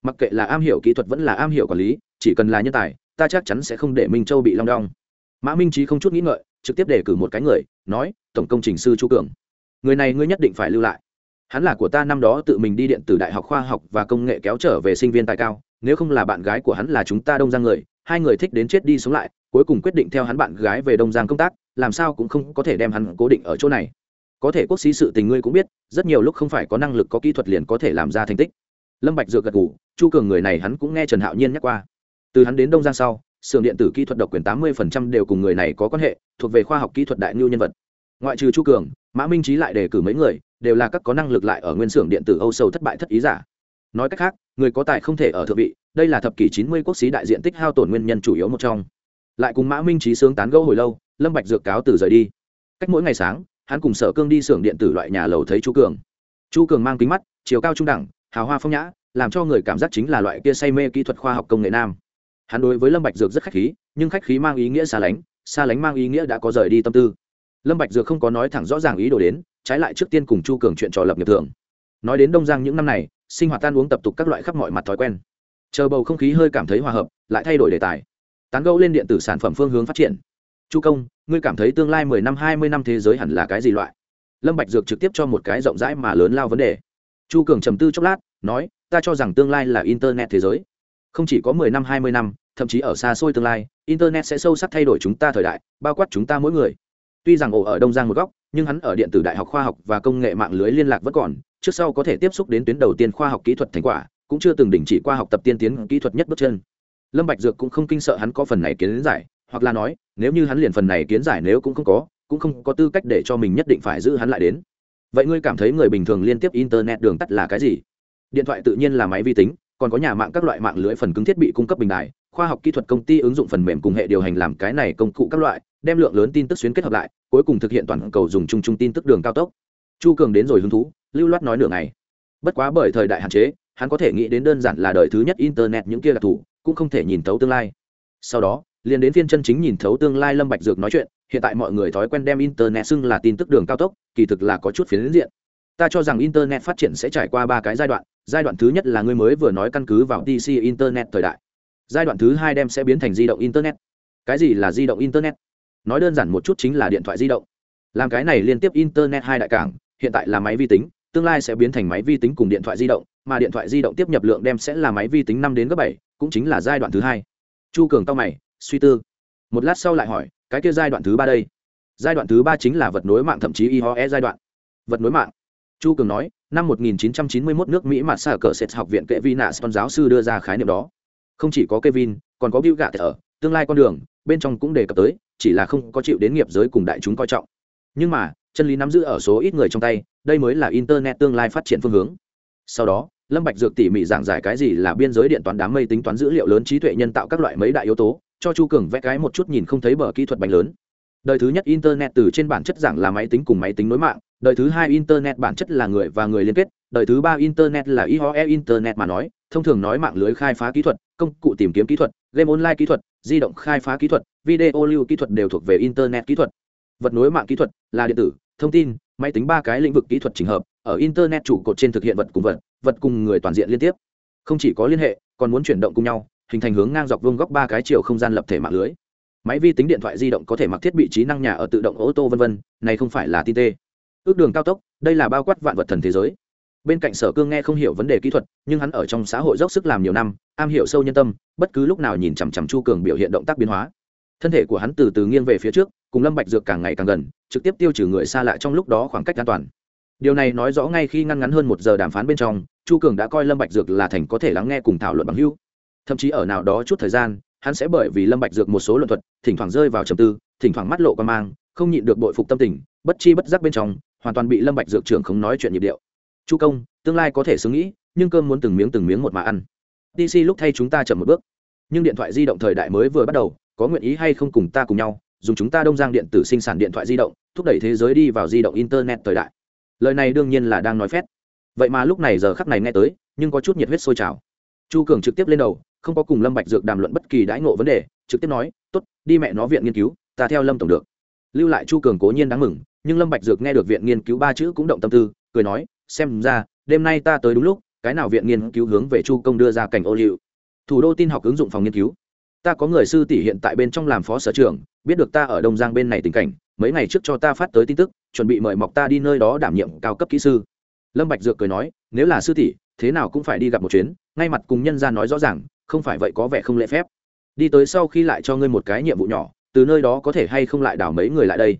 Mặc kệ là am hiểu kỹ thuật vẫn là am hiểu quản lý, chỉ cần là nhân tài, ta chắc chắn sẽ không để minh châu bị long đong. Mã minh trí không chút nghĩ ngợi, trực tiếp đề cử một cái người, nói, tổng công trình sư chu cường, người này ngươi nhất định phải lưu lại hắn là của ta năm đó tự mình đi điện tử đại học khoa học và công nghệ kéo trở về sinh viên tài cao, nếu không là bạn gái của hắn là chúng ta đông giang người, hai người thích đến chết đi sống lại, cuối cùng quyết định theo hắn bạn gái về đông giang công tác, làm sao cũng không có thể đem hắn cố định ở chỗ này. Có thể quốc sĩ sự tình ngươi cũng biết, rất nhiều lúc không phải có năng lực có kỹ thuật liền có thể làm ra thành tích. Lâm bạch dựa gật gù, chu cường người này hắn cũng nghe trần hạo nhiên nhắc qua. Từ hắn đến đông giang sau, xưởng điện tử kỹ thuật độc quyền tám mươi đều cùng người này có quan hệ, thuộc về khoa học kỹ thuật đại nhu nhân vật ngoại trừ chu cường, mã minh trí lại đề cử mấy người, đều là các có năng lực lại ở nguyên xưởng điện tử âu sâu thất bại thất ý giả. Nói cách khác, người có tài không thể ở thượng vị, đây là thập kỷ chín mươi quốc sĩ đại diện tích hao tổn nguyên nhân chủ yếu một trong. Lại cùng mã minh trí sướng tán gẫu hồi lâu, lâm bạch dược cáo từ rời đi. Cách mỗi ngày sáng, hắn cùng sở cương đi xưởng điện tử loại nhà lầu thấy chu cường. Chu cường mang kính mắt, chiều cao trung đẳng, hào hoa phong nhã, làm cho người cảm giác chính là loại kia say mê kỹ thuật khoa học công nghệ nam. Hắn đối với lâm bạch dược rất khách khí, nhưng khách khí mang ý nghĩa xa lánh xa lánh mang ý nghĩa đã có rời đi tâm tư lâm bạch dược không có nói thẳng rõ ràng ý đồ đến, trái lại trước tiên cùng chu cường chuyện trò lập nghiệp thường. Nói đến đông giang những năm này, sinh hoạt tan uống tập tục các loại khắp mọi mặt thói quen. Chờ bầu không khí hơi cảm thấy hòa hợp, lại thay đổi đề tài. Tán gẫu lên điện tử sản phẩm phương hướng phát triển. Chu công, ngươi cảm thấy tương lai mười năm, hai mươi năm thế giới hẳn là cái gì loại? Lâm bạch dược trực tiếp cho một cái rộng rãi mà lớn lao vấn đề. Chu cường trầm tư chốc lát, nói, ta cho rằng tương lai là internet thế giới. Không chỉ có mười năm, hai mươi năm, thậm chí ở xa xôi tương lai, internet sẽ sâu sắc thay đổi chúng ta thời đại, bao quát chúng ta mỗi người tuy rằng ổ ở đông giang một góc, nhưng hắn ở điện tử đại học khoa học và công nghệ mạng lưới liên lạc vẫn còn, trước sau có thể tiếp xúc đến tuyến đầu tiên khoa học kỹ thuật thành quả, cũng chưa từng đình chỉ qua học tập tiên tiến kỹ thuật nhất bước chân. Lâm bạch dược cũng không kinh sợ hắn có phần này kiến giải, hoặc là nói, nếu như hắn liền phần này kiến giải nếu cũng không có, cũng không có tư cách để cho mình nhất định phải giữ hắn lại đến. Vậy ngươi cảm thấy người bình thường liên tiếp internet đường tắt là cái gì? Điện thoại tự nhiên là máy vi tính còn có nhà mạng các loại mạng lưới phần cứng thiết bị cung cấp bình đài, khoa học kỹ thuật công ty ứng dụng phần mềm cùng hệ điều hành làm cái này công cụ các loại, đem lượng lớn tin tức xuyến kết hợp lại, cuối cùng thực hiện toàn cầu dùng chung chung tin tức đường cao tốc. Chu cường đến rồi hứng thú, lưu loát nói nửa ngày. Bất quá bởi thời đại hạn chế, hắn có thể nghĩ đến đơn giản là đời thứ nhất internet những kia đặc thù cũng không thể nhìn thấu tương lai. Sau đó, liền đến phiên chân chính nhìn thấu tương lai lâm bạch dược nói chuyện, hiện tại mọi người thói quen đem internet xưng là tin tức đường cao tốc, kỳ thực là có chút phiến diện ta cho rằng internet phát triển sẽ trải qua ba cái giai đoạn. Giai đoạn thứ nhất là người mới vừa nói căn cứ vào dc internet thời đại. Giai đoạn thứ hai đem sẽ biến thành di động internet. Cái gì là di động internet? Nói đơn giản một chút chính là điện thoại di động. Làm cái này liên tiếp internet hai đại cảng, hiện tại là máy vi tính, tương lai sẽ biến thành máy vi tính cùng điện thoại di động, mà điện thoại di động tiếp nhập lượng đem sẽ là máy vi tính năm đến gấp bảy, cũng chính là giai đoạn thứ hai. Chu cường tao mày, suy tư. Một lát sau lại hỏi, cái kia giai đoạn thứ ba đây? Giai đoạn thứ ba chính là vật nối mạng thậm chí ihoe giai đoạn. Vật nối mạng chu cường nói, năm 1991 nước mỹ mà xa cờ sệt học viện kệ vi nạ son giáo sư đưa ra khái niệm đó. Không chỉ có kevin, còn có bill gates ở, tương lai con đường, bên trong cũng đề cập tới, chỉ là không có chịu đến nghiệp giới cùng đại chúng coi trọng. Nhưng mà, chân lý nắm giữ ở số ít người trong tay, đây mới là internet tương lai phát triển phương hướng. Sau đó, lâm bạch dược tỉ mỉ giảng giải cái gì là biên giới điện toán đám mây tính toán dữ liệu lớn trí tuệ nhân tạo các loại mấy đại yếu tố, cho chu cường vẽ cái một chút nhìn không thấy bờ kỹ thuật bánh lớn. Đời thứ nhất internet từ trên bản chất giảng là máy tính cùng máy tính nối mạng đời thứ hai internet bản chất là người và người liên kết, đời thứ ba internet là IOE internet mà nói, thông thường nói mạng lưới khai phá kỹ thuật, công cụ tìm kiếm kỹ thuật, game online kỹ thuật, di động khai phá kỹ thuật, video lưu kỹ thuật đều thuộc về internet kỹ thuật. Vật nối mạng kỹ thuật là điện tử, thông tin, máy tính ba cái lĩnh vực kỹ thuật trình hợp, ở internet trụ cột trên thực hiện vật cùng vật vật cùng người toàn diện liên tiếp. Không chỉ có liên hệ, còn muốn chuyển động cùng nhau, hình thành hướng ngang dọc vương góc ba cái chiều không gian lập thể mạng lưới. Máy vi tính điện thoại di động có thể mặc thiết bị trí năng nhà ở tự động ô tô v v này không phải là tin tê ước đường cao tốc, đây là bao quát vạn vật thần thế giới. Bên cạnh sở cương nghe không hiểu vấn đề kỹ thuật, nhưng hắn ở trong xã hội dốc sức làm nhiều năm, am hiểu sâu nhân tâm, bất cứ lúc nào nhìn chằm chằm chu cường biểu hiện động tác biến hóa. Thân thể của hắn từ từ nghiêng về phía trước, cùng lâm bạch dược càng ngày càng gần, trực tiếp tiêu trừ người xa lạ trong lúc đó khoảng cách an toàn. Điều này nói rõ ngay khi ngăn ngắn hơn một giờ đàm phán bên trong, chu cường đã coi lâm bạch dược là thành có thể lắng nghe cùng thảo luận bằng hữu. Thậm chí ở nào đó chút thời gian, hắn sẽ bởi vì lâm bạch dược một số luận thuật, thỉnh thoảng rơi vào trầm tư, thỉnh thoảng mắt lộ quan mang, không nhịn được bội phục tâm tình, bất chi bất giác bên trong hoàn toàn bị lâm bạch dược trưởng không nói chuyện nhịp điệu. Chu công, tương lai có thể xứng nghĩ, nhưng cơm muốn từng miếng từng miếng một mà ăn. Dc lúc thay chúng ta chậm một bước. Nhưng điện thoại di động thời đại mới vừa bắt đầu, có nguyện ý hay không cùng ta cùng nhau, dùng chúng ta đông giang điện tử sinh sản điện thoại di động, thúc đẩy thế giới đi vào di động internet thời đại. Lời này đương nhiên là đang nói phét. Vậy mà lúc này giờ khắc này nghe tới, nhưng có chút nhiệt huyết sôi trào. Chu cường trực tiếp lên đầu, không có cùng lâm bạch dược đàm luận bất kỳ đãi ngộ vấn đề, trực tiếp nói, tốt, đi mẹ nó viện nghiên cứu, ta theo lâm tổng được. Lưu lại chu cường cố nhiên đáng mừng nhưng lâm bạch dược nghe được viện nghiên cứu ba chữ cũng động tâm tư, cười nói, xem ra, đêm nay ta tới đúng lúc, cái nào viện nghiên cứu hướng về chu công đưa ra cảnh ô liu. Thủ đô tin học ứng dụng phòng nghiên cứu. Ta có người sư tỷ hiện tại bên trong làm phó sở trưởng, biết được ta ở đông giang bên này tình cảnh, mấy ngày trước cho ta phát tới tin tức, chuẩn bị mời mọc ta đi nơi đó đảm nhiệm cao cấp kỹ sư. Lâm bạch dược cười nói, nếu là sư tỷ, thế nào cũng phải đi gặp một chuyến, ngay mặt cùng nhân gia nói rõ ràng, không phải vậy có vẻ không lễ phép. Đi tới sau khi lại cho ngươi một cái nhiệm vụ nhỏ, từ nơi đó có thể hay không lại đảo mấy người lại đây?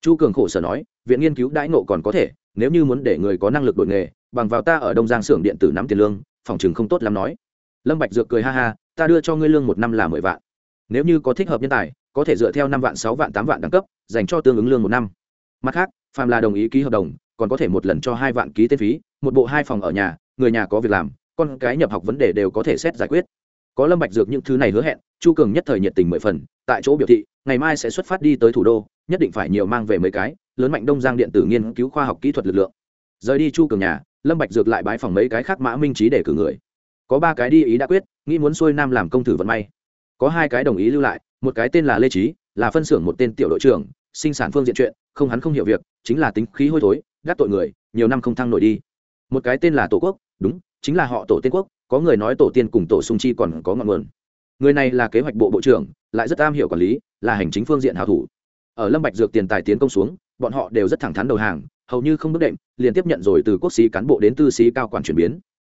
Chu cường khổ sở nói, viện nghiên cứu đãi ngộ còn có thể, nếu như muốn để người có năng lực đổi nghề, bằng vào ta ở đông giang xưởng điện tử nắm tiền lương, phòng chừng không tốt lắm nói. Lâm bạch dược cười ha ha, ta đưa cho ngươi lương một năm là mười vạn. Nếu như có thích hợp nhân tài, có thể dựa theo năm vạn, sáu vạn, tám vạn đẳng cấp, dành cho tương ứng lương một năm. Mặt khác, phàm là đồng ý ký hợp đồng, còn có thể một lần cho hai vạn ký tên phí, một bộ hai phòng ở nhà, người nhà có việc làm, con cái nhập học vấn đề đều có thể xét giải quyết. Có lâm bạch dược những thứ này hứa hẹn, chu cường nhất thời nhiệt tình mười phần, tại chỗ biểu thị, ngày mai sẽ xuất phát đi tới thủ đô nhất định phải nhiều mang về mấy cái, lớn mạnh đông giang điện tử nghiên cứu khoa học kỹ thuật lực lượng. Rời đi chu cường nhà, lâm bạch dược lại bái phòng mấy cái khác mã minh trí để cử người. Có ba cái đi ý đã quyết, nghĩ muốn xuôi nam làm công thử vận may. Có hai cái đồng ý lưu lại, một cái tên là lê trí là phân xưởng một tên tiểu đội trưởng, sinh sản phương diện chuyện, không hắn không hiểu việc, chính là tính khí hôi thối, gác tội người, nhiều năm không thăng nổi đi. Một cái tên là tổ quốc, đúng, chính là họ tổ tiên quốc, có người nói tổ tiên cùng tổ sung chi còn có ngọn nguồn. Người này là kế hoạch bộ bộ trưởng, lại rất am hiểu quản lý, là hành chính phương diện hảo thủ ở lâm bạch dược tiền tài tiến công xuống, bọn họ đều rất thẳng thắn đầu hàng, hầu như không bước đệm, liền tiếp nhận rồi từ quốc sĩ cán bộ đến tư sĩ cao quản chuyển biến.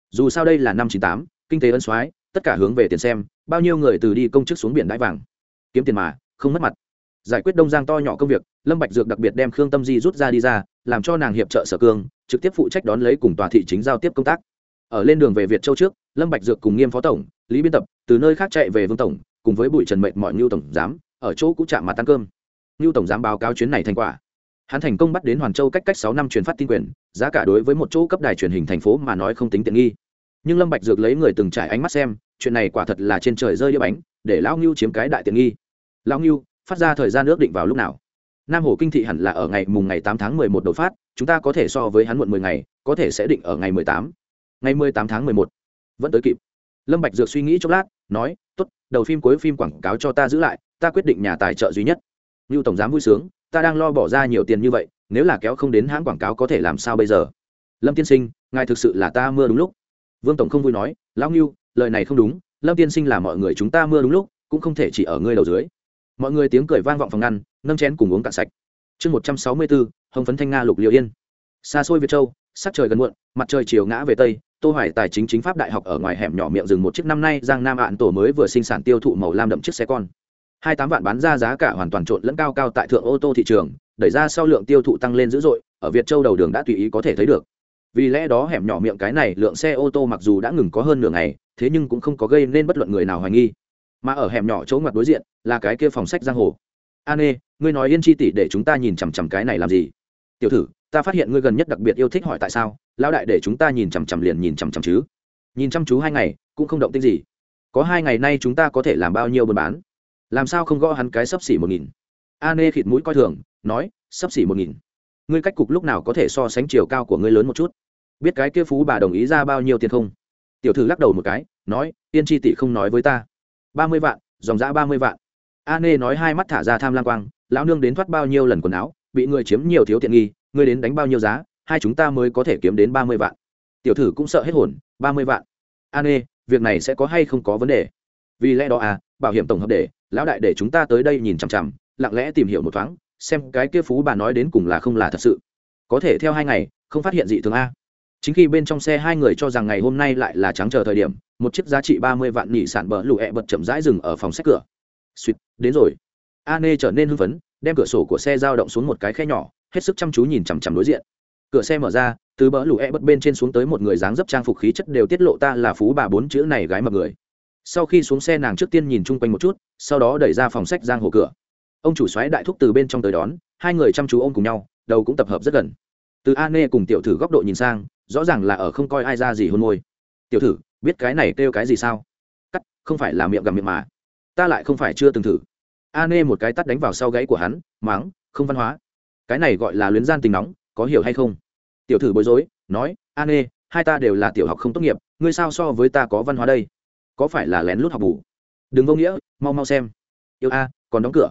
Dù sao đây là năm chín tám, kinh tế ân soái, tất cả hướng về tiền xem, bao nhiêu người từ đi công chức xuống biển đãi vàng. Kiếm tiền mà, không mất mặt. Giải quyết đông giang to nhỏ công việc, lâm bạch dược đặc biệt đem khương tâm di rút ra đi ra, làm cho nàng hiệp trợ sở cương, trực tiếp phụ trách đón lấy cùng tòa thị chính giao tiếp công tác. Ở lên đường về việt châu trước, lâm bạch dược cùng nghiêm phó tổng, lý biên tập, từ nơi khác chạy về vương tổng, cùng với bụi trần mệnh mọi nhiêu tổng giám, ở chỗ cũ chạm mà tăng cơm ngưu tổng giám báo cáo chuyến này thành quả. Hắn thành công bắt đến hoàn châu cách cách sáu năm truyền phát tin quyền, giá cả đối với một chỗ cấp đài truyền hình thành phố mà nói không tính tiện nghi. Nhưng lâm bạch dược lấy người từng trải ánh mắt xem, chuyện này quả thật là trên trời rơi đĩa bánh, để lão ngưu chiếm cái đại tiện nghi. Lão ngưu phát ra thời gian ước định vào lúc nào? Nam hồ kinh thị hẳn là ở ngày mùng ngày tám tháng mười một đầu phát, chúng ta có thể so với hắn muộn mười ngày, có thể sẽ định ở ngày mười tám. Ngày mười tám tháng mười một. Vẫn tới kịp. Lâm bạch dược suy nghĩ chốc lát, nói, tốt, đầu phim cuối phim quảng cáo cho ta giữ lại, ta quyết định nhà tài trợ duy nhất. Nưu tổng giám vui sướng ta đang lo bỏ ra nhiều tiền như vậy nếu là kéo không đến hãng quảng cáo có thể làm sao bây giờ? Lâm tiên sinh ngài thực sự là ta mưa đúng lúc. Vương tổng không vui nói lão Nưu, lời này không đúng lâm tiên sinh là mọi người chúng ta mưa đúng lúc cũng không thể chỉ ở ngươi đầu dưới. Mọi người tiếng cười vang vọng phòng ngăn nâng chén cùng uống cạn sạch. Chương một trăm sáu mươi bốn hồng phấn thanh nga lục liêu yên. Xa xôi việt châu sắc trời gần muộn mặt trời chiều ngã về tây tô hoài tài chính chính pháp đại học ở ngoài hẻm nhỏ miệng rừng một chiếc năm nay giang nam ạn tổ mới vừa sinh sản tiêu thụ màu lam đậm chiếc xe con hai tám vạn bán ra giá cả hoàn toàn trộn lẫn cao cao tại thượng ô tô thị trường, đẩy ra sau lượng tiêu thụ tăng lên dữ dội, ở việt châu đầu đường đã tùy ý có thể thấy được. Vì lẽ đó hẻm nhỏ miệng cái này lượng xe ô tô mặc dù đã ngừng có hơn nửa ngày, thế nhưng cũng không có gây nên bất luận người nào hoài nghi. Mà ở hẻm nhỏ chỗ ngoặt đối diện, là cái kia phòng sách giang hồ. An ê ngươi nói yên chi tỷ để chúng ta nhìn chằm chằm cái này làm gì? Tiểu thử, ta phát hiện ngươi gần nhất đặc biệt yêu thích hỏi tại sao, lão đại để chúng ta nhìn chằm chằm liền nhìn chằm chằm chứ. Nhìn chăm chú hai ngày, cũng không động tích gì. Có hai ngày nay chúng ta có thể làm bao nhiêu buôn bán? Làm sao không gõ hắn cái sấp xỉ một nghìn? A nê khịt mũi coi thường, nói, sấp xỉ một nghìn. Ngươi cách cục lúc nào có thể so sánh chiều cao của ngươi lớn một chút? Biết cái kia phú bà đồng ý ra bao nhiêu tiền không? Tiểu thư lắc đầu một cái, nói tiên tri tỷ không nói với ta. Ba mươi vạn, dòng giã ba mươi vạn. A nê nói hai mắt thả ra tham lam quang, lão nương đến thoát bao nhiêu lần quần áo, bị người chiếm nhiều thiếu tiện nghi, ngươi đến đánh bao nhiêu giá, hai chúng ta mới có thể kiếm đến ba mươi vạn. Tiểu thử cũng sợ hết hồn, ba mươi vạn. A nê, việc này sẽ có hay không có vấn đề? Vì lẽ đó à bảo hiểm tổng hợp để lão đại để chúng ta tới đây nhìn chằm chằm, lặng lẽ tìm hiểu một thoáng, xem cái kia phú bà nói đến cùng là không là thật sự. Có thể theo hai ngày, không phát hiện gì thường a. Chính khi bên trong xe hai người cho rằng ngày hôm nay lại là trắng chờ thời điểm, một chiếc giá trị ba mươi vạn nhị sản bờ lụ ẹ bật chậm rãi dừng ở phòng sách cửa. Suýt, đến rồi. A nê trở nên hưng phấn, đem cửa sổ của xe dao động xuống một cái khe nhỏ, hết sức chăm chú nhìn chằm chằm đối diện. Cửa xe mở ra, từ bờ lụ ẹ bật bên trên xuống tới một người dáng dấp trang phục khí chất đều tiết lộ ta là phú bà bốn chữ này gái mập người sau khi xuống xe nàng trước tiên nhìn chung quanh một chút, sau đó đẩy ra phòng sách giang hồ cửa. Ông chủ xoáy đại thúc từ bên trong tới đón, hai người chăm chú ôm cùng nhau, đầu cũng tập hợp rất gần. Từ a nê cùng tiểu thử góc độ nhìn sang, rõ ràng là ở không coi ai ra gì hôn môi. Tiểu thử, biết cái này kêu cái gì sao? Cắt, không phải là miệng gặm miệng mà. Ta lại không phải chưa từng thử. A nê một cái tắt đánh vào sau gáy của hắn máng không văn hóa. Cái này gọi là luyến gian tình nóng, có hiểu hay không? Tiểu thử bối rối, nói, a nê, hai ta đều là tiểu học không tốt nghiệp, ngươi sao so với ta có văn hóa đây? Có phải là lén lút học bù? Đừng vô nghĩa, mau mau xem. Yêu a, còn đóng cửa.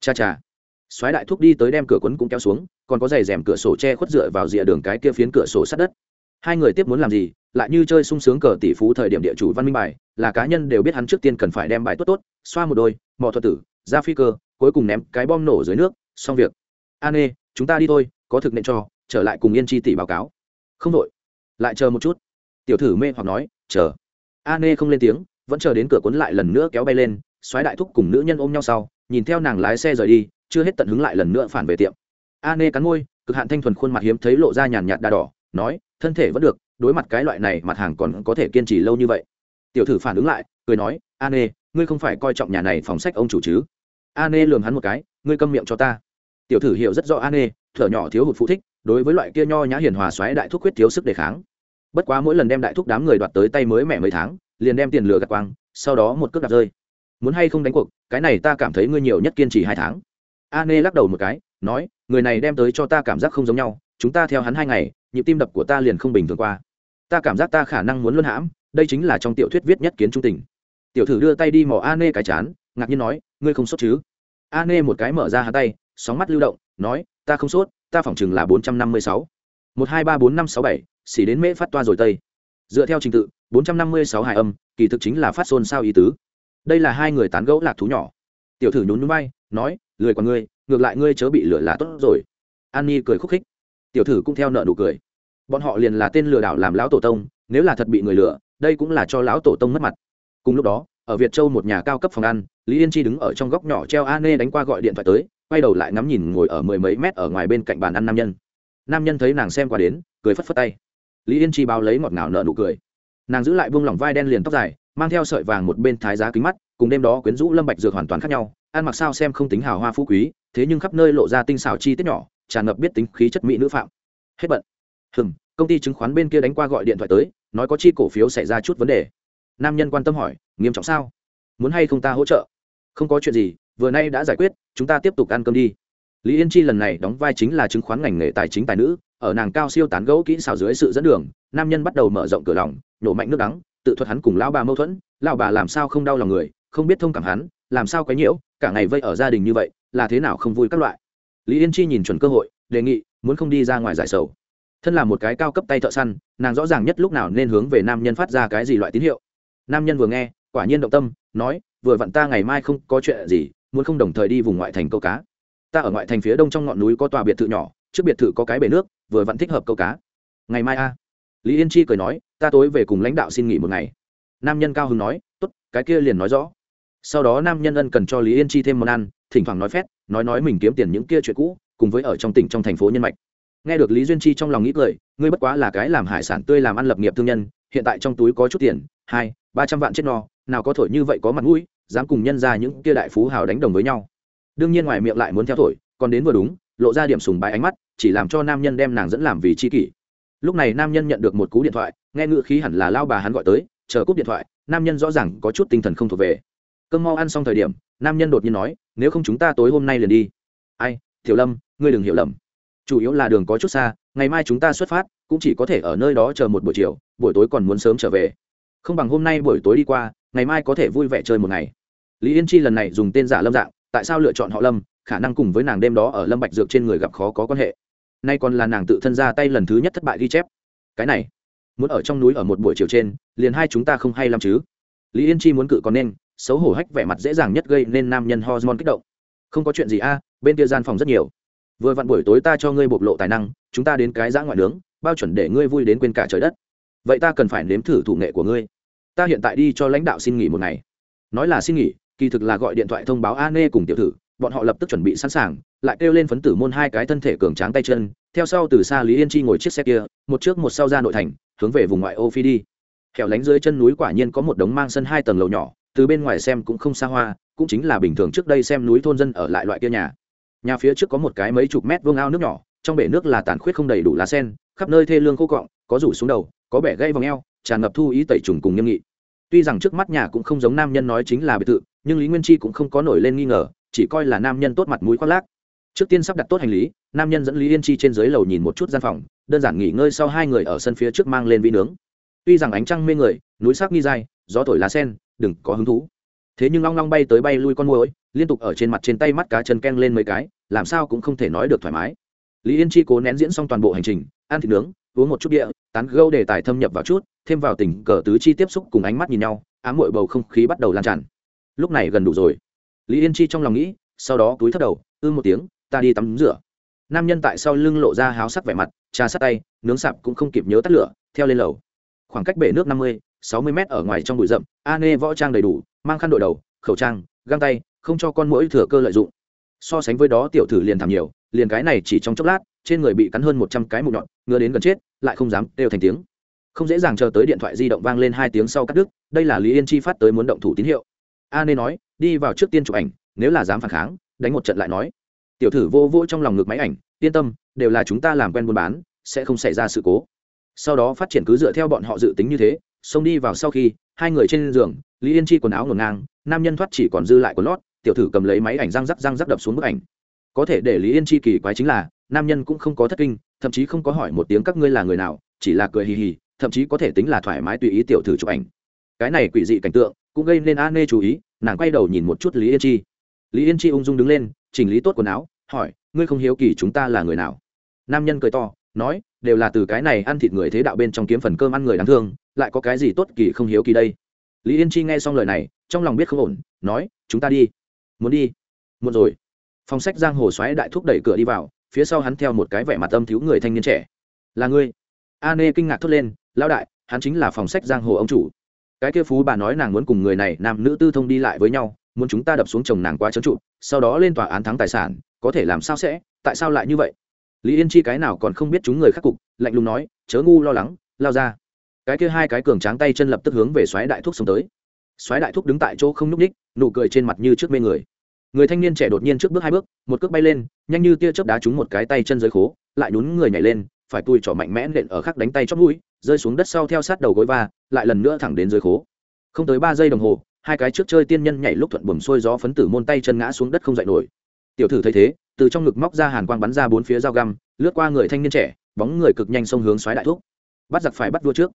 Cha cha. Soái đại thúc đi tới đem cửa quấn cũng kéo xuống, còn có giày rèm cửa sổ che khuất dựa vào rìa đường cái kia phiến cửa sổ sát đất. Hai người tiếp muốn làm gì? Lại như chơi sung sướng cờ tỷ phú thời điểm địa chủ văn minh bài, là cá nhân đều biết hắn trước tiên cần phải đem bài tốt tốt, xoa một đôi, mò thuật tử, ra phi cơ, cuối cùng ném cái bom nổ dưới nước, xong việc. An ê chúng ta đi thôi, có thực nện cho, trở lại cùng yên chi tỷ báo cáo. Không đội. Lại chờ một chút. Tiểu thử mê hoặc nói, chờ a nê không lên tiếng, vẫn chờ đến cửa cuốn lại lần nữa kéo bay lên xoáy đại thúc cùng nữ nhân ôm nhau sau, nhìn theo nàng lái xe rời đi, chưa hết tận hứng lại lần nữa phản về tiệm. A nê cắn môi, cực hạn thanh thuần khuôn mặt hiếm thấy lộ ra nhàn nhạt đa đỏ, nói, thân thể vẫn được, đối mặt cái loại này, mặt hàng còn có thể kiên trì lâu như vậy. Tiểu thử phản ứng lại, cười nói, a nê, ngươi không phải coi trọng nhà này phòng sách ông chủ chứ? A nê lường hắn một cái, ngươi câm miệng cho ta. Tiểu thử hiểu rất rõ a nê, thở nhỏ thiếu hụt phụ thích, đối với loại kia nho nhã hiền hòa xoáy đại thúc quyết thiếu sức đề kháng bất quá mỗi lần đem đại thúc đám người đoạt tới tay mới mẻ mấy tháng, liền đem tiền lừa gạt quang, sau đó một cước đạp rơi. Muốn hay không đánh cuộc, cái này ta cảm thấy ngươi nhiều nhất kiên trì hai tháng. A nê lắc đầu một cái, nói, người này đem tới cho ta cảm giác không giống nhau, chúng ta theo hắn hai ngày, nhịp tim đập của ta liền không bình thường qua. Ta cảm giác ta khả năng muốn luân hãm, đây chính là trong tiểu thuyết viết nhất kiến trung tình. Tiểu thử đưa tay đi mò a nê cái chán, ngạc nhiên nói, ngươi không sốt chứ? A nê một cái mở ra hạ tay, sóng mắt lưu động, nói, ta không sốt, ta phỏng chừng là bốn trăm năm mươi sáu một hai ba bốn năm sáu bảy, xỉ đến mễ phát toa rồi tây. Dựa theo trình tự, bốn trăm năm mươi sáu hài âm, kỳ thực chính là phát xôn sao ý tứ. Đây là hai người tán gẫu lạc thú nhỏ. Tiểu thử nhún nhún bay nói, lười còn ngươi, ngược lại ngươi chớ bị lửa là tốt rồi. An ni cười khúc khích. Tiểu thử cũng theo nợ nụ cười. Bọn họ liền là tên lừa đảo làm lão tổ tông, nếu là thật bị người lừa, đây cũng là cho lão tổ tông mất mặt. Cùng lúc đó, ở việt châu một nhà cao cấp phòng ăn, lý yên chi đứng ở trong góc nhỏ treo a nê đánh qua gọi điện thoại tới, quay đầu lại ngắm nhìn ngồi ở mười mấy mét ở ngoài bên cạnh bàn ăn nam nhân nam nhân thấy nàng xem qua đến, cười phất phất tay. Lý yên chi báo lấy ngọt ngào nợ nụ cười. Nàng giữ lại vung lỏng vai đen liền tóc dài, mang theo sợi vàng một bên thái giá kính mắt, cùng đêm đó quyến rũ lâm bạch dược hoàn toàn khác nhau, ăn mặc sao xem không tính hào hoa phú quý, thế nhưng khắp nơi lộ ra tinh xảo chi tiết nhỏ, tràn ngập biết tính khí chất mỹ nữ phạm. Hết bận. Hừm, công ty chứng khoán bên kia đánh qua gọi điện thoại tới, nói có chi cổ phiếu xảy ra chút vấn đề. Nam nhân quan tâm hỏi, nghiêm trọng sao? Muốn hay không ta hỗ trợ? Không có chuyện gì, vừa nay đã giải quyết, chúng ta tiếp tục ăn cơm đi lý yên chi lần này đóng vai chính là chứng khoán ngành nghề tài chính tài nữ, ở nàng cao siêu tán gẫu kỹ xảo dưới sự dẫn đường, nam nhân bắt đầu mở rộng cửa lòng, nổ mạnh nước đắng, tự thuật hắn cùng lão bà mâu thuẫn, lão bà làm sao không đau lòng người, không biết thông cảm hắn, làm sao quấy nhiễu, cả ngày vây ở gia đình như vậy, là thế nào không vui các loại? Lý yên chi nhìn chuẩn cơ hội, đề nghị, muốn không đi ra ngoài giải sầu. Thân là một cái cao cấp tay thợ săn, nàng rõ ràng nhất lúc nào nên hướng về nam nhân phát ra cái gì loại tín hiệu. Nam nhân vừa nghe, quả nhiên động tâm, nói, vừa vặn ta ngày mai không có chuyện gì, muốn không đồng thời đi vùng ngoại thành câu cá ta ở ngoại thành phía đông trong ngọn núi có tòa biệt thự nhỏ, trước biệt thự có cái bể nước, vừa vẫn thích hợp câu cá. Ngày mai a. Lý yên chi cười nói, ta tối về cùng lãnh đạo xin nghỉ một ngày. Nam nhân cao hưng nói t ố t cái kia liền nói rõ. Sau đó nam nhân ân cần cho lý yên chi thêm món ăn, thỉnh thoảng nói phét, nói nói mình kiếm tiền những kia chuyện cũ, cùng với ở trong tỉnh trong thành phố nhân mạch. Nghe được lý duyên chi trong lòng nghĩ cười, ngươi bất quá là cái làm hải sản tươi làm ăn lập nghiệp thương nhân, hiện tại trong túi có chút tiền, hai, ba trăm vạn chết no, nào có thổi như vậy có mặt mũi, dám cùng nhân ra những kia đại phú hào đánh đồng với nhau đương nhiên ngoài miệng lại muốn theo thổi, còn đến vừa đúng, lộ ra điểm sùng bái ánh mắt, chỉ làm cho nam nhân đem nàng dẫn làm vì chi kỷ. Lúc này nam nhân nhận được một cú điện thoại, nghe ngự khí hẳn là lao bà hắn gọi tới, chờ cúp điện thoại, nam nhân rõ ràng có chút tinh thần không thuộc về. Cơm mau ăn xong thời điểm, nam nhân đột nhiên nói, nếu không chúng ta tối hôm nay liền đi. Ai thiểu lâm, ngươi đừng hiểu lầm. Chủ yếu là đường có chút xa, ngày mai chúng ta xuất phát, cũng chỉ có thể ở nơi đó chờ một buổi chiều, buổi tối còn muốn sớm trở về. Không bằng hôm nay buổi tối đi qua, ngày mai có thể vui vẻ chơi một ngày. Lý yên chi lần này dùng tên giả lâm dạng tại sao lựa chọn họ lâm, khả năng cùng với nàng đêm đó ở lâm bạch dược trên người gặp khó có quan hệ. Nay còn là nàng tự thân ra tay lần thứ nhất thất bại ghi chép. Cái này, muốn ở trong núi ở một buổi chiều trên, liền hai chúng ta không hay lắm chứ. Lý yên chi muốn cự còn nên, xấu hổ hách vẻ mặt dễ dàng nhất gây nên nam nhân hormone kích động. Không có chuyện gì a, bên kia gian phòng rất nhiều. Vừa vặn buổi tối ta cho ngươi bộc lộ tài năng, chúng ta đến cái giã ngoại nướng, bao chuẩn để ngươi vui đến quên cả trời đất. Vậy ta cần phải nếm thử thủ nghệ của ngươi. Ta hiện tại đi cho lãnh đạo xin nghỉ một ngày. Nói là xin nghỉ kỳ thực là gọi điện thoại thông báo a nê cùng tiểu thử, bọn họ lập tức chuẩn bị sẵn sàng, lại kêu lên phấn tử môn hai cái thân thể cường tráng tay chân, theo sau từ xa lý yên chi ngồi chiếc xe kia, một trước một sau ra nội thành, hướng về vùng ngoại ô phi đi. Hẻo lánh dưới chân núi quả nhiên có một đống mang sân hai tầng lầu nhỏ, từ bên ngoài xem cũng không xa hoa, cũng chính là bình thường trước đây xem núi thôn dân ở lại loại kia nhà. Nhà phía trước có một cái mấy chục mét vuông ao nước nhỏ, trong bể nước là tàn khuyết không đầy đủ lá sen, khắp nơi thê lương khô cọng, có rủ xuống đầu, có bẻ gây vòng eo, tràn ngập thu ý tẩy trùng cùng nghiêm nghị tuy rằng trước mắt nhà cũng không giống nam nhân nói chính là biệt thự, nhưng lý nguyên chi cũng không có nổi lên nghi ngờ, chỉ coi là nam nhân tốt mặt mũi khoác lác. Trước tiên sắp đặt tốt hành lý, nam nhân dẫn lý yên chi trên dưới lầu nhìn một chút gian phòng, đơn giản nghỉ ngơi sau hai người ở sân phía trước mang lên vi nướng. Tuy rằng ánh trăng mê người, núi sắc nghi dai, gió thổi lá sen, đừng có hứng thú. Thế nhưng long long bay tới bay lui con môi liên tục ở trên mặt trên tay mắt cá chân ken lên mấy cái, làm sao cũng không thể nói được thoải mái. Lý yên chi cố nén diễn xong toàn bộ hành trình, ăn thịt nướng uống một chút địa, tán gâu đề tài thâm nhập vào chút, thêm vào tình cờ tứ chi tiếp xúc cùng ánh mắt nhìn nhau, ám mội bầu không khí bắt đầu lan tràn. Lúc này gần đủ rồi. Lý yên chi trong lòng nghĩ, sau đó túi thất đầu ư một tiếng, ta đi tắm rửa. Nam nhân tại sau lưng lộ ra háo sắc vẻ mặt, trà sát tay, nướng sạp cũng không kịp nhớ tắt lửa, theo lên lầu. Khoảng cách bể nước năm mươi, sáu mươi mét ở ngoài trong bụi rậm, a nê võ trang đầy đủ, mang khăn đội đầu, khẩu trang, găng tay, không cho con mũi thừa cơ lợi dụng. So sánh với đó tiểu thử liền thảm nhiều, liền cái này chỉ trong chốc lát trên người bị cắn hơn một trăm cái mụn nhọn ngứa đến gần chết, lại không dám đều thành tiếng. Không dễ dàng chờ tới điện thoại di động vang lên hai tiếng sau cắt đứt, đây là lý yên chi phát tới muốn động thủ tín hiệu. A nê nói, đi vào trước tiên chụp ảnh, nếu là dám phản kháng, đánh một trận lại nói. Tiểu thử vô vô trong lòng ngực máy ảnh, yên tâm, đều là chúng ta làm quen buôn bán, sẽ không xảy ra sự cố. Sau đó phát triển cứ dựa theo bọn họ dự tính như thế, xông đi vào sau khi, hai người trên giường, lý yên chi quần áo ngổn ngang, nam nhân thoát chỉ còn dư lại quần lót, tiểu thử cầm lấy máy ảnh răng rắc răng rắc đập xuống bức ảnh. Có thể để lý yên chi kỳ quái chính là nam nhân cũng không có thất kinh, thậm chí không có hỏi một tiếng các ngươi là người nào, chỉ là cười hì hì, thậm chí có thể tính là thoải mái tùy ý tiểu thử chụp ảnh. Cái này quỷ dị cảnh tượng cũng gây nên a nê chú ý, nàng quay đầu nhìn một chút lý yên chi. Lý yên chi ung dung đứng lên, chỉnh lý tốt quần áo, hỏi, ngươi không hiếu kỳ chúng ta là người nào? Nam nhân cười to, nói, đều là từ cái này ăn thịt người thế đạo bên trong kiếm phần cơm ăn người đáng thương, lại có cái gì tốt kỳ không hiếu kỳ đây? Lý yên chi nghe xong lời này, trong lòng biết không ổn, nói, chúng ta đi. Muốn đi. Muốn rồi. Phòng sách giang hồ xoáy đại thúc đẩy cửa đi vào phía sau hắn theo một cái vẻ mặt âm thiếu người thanh niên trẻ. Là ngươi? A nê kinh ngạc thốt lên, lão đại, hắn chính là phòng sách giang hồ ông chủ. Cái kia phú bà nói nàng muốn cùng người này, nam nữ tư thông đi lại với nhau, muốn chúng ta đập xuống chồng nàng qua trấn trụ, sau đó lên tòa án thắng tài sản, có thể làm sao sẽ, tại sao lại như vậy? Lý yên chi cái nào còn không biết chúng người khắc cục, lạnh lùng nói, chớ ngu lo lắng, lao ra. Cái kia hai cái cường tráng tay chân lập tức hướng về xoáy đại thuốc xông tới. Xoáy đại thuốc đứng tại chỗ không n ú c ních nụ cười trên mặt như trước mê người người thanh niên trẻ đột nhiên trước bước hai bước, một cước bay lên, nhanh như tia chớp đá trúng một cái tay chân dưới khố, lại nhún người nhảy lên, phải tui trỏ mạnh mẽ nện ở khắc đánh tay chót mũi, rơi xuống đất sau theo sát đầu gối va, lại lần nữa thẳng đến dưới khố. Không tới ba giây đồng hồ, hai cái trước chơi tiên nhân nhảy lúc thuận buồm xuôi gió phấn tử môn tay chân ngã xuống đất không dậy nổi. Tiểu thử thấy thế, từ trong ngực móc ra hàn quang bắn ra bốn phía dao găm, lướt qua người thanh niên trẻ, bóng người cực nhanh xông hướng xoáy đại thúc. Bắt giặc phải bắt vua trước.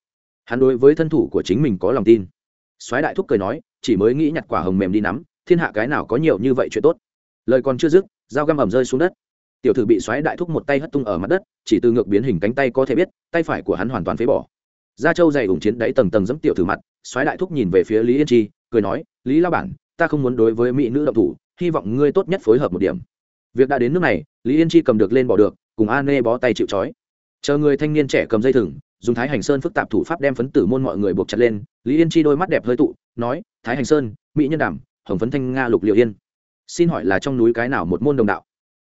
Hắn đối với thân thủ của chính mình có lòng tin. Xoáy đại thúc cười nói, chỉ mới nghĩ nhặt quả hồng mềm đi nắm thiên hạ cái nào có nhiều như vậy chuyện tốt? Lời còn chưa dứt, dao găm ẩm rơi xuống đất. Tiểu thử bị xoáy đại thúc một tay hất tung ở mặt đất, chỉ từ ngược biến hình cánh tay có thể biết, tay phải của hắn hoàn toàn phế bỏ. Da trâu dày ủng chiến đáy tầng tầng dẫm tiểu thử mặt, xoáy đại thúc nhìn về phía lý yên chi, cười nói, lý lao bản, ta không muốn đối với mỹ nữ động thủ, hy vọng ngươi tốt nhất phối hợp một điểm. Việc đã đến nước này, lý yên chi cầm được lên bỏ được, cùng a nê bó tay chịu trói. Chờ người thanh niên trẻ cầm dây thừng, dùng thái hành sơn phức tạp thủ pháp đem phấn tử môn mọi người buộc chặt lên, lý yên chi đôi mắt đẹp hơi tụ, nói, thái hành sơn, mỹ nhân đảm hồng phấn thanh nga lục liệu yên xin hỏi là trong núi cái nào một môn đồng đạo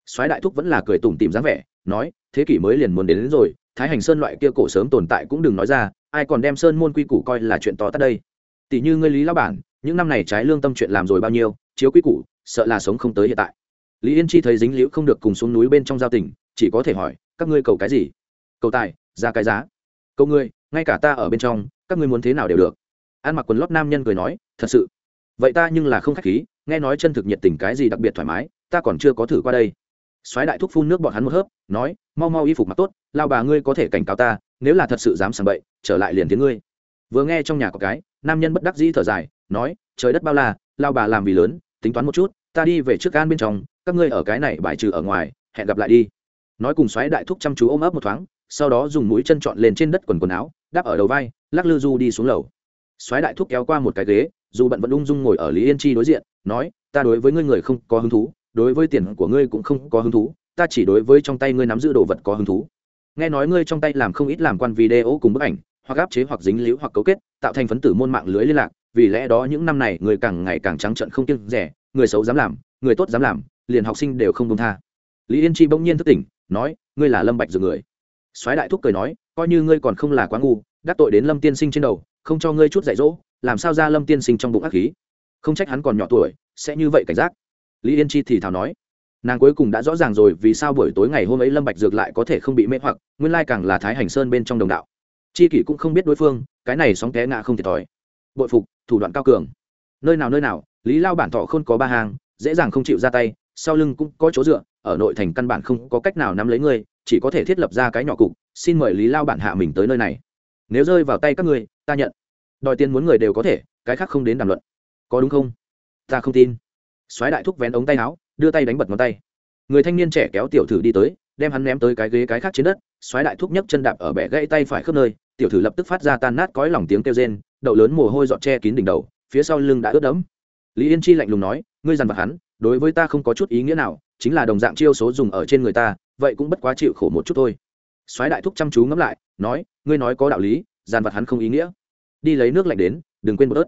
soái đại thúc vẫn là cười tủm tìm dáng vẻ nói thế kỷ mới liền muốn đến, đến rồi thái hành sơn loại kia cổ sớm tồn tại cũng đừng nói ra ai còn đem sơn môn quy củ coi là chuyện to tát đây tỷ như ngươi lý lao bản những năm này trái lương tâm chuyện làm rồi bao nhiêu chiếu quy củ sợ là sống không tới hiện tại lý yên chi thấy dính liễu không được cùng xuống núi bên trong giao tỉnh chỉ có thể hỏi các ngươi cầu cái gì cầu tài ra cái giá cầu ngươi ngay cả ta ở bên trong các ngươi muốn thế nào đều được ăn mặc quần lót nam nhân cười nói thật sự vậy ta nhưng là không khách khí, nghe nói chân thực nhiệt tình cái gì đặc biệt thoải mái, ta còn chưa có thử qua đây. Soái đại thúc phun nước bọn hắn một hớp, nói, mau mau y phục mặc tốt, lao bà ngươi có thể cảnh cáo ta, nếu là thật sự dám sàng bậy, trở lại liền tiếng ngươi. Vừa nghe trong nhà có cái, nam nhân bất đắc dĩ thở dài, nói, trời đất bao la, lao bà làm vì lớn, tính toán một chút, ta đi về trước gan bên trong, các ngươi ở cái này bài trừ ở ngoài, hẹn gặp lại đi. Nói cùng xoáy đại thúc chăm chú ôm ấp một thoáng, sau đó dùng mũi chân trọn lên trên đất quần quần áo đáp ở đầu vai, lắc lư du đi xuống lầu xoáy đại thúc kéo qua một cái ghế, dù bận vẫn ung dung ngồi ở lý yên chi đối diện, nói, ta đối với ngươi người không có hứng thú, đối với tiền của ngươi cũng không có hứng thú, ta chỉ đối với trong tay ngươi nắm giữ đồ vật có hứng thú. Nghe nói ngươi trong tay làm không ít làm quan video cùng bức ảnh, hoặc áp chế hoặc dính líu hoặc cấu kết, tạo thành phấn tử môn mạng lưới liên lạc, vì lẽ đó những năm này người càng ngày càng trắng trợn không kiêng rẻ, người xấu dám làm, người tốt dám làm, liền học sinh đều không công tha. Lý yên chi bỗng nhiên thức tỉnh, nói, ngươi là lâm bạch dược người. Soái đại thúc cười nói, coi như ngươi còn không là quá ngu, đắc tội đến lâm tiên sinh trên đầu không cho ngươi chút dạy dỗ, làm sao ra lâm tiên sinh trong bụng ác khí? Không trách hắn còn nhỏ tuổi, sẽ như vậy cảnh giác. Lý yên chi thì thào nói. Nàng cuối cùng đã rõ ràng rồi, vì sao buổi tối ngày hôm ấy lâm bạch dược lại có thể không bị mê hoặc, nguyên lai càng là thái hành sơn bên trong đồng đạo. Chi kỷ cũng không biết đối phương, cái này sóng té ngã không thiệt thòi. Bội phục, thủ đoạn cao cường. Nơi nào nơi nào, lý lao bản thọ không có ba hàng, dễ dàng không chịu ra tay, sau lưng cũng có chỗ dựa, ở nội thành căn bản không có cách nào nắm lấy ngươi, chỉ có thể thiết lập ra cái nhỏ cục, xin mời lý lao bản hạ mình tới nơi này nếu rơi vào tay các ngươi, ta nhận. Đòi tiền muốn người đều có thể, cái khác không đến đàm luận. Có đúng không? Ta không tin. Soái đại thúc vén ống tay áo, đưa tay đánh bật ngón tay. Người thanh niên trẻ kéo tiểu thử đi tới, đem hắn ném tới cái ghế cái khác trên đất. Soái đại thúc nhấc chân đạp ở bẻ gãy tay phải khớp nơi, tiểu thử lập tức phát ra tan nát cõi lòng tiếng kêu rên, đậu lớn mồ hôi dọn che kín đỉnh đầu, phía sau lưng đã ướt đẫm. Lý yên chi lạnh lùng nói, ngươi dằn vặt hắn, đối với ta không có chút ý nghĩa nào, chính là đồng dạng chiêu số dùng ở trên người ta, vậy cũng bất quá chịu khổ một chút thôi soái đại thúc chăm chú ngẫm lại, nói, ngươi nói có đạo lý dàn vặt hắn không ý nghĩa. Đi lấy nước lạnh đến, đừng quên một ớt.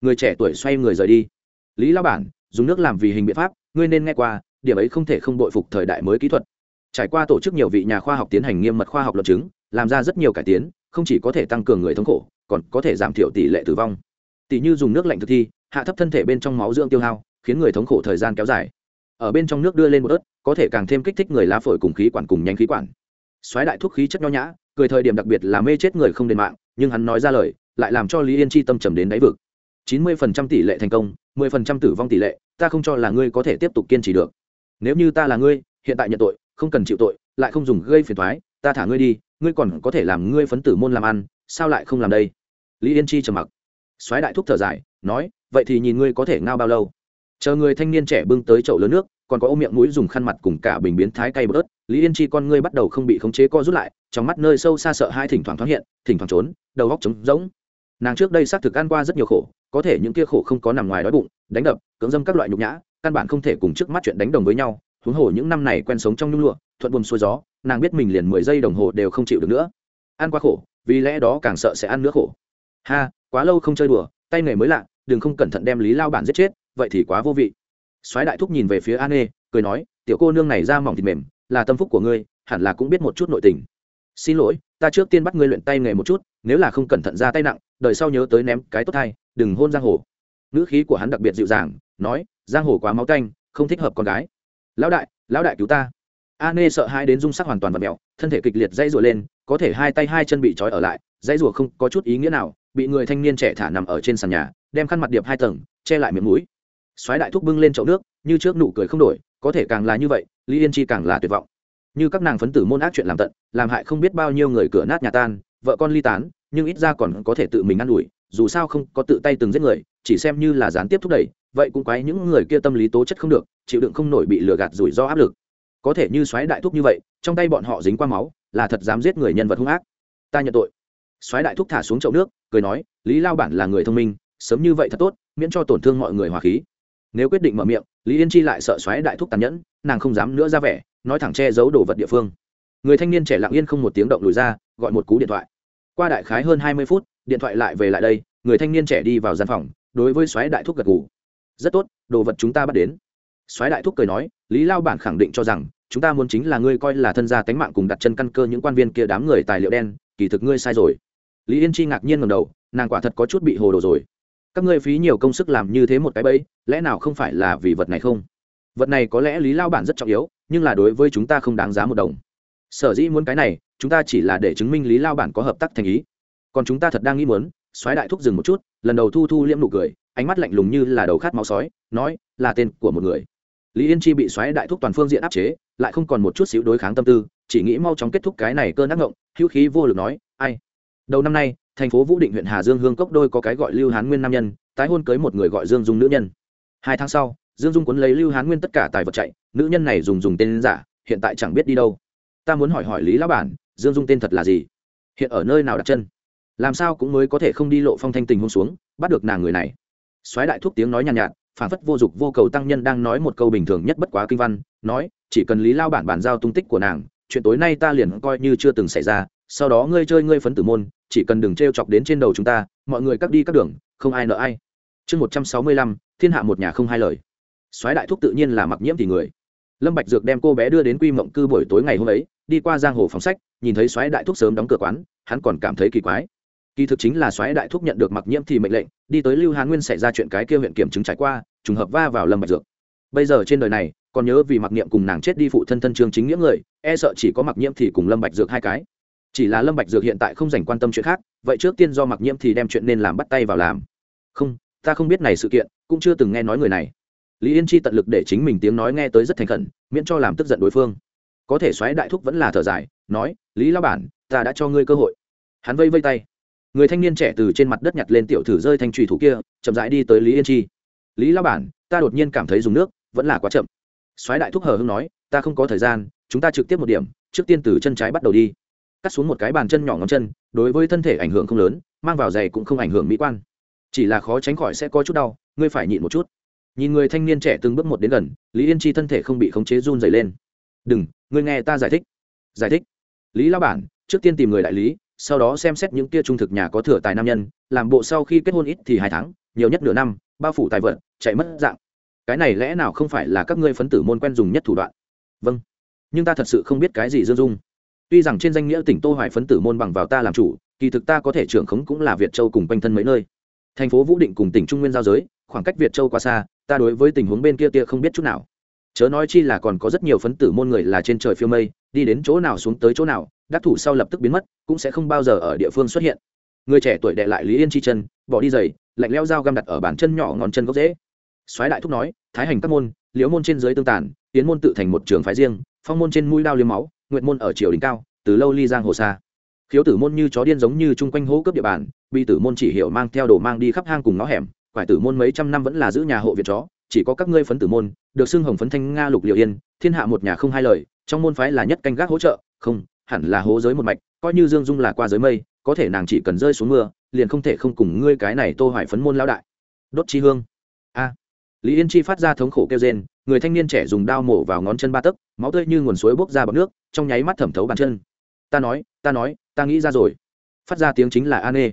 Người trẻ tuổi xoay người rời đi. Lý lao bản, dùng nước làm vì hình biện pháp, ngươi nên nghe qua, điểm ấy không thể không bội phục thời đại mới kỹ thuật. Trải qua tổ chức nhiều vị nhà khoa học tiến hành nghiêm mật khoa học luận chứng, làm ra rất nhiều cải tiến, không chỉ có thể tăng cường người thống khổ, còn có thể giảm thiểu tỷ lệ tử vong. Tỷ như dùng nước lạnh thực thi, hạ thấp thân thể bên trong máu dưỡng tiêu hao, khiến người thống khổ thời gian kéo dài. Ở bên trong nước đưa lên một ớt, có thể càng thêm kích thích người lá phổi cùng khí quản cùng nhanh khí quản soái đại thuốc khí chất nho nhã, cười thời điểm đặc biệt là mê chết người không đền mạng, nhưng hắn nói ra lời, lại làm cho lý yên chi tâm trầm đến đáy vực. Chín mươi phần trăm tỷ lệ thành công, mười phần trăm tử vong tỷ lệ, ta không cho là ngươi có thể tiếp tục kiên trì được. Nếu như ta là ngươi, hiện tại nhận tội, không cần chịu tội, lại không dùng gây phiền thoái ta thả ngươi đi, ngươi còn có thể làm ngươi phấn tử môn làm ăn, sao lại không làm đây? Lý yên chi trầm mặc. Soái đại thúc thở dài, nói, vậy thì nhìn ngươi có thể ngao bao lâu? Chờ người thanh niên trẻ bưng tới chậu lớn nước còn có ô miệng mũi dùng khăn mặt cùng cả bình biến thái cay bớt, lý yên chi con ngươi bắt đầu không bị khống chế co rút lại, trong mắt nơi sâu xa sợ hai thỉnh thoảng thoáng hiện, thỉnh thoảng trốn, đầu góc trống rỗng. Nàng trước đây xác thực ăn qua rất nhiều khổ, có thể những kia khổ không có nằm ngoài đói bụng, đánh đập, cưỡng dâm các loại nhục nhã, căn bản không thể cùng trước mắt chuyện đánh đồng với nhau. Huống hồ những năm này quen sống trong nhung lụa, thuận buồm xuôi gió, nàng biết mình liền mười giây đồng hồ đều không chịu được nữa. Ăn quá khổ, vì lẽ đó càng sợ sẽ ăn nữa khổ. Ha, quá lâu không chơi đùa, tay nghề mới lạ, đừng không cẩn thận đem lý lao bản giết chết, vậy thì quá vô vị soái đại thúc nhìn về phía an nê cười nói, tiểu cô nương này ra mỏng thịt mềm, là tâm phúc của ngươi, hẳn là cũng biết một chút nội tình. Xin lỗi, ta trước tiên bắt ngươi luyện tay nghề một chút, nếu là không cẩn thận ra tay nặng, đợi sau nhớ tới ném cái tốt thay, đừng hôn giang hồ. Ngữ khí của hắn đặc biệt dịu dàng, nói, giang hồ quá máu canh không thích hợp con gái. Lão đại lão đại cứu ta. A nê sợ hai đến dung sắc hoàn toàn và mẹo thân thể kịch liệt dây rùa lên, có thể hai tay hai chân bị trói ở lại dây rùa không có chút ý nghĩa nào, bị người thanh niên trẻ thả nằm ở trên sàn nhà, đem khăn mặt điệp hai tầng, che lại miệng mũi xoáy đại thúc bưng lên chậu nước, như trước nụ cười không đổi, có thể càng là như vậy, lý yên chi càng là tuyệt vọng. Như các nàng phấn tử môn ác chuyện làm tận, làm hại không biết bao nhiêu người cửa nát nhà tan, vợ con ly tán, nhưng ít ra còn có thể tự mình ă n ủi, dù sao không có tự tay từng giết người, chỉ xem như là gián tiếp thúc đẩy, vậy cũng quái những người kia tâm lý tố chất không được, chịu đựng không nổi bị lừa gạt rủi ro áp lực. Có thể như xoáy đại thúc như vậy, trong tay bọn họ dính qua máu, là thật dám giết người nhân vật hung ác. Ta nhận tội. Xoáy đại thúc thả xuống chậu nước, cười nói, lý lao bản là người thông minh, sớm như vậy thật tốt, miễn cho tổn thương mọi người hòa khí nếu quyết định mở miệng, lý yên chi lại sợ xoáy đại thúc tàn nhẫn, nàng không dám nữa ra vẻ, nói thẳng che giấu đồ vật địa phương. Người thanh niên trẻ lặng yên không một tiếng động lùi ra, gọi một cú điện thoại. Qua đại khái hơn hai mươi phút, điện thoại lại về lại đây, người thanh niên trẻ đi vào gian phòng, đối với xoáy đại thúc gật gù. Rất tốt, đồ vật chúng ta bắt đến. Xoáy đại thúc cười nói, lý lao bản khẳng định cho rằng, chúng ta muốn chính là ngươi coi là thân gia tánh mạng cùng đặt chân căn cơ những quan viên kia đám người tài liệu đen, kỳ thực ngươi sai rồi. Lý yên chi ngạc nhiên ngầm đầu, nàng quả thật có chút bị hồ đồ rồi các ngươi phí nhiều công sức làm như thế một cái bẫy, lẽ nào không phải là vì vật này không? Vật này có lẽ lý lao bản rất trọng yếu, nhưng là đối với chúng ta không đáng giá một đồng. Sở dĩ muốn cái này, chúng ta chỉ là để chứng minh lý lao bản có hợp tác thành ý. Còn chúng ta thật đang nghĩ muốn xoáy đại thúc dừng một chút, lần đầu thu thu liễm nụ cười, ánh mắt lạnh lùng như là đầu khát máu sói, nói, là tên của một người. Lý yên chi bị xoáy đại thúc toàn phương diện áp chế, lại không còn một chút xíu đối kháng tâm tư, chỉ nghĩ mau chóng kết thúc cái này cơn ác ngộng, hữu khí vô lực nói, ai? Đầu năm nay thành phố vũ định huyện hà dương hương cốc đôi có cái gọi lưu hán nguyên nam nhân tái hôn cưới một người gọi dương dung nữ nhân. Hai tháng sau dương dung quấn lấy lưu hán nguyên tất cả tài vật chạy nữ nhân này dùng dùng tên giả hiện tại chẳng biết đi đâu. Ta muốn hỏi hỏi lý lão bản dương dung tên thật là gì? Hiện ở nơi nào đặt chân? Làm sao cũng mới có thể không đi lộ phong thanh tình hôn xuống bắt được nàng người này? Soái đại thúc tiếng nói nhàn nhạt, nhạt phản phất vô dục vô cầu tăng nhân đang nói một câu bình thường nhất bất quá kinh văn nói chỉ cần lý lao bản bàn giao tung tích của nàng chuyện tối nay ta liền coi như chưa từng xảy ra sau đó ngươi chơi ngươi phấn tử môn, chỉ cần đừng t r e o chọc đến trên đầu chúng ta, mọi người cắt đi các đường, không ai nợ ai. Chương một trăm sáu mươi lăm, thiên hạ một nhà không hai lời. Soái đại thúc tự nhiên là mặc nhiễm thì người. Lâm bạch dược đem cô bé đưa đến quy mộng cư buổi tối ngày hôm ấy, đi qua giang hồ phóng sách, nhìn thấy soái đại thúc sớm đóng cửa quán, hắn còn cảm thấy kỳ quái. Kỳ thực chính là soái đại thúc nhận được mặc nhiễm thì mệnh lệnh, đi tới lưu hán nguyên xảy ra chuyện cái kia huyện kiểm chứng trải qua, trùng hợp va vào lâm bạch dược. Bây giờ trên đời này, còn nhớ vì mặc niệm cùng nàng chết đi phụ thân thân trương chính nghĩa người e sợ chỉ có mặc nhiễm thì cùng lâm bạch dược hai cái chỉ là lâm bạch dược hiện tại không dành quan tâm chuyện khác, vậy trước tiên do mặc nhiễm thì đem chuyện nên làm bắt tay vào làm. Không, ta không biết này sự kiện, cũng chưa từng nghe nói người này. Lý yên chi tận lực để chính mình tiếng nói nghe tới rất thành khẩn, miễn cho làm tức giận đối phương. Có thể xoáy đại thúc vẫn là thở dài, nói, lý lão bản, ta đã cho ngươi cơ hội. Hắn vây vây tay. Người thanh niên trẻ từ trên mặt đất nhặt lên tiểu thử rơi thanh trùy thủ kia, chậm rãi đi tới lý yên chi. Lý lão bản, ta đột nhiên cảm thấy dùng nước, vẫn là quá chậm. Xoáy đại thúc hờ hưng nói, ta không có thời gian, chúng ta trực tiếp một điểm, trước tiên từ chân trái bắt đầu đi cắt xuống một cái bàn chân nhỏ ngón chân, đối với thân thể ảnh hưởng không lớn, mang vào giày cũng không ảnh hưởng mỹ quan. Chỉ là khó tránh khỏi sẽ có chút đau, ngươi phải nhịn một chút. Nhìn người thanh niên trẻ từng bước một đến gần, lý yên chi thân thể không bị khống chế run dày lên. Đừng, ngươi nghe ta giải thích. Giải thích? Lý lao bản, trước tiên tìm người đại lý, sau đó xem xét những kia trung thực nhà có thừa tài nam nhân, làm bộ sau khi kết hôn ít thì hai tháng, nhiều nhất nửa năm, bao phủ tài vận chạy mất dạng. Cái này lẽ nào không phải là các ngươi phấn tử môn quen dùng nhất thủ đoạn? Vâng. Nhưng ta thật sự không biết cái gì dương dung tuy rằng trên danh nghĩa tỉnh tô hoài phấn tử môn bằng vào ta làm chủ, kỳ thực ta có thể trưởng khống cũng là việt châu cùng quanh thân mấy nơi. Thành phố vũ định cùng tỉnh trung nguyên giao giới, khoảng cách việt châu quá xa, ta đối với tình huống bên kia tia không biết chút nào. Chớ nói chi là còn có rất nhiều phấn tử môn người là trên trời phiêu mây, đi đến chỗ nào xuống tới chỗ nào, đắc thủ sau lập tức biến mất, cũng sẽ không bao giờ ở địa phương xuất hiện. Người trẻ tuổi đệ lại lý yên chi chân, bỏ đi giày, lạnh leo dao găm đặt ở bàn chân nhỏ ngón chân gốc dễ soái đại thúc nói, thái hành các môn liễu môn trên dưới tương tàn, tiến môn tự thành một trường phái riêng, phong môn trên mũi đao liếm máu nguyện môn ở triều đỉnh cao, từ lâu ly giang hồ xa. Khiếu tử môn như chó điên giống như chung quanh hố cướp địa bàn, bị tử môn chỉ hiểu mang theo đồ mang đi khắp hang cùng ngõ hẻm, quải tử môn mấy trăm năm vẫn là giữ nhà hộ viện chó, chỉ có các ngươi phấn tử môn, được xưng hồng phấn thanh nga lục liệu yên, thiên hạ một nhà không hai lời, trong môn phái là nhất canh gác hỗ trợ, không, hẳn là hố giới một mạch, coi như dương dung là qua giới mây, có thể nàng chỉ cần rơi xuống mưa, liền không thể không cùng ngươi cái này tô hoài phấn môn lão đại. Đốt chi hương. A. Lý yên chi phát ra thống khổ kêu rên người thanh niên trẻ dùng đao mổ vào ngón chân ba tấc, máu tươi như nguồn suối bốc ra bằng nước, trong nháy mắt thẩm thấu bàn chân. Ta nói ta nói, ta nghĩ ra rồi. Phát ra tiếng chính là an ê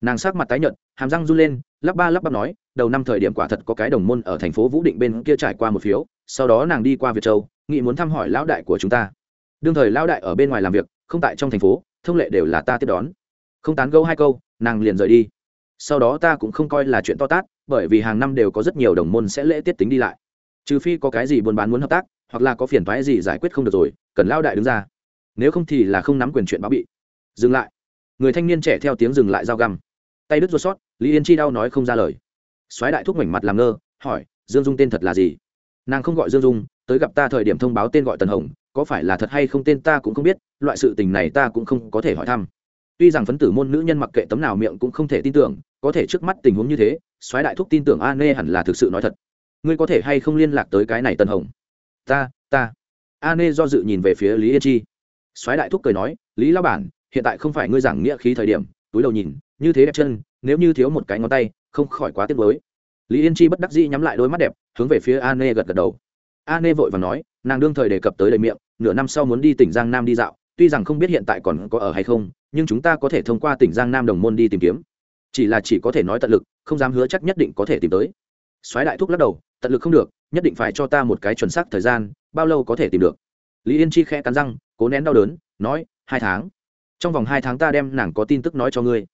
nàng sắc mặt tái nhợt, hàm răng run lên, lắp ba lắp bắp nói, đầu năm thời điểm quả thật có cái đồng môn ở thành phố vũ định bên kia trải qua một phiếu, sau đó nàng đi qua việt châu nghị muốn thăm hỏi lão đại của chúng ta. Đương thời lão đại ở bên ngoài làm việc, không tại trong thành phố, thông lệ đều là ta tiếp đón. Không tán gẫu hai câu, nàng liền rời đi. Sau đó ta cũng không coi là chuyện to tát, bởi vì hàng năm đều có rất nhiều đồng môn sẽ lễ tiết tính đi lại trừ phi có cái gì buôn bán muốn hợp tác, hoặc là có phiền thoái gì giải quyết không được rồi, cần lao đại đứng ra. Nếu không thì là không nắm quyền chuyện báo bị. Dừng lại. Người thanh niên trẻ theo tiếng dừng lại dao găm. Tay đứt ruột sót, lý yên chi đau nói không ra lời. Soái đại thúc mảnh mặt làm ngơ, hỏi, dương dung tên thật là gì? Nàng không gọi dương dung, tới gặp ta thời điểm thông báo tên gọi tần hồng, có phải là thật hay không tên ta cũng không biết, loại sự tình này ta cũng không có thể hỏi thăm. Tuy rằng phấn tử môn nữ nhân mặc kệ tấm nào miệng cũng không thể tin tưởng, có thể trước mắt tình huống như thế, soái đại thúc tin tưởng a nê hẳn là thực sự nói thật ngươi có thể hay không liên lạc tới cái này tần hồng? Ta ta. A nê do dự nhìn về phía lý yên chi. Soái đại thúc cười nói, lý lao bản, hiện tại không phải ngươi giảng nghĩa khí thời điểm. Túi đầu nhìn, như thế đẹp chân, nếu như thiếu một cái ngón tay, không khỏi quá tiếc với lý yên chi bất đắc dĩ nhắm lại đôi mắt đẹp, hướng về phía a nê gật gật đầu. A nê vội và nói, nàng đương thời đề cập tới đầy miệng, nửa năm sau muốn đi tỉnh giang nam đi dạo, tuy rằng không biết hiện tại còn có ở hay không, nhưng chúng ta có thể thông qua tỉnh giang nam đồng môn đi tìm kiếm. Chỉ là chỉ có thể nói tận lực, không dám hứa chắc nhất định có thể tìm tới soái đại thúc lắc đầu, tận lực không được, nhất định phải cho ta một cái chuẩn xác thời gian, bao lâu có thể tìm được. Lý yên chi khẽ cắn răng, cố nén đau đớn, nói, hai tháng. Trong vòng hai tháng ta đem nàng có tin tức nói cho ngươi.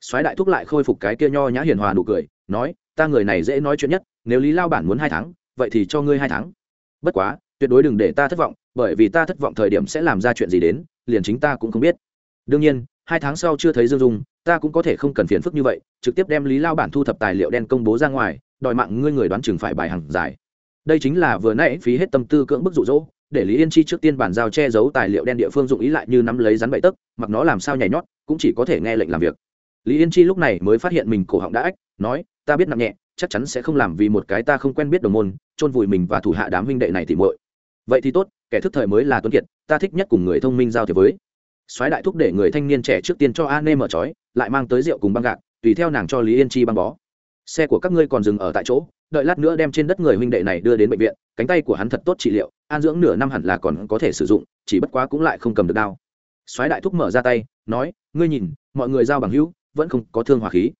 Soái đại thúc lại khôi phục cái kia nho nhã hiền hòa nụ cười, nói, ta người này dễ nói chuyện nhất, nếu lý lao bản muốn hai tháng, vậy thì cho ngươi hai tháng. Bất quá, tuyệt đối đừng để ta thất vọng, bởi vì ta thất vọng thời điểm sẽ làm ra chuyện gì đến, liền chính ta cũng không biết. Đương nhiên, hai tháng sau chưa thấy dương dung, ta cũng có thể không cần phiền phức như vậy, trực tiếp đem lý lao bản thu thập tài liệu đen công bố ra ngoài đòi mạng ngươi người đoán chừng phải bài hàng dài đây chính là vừa nãy phí hết tâm tư cưỡng bức rụ rỗ để lý yên chi trước tiên bản giao che giấu tài liệu đen địa phương dụng ý lại như nắm lấy rắn bậy tấc, mặc nó làm sao nhảy nhót, cũng chỉ có thể nghe lệnh làm việc. Lý yên chi lúc này mới phát hiện mình cổ họng đã ách nói, ta biết nặng nhẹ, chắc chắn sẽ không làm vì một cái ta không quen biết đồng môn, chôn vùi mình và thủ hạ đám huynh đệ này thì muội. Vậy thì tốt, kẻ thức thời mới là tuấn kiệt, ta thích nhất cùng người thông minh giao thiệp với. Soái đại thúc để người thanh niên trẻ trước tiên cho an nê mở trói lại mang tới rượu cùng băng gạc, tùy theo nàng cho lý yên chi băng bó xe của các ngươi còn dừng ở tại chỗ, đợi lát nữa đem trên đất người huynh đệ này đưa đến bệnh viện, cánh tay của hắn thật tốt trị liệu, an dưỡng nửa năm hẳn là còn có thể sử dụng, chỉ bất quá cũng lại không cầm được đao. Soái đại thúc mở ra tay, nói, ngươi nhìn, mọi người giao bằng hữu, vẫn không có thương hòa khí.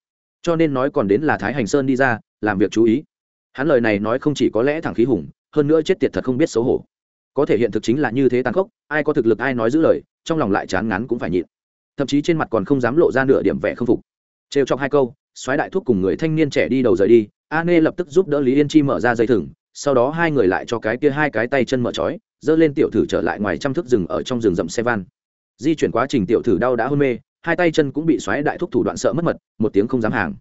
Cho nên nói còn đến là thái hành sơn đi ra, làm việc chú ý. Hắn lời này nói không chỉ có lẽ thẳng khí hùng, hơn nữa chết tiệt thật không biết xấu hổ. Có thể hiện thực chính là như thế tàn khốc, ai có thực lực ai nói giữ lời, trong lòng lại chán ngắn cũng phải nhịn. Thậm chí trên mặt còn không dám lộ ra nửa điểm vẻ không phục. Trêu trong hai câu xoáy đại thuốc cùng người thanh niên trẻ đi đầu rời đi, a nê lập tức giúp đỡ lý yên chi mở ra dây thừng, sau đó hai người lại cho cái kia hai cái tay chân mở trói, dơ lên tiểu thử trở lại ngoài trăm thước rừng ở trong rừng rậm xe van di chuyển quá trình tiểu thử đau đã hôn mê, hai tay chân cũng bị xoáy đại thuốc thủ đoạn sợ mất mật, một tiếng không dám hàng.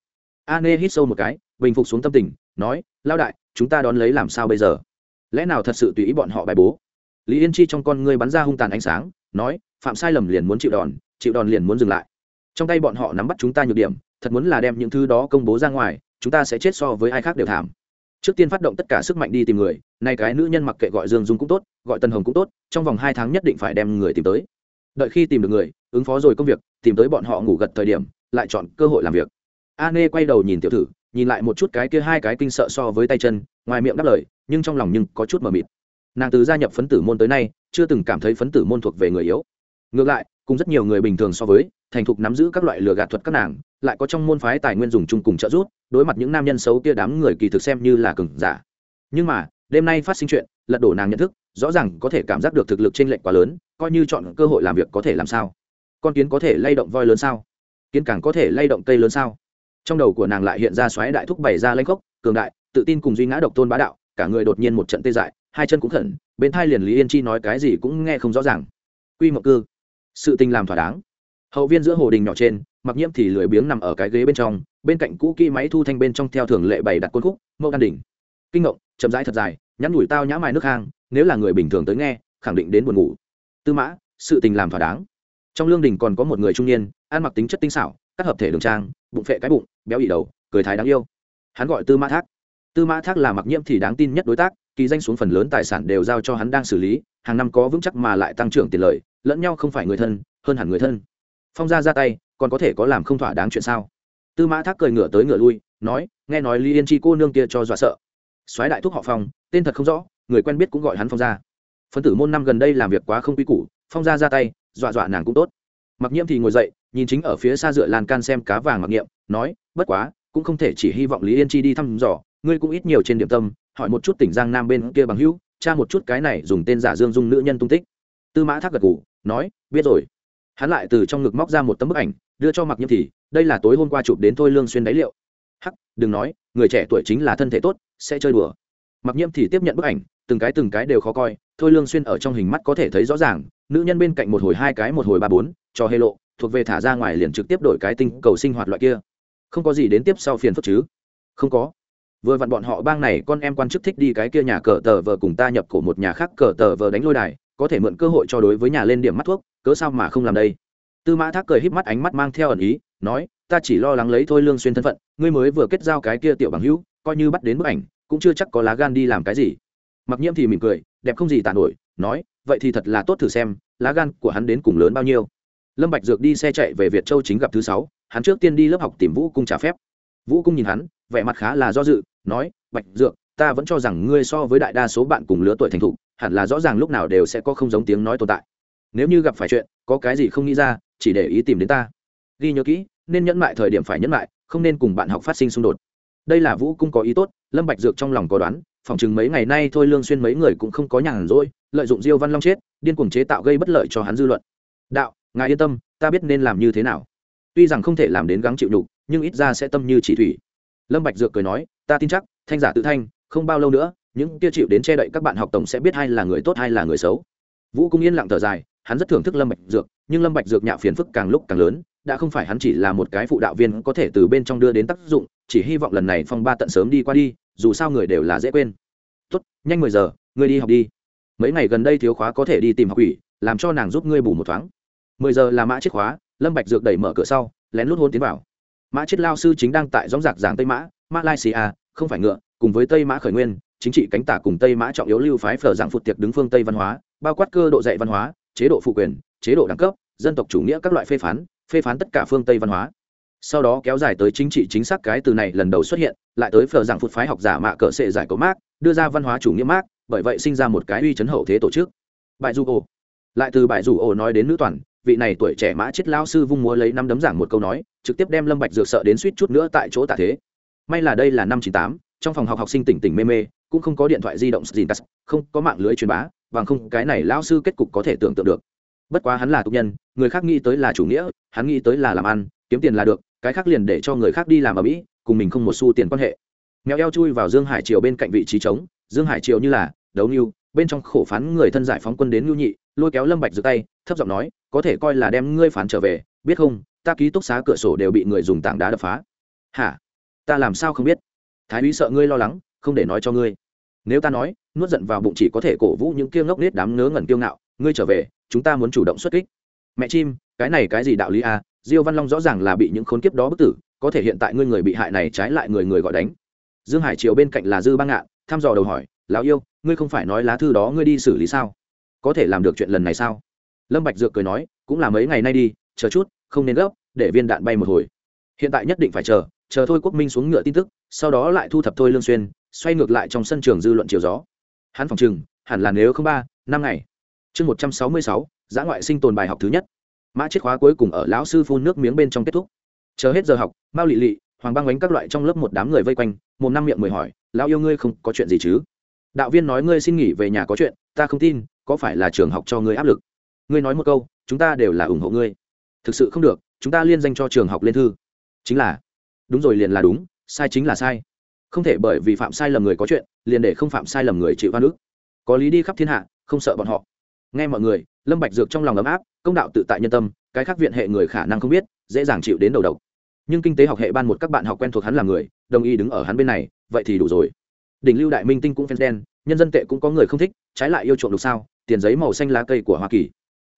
A nê hít sâu một cái, bình phục xuống tâm tình, nói lao đại, chúng ta đón lấy làm sao bây giờ? Lẽ nào thật sự tùy ý bọn họ bài bố? Lý yên chi trong con ngươi bắn ra hung tàn ánh sáng, nói, phạm sai lầm liền muốn chịu đòn chịu đòn liền muốn dừng lại. Trong tay bọn họ nắm bắt chúng ta nhược điểm thật muốn là đem những thứ đó công bố ra ngoài, chúng ta sẽ chết so với ai khác đều thảm. Trước tiên phát động tất cả sức mạnh đi tìm người, nay cái nữ nhân mặc kệ gọi dương dung cũng tốt, gọi tân hồng cũng tốt, trong vòng hai tháng nhất định phải đem người tìm tới. Đợi khi tìm được người, ứng phó rồi công việc, tìm tới bọn họ ngủ gật thời điểm, lại chọn cơ hội làm việc. A nê quay đầu nhìn tiểu thử nhìn lại một chút cái kia hai cái kinh sợ so với tay chân, ngoài miệng đáp lời, nhưng trong lòng nhưng có chút mờ mịt. Nàng từ gia nhập phấn tử môn tới nay, chưa từng cảm thấy phấn tử môn thuộc về người yếu. Ngược lại, cùng rất nhiều người bình thường so với, thành thục nắm giữ các loại lừa gạt thuật các nàng lại có trong môn phái tài nguyên dùng chung cùng trợ giúp, đối mặt những nam nhân xấu kia đám người kỳ thực xem như là cừng giả. Nhưng mà, đêm nay phát sinh chuyện, lật đổ nàng nhận thức, rõ ràng có thể cảm giác được thực lực trên lệnh quá lớn, coi như chọn cơ hội làm việc có thể làm sao? Con kiến có thể lay động voi lớn sao? Kiến càng có thể lay động cây lớn sao? Trong đầu của nàng lại hiện ra xoáy đại thúc bày ra lanh khốc, cường đại, tự tin cùng duy ngã độc tôn bá đạo, cả người đột nhiên một trận tê dại, hai chân cũng khẩn, bên thai liền lý yên chi nói cái gì cũng nghe không rõ ràng. Quy mộng cư, sự tình làm thỏa đáng. Hậu viên giữa hồ đình nhỏ trên mặc nhiễm thì lười biếng nằm ở cái ghế bên trong, bên cạnh cũ kỹ máy thu thanh bên trong theo thường lệ bày đặt côn khúc, mẫu đan đỉnh. Kinh ngộng, chậm rãi thật dài, nhắn nhủi tao nhã mài nước hang, nếu là người bình thường tới nghe, khẳng định đến buồn ngủ. Tư mã, sự tình làm thỏa đáng. Trong lương đình còn có một người trung niên, ăn mặc tính chất tinh xảo các hợp thể đường trang, bụng phệ cái bụng, béo ị đầu, cười thái đáng yêu. Hắn gọi tư mã thác. Tư mã thác là mặc nhiễm thì đáng tin nhất đối tác, kỳ danh xuống phần lớn tài sản đều giao cho hắn đang xử lý, hàng năm có vững chắc mà lại tăng trưởng tiền lợi lẫn nhau không phải người thân, hơn hẳn người thân phong gia ra tay, còn có thể có làm không thỏa đáng chuyện sao? Tư mã thác cười ngửa tới ngửa lui, nói, nghe nói lý yên chi cô nương kia cho dọa sợ. Soái đại thúc họ phong, tên thật không rõ, người quen biết cũng gọi hắn phong gia. Phân tử môn năm gần đây làm việc quá không quy củ, phong gia ra tay, dọa dọa nàng cũng tốt. Mặc nhiễm thì ngồi dậy, nhìn chính ở phía xa dựa lan can xem cá vàng mặc nghiệm nói, bất quá, cũng không thể chỉ hy vọng lý yên chi đi thăm dò, ngươi cũng ít nhiều trên điểm tâm, hỏi một chút tỉnh giang nam bên kia bằng hữu, tra một chút cái này dùng tên giả dương dung nữ nhân tung tích. Tư mã thác gật ngủ nói, biết rồi hắn lại từ trong ngực móc ra một tấm bức ảnh, đưa cho mặc nhiễm thì, đây là tối hôm qua chụp đến thôi lương xuyên đáy liệu. Hắc, đừng nói, người trẻ tuổi chính là thân thể tốt, sẽ chơi đùa. Mặc nhiễm thì tiếp nhận bức ảnh, từng cái từng cái đều khó coi, thôi lương xuyên ở trong hình mắt có thể thấy rõ ràng, nữ nhân bên cạnh một hồi hai cái, một hồi ba bốn, cho hê lộ, thuộc về thả ra ngoài liền trực tiếp đổi cái tinh cầu sinh hoạt loại kia. Không có gì đến tiếp sau phiền phức chứ. Không có. Vừa vặn bọn họ bang này con em quan chức thích đi cái kia nhà cờ tờ vờ cùng ta nhập cổ một nhà khác cờ tờ vờ đánh lôi đài có thể mượn cơ hội cho đối với nhà lên điểm mắt thuốc, cớ sao mà không làm đây? Tư mã thác cười híp mắt ánh mắt mang theo ẩn ý, nói, ta chỉ lo lắng lấy thôi lương xuyên thân phận, ngươi mới vừa kết giao cái kia tiểu bằng hữu, coi như bắt đến bức ảnh, cũng chưa chắc có lá gan đi làm cái gì. Mặc nhiễm thì mỉm cười, đẹp không gì tàn nổi, nói, vậy thì thật là tốt thử xem, lá gan của hắn đến cùng lớn bao nhiêu. Lâm bạch dược đi xe chạy về việt châu chính gặp thứ sáu, hắn trước tiên đi lớp học tìm vũ cung trả phép. Vũ cung nhìn hắn, vẻ mặt khá là do dự, nói, bạch dược, ta vẫn cho rằng ngươi so với đại đa số bạn cùng lứa tuổi thành thục hẳn là rõ ràng lúc nào đều sẽ có không giống tiếng nói tồn tại. Nếu như gặp phải chuyện, có cái gì không nghĩ ra, chỉ để ý tìm đến ta. Ghi nhớ kỹ, nên nhẫn mại thời điểm phải nhẫn mại, không nên cùng bạn học phát sinh xung đột. Đây là vũ cung có ý tốt, lâm bạch dược trong lòng có đoán, phỏng chừng mấy ngày nay thôi lương xuyên mấy người cũng không có nhàn rỗi, lợi dụng diêu văn long chết, điên cuồng chế tạo gây bất lợi cho hắn dư luận. Đạo, ngài yên tâm, ta biết nên làm như thế nào. Tuy rằng không thể làm đến gắng chịu nhục, nhưng ít ra sẽ tâm như chỉ thủy. Lâm bạch dược cười nói, ta tin chắc, thanh giả tự thanh, không bao lâu nữa những kia chịu đến che đậy các bạn học tổng sẽ biết ai là người tốt hay là người xấu. Vũ cung yên lặng thở dài, hắn rất thưởng thức lâm bạch dược, nhưng lâm bạch dược nhạo phiền phức càng lúc càng lớn, đã không phải hắn chỉ là một cái phụ đạo viên có thể từ bên trong đưa đến tác dụng, chỉ hy vọng lần này phong ba tận sớm đi qua đi, dù sao người đều là dễ quên. Tốt, nhanh mười giờ, ngươi đi học đi. Mấy ngày gần đây thiếu khóa có thể đi tìm học ủy, làm cho nàng giúp ngươi bù một thoáng. Mười giờ là mã chiết khóa, lâm bạch dược đẩy mở cửa sau, lén lút hôn tiến vào. Mã chiết lao sư chính đang tại gióng giạc giảng tây mã malaysia à, không phải ngựa, cùng với tây mã khởi nguyên chính trị cánh tả cùng tây mã trọng yếu lưu phái phở dạng phụt tiệc đứng phương tây văn hóa, bao quát cơ độ dạy văn hóa, chế độ phụ quyền, chế độ đẳng cấp, dân tộc chủ nghĩa các loại phê phán phê phán tất cả phương tây văn hóa. Sau đó kéo dài tới chính trị chính xác cái từ này lần đầu xuất hiện, lại tới phở dạng phụt phái học giả mạ cỡ sệ giải cấu mác đưa ra văn hóa chủ nghĩa mác bởi vậy sinh ra một cái uy chấn hậu thế tổ chức. Bại du ồ lại từ bại du ồ nói đến nữ toàn, vị này tuổi trẻ mã chết lao sư vung múa lấy năm đấm giảng một câu nói, trực tiếp đem lâm bạch dược sợ đến suýt chút nữa tại chỗ tạ thế. May là đây là năm chín tám, trong phòng học học sinh tỉnh tỉnh mê mê cũng không có điện thoại di động gì không có mạng lưới truyền bá bằng không, cái này lão sư kết cục có thể tưởng tượng được. Bất quá hắn là tục nhân, người khác nghĩ tới là chủ nghĩa, hắn nghĩ tới là làm ăn, kiếm tiền là được, cái khác liền để cho người khác đi làm ở mỹ, cùng mình không một xu tiền quan hệ. Mèo eo chui vào dương hải triều bên cạnh vị trí trống, dương hải triều như là, đấu nhu bên trong khổ phán người thân giải phóng quân đến nhu nhị, lôi kéo lâm bạch giơ tay, thấp giọng nói, có thể coi là đem ngươi phán trở về, biết không, ta ký túc xá cửa sổ đều bị người dùng tảng đá đập phá. Hả? Ta làm sao không biết? Thái úy sợ ngươi lo lắng không để nói cho ngươi. Nếu ta nói, nuốt giận vào bụng chỉ có thể cổ vũ những kia ngốc nết đám ngớ ngẩn kiêu ngạo, ngươi trở về, chúng ta muốn chủ động xuất kích. Mẹ chim, cái này cái gì đạo lý a à? diêu văn long rõ ràng là bị những khốn kiếp đó bức tử, có thể hiện tại ngươi người bị hại này trái lại người người gọi đánh. Dương hải triều bên cạnh là dư bang ngạn, thăm dò đầu hỏi, lão yêu, ngươi không phải nói lá thư đó ngươi đi xử lý sao? Có thể làm được chuyện lần này sao? Lâm bạch dược cười nói, cũng là mấy ngày nay đi, chờ chút, không nên gấp, để viên đạn bay một hồi. Hiện tại nhất định phải chờ chờ thôi quốc minh xuống ngựa tin tức, sau đó lại thu thập thôi lương xuyên, xoay ngược lại trong sân trường dư luận chiều gió. Hắn phòng trừng hẳn là nếu không ba, năm ngày. Chương một trăm sáu mươi sáu, giã ngoại sinh tồn bài học thứ nhất. Mã chiết khóa cuối cùng ở lão sư phun nước miếng bên trong kết thúc. Chờ hết giờ học, mao lị lị, hoàng băng bánh các loại trong lớp một đám người vây quanh một năm miệng mười hỏi, lão yêu ngươi không có chuyện gì chứ? Đạo viên nói, ngươi xin nghỉ về nhà có chuyện, ta không tin, có phải là trường học cho ngươi áp lực? Ngươi nói một câu, chúng ta đều là ủng hộ ngươi. Thực sự không được, chúng ta liên danh cho trường học lên thư. Chính là đúng rồi liền là đúng, sai chính là sai. Không thể bởi vì phạm sai lầm người có chuyện, liền để không phạm sai lầm người chịu hoa nước có lý đi khắp thiên hạ, không sợ bọn họ. Nghe mọi người, lâm bạch dược trong lòng ấm áp, công đạo tự tại nhân tâm, cái khác viện hệ người khả năng không biết, dễ dàng chịu đến đầu độc. Nhưng kinh tế học hệ ban một các bạn học quen thuộc hắn là người, đồng ý đứng ở hắn bên này, vậy thì đủ rồi. Đỉnh lưu đại minh tinh cũng phen đen, nhân dân tệ cũng có người không thích, trái lại yêu chuộng lục sao, tiền giấy màu xanh lá cây của hoa kỳ.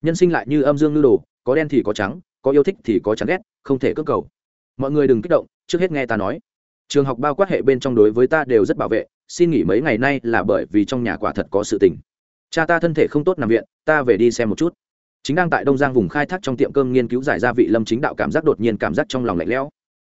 Nhân sinh lại như âm dương lưu đồ, có đen thì có trắng, có yêu thích thì có chán ghét, không thể cưỡng cầu mọi người đừng kích động, trước hết nghe ta nói. Trường học bao quát hệ bên trong đối với ta đều rất bảo vệ, xin nghỉ mấy ngày nay là bởi vì trong nhà quả thật có sự tình. Cha ta thân thể không tốt nằm viện, ta về đi xem một chút. Chính đang tại đông giang vùng khai thác trong tiệm cơm nghiên cứu giải gia vị lâm chính đạo cảm giác đột nhiên cảm giác trong lòng lạnh lẽo.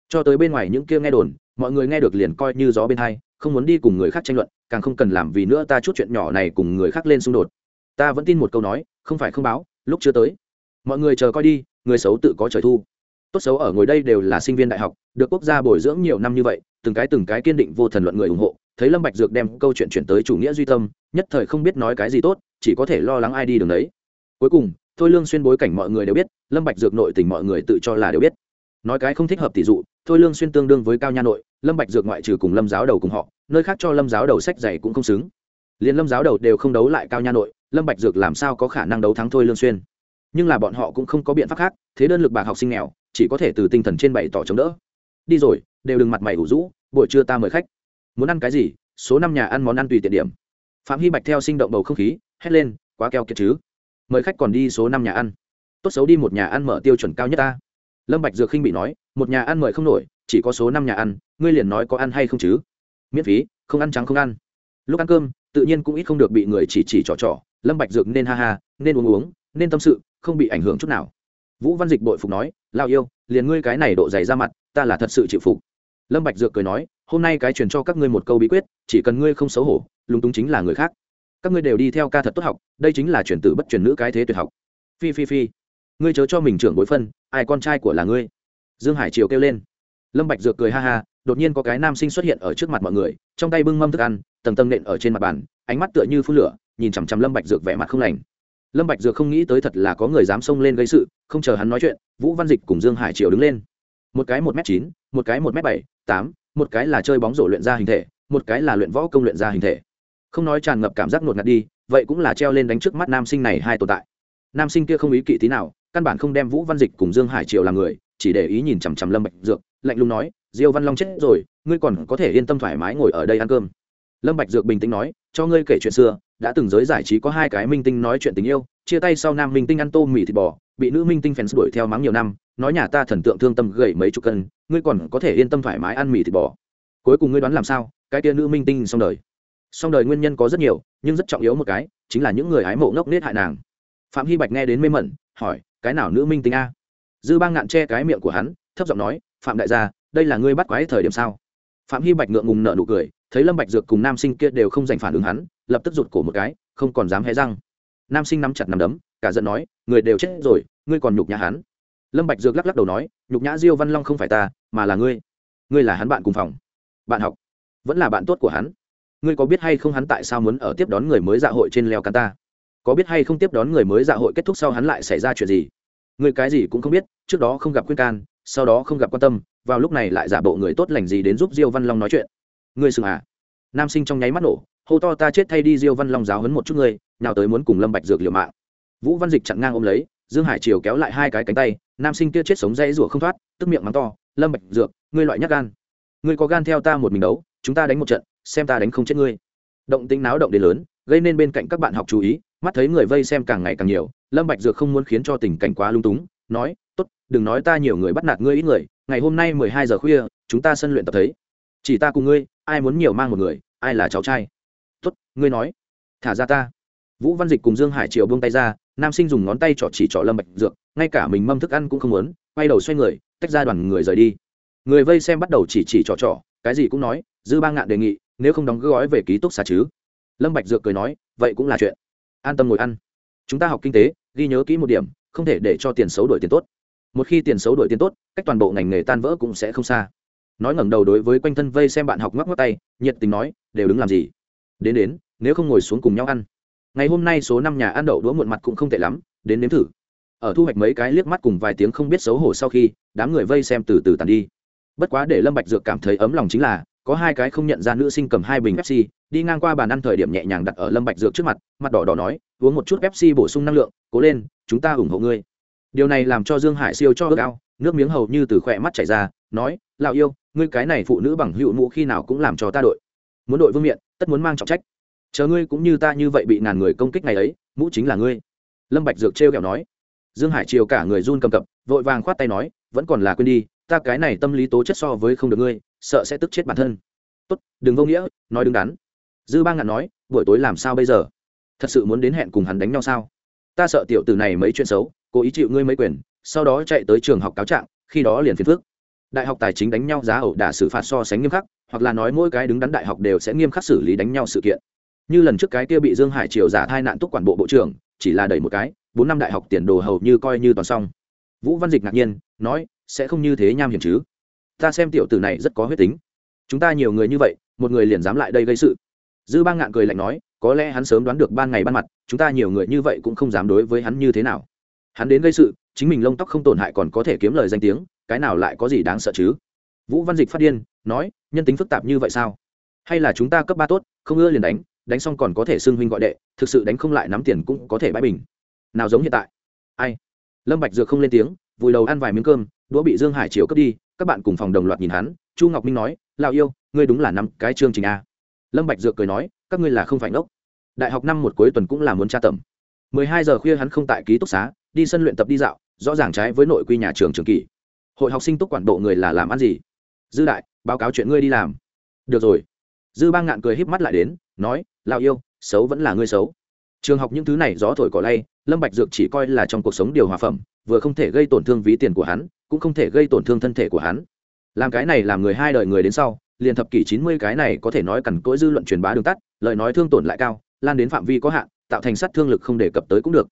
Cho tới bên ngoài những kia nghe đồn, mọi người nghe được liền coi như gió bên hai, không muốn đi cùng người khác tranh luận, càng không cần làm vì nữa ta chút chuyện nhỏ này cùng người khác lên xung đột. Ta vẫn tin một câu nói, không phải không báo, lúc chưa tới. Mọi người chờ coi đi, người xấu tự có trời thu tốt xấu ở ngồi đây đều là sinh viên đại học, được quốc gia bồi dưỡng nhiều năm như vậy, từng cái từng cái kiên định vô thần luận người ủng hộ, thấy lâm bạch dược đem câu chuyện chuyển tới chủ nghĩa duy tâm, nhất thời không biết nói cái gì tốt, chỉ có thể lo lắng ai đi đường đấy. Cuối cùng, thôi lương xuyên bối cảnh mọi người đều biết, lâm bạch dược nội tình mọi người tự cho là đều biết. Nói cái không thích hợp tỷ dụ, thôi lương xuyên tương đương với cao nha nội, lâm bạch dược ngoại trừ cùng lâm giáo đầu cùng họ, nơi khác cho lâm giáo đầu sách dạy cũng không xứng. Liền lâm giáo đầu đều không đấu lại cao nha nội, lâm bạch dược làm sao có khả năng đấu thắng thôi lương xuyên? Nhưng là bọn họ cũng không có biện pháp khác, thế đơn lực bạc học sinh nghèo chỉ có thể từ tinh thần trên bảy tỏ chống đỡ. Đi rồi, đều đừng mặt mày ủ rũ, buổi trưa ta mời khách. Muốn ăn cái gì, số năm nhà ăn món ăn tùy tiện điểm. Phạm hy bạch theo sinh động bầu không khí, hét lên, quá keo kiệt chứ. Mời khách còn đi số năm nhà ăn. Tốt xấu đi một nhà ăn mở tiêu chuẩn cao nhất ta. Lâm bạch dược khinh bị nói, một nhà ăn mời không nổi, chỉ có số năm nhà ăn, ngươi liền nói có ăn hay không chứ? Miễn phí, không ăn trắng không ăn. Lúc ăn cơm, tự nhiên cũng ít không được bị người chỉ chỉ trò trò. Lâm bạch dược nên ha ha, nên uống uống, nên tâm sự, không bị ảnh hưởng chút nào. Vũ văn dịch bội phục nói lao yêu, liền ngươi cái này độ dày ra mặt, ta là thật sự chịu phục. Lâm bạch dược cười nói, hôm nay cái truyền cho các ngươi một câu bí quyết, chỉ cần ngươi không xấu hổ, lúng túng chính là người khác. Các ngươi đều đi theo ca thật tốt học, đây chính là truyền tử bất truyền nữ cái thế tuyệt học. Phi phi phi. Ngươi chớ cho mình trưởng bối phân, ai con trai của là ngươi? Dương hải triều kêu lên. Lâm bạch dược cười ha ha, đột nhiên có cái nam sinh xuất hiện ở trước mặt mọi người, trong tay bưng mâm thức ăn, tầng tầng nện ở trên mặt bàn, ánh mắt tựa như phun lửa, nhìn chằm chằm lâm bạch dược vẻ mặt không lành lâm bạch dược không nghĩ tới thật là có người dám xông lên gây sự, không chờ hắn nói chuyện, vũ văn dịch cùng dương hải triều đứng lên. Một cái một m chín, một cái một m bảy, tám, một cái là chơi bóng rổ luyện ra hình thể, một cái là luyện võ công luyện ra hình thể. Không nói tràn ngập cảm giác ngột ngạt đi, vậy cũng là treo lên đánh trước mắt nam sinh này hai tồn tại. Nam sinh kia không ý kỵ tí nào, căn bản không đem vũ văn dịch cùng dương hải triều làm người, chỉ để ý nhìn chằm chằm lâm bạch dược, lạnh lùng nói, diêu văn long chết rồi, ngươi còn có thể yên tâm thoải mái ngồi ở đây ăn cơm. Lâm bạch dược bình tĩnh nói, cho ngươi kể chuyện xưa đã từng giới giải trí có hai cái minh tinh nói chuyện tình yêu, chia tay sau nam minh tinh ăn tôm mì thịt bò, bị nữ minh tinh fans đuổi theo mắng nhiều năm, nói nhà ta thần tượng thương tâm gầy mấy chục cân, ngươi còn có thể yên tâm thoải mái ăn mì thịt bò. Cuối cùng ngươi đoán làm sao? Cái tia nữ minh tinh xong đời. Xong đời nguyên nhân có rất nhiều, nhưng rất trọng yếu một cái, chính là những người hái mộ ngốc nết hại nàng. Phạm hy bạch nghe đến mê mẩn, hỏi, cái nào nữ minh tinh a? Dư bang ngạn che cái miệng của hắn, thấp giọng nói, phạm đại gia, đây là ngươi bắt quái thời điểm sao? Phạm hy bạch ngượng ngùng nợ nụ cười, thấy lâm bạch dược cùng nam sinh kia đều không dành phản ứng hắn lập tức rụt cổ một cái, không còn dám hé răng. Nam sinh nắm chặt nắm đấm, cả giận nói, người đều chết rồi, ngươi còn nhục nhã hắn. Lâm bạch dược lắc lắc đầu nói, nhục nhã diêu văn long không phải ta, mà là ngươi. Ngươi là hắn bạn cùng phòng. Bạn học. Vẫn là bạn tốt của hắn. Ngươi có biết hay không hắn tại sao muốn ở tiếp đón người mới dạ hội trên leo cắn ta? Có biết hay không tiếp đón người mới dạ hội kết thúc sau hắn lại xảy ra chuyện gì? Ngươi cái gì cũng không biết, trước đó không gặp khuyên can, sau đó không gặp quan tâm, vào lúc này lại giả bộ người tốt lành gì đến giúp diêu văn long nói chuyện. Ngươi sừng à? Nam sinh trong nháy mắt nổ hô to ta chết thay đi diêu văn long giáo hấn một chút ngươi, nào tới muốn cùng lâm bạch dược liều mạng. Vũ văn dịch chặn ngang ôm lấy, dương hải triều kéo lại hai cái cánh tay, nam sinh kia chết sống dây rủa không thoát, tức miệng mắng to, lâm bạch dược, ngươi loại nhát gan. Ngươi có gan theo ta một mình đấu, chúng ta đánh một trận, xem ta đánh không chết ngươi. Động tĩnh náo động đến lớn, gây nên bên cạnh các bạn học chú ý, mắt thấy người vây xem càng ngày càng nhiều, lâm bạch dược không muốn khiến cho tình cảnh quá lung túng, nói, tốt, đừng nói ta nhiều người bắt nạt ngươi ít người, ngày hôm nay mười hai giờ khuya, chúng ta sân luyện tập thấy. Chỉ ta cùng ngươi, ai muốn nhiều mang một người, ai là cháu trai tốt, ngươi nói. Thả ra ta. Vũ văn dịch cùng dương hải triều buông tay ra, nam sinh dùng ngón tay trỏ chỉ trỏ lâm bạch dược, ngay cả mình mâm thức ăn cũng không muốn, quay đầu xoay người, tách ra đoàn người rời đi. Người vây xem bắt đầu chỉ chỉ trỏ trỏ, cái gì cũng nói, dư ba ngạn đề nghị, nếu không đóng gói về ký túc xá chứ. Lâm bạch dược cười nói, vậy cũng là chuyện. An tâm ngồi ăn. Chúng ta học kinh tế, ghi nhớ kỹ một điểm, không thể để cho tiền xấu đổi tiền tốt. Một khi tiền xấu đổi tiền tốt, cách toàn bộ ngành nghề tan vỡ cũng sẽ không xa. Nói ngẩng đầu đối với quanh thân vây xem bạn học ngoắc ngoắc tay, nhiệt tình nói, đều đứng làm gì? Đến đến, nếu không ngồi xuống cùng nhau ăn. Ngày hôm nay số năm nhà ăn đậu đũa muộn mặt cũng không tệ lắm, đến nếm thử. Ở thu hoạch mấy cái liếc mắt cùng vài tiếng không biết xấu hổ sau khi, đám người vây xem từ từ tàn đi. Bất quá để lâm bạch dược cảm thấy ấm lòng chính là, có hai cái không nhận ra nữ sinh cầm hai bình pepsi, đi ngang qua bàn ăn thời điểm nhẹ nhàng đặt ở lâm bạch dược trước mặt mặt đỏ đỏ nói, uống một chút pepsi bổ sung năng lượng, cố lên, chúng ta ủng hộ ngươi. Điều này làm cho dương hải siêu cho ước ao, nước miếng hầu như từ khỏe mắt chảy ra, nói, lão yêu, ngươi cái này phụ nữ bằng hữu mũ khi nào cũng làm cho ta đội muốn đội vương miện, tất muốn mang trọng trách. Chờ ngươi cũng như ta như vậy bị ngàn người công kích ngày ấy, mũ chính là ngươi. Lâm bạch dược treo kẹo nói. Dương hải triều cả người run cầm cập, vội vàng khoát tay nói, vẫn còn là quên đi, ta cái này tâm lý tố chất so với không được ngươi, sợ sẽ tức chết bản thân. Tốt, đừng vô nghĩa, nói đứng đắn. Dư ba ngạn nói, buổi tối làm sao bây giờ? Thật sự muốn đến hẹn cùng hắn đánh nhau sao? Ta sợ tiểu tử này mấy chuyện xấu, cố ý chịu ngươi mấy quyền, sau đó chạy tới trường học cáo trạng, khi đó liền phiền phước đại học tài chính đánh nhau giá ẩu đả xử phạt so sánh nghiêm khắc hoặc là nói mỗi cái đứng đắn đại học đều sẽ nghiêm khắc xử lý đánh nhau sự kiện. Như lần trước cái kia bị dương hải triều giả thai nạn túc quản bộ bộ trưởng, chỉ là đẩy một cái, bốn năm đại học tiền đồ hầu như coi như toàn xong. Vũ văn dịch ngạc nhiên, nói, sẽ không như thế nham hiểm chứ? Ta xem tiểu tử này rất có huyết tính. Chúng ta nhiều người như vậy, một người liền dám lại đây gây sự. Dư bang ngạn cười lạnh nói, có lẽ hắn sớm đoán được ban ngày ban mặt, chúng ta nhiều người như vậy cũng không dám đối với hắn như thế nào. Hắn đến gây sự, chính mình lông tóc không tổn hại còn có thể kiếm lời danh tiếng, cái nào lại có gì đáng sợ chứ? Vũ văn dịch phát điên, nói nhân tính phức tạp như vậy sao? Hay là chúng ta cấp ba tốt, không ưa liền đánh đánh xong còn có thể xưng huynh gọi đệ, thực sự đánh không lại nắm tiền cũng có thể bãi bình. Nào giống hiện tại. Ai? Lâm bạch dược không lên tiếng, vùi đầu ăn vài miếng cơm, đũa bị dương hải chiếu cướp đi, các bạn cùng phòng đồng loạt nhìn hắn, chu ngọc minh nói, Lão yêu, ngươi đúng là năm cái chương trình a. Lâm bạch dược cười nói, các ngươi là không phải ngốc. Đại học năm một cuối tuần cũng là muốn tra tầm. Mười hai giờ khuya hắn không tại ký túc xá, đi sân luyện tập đi dạo, rõ ràng trái với nội quy nhà trường trường kỳ. Hội học sinh túc quản bộ người là làm ăn gì? Dư đại, báo cáo chuyện ngươi đi làm. Được rồi. Dư bang ngạn cười híp mắt lại đến, nói lao yêu, xấu vẫn là ngươi xấu. Trường học những thứ này gió thổi cỏ lay, lâm bạch dược chỉ coi là trong cuộc sống điều hòa phẩm, vừa không thể gây tổn thương ví tiền của hắn, cũng không thể gây tổn thương thân thể của hắn. Làm cái này làm người hai đời người đến sau, liền thập kỷ chín mươi cái này có thể nói cẩn cỗi dư luận truyền bá đường tắt, lời nói thương tổn lại cao, lan đến phạm vi có hạn, tạo thành sát thương lực không đề cập tới cũng được.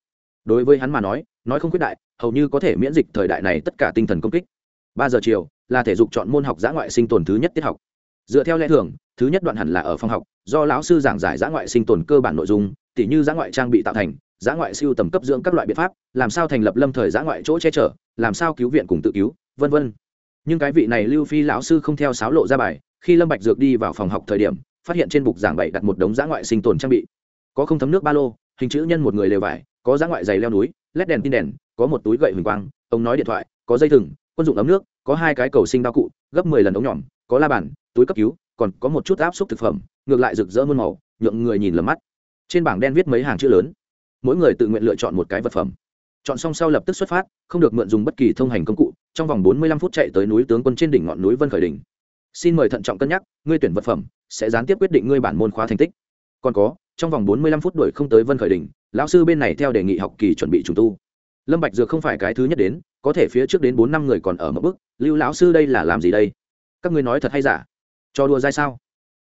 Đối với hắn mà nói nói không quyết đại, hầu như có thể miễn dịch thời đại này tất cả tinh thần công kích. Ba giờ chiều là thể dục chọn môn học giã ngoại sinh tồn thứ nhất tiết học. Dựa theo lẽ thường, thứ nhất đoạn hẳn là ở phòng học, do lão sư giảng giải giã ngoại sinh tồn cơ bản nội dung, tỉ như giã ngoại trang bị tạo thành, giã ngoại siêu tầm cấp dưỡng các loại biện pháp, làm sao thành lập lâm thời giã ngoại chỗ che chở, làm sao cứu viện cùng tự cứu, vân vân. Nhưng cái vị này lưu phi lão sư không theo sáo lộ ra bài, khi lâm bạch dược đi vào phòng học thời điểm, phát hiện trên bục giảng bảy đặt một đống giã ngoại sinh tồn trang bị. Có không thấm nước ba lô, hình chữ nhân một người lều vải, có giã ngoại giày leo núi, led đèn tin đèn, có một túi gậy huỳnh quang, ông nói điện thoại, có dây thừng quân dụng ấm nước, có hai cái cầu sinh đao cụ, gấp mười lần ống nhỏm có la bàn, túi cấp cứu, còn có một chút áp suất thực phẩm, ngược lại rực rỡ muôn màu, nhượng người nhìn lầm mắt. Trên bảng đen viết mấy hàng chữ lớn. Mỗi người tự nguyện lựa chọn một cái vật phẩm. Chọn xong sau lập tức xuất phát, không được mượn dùng bất kỳ thông hành công cụ, trong vòng bốn mươi lăm phút chạy tới núi tướng quân trên đỉnh ngọn núi vân khởi đỉnh. Xin mời thận trọng cân nhắc, ngươi tuyển vật phẩm sẽ gián tiếp quyết định ngươi bản môn khóa thành tích. Còn có, trong vòng bốn mươi lăm phút đuổi không tới vân khởi đỉnh, lão sư bên này theo đề nghị học kỳ chuẩn bị trùng tu lâm bạch dược không phải cái thứ nhất đến, có thể phía trước đến bốn năm người còn ở một bước, lưu lão sư đây là làm gì đây? Các ngươi nói thật hay giả? Cho đùa dai sao?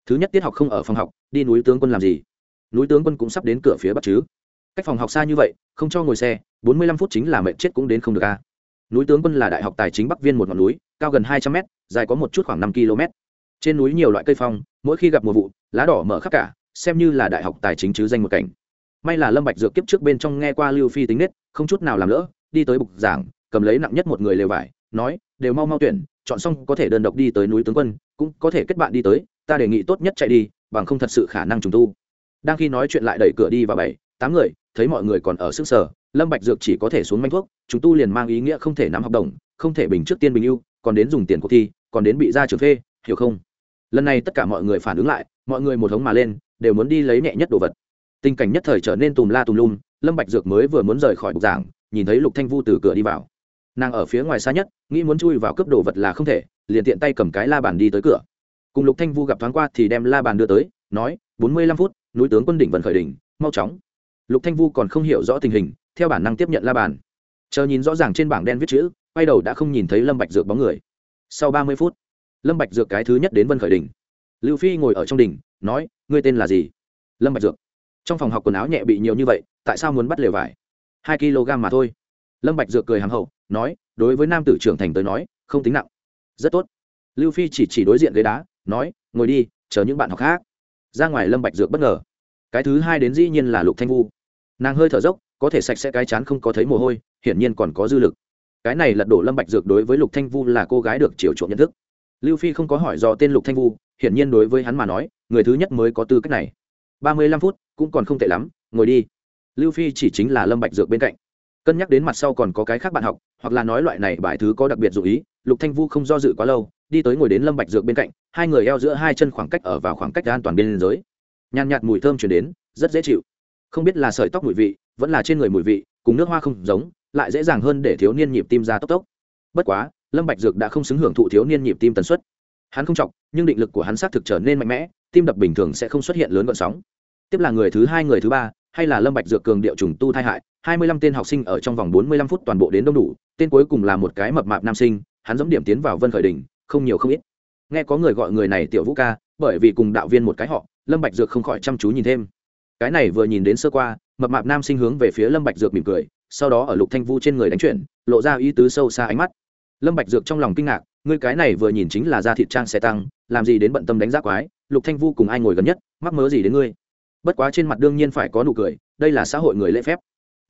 Thứ nhất tiết học không ở phòng học, đi núi tướng quân làm gì? Núi tướng quân cũng sắp đến cửa phía bắc chứ. Cách phòng học xa như vậy, không cho ngồi xe, bốn mươi lăm phút chính là mệt chết cũng đến không được a núi tướng quân là đại học tài chính bắc viên một ngọn núi, cao gần hai trăm mét, dài có một chút khoảng năm km trên núi nhiều loại cây phong, mỗi khi gặp mùa vụ, lá đỏ mở khắp cả, xem như là đại học tài chính chứ danh một cảnh. May là lâm bạch dược kiếp trước bên trong nghe qua lưu phi tính nết không chút nào làm lỡ, đi tới bục giảng, cầm lấy nặng nhất một người lều vải, nói, đều mau mau tuyển, chọn xong có thể đơn độc đi tới núi tướng quân, cũng có thể kết bạn đi tới, ta đề nghị tốt nhất chạy đi, bằng không thật sự khả năng trùng tu. Đang khi nói chuyện lại đẩy cửa đi vào bảy, tám người, thấy mọi người còn ở sức sở lâm bạch dược chỉ có thể xuống manh thuốc chúng tu liền mang ý nghĩa không thể nắm hợp đồng, không thể bình trước tiên bình ưu, còn đến dùng tiền cuộc thi, còn đến bị ra trường phê, hiểu không? Lần này tất cả mọi người phản ứng lại, mọi người một hống mà lên, đều muốn đi lấy nhẹ nhất đồ vật. Tình cảnh nhất thời trở nên tùm la tùm lum lâm bạch dược mới vừa muốn rời khỏi bục giảng, nhìn thấy lục thanh vu từ cửa đi vào. Nàng ở phía ngoài xa nhất, nghĩ muốn chui vào cướp đồ vật là không thể, liền tiện tay cầm cái la bàn đi tới cửa. Cùng lục thanh vu gặp thoáng qua thì đem la bàn đưa tới, nói, bốn mươi lăm phút, núi tướng quân đỉnh vận khởi đỉnh, mau chóng. Lục thanh vu còn không hiểu rõ tình hình, theo bản năng tiếp nhận la bàn. Chờ nhìn rõ ràng trên bảng đen viết chữ, quay đầu đã không nhìn thấy lâm bạch dược bóng người. Sau ba mươi phút, lâm bạch dược cái thứ nhất đến vân khởi đỉnh. Lưu phi ngồi ở trong đỉnh, nói, ngươi tên là gì? Lâm bạch dược. Trong phòng học quần áo nhẹ bị nhiều như vậy tại sao muốn bắt lều vải? Hai kg mà thôi. Lâm bạch dược cười hàm hậu, nói, đối với nam tử trưởng thành tới nói, không tính nặng. Rất tốt. Lưu phi chỉ chỉ đối diện ghế đá, nói, ngồi đi, chờ những bạn học khác. Ra ngoài lâm bạch dược bất ngờ. Cái thứ hai đến dĩ nhiên là lục thanh vu. Nàng hơi thở dốc, có thể sạch sẽ cái chán không có thấy mồ hôi, hiển nhiên còn có dư lực. Cái này lật đổ lâm bạch dược đối với lục thanh vu là cô gái được chiều chuộng nhận thức. Lưu phi không có hỏi do tên lục thanh vu, hiển nhiên đối với hắn mà nói, người thứ nhất mới có tư cách này. Ba mươi lăm phút, cũng còn không tệ lắm, ngồi đi lưu phi chỉ chính là lâm bạch dược bên cạnh. Cân nhắc đến mặt sau còn có cái khác bạn học, hoặc là nói loại này bài thứ có đặc biệt dụ ý, lục thanh vu không do dự quá lâu, đi tới ngồi đến lâm bạch dược bên cạnh, hai người eo giữa hai chân khoảng cách ở vào khoảng cách an toàn bên giới. Nhàn nhạt mùi thơm truyền đến, rất dễ chịu. Không biết là sợi tóc mùi vị, vẫn là trên người mùi vị, cùng nước hoa không giống, lại dễ dàng hơn để thiếu niên nhịp tim ra tốc tốc. Bất quá, lâm bạch dược đã không xứng hưởng thụ thiếu niên nhịp tim tần suất. Hắn không trọng nhưng định lực của hắn xác thực trở nên mạnh mẽ, tim đập bình thường sẽ không xuất hiện lớn gợn sóng. Tiếp là người thứ hai, người thứ ba hay là lâm bạch dược cường điệu trùng tu thai hại, hai mươi lăm tên học sinh ở trong vòng bốn mươi lăm phút toàn bộ đến đông đủ, tên cuối cùng là một cái mập mạp nam sinh, hắn dẫm điểm tiến vào vân khởi đỉnh, không nhiều không ít. Nghe có người gọi người này tiểu vũ ca, bởi vì cùng đạo viên một cái họ, lâm bạch dược không khỏi chăm chú nhìn thêm. Cái này vừa nhìn đến sơ qua, mập mạp nam sinh hướng về phía lâm bạch dược mỉm cười, sau đó ở lục thanh vu trên người đánh chuyển, lộ ra ý tứ sâu xa ánh mắt. Lâm bạch dược trong lòng kinh ngạc, ngươi cái này vừa nhìn chính là da thịt trang xe tăng, làm gì đến bận tâm đánh giá quái, lục thanh vu cùng ai ngồi gần nhất, mắc mớ gì đến ngươi? Bất quá trên mặt đương nhiên phải có nụ cười, đây là xã hội người lễ phép.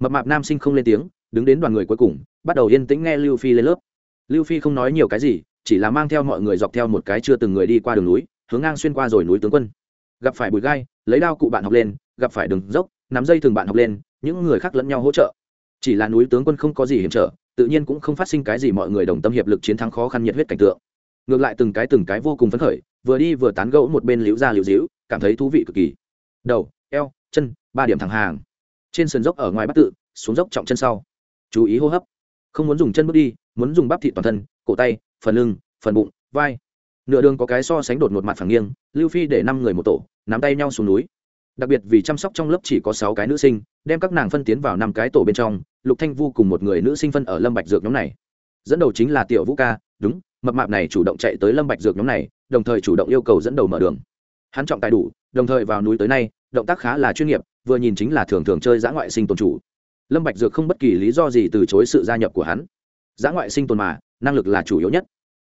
Mập mạp nam sinh không lên tiếng, đứng đến đoàn người cuối cùng, bắt đầu yên tĩnh nghe lưu phi lên lớp. Lưu phi không nói nhiều cái gì, chỉ là mang theo mọi người dọc theo một cái chưa từng người đi qua đường núi, hướng ngang xuyên qua rồi núi tướng quân. Gặp phải bụi gai, lấy đao cụ bạn học lên, gặp phải đường dốc, nắm dây thường bạn học lên, những người khác lẫn nhau hỗ trợ. Chỉ là núi tướng quân không có gì hiểm trở, tự nhiên cũng không phát sinh cái gì mọi người đồng tâm hiệp lực chiến thắng khó khăn nhiệt huyết cảnh tượng. Ngược lại từng cái từng cái vô cùng phấn khởi, vừa đi vừa tán gẫu một bên liễu ra liễu dĩu cảm thấy thú vị cực kỳ đầu, eo, chân, ba điểm thẳng hàng. Trên sườn dốc ở ngoài bắt tự, xuống dốc trọng chân sau. Chú ý hô hấp. Không muốn dùng chân bước đi, muốn dùng bắp thị toàn thân, cổ tay, phần lưng, phần bụng, vai. Nửa đường có cái so sánh đột ngột mặt phẳng nghiêng, lưu phi để năm người một tổ, nắm tay nhau xuống núi. Đặc biệt vì chăm sóc trong lớp chỉ có sáu cái nữ sinh, đem các nàng phân tiến vào năm cái tổ bên trong, lục thanh vu cùng một người nữ sinh phân ở lâm bạch dược nhóm này. Dẫn đầu chính là tiểu vũ ca, đúng, mập mạp này chủ động chạy tới lâm bạch dược nhóm này, đồng thời chủ động yêu cầu dẫn đầu mở đường. Hắn trọng tài đủ đồng thời vào núi tới nay, động tác khá là chuyên nghiệp, vừa nhìn chính là thường thường chơi giã ngoại sinh tồn chủ. Lâm bạch dược không bất kỳ lý do gì từ chối sự gia nhập của hắn. Giã ngoại sinh tồn mà, năng lực là chủ yếu nhất.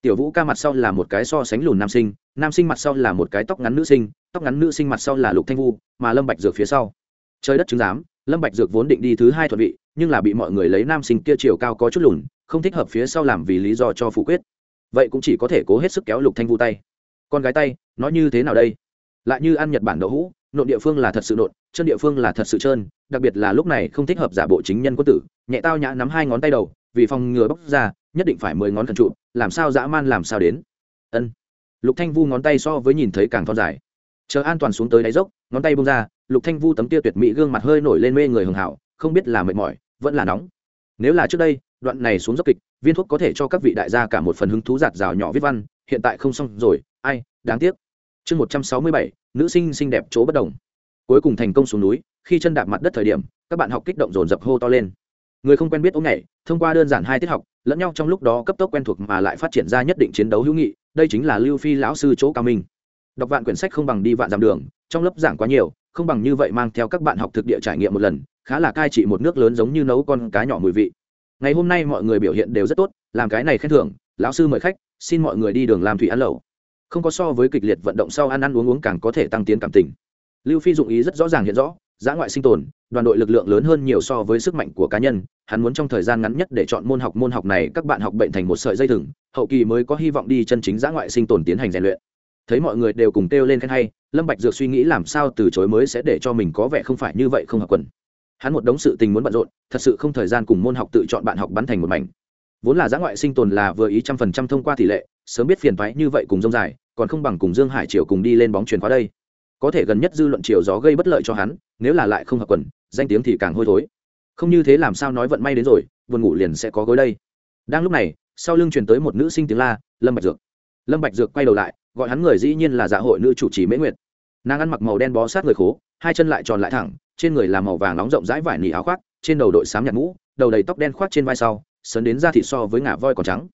Tiểu vũ ca mặt sau là một cái so sánh lùn nam sinh nam sinh mặt sau là một cái tóc ngắn nữ sinh, tóc ngắn nữ sinh mặt sau là lục thanh vu, mà lâm bạch dược phía sau. Chơi đất chứng giám, lâm bạch dược vốn định đi thứ hai thuận vị, nhưng là bị mọi người lấy nam sinh kia chiều cao có chút lùn, không thích hợp phía sau làm vì lý do cho phủ quyết. Vậy cũng chỉ có thể cố hết sức kéo lục thanh vu tay. Con gái tay, nó như thế nào đây? Lại như ăn nhật bản đậu hũ, nộn địa phương là thật sự nộn, chân địa phương là thật sự trơn, đặc biệt là lúc này không thích hợp giả bộ chính nhân quân tử, nhẹ tao nhã nắm hai ngón tay đầu, vì phòng ngừa bóc ra, nhất định phải mười ngón thần trụ, làm sao dã man làm sao đến. Ân. Lục thanh vu ngón tay so với nhìn thấy càng thon dài. Chờ an toàn xuống tới đáy dốc, ngón tay bung ra, lục thanh vu tấm tia tuyệt mỹ gương mặt hơi nổi lên mê người hường hảo, không biết là mệt mỏi, vẫn là nóng. Nếu là trước đây, đoạn này xuống dốc kịch, viên thuốc có thể cho các vị đại gia cả một phần hứng thú giạt rào nhỏ viết văn, hiện tại không xong rồi, ai, đáng tiếc chương một trăm sáu mươi bảy, nữ sinh xinh đẹp chỗ bất đồng. Cuối cùng thành công xuống núi, khi chân đạp mặt đất thời điểm, các bạn học kích động dồn dập hô to lên. Người không quen biết ống nhảy, thông qua đơn giản hai tiết học, lẫn nhau trong lúc đó cấp tốc quen thuộc mà lại phát triển ra nhất định chiến đấu hữu nghị, đây chính là lưu phi lão sư chỗ cao minh. Đọc vạn quyển sách không bằng đi vạn dặm đường, trong lớp giảng quá nhiều, không bằng như vậy mang theo các bạn học thực địa trải nghiệm một lần, khá là cai trị một nước lớn giống như nấu con cá nhỏ mùi vị. Ngày hôm nay mọi người biểu hiện đều rất tốt, làm cái này khen thưởng, lão sư mời khách, xin mọi người đi đường làm thủy ăn lẩu không có so với kịch liệt vận động sau ăn ăn uống uống càng có thể tăng tiến cảm tình. Lưu phi dụng ý rất rõ ràng hiện rõ, giã ngoại sinh tồn, đoàn đội lực lượng lớn hơn nhiều so với sức mạnh của cá nhân, hắn muốn trong thời gian ngắn nhất để chọn môn học môn học này các bạn học bệnh thành một sợi dây thừng, hậu kỳ mới có hy vọng đi chân chính giã ngoại sinh tồn tiến hành rèn luyện. Thấy mọi người đều cùng kêu lên khen hay, lâm bạch dược suy nghĩ làm sao từ chối mới sẽ để cho mình có vẻ không phải như vậy không hợp quần. Hắn một đống sự tình muốn bận rộn, thật sự không thời gian cùng môn học tự chọn bạn học bắn thành một mảnh. Vốn là giã ngoại sinh tồn là vừa ý trăm phần trăm thông qua tỷ lệ sớm biết phiền toái như vậy cùng dông dài, còn không bằng cùng dương hải triều cùng đi lên bóng truyền qua đây. Có thể gần nhất dư luận triều gió gây bất lợi cho hắn, nếu là lại không hợp quần, danh tiếng thì càng hôi thối. Không như thế làm sao nói vận may đến rồi, buồn ngủ liền sẽ có gối đây. Đang lúc này, sau lưng truyền tới một nữ sinh tiếng la, lâm bạch dược. Lâm bạch dược quay đầu lại, gọi hắn người dĩ nhiên là dạ hội nữ chủ trì mễ nguyệt. Nàng ăn mặc màu đen bó sát người khố, hai chân lại tròn lại thẳng, trên người là màu vàng nóng rộng rãi vải nỉ áo khoác, trên đầu đội sám nhạt mũ, đầu đầy tóc đen khoác trên vai sau, sấn đến da thịt so với ngả voi còn trắng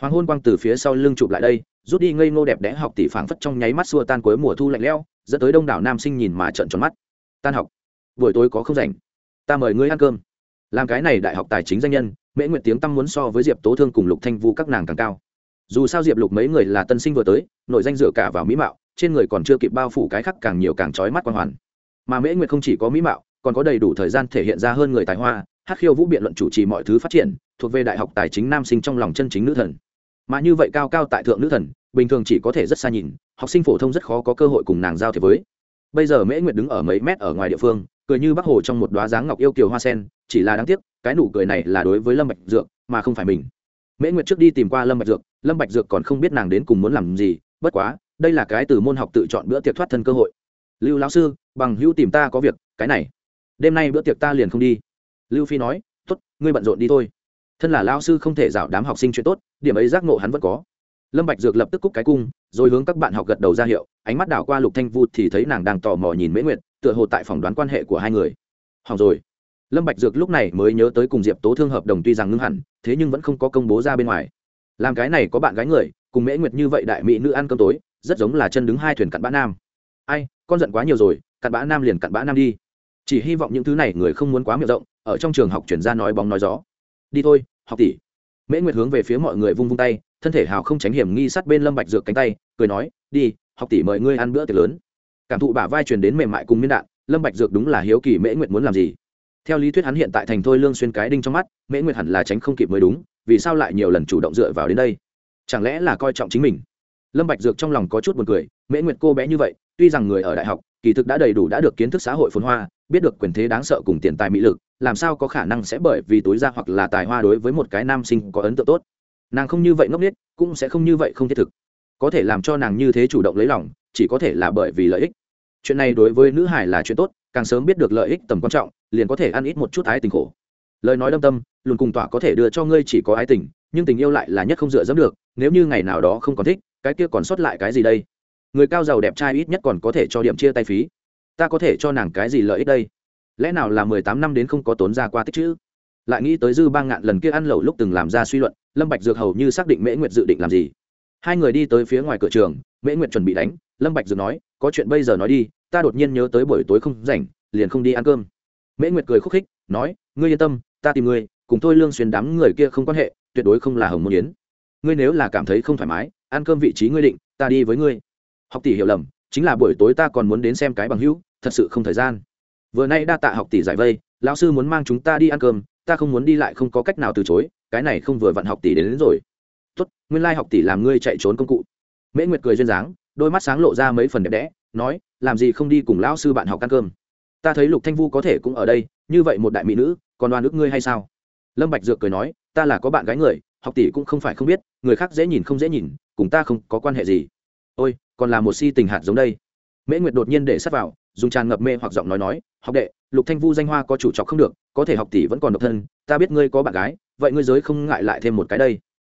hoàng hôn quang từ phía sau lưng chụp lại đây, rút đi ngây ngô đẹp đẽ học tỷ phảng phất trong nháy mắt xua tan cuối mùa thu lạnh lẽo, dẫn tới đông đảo nam sinh nhìn mà trợn tròn mắt. Tan học. Buổi tối có không rảnh. Ta mời ngươi ăn cơm. Làm cái này đại học tài chính danh nhân, mễ nguyệt tiếng tăm muốn so với diệp tố thương cùng lục thanh vu các nàng càng cao. Dù sao diệp lục mấy người là tân sinh vừa tới nội danh dựa cả vào mỹ mạo, trên người còn chưa kịp bao phủ cái khắc càng nhiều càng trói mắt quan hoàn. Mà mễ nguyệt không chỉ có mỹ mạo, còn có đầy đủ thời gian thể hiện ra hơn người tài hoa hát khiêu vũ biện luận chủ trì mọi thứ phát triển, thuộc về đại học tài chính nam sinh trong lòng chân chính nữ thần. Mà như vậy cao cao tại thượng nữ thần, bình thường chỉ có thể rất xa nhìn, học sinh phổ thông rất khó có cơ hội cùng nàng giao thế với. Bây giờ mễ nguyệt đứng ở mấy mét ở ngoài địa phương, cười như bác hồ trong một đoá dáng ngọc yêu kiều hoa sen, chỉ là đáng tiếc, cái nụ cười này là đối với lâm bạch dược mà không phải mình. Mễ nguyệt trước đi tìm qua lâm bạch dược, lâm bạch dược còn không biết nàng đến cùng muốn làm gì, bất quá, đây là cái từ môn học tự chọn bữa tiệc thoát thân cơ hội. Lưu lão sư, bằng hữu tìm ta có việc, cái này. Đêm nay bữa tiệc ta liền không đi lưu phi nói, tốt, ngươi bận rộn đi thôi. Thân là lao sư không thể rảo đám học sinh chuyện tốt, điểm ấy giác ngộ hắn vẫn có. Lâm bạch dược lập tức cúc cái cung, rồi hướng các bạn học gật đầu ra hiệu, ánh mắt đảo qua lục thanh vu thì thấy nàng đang tò mò nhìn mễ nguyệt, tựa hồ tại phỏng đoán quan hệ của hai người. Hỏng rồi. Lâm bạch dược lúc này mới nhớ tới cùng diệp tố thương hợp đồng tuy rằng ngưng hẳn, thế nhưng vẫn không có công bố ra bên ngoài. Làm cái này có bạn gái người, cùng mễ nguyệt như vậy đại mỹ nữ ăn cơm tối, rất giống là chân đứng hai thuyền cặn bã nam. Ai, con giận quá nhiều rồi, cặn bã nam liền cặn bã nam đi chỉ hy vọng những thứ này người không muốn quá miệng rộng, ở trong trường học chuyển ra nói bóng nói gió. Đi thôi, học tỷ. Mễ nguyệt hướng về phía mọi người vung vung tay, thân thể hào không tránh hiểm nghi sát bên lâm bạch dược cánh tay, cười nói, đi, học tỷ mời ngươi ăn bữa tiệc lớn. Cảm thụ bả vai truyền đến mềm mại cùng miên đạn, lâm bạch dược đúng là hiếu kỳ mễ nguyệt muốn làm gì. Theo lý thuyết hắn hiện tại thành thôi lương xuyên cái đinh trong mắt, mễ nguyệt hẳn là tránh không kịp mới đúng, vì sao lại nhiều lần chủ động dựa vào đến đây? Chẳng lẽ là coi trọng chính mình? Lâm bạch dược trong lòng có chút buồn cười, mễ nguyệt cô bé như vậy, tuy rằng người ở đại học kỳ thực đã đầy đủ đã được kiến thức xã hội phồn hoa, biết được quyền thế đáng sợ cùng tiền tài mỹ lực, làm sao có khả năng sẽ bởi vì túi ra hoặc là tài hoa đối với một cái nam sinh có ấn tượng tốt. Nàng không như vậy ngốc nghếch, cũng sẽ không như vậy không thiết thực. Có thể làm cho nàng như thế chủ động lấy lòng, chỉ có thể là bởi vì lợi ích. Chuyện này đối với nữ hải là chuyện tốt, càng sớm biết được lợi ích tầm quan trọng, liền có thể ăn ít một chút ái tình khổ. Lời nói đâm tâm luôn cùng tỏa có thể đưa cho ngươi chỉ có ái tình, nhưng tình yêu lại là nhất không dựa dẫm được, nếu như ngày nào đó không còn thích, cái kia còn sót lại cái gì đây? Người cao giàu đẹp trai ít nhất còn có thể cho điểm chia tay phí. Ta có thể cho nàng cái gì lợi ích đây? Lẽ nào là mười tám năm đến không có tốn ra qua tích chữ? Lại nghĩ tới dư ba ngạn lần kia ăn lẩu lúc từng làm ra suy luận, lâm bạch dược hầu như xác định mễ nguyệt dự định làm gì. Hai người đi tới phía ngoài cửa trường, mễ nguyệt chuẩn bị đánh, lâm bạch dược nói, có chuyện bây giờ nói đi, ta đột nhiên nhớ tới buổi tối không rảnh, liền không đi ăn cơm. Mễ nguyệt cười khúc khích, nói, ngươi yên tâm, ta tìm ngươi, cùng thôi lương xuyên đám người kia không quan hệ, tuyệt đối không là hồng môn yến. Ngươi nếu là cảm thấy không thoải mái, ăn cơm vị trí ngươi định, ta đi với ngươi học tỷ hiểu lầm chính là buổi tối ta còn muốn đến xem cái bằng hữu thật sự không thời gian. Vừa nay đa tạ học tỷ giải vây lão sư muốn mang chúng ta đi ăn cơm ta không muốn đi lại không có cách nào từ chối cái này không vừa vặn học tỷ đến, đến rồi. Tốt nguyên lai học tỷ làm ngươi chạy trốn công cụ. Mễ nguyệt cười duyên dáng đôi mắt sáng lộ ra mấy phần đẹp đẽ nói làm gì không đi cùng lão sư bạn học ăn cơm. Ta thấy lục thanh vu có thể cũng ở đây như vậy một đại mỹ nữ còn đoan ước ngươi hay sao? Lâm bạch dược cười nói ta là có bạn gái người học tỷ cũng không phải không biết người khác dễ nhìn không dễ nhìn cùng ta không có quan hệ gì. Ôi còn là một si tình hạt giống đây. Mễ nguyệt đột nhiên để sát vào, dùng tràn ngập mê hoặc giọng nói nói, học đệ, lục thanh vu danh hoa có chủ trọc không được, có thể học tỷ vẫn còn độc thân, ta biết ngươi có bạn gái, vậy ngươi giới không ngại lại thêm một cái đây.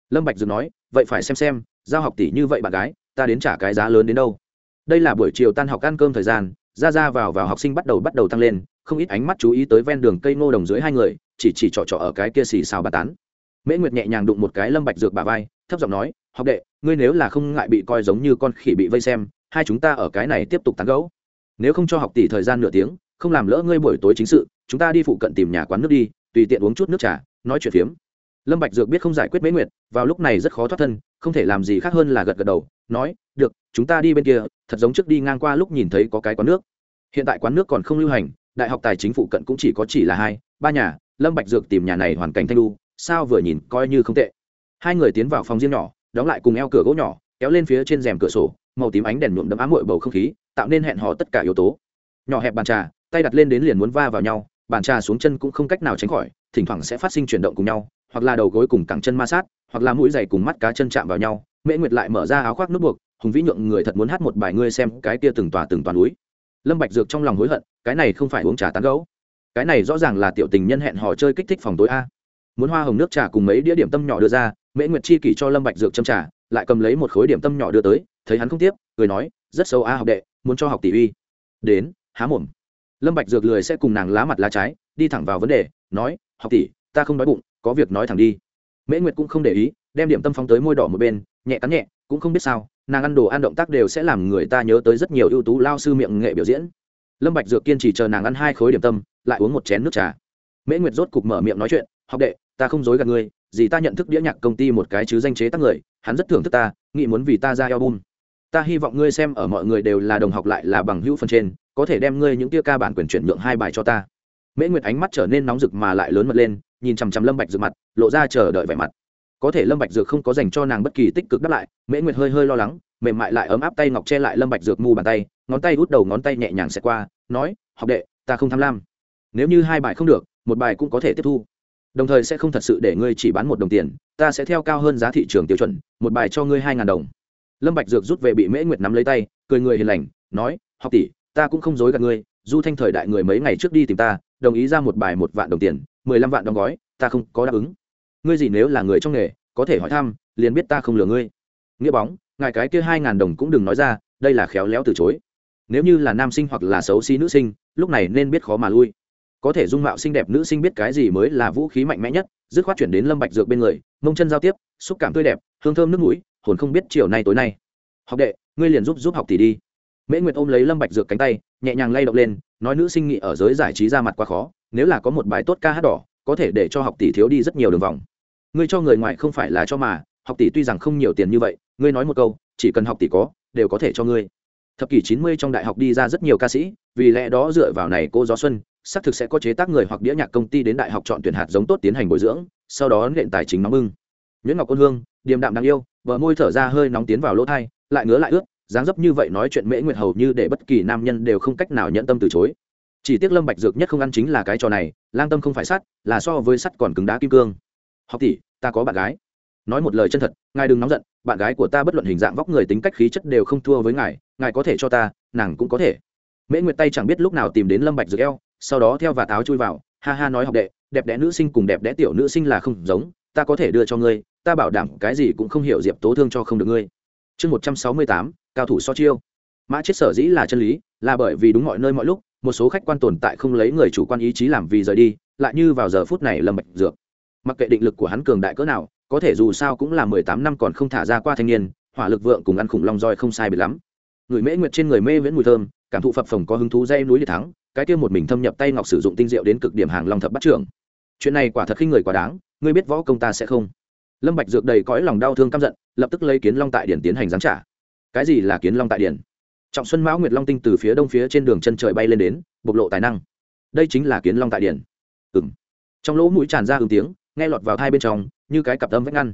Lâm bạch dược nói, vậy phải xem xem, giao học tỷ như vậy bạn gái, ta đến trả cái giá lớn đến đâu. Đây là buổi chiều tan học ăn cơm thời gian ra ra vào vào học sinh bắt đầu bắt đầu tăng lên, không ít ánh mắt chú ý tới ven đường cây ngô đồng dưới hai người, chỉ chỉ trọ trọ ở cái kia xì xào bà tán. Mễ nguyệt nhẹ nhàng đụng một cái lâm bạch dược bà vai, thấp giọng nói học đệ, ngươi nếu là không ngại bị coi giống như con khỉ bị vây xem, hai chúng ta ở cái này tiếp tục tán gẫu. Nếu không cho học tỷ thời gian nửa tiếng, không làm lỡ ngươi buổi tối chính sự, chúng ta đi phụ cận tìm nhà quán nước đi, tùy tiện uống chút nước trà, nói chuyện phiếm. Lâm bạch dược biết không giải quyết mễ nguyệt, vào lúc này rất khó thoát thân, không thể làm gì khác hơn là gật gật đầu, nói, được, chúng ta đi bên kia, thật giống trước đi ngang qua lúc nhìn thấy có cái quán nước. Hiện tại quán nước còn không lưu hành, đại học tài chính phụ cận cũng chỉ có chỉ là hai, ba nhà, lâm bạch dược tìm nhà này hoàn cảnh thanh lu sao vừa nhìn coi như không tệ. Hai người tiến vào phòng riêng nhỏ đóng lại cùng eo cửa gỗ nhỏ, kéo lên phía trên rèm cửa sổ, màu tím ánh đèn nhuộm đẫm ám muội bầu không khí, tạo nên hẹn hò tất cả yếu tố. Nhỏ hẹp bàn trà, tay đặt lên đến liền muốn va vào nhau, bàn trà xuống chân cũng không cách nào tránh khỏi, thỉnh thoảng sẽ phát sinh chuyển động cùng nhau, hoặc là đầu gối cùng cẳng chân ma sát, hoặc là mũi giày cùng mắt cá chân chạm vào nhau, mễ nguyệt lại mở ra áo khoác nút buộc, hùng vĩ nhượng người thật muốn hát một bài ngươi xem, cái kia từng tòa từng toàn núi. Lâm bạch dược trong lòng hối hận, cái này không phải uống trà tán gấu cái này rõ ràng là tiểu tình nhân hẹn hò chơi kích thích phòng tối a muốn hoa hồng nước trà cùng mấy đĩa điểm tâm nhỏ đưa ra, mễ nguyệt chi kỷ cho lâm bạch dược châm trà, lại cầm lấy một khối điểm tâm nhỏ đưa tới, thấy hắn không tiếp, cười nói, rất xấu a học đệ, muốn cho học tỷ uy. Đến, há mồm. Lâm bạch dược lười sẽ cùng nàng lá mặt lá trái, đi thẳng vào vấn đề, nói, học tỷ, ta không đói bụng, có việc nói thẳng đi. Mễ nguyệt cũng không để ý, đem điểm tâm phóng tới môi đỏ một bên, nhẹ cắn nhẹ, cũng không biết sao, nàng ăn đồ ăn động tác đều sẽ làm người ta nhớ tới rất nhiều ưu tú lao sư miệng nghệ biểu diễn. Lâm bạch dược kiên trì chờ nàng ăn hai khối điểm tâm, lại uống một chén nước trà. Mễ nguyệt rốt cục mở miệng nói chuyện, học đệ ta không dối gạt ngươi gì ta nhận thức đĩa nhạc công ty một cái chứ danh chế tác người, hắn rất thưởng thức ta, nghĩ muốn vì ta ra album. Ta hy vọng ngươi xem ở mọi người đều là đồng học lại là bằng hữu phần trên, có thể đem ngươi những tia ca bản quyền chuyển nhượng hai bài cho ta. Mễ nguyệt ánh mắt trở nên nóng rực mà lại lớn mật lên, nhìn chằm chằm lâm bạch dược mặt, lộ ra chờ đợi vẻ mặt. Có thể lâm bạch dược không có dành cho nàng bất kỳ tích cực đáp lại, mễ nguyệt hơi hơi lo lắng, mềm mại lại ấm áp tay ngọc che lại lâm bạch dược mu bàn tay, ngón tay út đầu ngón tay nhẹ nhàng xẹt qua, nói, học đệ, ta không tham lam. Nếu như hai bài không được, một bài cũng có thể tiếp thu đồng thời sẽ không thật sự để ngươi chỉ bán một đồng tiền, ta sẽ theo cao hơn giá thị trường tiêu chuẩn, một bài cho ngươi hai ngàn đồng. Lâm bạch dược rút về bị mễ nguyệt nắm lấy tay, cười người hiền lành, nói, học tỷ, ta cũng không dối gạt ngươi, du thanh thời đại người mấy ngày trước đi tìm ta, đồng ý ra một bài một vạn đồng tiền, mười lăm vạn đóng gói, ta không có đáp ứng. Ngươi gì nếu là người trong nghề, có thể hỏi thăm, liền biết ta không lừa ngươi. Nghĩa bóng, ngài cái kia hai ngàn đồng cũng đừng nói ra, đây là khéo léo từ chối. Nếu như là nam sinh hoặc là xấu xí nữ sinh, lúc này nên biết khó mà lui có thể dung mạo xinh đẹp nữ sinh biết cái gì mới là vũ khí mạnh mẽ nhất, dứt khoát chuyển đến lâm bạch dược bên người, mông chân giao tiếp, xúc cảm tươi đẹp, hương thơm nước mũi, hồn không biết chiều nay tối nay. Học đệ, ngươi liền giúp giúp học tỷ đi. Mễ nguyệt ôm lấy lâm bạch dược cánh tay, nhẹ nhàng lay động lên, nói nữ sinh nghị ở giới giải trí ra mặt quá khó, nếu là có một bài tốt ca hát đỏ, có thể để cho học tỷ thiếu đi rất nhiều đường vòng. Ngươi cho người ngoài không phải là cho mà, học tỷ tuy rằng không nhiều tiền như vậy, ngươi nói một câu, chỉ cần học tỷ có, đều có thể cho ngươi. Thập kỷ chín mươi trong đại học đi ra rất nhiều ca sĩ, vì lẽ đó dựa vào này cô gió xuân xác thực sẽ có chế tác người hoặc đĩa nhạc công ty đến đại học chọn tuyển hạt giống tốt tiến hành bồi dưỡng, sau đó nện tài chính nóng bưng nguyễn ngọc ôn hương, điềm đạm đáng yêu vợ môi thở ra hơi nóng tiến vào lỗ thai, lại ngứa lại ướt, dáng dấp như vậy nói chuyện mễ nguyệt hầu như để bất kỳ nam nhân đều không cách nào nhận tâm từ chối. Chỉ tiếc lâm bạch dược nhất không ăn chính là cái trò này, lang tâm không phải sắt, là so với sắt còn cứng đá kim cương. Học tỷ, ta có bạn gái. Nói một lời chân thật, ngài đừng nóng giận, bạn gái của ta bất luận hình dạng vóc người tính cách khí chất đều không thua với ngài ngài có thể cho ta, nàng cũng có thể. Mễ nguyệt tay chẳng biết lúc nào tìm đến lâm bạch dược eo sau đó theo và táo chui vào, ha ha nói học đệ, đẹp đẽ nữ sinh cùng đẹp đẽ tiểu nữ sinh là không giống, ta có thể đưa cho ngươi, ta bảo đảm cái gì cũng không hiểu diệp tố thương cho không được ngươi. Chương một trăm sáu mươi tám, cao thủ so chiêu. Mã chết sở dĩ là chân lý, là bởi vì đúng mọi nơi mọi lúc, một số khách quan tồn tại không lấy người chủ quan ý chí làm vì rời đi, lại như vào giờ phút này lâm bạch dược. Mặc kệ định lực của hắn cường đại cỡ nào, có thể dù sao cũng là mười tám năm còn không thả ra qua thanh niên, hỏa lực vượng cùng ăn khủng long roi không sai biệt lắm. Người mễ nguyệt trên người mê viễn mùi thơm, cảm thụ phập phồng có hứng thú dây núi liệt thắng cái kia một mình thâm nhập tay ngọc sử dụng tinh diệu đến cực điểm hàng long thập bắt trưởng. Chuyện này quả thật khinh người quá đáng, ngươi biết võ công ta sẽ không. Lâm bạch dược đầy cõi lòng đau thương căm giận, lập tức lấy kiến long tại điển tiến hành giáng trả. Cái gì là kiến long tại điển? Trọng xuân mão nguyệt long tinh từ phía đông phía trên đường chân trời bay lên đến, bộc lộ tài năng. Đây chính là kiến long tại điển. Ừm. Trong lỗ mũi tràn ra ừm tiếng, nghe lọt vào hai bên trong, như cái cặp âm vách ngăn.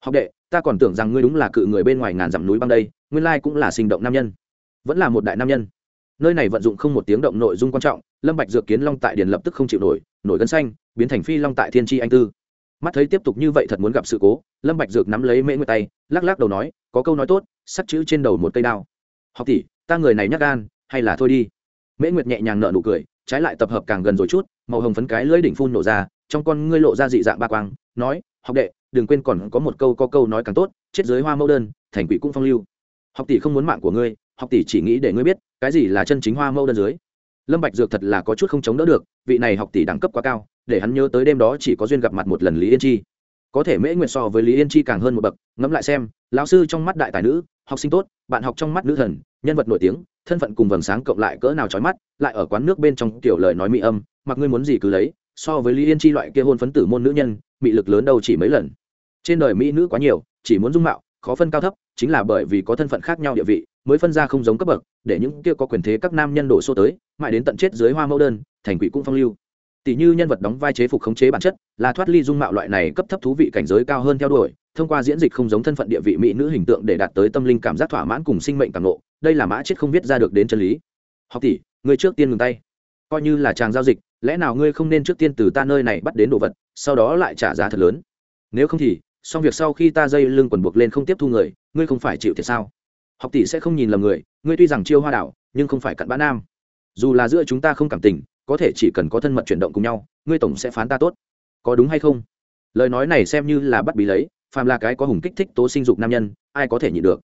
Học đệ, ta còn tưởng rằng ngươi đúng là cự người bên ngoài ngàn dặm núi băng đây, nguyên lai cũng là sinh động nam nhân. Vẫn là một đại nam nhân nơi này vận dụng không một tiếng động nội dung quan trọng, lâm bạch dược kiến long tại điền lập tức không chịu nổi nổi gân xanh, biến thành phi long tại thiên tri anh tư. Mắt thấy tiếp tục như vậy thật muốn gặp sự cố, lâm bạch dược nắm lấy mễ nguyệt tay, lắc lắc đầu nói, có câu nói tốt, sắt chữ trên đầu một cây đao. Học tỷ, ta người này nhắc gan, hay là thôi đi. Mễ nguyệt nhẹ nhàng nở nụ cười, trái lại tập hợp càng gần rồi chút, màu hồng phấn cái lưỡi đỉnh phun nổ ra, trong con ngươi lộ ra dị dạng ba quang, nói, học đệ, đừng quên còn có một câu có câu nói càng tốt, chết dưới hoa mẫu đơn, thành quỷ cũng phong lưu. Học tỷ không muốn mạng của ngươi học tỷ chỉ nghĩ để ngươi biết, cái gì là chân chính hoa mẫu đơn dưới. Lâm bạch dược thật là có chút không chống đỡ được, vị này học tỷ đẳng cấp quá cao, để hắn nhớ tới đêm đó chỉ có duyên gặp mặt một lần lý yên chi. Có thể mễ nguyệt so với lý yên chi càng hơn một bậc, ngẫm lại xem, lão sư trong mắt đại tài nữ, học sinh tốt, bạn học trong mắt nữ thần, nhân vật nổi tiếng, thân phận cùng vầng sáng cộng lại cỡ nào chói mắt, lại ở quán nước bên trong tiểu lời nói mỹ âm, mặc ngươi muốn gì cứ lấy, so với lý yên chi loại kia hôn phấn tử môn nữ nhân bị lực lớn đâu chỉ mấy lần. Trên đời mỹ nữ quá nhiều, chỉ muốn dung mạo, khó phân cao thấp, chính là bởi vì có thân phận khác nhau địa vị mới phân ra không giống cấp bậc, để những kia có quyền thế các nam nhân đổ xô tới, mãi đến tận chết dưới hoa mẫu đơn, thành quỷ cũng phong lưu. Tỷ như nhân vật đóng vai chế phục khống chế bản chất, là thoát ly dung mạo loại này cấp thấp thú vị cảnh giới cao hơn theo đuổi, thông qua diễn dịch không giống thân phận địa vị mỹ nữ hình tượng để đạt tới tâm linh cảm giác thỏa mãn cùng sinh mệnh càng ngộ, đây là mã chết không viết ra được đến chân lý. Học tỷ người trước tiên ngừng tay. Coi như là chàng giao dịch, lẽ nào ngươi không nên trước tiên từ ta nơi này bắt đến đồ vật, sau đó lại trả giá thật lớn? Nếu không thì, xong việc sau khi ta dây lưng quần buộc lên không tiếp thu người, ngươi không phải chịu thiệt sao? Học tỷ sẽ không nhìn lầm người, ngươi tuy rằng chiêu hoa đảo, nhưng không phải cặn bã nam. Dù là giữa chúng ta không cảm tình, có thể chỉ cần có thân mật chuyển động cùng nhau, ngươi tổng sẽ phán ta tốt. Có đúng hay không? Lời nói này xem như là bắt bí lấy, phàm là cái có hùng kích thích tố sinh dục nam nhân, ai có thể nhịn được?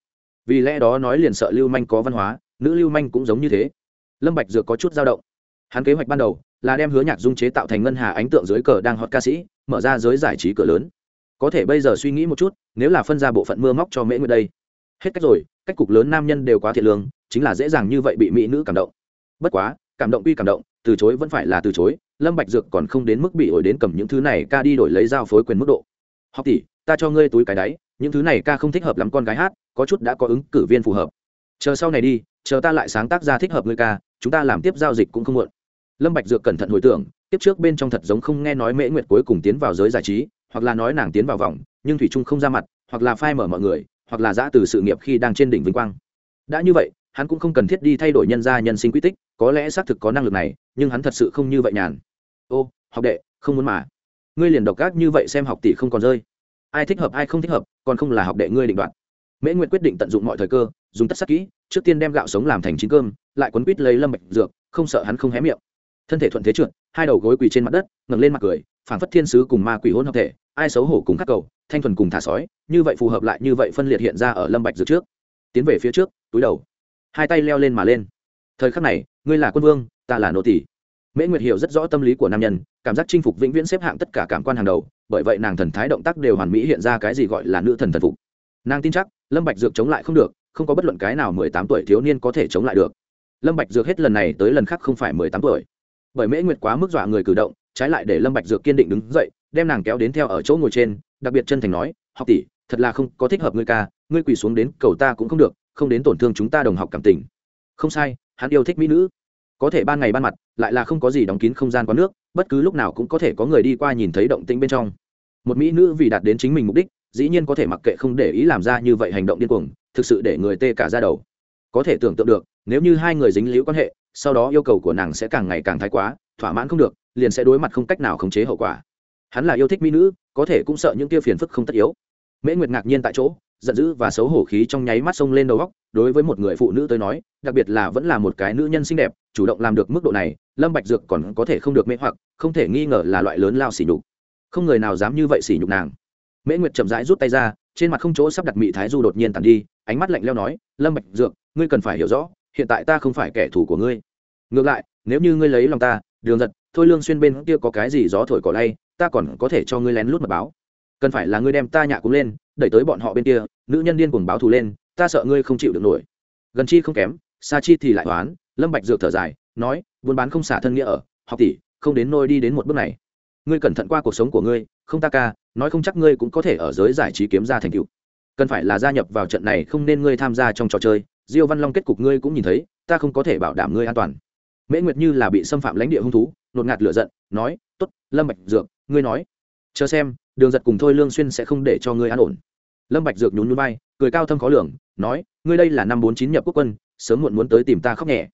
Vì lẽ đó nói liền sợ lưu manh có văn hóa, nữ lưu manh cũng giống như thế. Lâm bạch dược có chút dao động. Hắn kế hoạch ban đầu là đem hứa nhạc dung chế tạo thành ngân hà ánh tượng dưới cờ đang hot ca sĩ, mở ra giới giải trí cửa lớn. Có thể bây giờ suy nghĩ một chút, nếu là phân ra bộ phận mưa móc cho mễ nguyệt đây hết cách rồi, cách cục lớn nam nhân đều quá thiệt lương, chính là dễ dàng như vậy bị mỹ nữ cảm động. Bất quá, cảm động quy cảm động, từ chối vẫn phải là từ chối, lâm bạch dược còn không đến mức bị ổi đến cầm những thứ này ca đi đổi lấy giao phối quyền mức độ. Học tỷ, ta cho ngươi túi cái đáy, những thứ này ca không thích hợp lắm con gái hát, có chút đã có ứng cử viên phù hợp. Chờ sau này đi, chờ ta lại sáng tác ra thích hợp ngươi ca, chúng ta làm tiếp giao dịch cũng không muộn. Lâm bạch dược cẩn thận hồi tưởng, tiếp trước bên trong thật giống không nghe nói mễ nguyệt cuối cùng tiến vào giới giải trí, hoặc là nói nàng tiến vào vòng, nhưng thủy trung không ra mặt, hoặc là phai mở mọi người hoặc là giã từ sự nghiệp khi đang trên đỉnh vinh quang. Đã như vậy, hắn cũng không cần thiết đi thay đổi nhân gia nhân sinh quy tích, có lẽ xác thực có năng lực này, nhưng hắn thật sự không như vậy nhàn. Ô, học đệ, không muốn mà. Ngươi liền độc ác như vậy xem học tỷ không còn rơi. Ai thích hợp, ai không thích hợp, còn không là học đệ ngươi định đoạt. Mễ nguyện quyết định tận dụng mọi thời cơ, dùng tất sắc kỹ, trước tiên đem gạo sống làm thành chín cơm, lại quấn quýt lấy lâm bạch dược, không sợ hắn không hé miệng. Thân thể thuận thế trượt, hai đầu gối quỳ trên mặt đất, ngẩng lên mặt cười, phảng phất thiên sứ cùng ma quỷ hôn hợp thể, ai xấu hổ cùng khắc cầu thanh thuần cùng thả sói, như vậy phù hợp lại như vậy phân liệt hiện ra ở lâm bạch dược trước. Tiến về phía trước, túi đầu. Hai tay leo lên mà lên. Thời khắc này, ngươi là quân vương, ta là nô tỳ. mễ nguyệt hiểu rất rõ tâm lý của nam nhân, cảm giác chinh phục vĩnh viễn xếp hạng tất cả cảm quan hàng đầu, bởi vậy nàng thần thái động tác đều hoàn mỹ hiện ra cái gì gọi là nữ thần thần phục. Nàng tin chắc, lâm bạch dược chống lại không được, không có bất luận cái nào mười tám tuổi thiếu niên có thể chống lại được. Lâm bạch dược hết lần này tới lần khác không phải mười tám tuổi. Bởi mễ nguyệt quá mức dọa người cử động, trái lại để lâm bạch dược kiên định đứng dậy, đem nàng kéo đến theo ở chỗ ngồi trên đặc biệt chân thành nói, học tỷ, thật là không có thích hợp ngươi ca, ngươi quỳ xuống đến cầu ta cũng không được, không đến tổn thương chúng ta đồng học cảm tình. Không sai, hắn yêu thích mỹ nữ. Có thể ban ngày ban mặt, lại là không có gì đóng kín không gian quán nước, bất cứ lúc nào cũng có thể có người đi qua nhìn thấy động tĩnh bên trong. Một mỹ nữ vì đạt đến chính mình mục đích, dĩ nhiên có thể mặc kệ không để ý làm ra như vậy hành động điên cuồng, thực sự để người tê cả ra đầu. Có thể tưởng tượng được, nếu như hai người dính liễu quan hệ, sau đó yêu cầu của nàng sẽ càng ngày càng thái quá, thỏa mãn không được, liền sẽ đối mặt không cách nào khống chế hậu quả hắn là yêu thích mỹ nữ, có thể cũng sợ những kia phiền phức không tất yếu. Mễ nguyệt ngạc nhiên tại chỗ, giận dữ và xấu hổ khí trong nháy mắt xông lên đầu góc, đối với một người phụ nữ tới nói, đặc biệt là vẫn là một cái nữ nhân xinh đẹp, chủ động làm được mức độ này, lâm bạch dược còn có thể không được mê hoặc, không thể nghi ngờ là loại lớn lao xỉ nhục. Không người nào dám như vậy xỉ nhục nàng. Mễ nguyệt chậm rãi rút tay ra, trên mặt không chỗ sắp đặt mị thái du đột nhiên tàn đi, ánh mắt lạnh lẽo nói, lâm bạch dược, ngươi cần phải hiểu rõ, hiện tại ta không phải kẻ thù của ngươi. Ngược lại, nếu như ngươi lấy lòng ta, đường giật, thôi lương xuyên bên kia có cái gì gió thổi cỏ lay ta còn có thể cho ngươi lén lút mật báo. Cần phải là ngươi đem ta nhạ cũng lên, đẩy tới bọn họ bên kia, nữ nhân điên cuồng báo thù lên, ta sợ ngươi không chịu được nổi. Gần chi không kém xa chi thì lại toán lâm bạch dược thở dài, nói, buôn bán không xả thân nghĩa ở, học tỷ, không đến nôi đi đến một bước này. Ngươi cẩn thận qua cuộc sống của ngươi, không ta ca, nói không chắc ngươi cũng có thể ở giới giải trí kiếm ra thành tựu. Cần phải là gia nhập vào trận này không nên ngươi tham gia trong trò chơi, diêu văn long kết cục ngươi cũng nhìn thấy, ta không có thể bảo đảm ngươi an toàn. Mễ nguyệt như là bị xâm phạm lãnh địa hung thú nột ngạt lửa giận, nói, tốt, lâm bạch dược, ngươi nói. Chờ xem, đường giật cùng thôi lương xuyên sẽ không để cho ngươi an ổn. Lâm bạch dược nhún nhún vai, cười cao thâm khó lường, nói, ngươi đây là năm bốn chín nhập quốc quân, sớm muộn muốn tới tìm ta khóc nhẹ.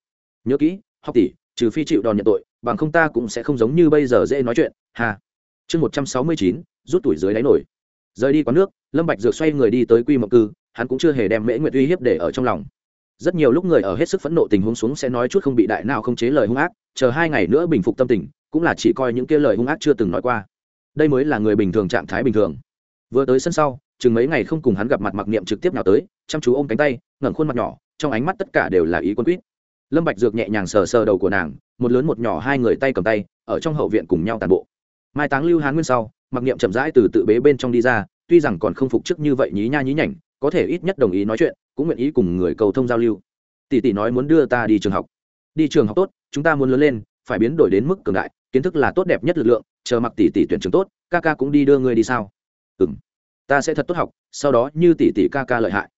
Nhớ kỹ, học tỷ, trừ phi chịu đòn nhận tội, bằng không ta cũng sẽ không giống như bây giờ dễ nói chuyện. Hà chương một trăm sáu mươi chín, rút tuổi dưới đáy nổi. Rời đi quán nước, lâm bạch dược xoay người đi tới quy mộng cư, hắn cũng chưa hề đem mễ nguyệt uy hiếp để ở trong lòng rất nhiều lúc người ở hết sức phẫn nộ tình huống xuống sẽ nói chút không bị đại nào không chế lời hung ác, chờ hai ngày nữa bình phục tâm tình, cũng là chỉ coi những kia lời hung ác chưa từng nói qua. Đây mới là người bình thường trạng thái bình thường. Vừa tới sân sau, chừng mấy ngày không cùng hắn gặp mặt mặc niệm trực tiếp nào tới, chăm chú ôm cánh tay, ngẩng khuôn mặt nhỏ, trong ánh mắt tất cả đều là ý quân quýt. Lâm bạch dược nhẹ nhàng sờ sờ đầu của nàng, một lớn một nhỏ hai người tay cầm tay, ở trong hậu viện cùng nhau tàn bộ. Mai táng lưu hán nguyên sau, mặc niệm chậm rãi từ tự bế bên trong đi ra, tuy rằng còn không phục chức như vậy nhí nha nhí nhảnh có thể ít nhất đồng ý nói chuyện, cũng nguyện ý cùng người cầu thông giao lưu. Tỷ tỷ nói muốn đưa ta đi trường học. Đi trường học tốt, chúng ta muốn lớn lên, phải biến đổi đến mức cường đại, kiến thức là tốt đẹp nhất lực lượng, chờ mặc tỷ tỷ tuyển trường tốt, ca ca cũng đi đưa ngươi đi sao? Ừ m ta sẽ thật tốt học, sau đó như tỷ tỷ ca ca lợi hại.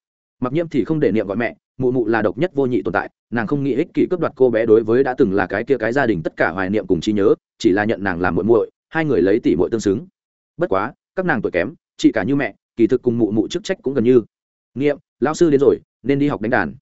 Mặc nhiễm thì không để niệm gọi mẹ, mụ mụ là độc nhất vô nhị tồn tại, nàng không nghĩ ích kỷ cướp đoạt cô bé đối với đã từng là cái kia cái gia đình tất cả hoài niệm cùng trí nhớ, chỉ là nhận nàng làm muội muội, hai người lấy tỷ muội tương xứng. Bất quá, các nàng tuổi kém, chị cả như mẹ, kỳ thực cùng mụ mụ chức trách cũng gần như nghiệm, lão sư đến rồi, nên đi học đánh đàn.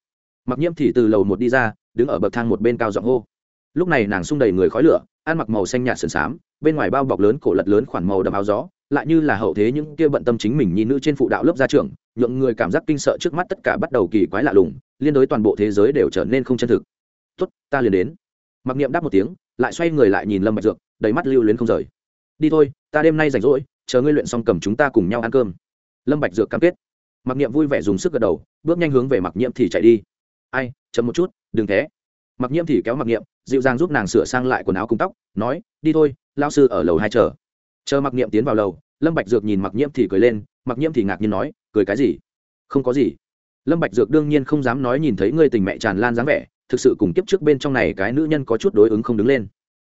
Mặc nhiễm thì từ lầu một đi ra, đứng ở bậc thang một bên cao giọng hô. Lúc này nàng xung đầy người khói lửa, ăn mặc màu xanh nhạt sườn xám, bên ngoài bao bọc lớn cổ lật lớn khoản màu đầm áo gió, lại như là hậu thế những kia bận tâm chính mình nhi nữ trên phụ đạo lớp gia trưởng, nhượng người cảm giác kinh sợ trước mắt tất cả bắt đầu kỳ quái lạ lùng, liên đối toàn bộ thế giới đều trở nên không chân thực. Tốt, ta liền đến. Mặc niệm đáp một tiếng, lại xoay người lại nhìn lâm bạch dược, đầy mắt lưu luyến không rời. Đi thôi, ta đêm nay rảnh rỗi, chờ ngươi luyện xong cầm chúng ta cùng nhau ăn cơm. Lâm bạch dược cam kết mặc niệm vui vẻ dùng sức gật đầu, bước nhanh hướng về mặc nhiễm thì chạy đi. Ai, chậm một chút, đừng thế. Mặc nhiễm thì kéo mặc niệm, dịu dàng giúp nàng sửa sang lại quần áo cùng tóc, nói, đi thôi lao sư ở lầu hai chờ. Chờ mặc niệm tiến vào lầu, lâm bạch dược nhìn mặc nhiễm thì cười lên, mặc nhiễm thì ngạc nhiên nói, cười cái gì? Không có gì. Lâm bạch dược đương nhiên không dám nói nhìn thấy người tình mẹ tràn lan dáng vẻ, thực sự cùng kiếp trước bên trong này cái nữ nhân có chút đối ứng không đứng lên.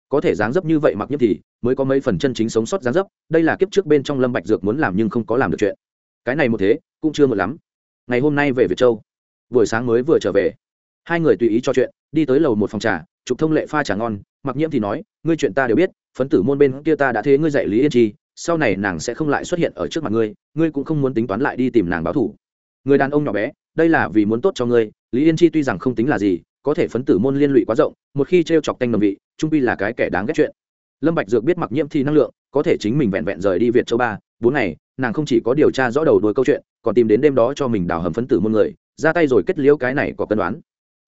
Có thể dáng dấp như vậy mặc nhiễm thì mới có mấy phần chân chính sống sót dáng dấp, đây là kiếp trước bên trong lâm bạch dược muốn làm nhưng không có làm được chuyện. Cái này một thế cũng chưa một lắm. Ngày hôm nay về việt châu. Buổi sáng mới vừa trở về. Hai người tùy ý cho chuyện, đi tới lầu một phòng trà trục thông lệ pha trà ngon, mặc nhiễm thì nói, ngươi chuyện ta đều biết, phấn tử môn bên kia ta đã thế ngươi dạy lý yên chi, sau này nàng sẽ không lại xuất hiện ở trước mặt ngươi ngươi cũng không muốn tính toán lại đi tìm nàng báo thủ người đàn ông nhỏ bé, đây là vì muốn tốt cho ngươi, lý yên chi tuy rằng không tính là gì, có thể phấn tử môn liên lụy quá rộng, một khi t r e o chọc tanh nồng vị, trung pi là cái kẻ đáng ghét chuyện. Lâm bạch dược biết mặc nhiễm thi năng lượng, có thể chính mình vẹn vẹn rời đi việt châu ba, bốn ngày nàng không chỉ có điều tra rõ đầu đuôi câu chuyện, còn tìm đến đêm đó cho mình đào hầm phấn tử môn người, ra tay rồi kết liễu cái này có cân đoán.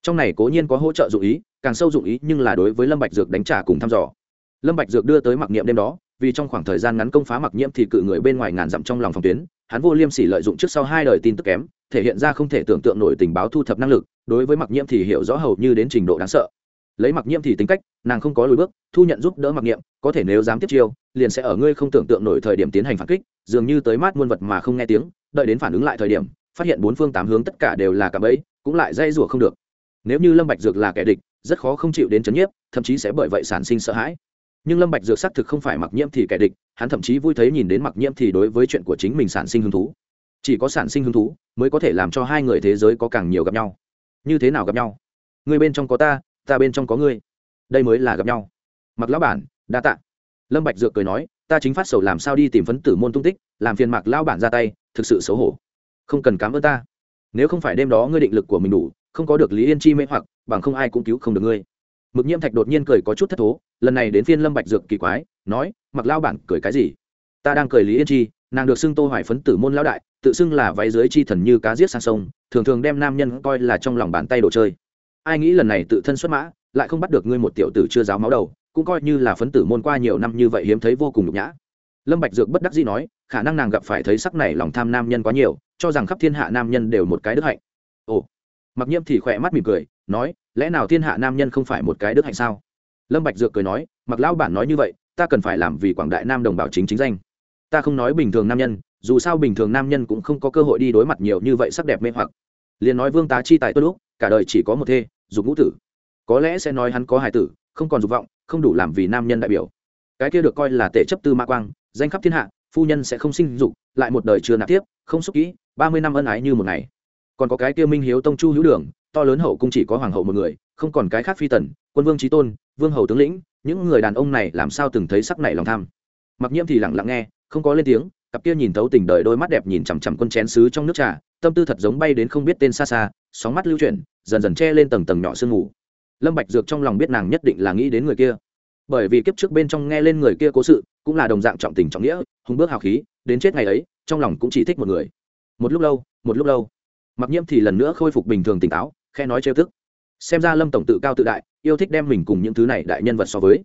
Trong này cố nhiên có hỗ trợ dụng ý, càng sâu dụng ý nhưng là đối với lâm bạch dược đánh trả cùng thăm dò. Lâm bạch dược đưa tới mặc niệm đêm đó, vì trong khoảng thời gian ngắn công phá mặc nhiễm thì cự người bên ngoài ngàn dặm trong lòng phòng tuyến, hắn vô liêm sỉ lợi dụng trước sau hai đời tin tức kém, thể hiện ra không thể tưởng tượng nổi tình báo thu thập năng lực, đối với mặc nhiễm thì hiểu rõ hầu như đến trình độ đáng sợ lấy mặc nhiễm thì tính cách, nàng không có lùi bước, thu nhận giúp đỡ mặc nhiễm có thể nếu dám tiếp chiêu, liền sẽ ở ngươi không tưởng tượng nổi thời điểm tiến hành phản kích, dường như tới mát muôn vật mà không nghe tiếng, đợi đến phản ứng lại thời điểm, phát hiện bốn phương tám hướng tất cả đều là cả bẫy, cũng lại dây rủa không được. Nếu như lâm bạch dược là kẻ địch, rất khó không chịu đến chấn nhiếp, thậm chí sẽ bởi vậy sản sinh sợ hãi. Nhưng lâm bạch dược xác thực không phải mặc nhiễm thì kẻ địch, hắn thậm chí vui thấy nhìn đến mặc nhiễm thì đối với chuyện của chính mình sản sinh hứng thú. Chỉ có sản sinh hứng thú, mới có thể làm cho hai người thế giới có càng nhiều gặp nhau. Như thế nào gặp nhau? Người bên trong có ta ta bên trong có ngươi. Đây mới là gặp nhau. Mặc lão bản, đa tạ. Lâm bạch dược cười nói, ta chính phát sầu làm sao đi tìm phấn tử môn tung tích, làm phiền mặc lão bản ra tay, thực sự xấu hổ. Không cần cảm ơn ta. Nếu không phải đêm đó ngươi định lực của mình đủ, không có được lý yên chi mê hoặc, bằng không ai cũng cứu không được ngươi. Mực nhiễm thạch đột nhiên cười có chút thất thố, lần này đến phiên lâm bạch dược kỳ quái, nói mặc Lão bản, cười cái gì? Ta đang cười lý yên chi, nàng được xưng tô hoài phấn tử môn lão đại, tự xưng là váy dưới chi thần như cá giết sang sông, thường thường đem nam nhân coi là trong lòng bàn tay đồ chơi ai nghĩ lần này tự thân xuất mã, lại không bắt được ngươi một tiểu tử chưa giáo máu đầu, cũng coi như là phấn tử môn qua nhiều năm như vậy hiếm thấy vô cùng nhục nhã. Lâm bạch dược bất đắc dĩ nói, khả năng nàng gặp phải thấy sắc này lòng tham nam nhân quá nhiều, cho rằng khắp thiên hạ nam nhân đều một cái đức hạnh. Ồ. Mặc nhiễm thì khỏe mắt mỉm cười, nói, lẽ nào thiên hạ nam nhân không phải một cái đức hạnh sao? Lâm bạch dược cười nói, mặc lão bản nói như vậy, ta cần phải làm vì quảng đại nam đồng bào chính chính danh. Ta không nói bình thường nam nhân, dù sao bình thường nam nhân cũng không có cơ hội đi đối mặt nhiều như vậy sắc đẹp mê hoặc. Liền nói vương tá chi tài tôi lúc, cả đời chỉ có một thê dục ngũ tử. Có lẽ sẽ nói hắn có hài tử, không còn dục vọng, không đủ làm vì nam nhân đại biểu. Cái kia được coi là tệ chấp tư ma quang, danh khắp thiên hạ, phu nhân sẽ không sinh dục, lại một đời chưa nạp tiếp, không xúc kỹ, ba mươi năm ân ái như một ngày. Còn có cái kia minh hiếu tông chu hữu đường, to lớn hậu cung chỉ có hoàng hậu một người, không còn cái khác phi tần, quân vương trí tôn, vương hầu tướng lĩnh, những người đàn ông này làm sao từng thấy sắc này lòng tham. Mặc nhiễm thì lặng lặng nghe, không có lên tiếng cặp kia nhìn thấu tình đời đôi mắt đẹp nhìn chằm chằm quân chén sứ trong nước trà, tâm tư thật giống bay đến không biết tên xa xa, sóng mắt lưu chuyển, dần dần che lên tầng tầng nhỏ sương ngủ lâm bạch dược trong lòng biết nàng nhất định là nghĩ đến người kia. Bởi vì kiếp trước bên trong nghe lên người kia cố sự, cũng là đồng dạng trọng tình trọng nghĩa, hùng bước hào khí, đến chết ngày ấy, trong lòng cũng chỉ thích một người. Một lúc lâu, một lúc lâu. Mặc nhiễm thì lần nữa khôi phục bình thường tỉnh táo khe nói trêu tức. Xem ra lâm tổng tự cao tự đại, yêu thích đem mình cùng những thứ này đại nhân vật so với.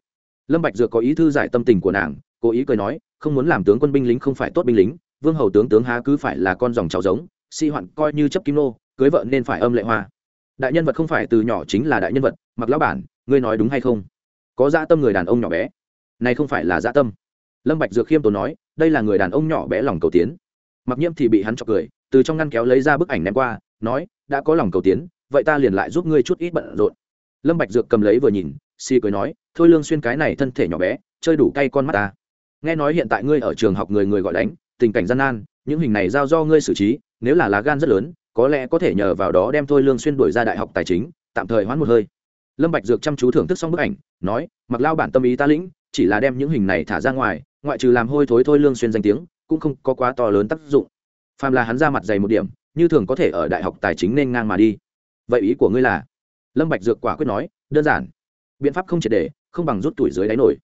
Lâm bạch dược có ý thư giải tâm tình của nàng cố ý cười nói, không muốn làm tướng quân binh lính không phải tốt binh lính, vương hầu tướng tướng há cứ phải là con dòng cháu giống, si hoạn coi như chấp kim nô, cưới vợ nên phải âm lệ hoa. Đại nhân vật không phải từ nhỏ chính là đại nhân vật, mặc lão bản, ngươi nói đúng hay không? Có dạ tâm người đàn ông nhỏ bé. Này không phải là dạ tâm. Lâm bạch dược khiêm tốn nói, đây là người đàn ông nhỏ bé lòng cầu tiến. Mặc nhiễm thì bị hắn chọc cười, từ trong ngăn kéo lấy ra bức ảnh ném qua, nói, đã có lòng cầu tiến, vậy ta liền lại giúp ngươi chút ít bận rộn. Lâm bạch dược cầm lấy vừa nhìn, si cười nói, thôi lương xuyên cái này thân thể nhỏ bé, chơi đủ cay con mắt ta nghe nói hiện tại ngươi ở trường học người người gọi đánh, tình cảnh gian nan, những hình này giao do ngươi xử trí, nếu là lá gan rất lớn, có lẽ có thể nhờ vào đó đem thôi lương xuyên đuổi ra đại học tài chính, tạm thời hoãn một hơi. Lâm bạch dược chăm chú thưởng thức xong bức ảnh, nói, mặc lao bản tâm ý ta lĩnh, chỉ là đem những hình này thả ra ngoài, ngoại trừ làm hôi thối thôi lương xuyên danh tiếng, cũng không có quá to lớn tác dụng. Phàm là hắn ra mặt dày một điểm, như thường có thể ở đại học tài chính nên ngang mà đi. Vậy ý của ngươi là? Lâm bạch dược quả quyết nói, đơn giản. Biện pháp không triệt để, không bằng rút tuổi dưới đáy nổi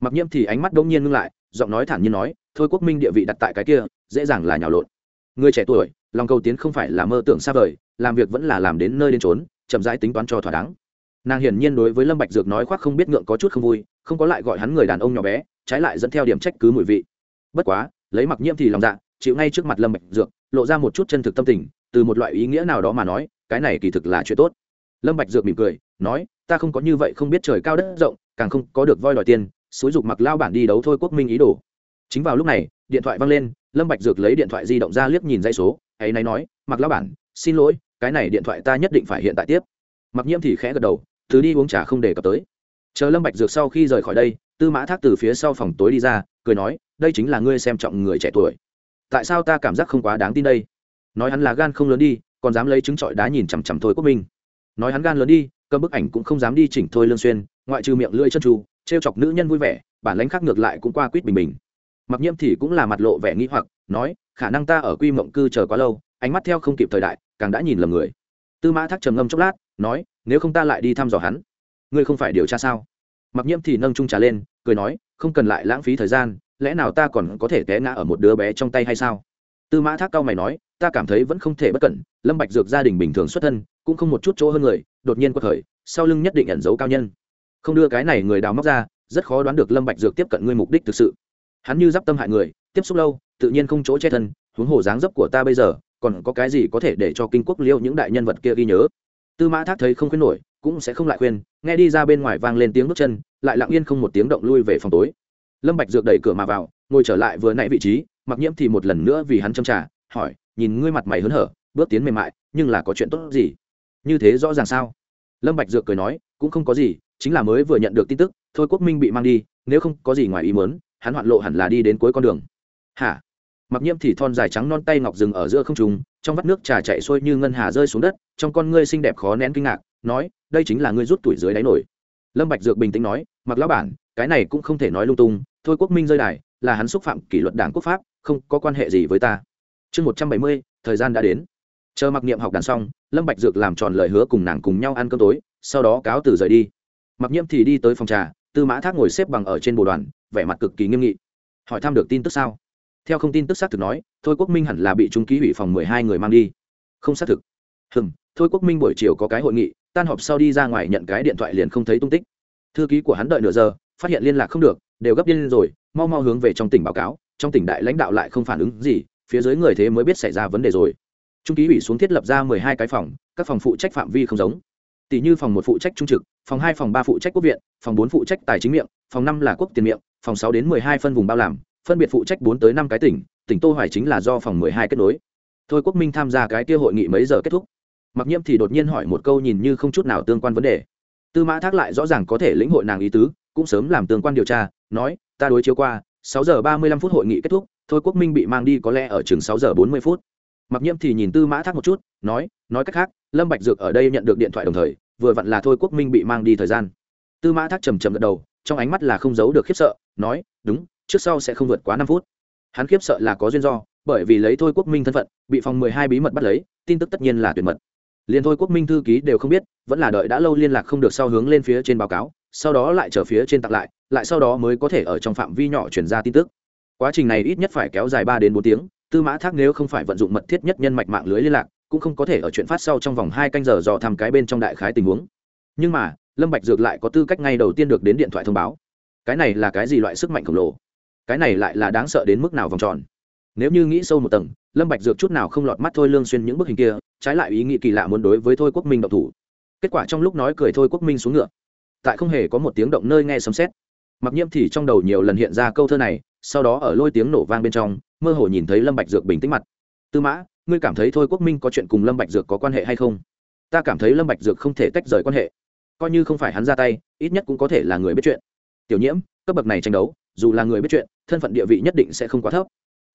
mặc nhiễm thì ánh mắt đông nhiên ngưng lại, giọng nói thản nhiên nói, thôi quốc minh địa vị đặt tại cái kia, dễ dàng là nhào lộn. Người trẻ tuổi, lòng cầu tiến không phải là mơ tưởng xa vời, làm việc vẫn là làm đến nơi đến trốn chậm rãi tính toán cho thỏa đáng. Nàng hiển nhiên đối với lâm bạch dược nói khoác không biết ngượng có chút không vui, không có lại gọi hắn người đàn ông nhỏ bé, trái lại dẫn theo điểm trách cứ mùi vị. Bất quá, lấy mặc nhiễm thì lòng dạ chịu ngay trước mặt lâm bạch dược, lộ ra một chút chân thực tâm tình, từ một loại ý nghĩa nào đó mà nói, cái này kỳ thực là chuyện tốt. Lâm bạch dược mỉm cười, nói, ta không có như vậy không biết trời cao đất rộng, càng không có được voi đòi tiền xúi dục mặc lao bản đi đấu thôi quốc minh ý đồ. Chính vào lúc này, điện thoại vang lên, lâm bạch dược lấy điện thoại di động ra liếc nhìn dây số, ấy này nói, mặc lao bản, xin lỗi, cái này điện thoại ta nhất định phải hiện tại tiếp. Mặc nhiễm thì khẽ gật đầu, thứ đi uống trà không để cập tới. Chờ lâm bạch dược sau khi rời khỏi đây, tư mã thác từ phía sau phòng tối đi ra, cười nói, đây chính là ngươi xem trọng người trẻ tuổi. Tại sao ta cảm giác không quá đáng tin đây? Nói hắn là gan không lớn đi, còn dám lấy trứng trọi đá nhìn chằm chằm thôi quốc minh. Nói hắn gan lớn đi, cầm bức ảnh cũng không dám đi chỉnh thôi lương xuyên, ngoại trừ miệng lưỡi chân tru trêu chọc nữ nhân vui vẻ, bản lãnh khác ngược lại cũng qua quýt bình bình. Mặc nhiễm thì cũng là mặt lộ vẻ nghĩ hoặc, nói, khả năng ta ở quy mộng cư chờ quá lâu, ánh mắt theo không kịp thời đại, càng đã nhìn lầm người. Tư mã thác trầm ngâm chốc lát, nói, nếu không ta lại đi thăm dò hắn, ngươi không phải điều tra sao? Mặc nhiễm thì nâng trung trà lên, cười nói, không cần lại lãng phí thời gian, lẽ nào ta còn có thể té ngã ở một đứa bé trong tay hay sao? Tư mã thác cao mày nói, ta cảm thấy vẫn không thể bất cẩn, lâm bạch dược gia đình bình thường xuất thân, cũng không một chút chỗ hơn người, đột nhiên qua thời sau lưng nhất định ẩn giấu cao nhân không đưa cái này người đào móc ra, rất khó đoán được lâm bạch dược tiếp cận ngươi mục đích thực sự. Hắn như d i p tâm hại người, tiếp xúc lâu, tự nhiên không chỗ che thân, huống hồ dáng dấp của ta bây giờ, còn có cái gì có thể để cho kinh quốc liêu những đại nhân vật kia ghi nhớ? Tư mã thác thấy không khuyên nổi, cũng sẽ không lại khuyên, nghe đi ra bên ngoài vang lên tiếng bước chân, lại lặng yên không một tiếng động lui về phòng tối. Lâm bạch dược đẩy cửa mà vào, ngồi trở lại vừa nãy vị trí, mặc nhiễm thì một lần nữa vì hắn châm trà, hỏi, nhìn ngươi mặt mày hớn hở, bước tiến mềm mại, nhưng là có chuyện tốt gì? Như thế rõ ràng sao? Lâm bạch dược cười nói, cũng không có gì chính là mới vừa nhận được tin tức, thôi quốc minh bị mang đi, nếu không có gì ngoài ý muốn, hắn hoạn lộ hẳn là đi đến cuối con đường. Hả? Mặc nhiễm thì thon dài trắng non tay ngọc dừng ở giữa không trung, trong vắt nước trà chạy xuôi như ngân hà rơi xuống đất, trong con ngươi xinh đẹp khó nén kinh ngạc, nói, đây chính là ngươi rút tuổi dưới đáy nổi. Lâm bạch dược bình tĩnh nói, mặc lão bản, cái này cũng không thể nói lung tung, thôi quốc minh rơi đài, là hắn xúc phạm kỷ luật đảng quốc pháp, không có quan hệ gì với ta. Chương một trăm bảy mươi, thời gian đã đến. Chờ mặc niệm học đàn xong, lâm bạch dược làm tròn lời hứa cùng nàng cùng nhau ăn cơm tối, sau đó cáo từ rời đi mặc nhiễm thì đi tới phòng trà, tư mã thác ngồi xếp bằng ở trên bồ đoàn, vẻ mặt cực kỳ nghiêm nghị. Hỏi thăm được tin tức sao? Theo không tin tức xác thực nói, thôi quốc minh hẳn là bị trung ký hủy phòng mười hai người mang đi. Không xác thực. Hừm, thôi quốc minh buổi chiều có cái hội nghị, tan họp sau đi ra ngoài nhận cái điện thoại liền không thấy tung tích. Thư ký của hắn đợi nửa giờ, phát hiện liên lạc không được, đều gấp điên rồi, mau mau hướng về trong tỉnh báo cáo, trong tỉnh đại lãnh đạo lại không phản ứng gì, phía dưới người thế mới biết xảy ra vấn đề rồi. Trung ký ủy xuống thiết lập ra mười hai cái phòng, các phòng phụ trách phạm vi không giống. Tỷ như phòng một phụ trách trung trực phòng hai, phòng ba phụ trách quốc viện, phòng bốn phụ trách tài chính miệng, phòng năm là quốc tiền miệng, phòng sáu đến mười hai phân vùng bao làm, phân biệt phụ trách bốn tới năm cái tỉnh tỉnh tô hoài chính là do phòng mười hai kết nối. Thôi quốc minh tham gia cái kia hội nghị mấy giờ kết thúc? Mặc nhiễm thì đột nhiên hỏi một câu nhìn như không chút nào tương quan vấn đề. Tư mã thác lại rõ ràng có thể lĩnh hội nàng ý tứ, cũng sớm làm tương quan điều tra, nói, ta đối chiếu qua, sáu giờ ba mươi lăm phút hội nghị kết thúc, thôi quốc minh bị mang đi có lẽ ở chừng sáu giờ bốn mươi phút. Mặc nhiễm thì nhìn tư mã thác một chút, nói nói cách khác, lâm bạch dược ở đây nhận được điện thoại đồng thời vừa vặn là thôi quốc minh bị mang đi thời gian. Tư mã thác trầm trầm gật đầu, trong ánh mắt là không giấu được khiếp sợ, nói, đúng, trước sau sẽ không vượt quá năm phút. Hắn khiếp sợ là có duyên do, bởi vì lấy thôi quốc minh thân phận, bị phòng mười hai bí mật bắt lấy, tin tức tất nhiên là tuyệt mật. Liền thôi quốc minh thư ký đều không biết, vẫn là đợi đã lâu liên lạc không được sau hướng lên phía trên báo cáo, sau đó lại trở phía trên tặng lại lại sau đó mới có thể ở trong phạm vi nhỏ chuyển ra tin tức. Quá trình này ít nhất phải kéo dài ba đến bốn tiếng, tư mã thác nếu không phải vận dụng mật thiết nhất nhân mạch mạng lưới liên lạc cũng không có thể ở chuyện phát sau trong vòng hai canh giờ dò thăm cái bên trong đại khái tình huống. Nhưng mà, lâm bạch dược lại có tư cách ngay đầu tiên được đến điện thoại thông báo. Cái này là cái gì loại sức mạnh khổng lồ? Cái này lại là đáng sợ đến mức nào vòng tròn? Nếu như nghĩ sâu một tầng, lâm bạch dược chút nào không lọt mắt thôi lương xuyên những bức hình kia, trái lại ý nghĩ kỳ lạ muốn đối với thôi quốc minh động thủ. Kết quả trong lúc nói cười thôi quốc minh xuống ngựa. Tại không hề có một tiếng động nơi nghe sấm sét. Mặc nhiễm thì trong đầu nhiều lần hiện ra câu thơ này, sau đó ở lôi tiếng nổ vang bên trong, mơ hồ nhìn thấy lâm bạch dược bình tĩnh mặt. Tư mã ngươi cảm thấy thôi quốc minh có chuyện cùng lâm bạch dược có quan hệ hay không? Ta cảm thấy lâm bạch dược không thể tách rời quan hệ. Coi như không phải hắn ra tay, ít nhất cũng có thể là người biết chuyện. Tiểu nhiễm, cấp bậc này tranh đấu, dù là người biết chuyện, thân phận địa vị nhất định sẽ không quá thấp.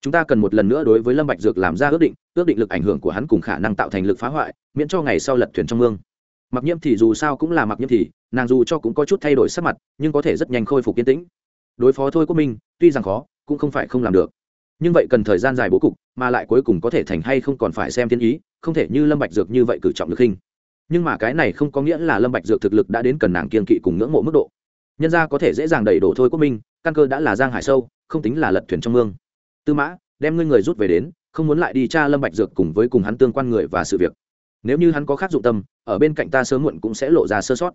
Chúng ta cần một lần nữa đối với lâm bạch dược làm ra ước định ước định lực ảnh hưởng của hắn cùng khả năng tạo thành lực phá hoại, miễn cho ngày sau lật thuyền trong mương. Mặc nhiễm thì dù sao cũng là mặc nhiễm thì, nàng dù cho cũng có chút thay đổi sắc mặt, nhưng có thể rất nhanh khôi phục kiên tĩnh. Đối phó thôi quốc minh, tuy rằng khó, cũng không phải không làm được nhưng vậy cần thời gian dài bố cục, mà lại cuối cùng có thể thành hay không còn phải xem thiên ý, không thể như lâm bạch dược như vậy cử trọng lực hình. Nhưng mà cái này không có nghĩa là lâm bạch dược thực lực đã đến cần nàng kiên kỵ cùng ngưỡng mộ mức độ. Nhân gia có thể dễ dàng đẩy đổ thôi quốc minh, căn cơ đã là giang hải sâu, không tính là lật thuyền trong mương. Tư mã, đem ngươi người rút về đến, không muốn lại đi tra lâm bạch dược cùng với cùng hắn tương quan người và sự việc. Nếu như hắn có khác dụng tâm, ở bên cạnh ta sớm muộn cũng sẽ lộ ra sơ sót.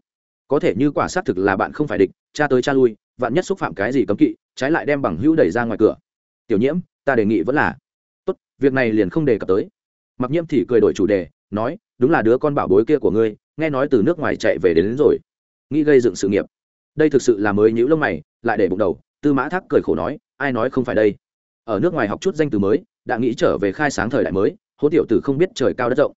Có thể như quả xác thực là bạn không phải địch, cha tới cha lui, vạn nhất xúc phạm cái gì cấm kỵ, trái lại đem bằng hữu đẩy ra ngoài cửa. Tiểu nhiễm ta đề nghị vẫn là tốt việc này liền không đề cập tới. Mặc nhiễm thì cười đổi chủ đề nói đúng là đứa con bảo bối kia của ngươi nghe nói từ nước ngoài chạy về đến, đến rồi. Nghĩ gây dựng sự nghiệp. Đây thực sự là mới nhũ lông mày lại để bụng đầu tư mã thác cười khổ nói ai nói không phải đây. Ở nước ngoài học chút danh từ mới đã nghĩ trở về khai sáng thời đại mới hố tiểu tử không biết trời cao đất rộng.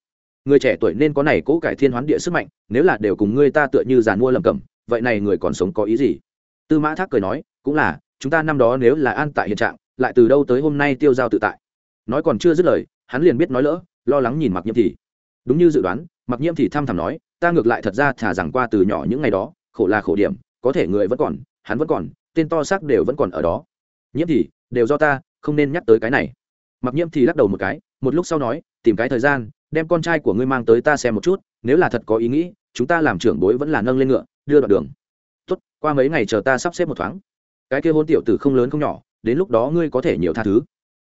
Người trẻ tuổi nên có này cố cải thiên hoán địa sức mạnh nếu là đều cùng ngươi ta tựa như giàn mua lầm cầm vậy này người còn sống có ý gì? Tư mã thác cười nói cũng là chúng ta năm đó nếu là an tại hiện trạng lại từ đâu tới hôm nay tiêu giao tự tại. Nói còn chưa dứt lời, hắn liền biết nói lỡ, lo lắng nhìn mặc nhiễm thì. Đúng như dự đoán mặc nhiễm thì thăm thẳm nói, ta ngược lại thật ra thả rằng qua từ nhỏ những ngày đó, khổ là khổ điểm, có thể người vẫn còn, hắn vẫn còn, tên to xác đều vẫn còn ở đó. Nhiễm thì, đều do ta, không nên nhắc tới cái này. Mặc nhiễm thì lắc đầu một cái, một lúc sau nói, tìm cái thời gian, đem con trai của ngươi mang tới ta xem một chút, nếu là thật có ý nghĩ, chúng ta làm trưởng bối vẫn là nâng lên ngựa, đưa đoạn đường. Tốt, qua mấy ngày chờ ta sắp xếp một thoáng. Cái kia hôn tiểu tử không lớn không nhỏ đến lúc đó ngươi có thể nhiều tha thứ.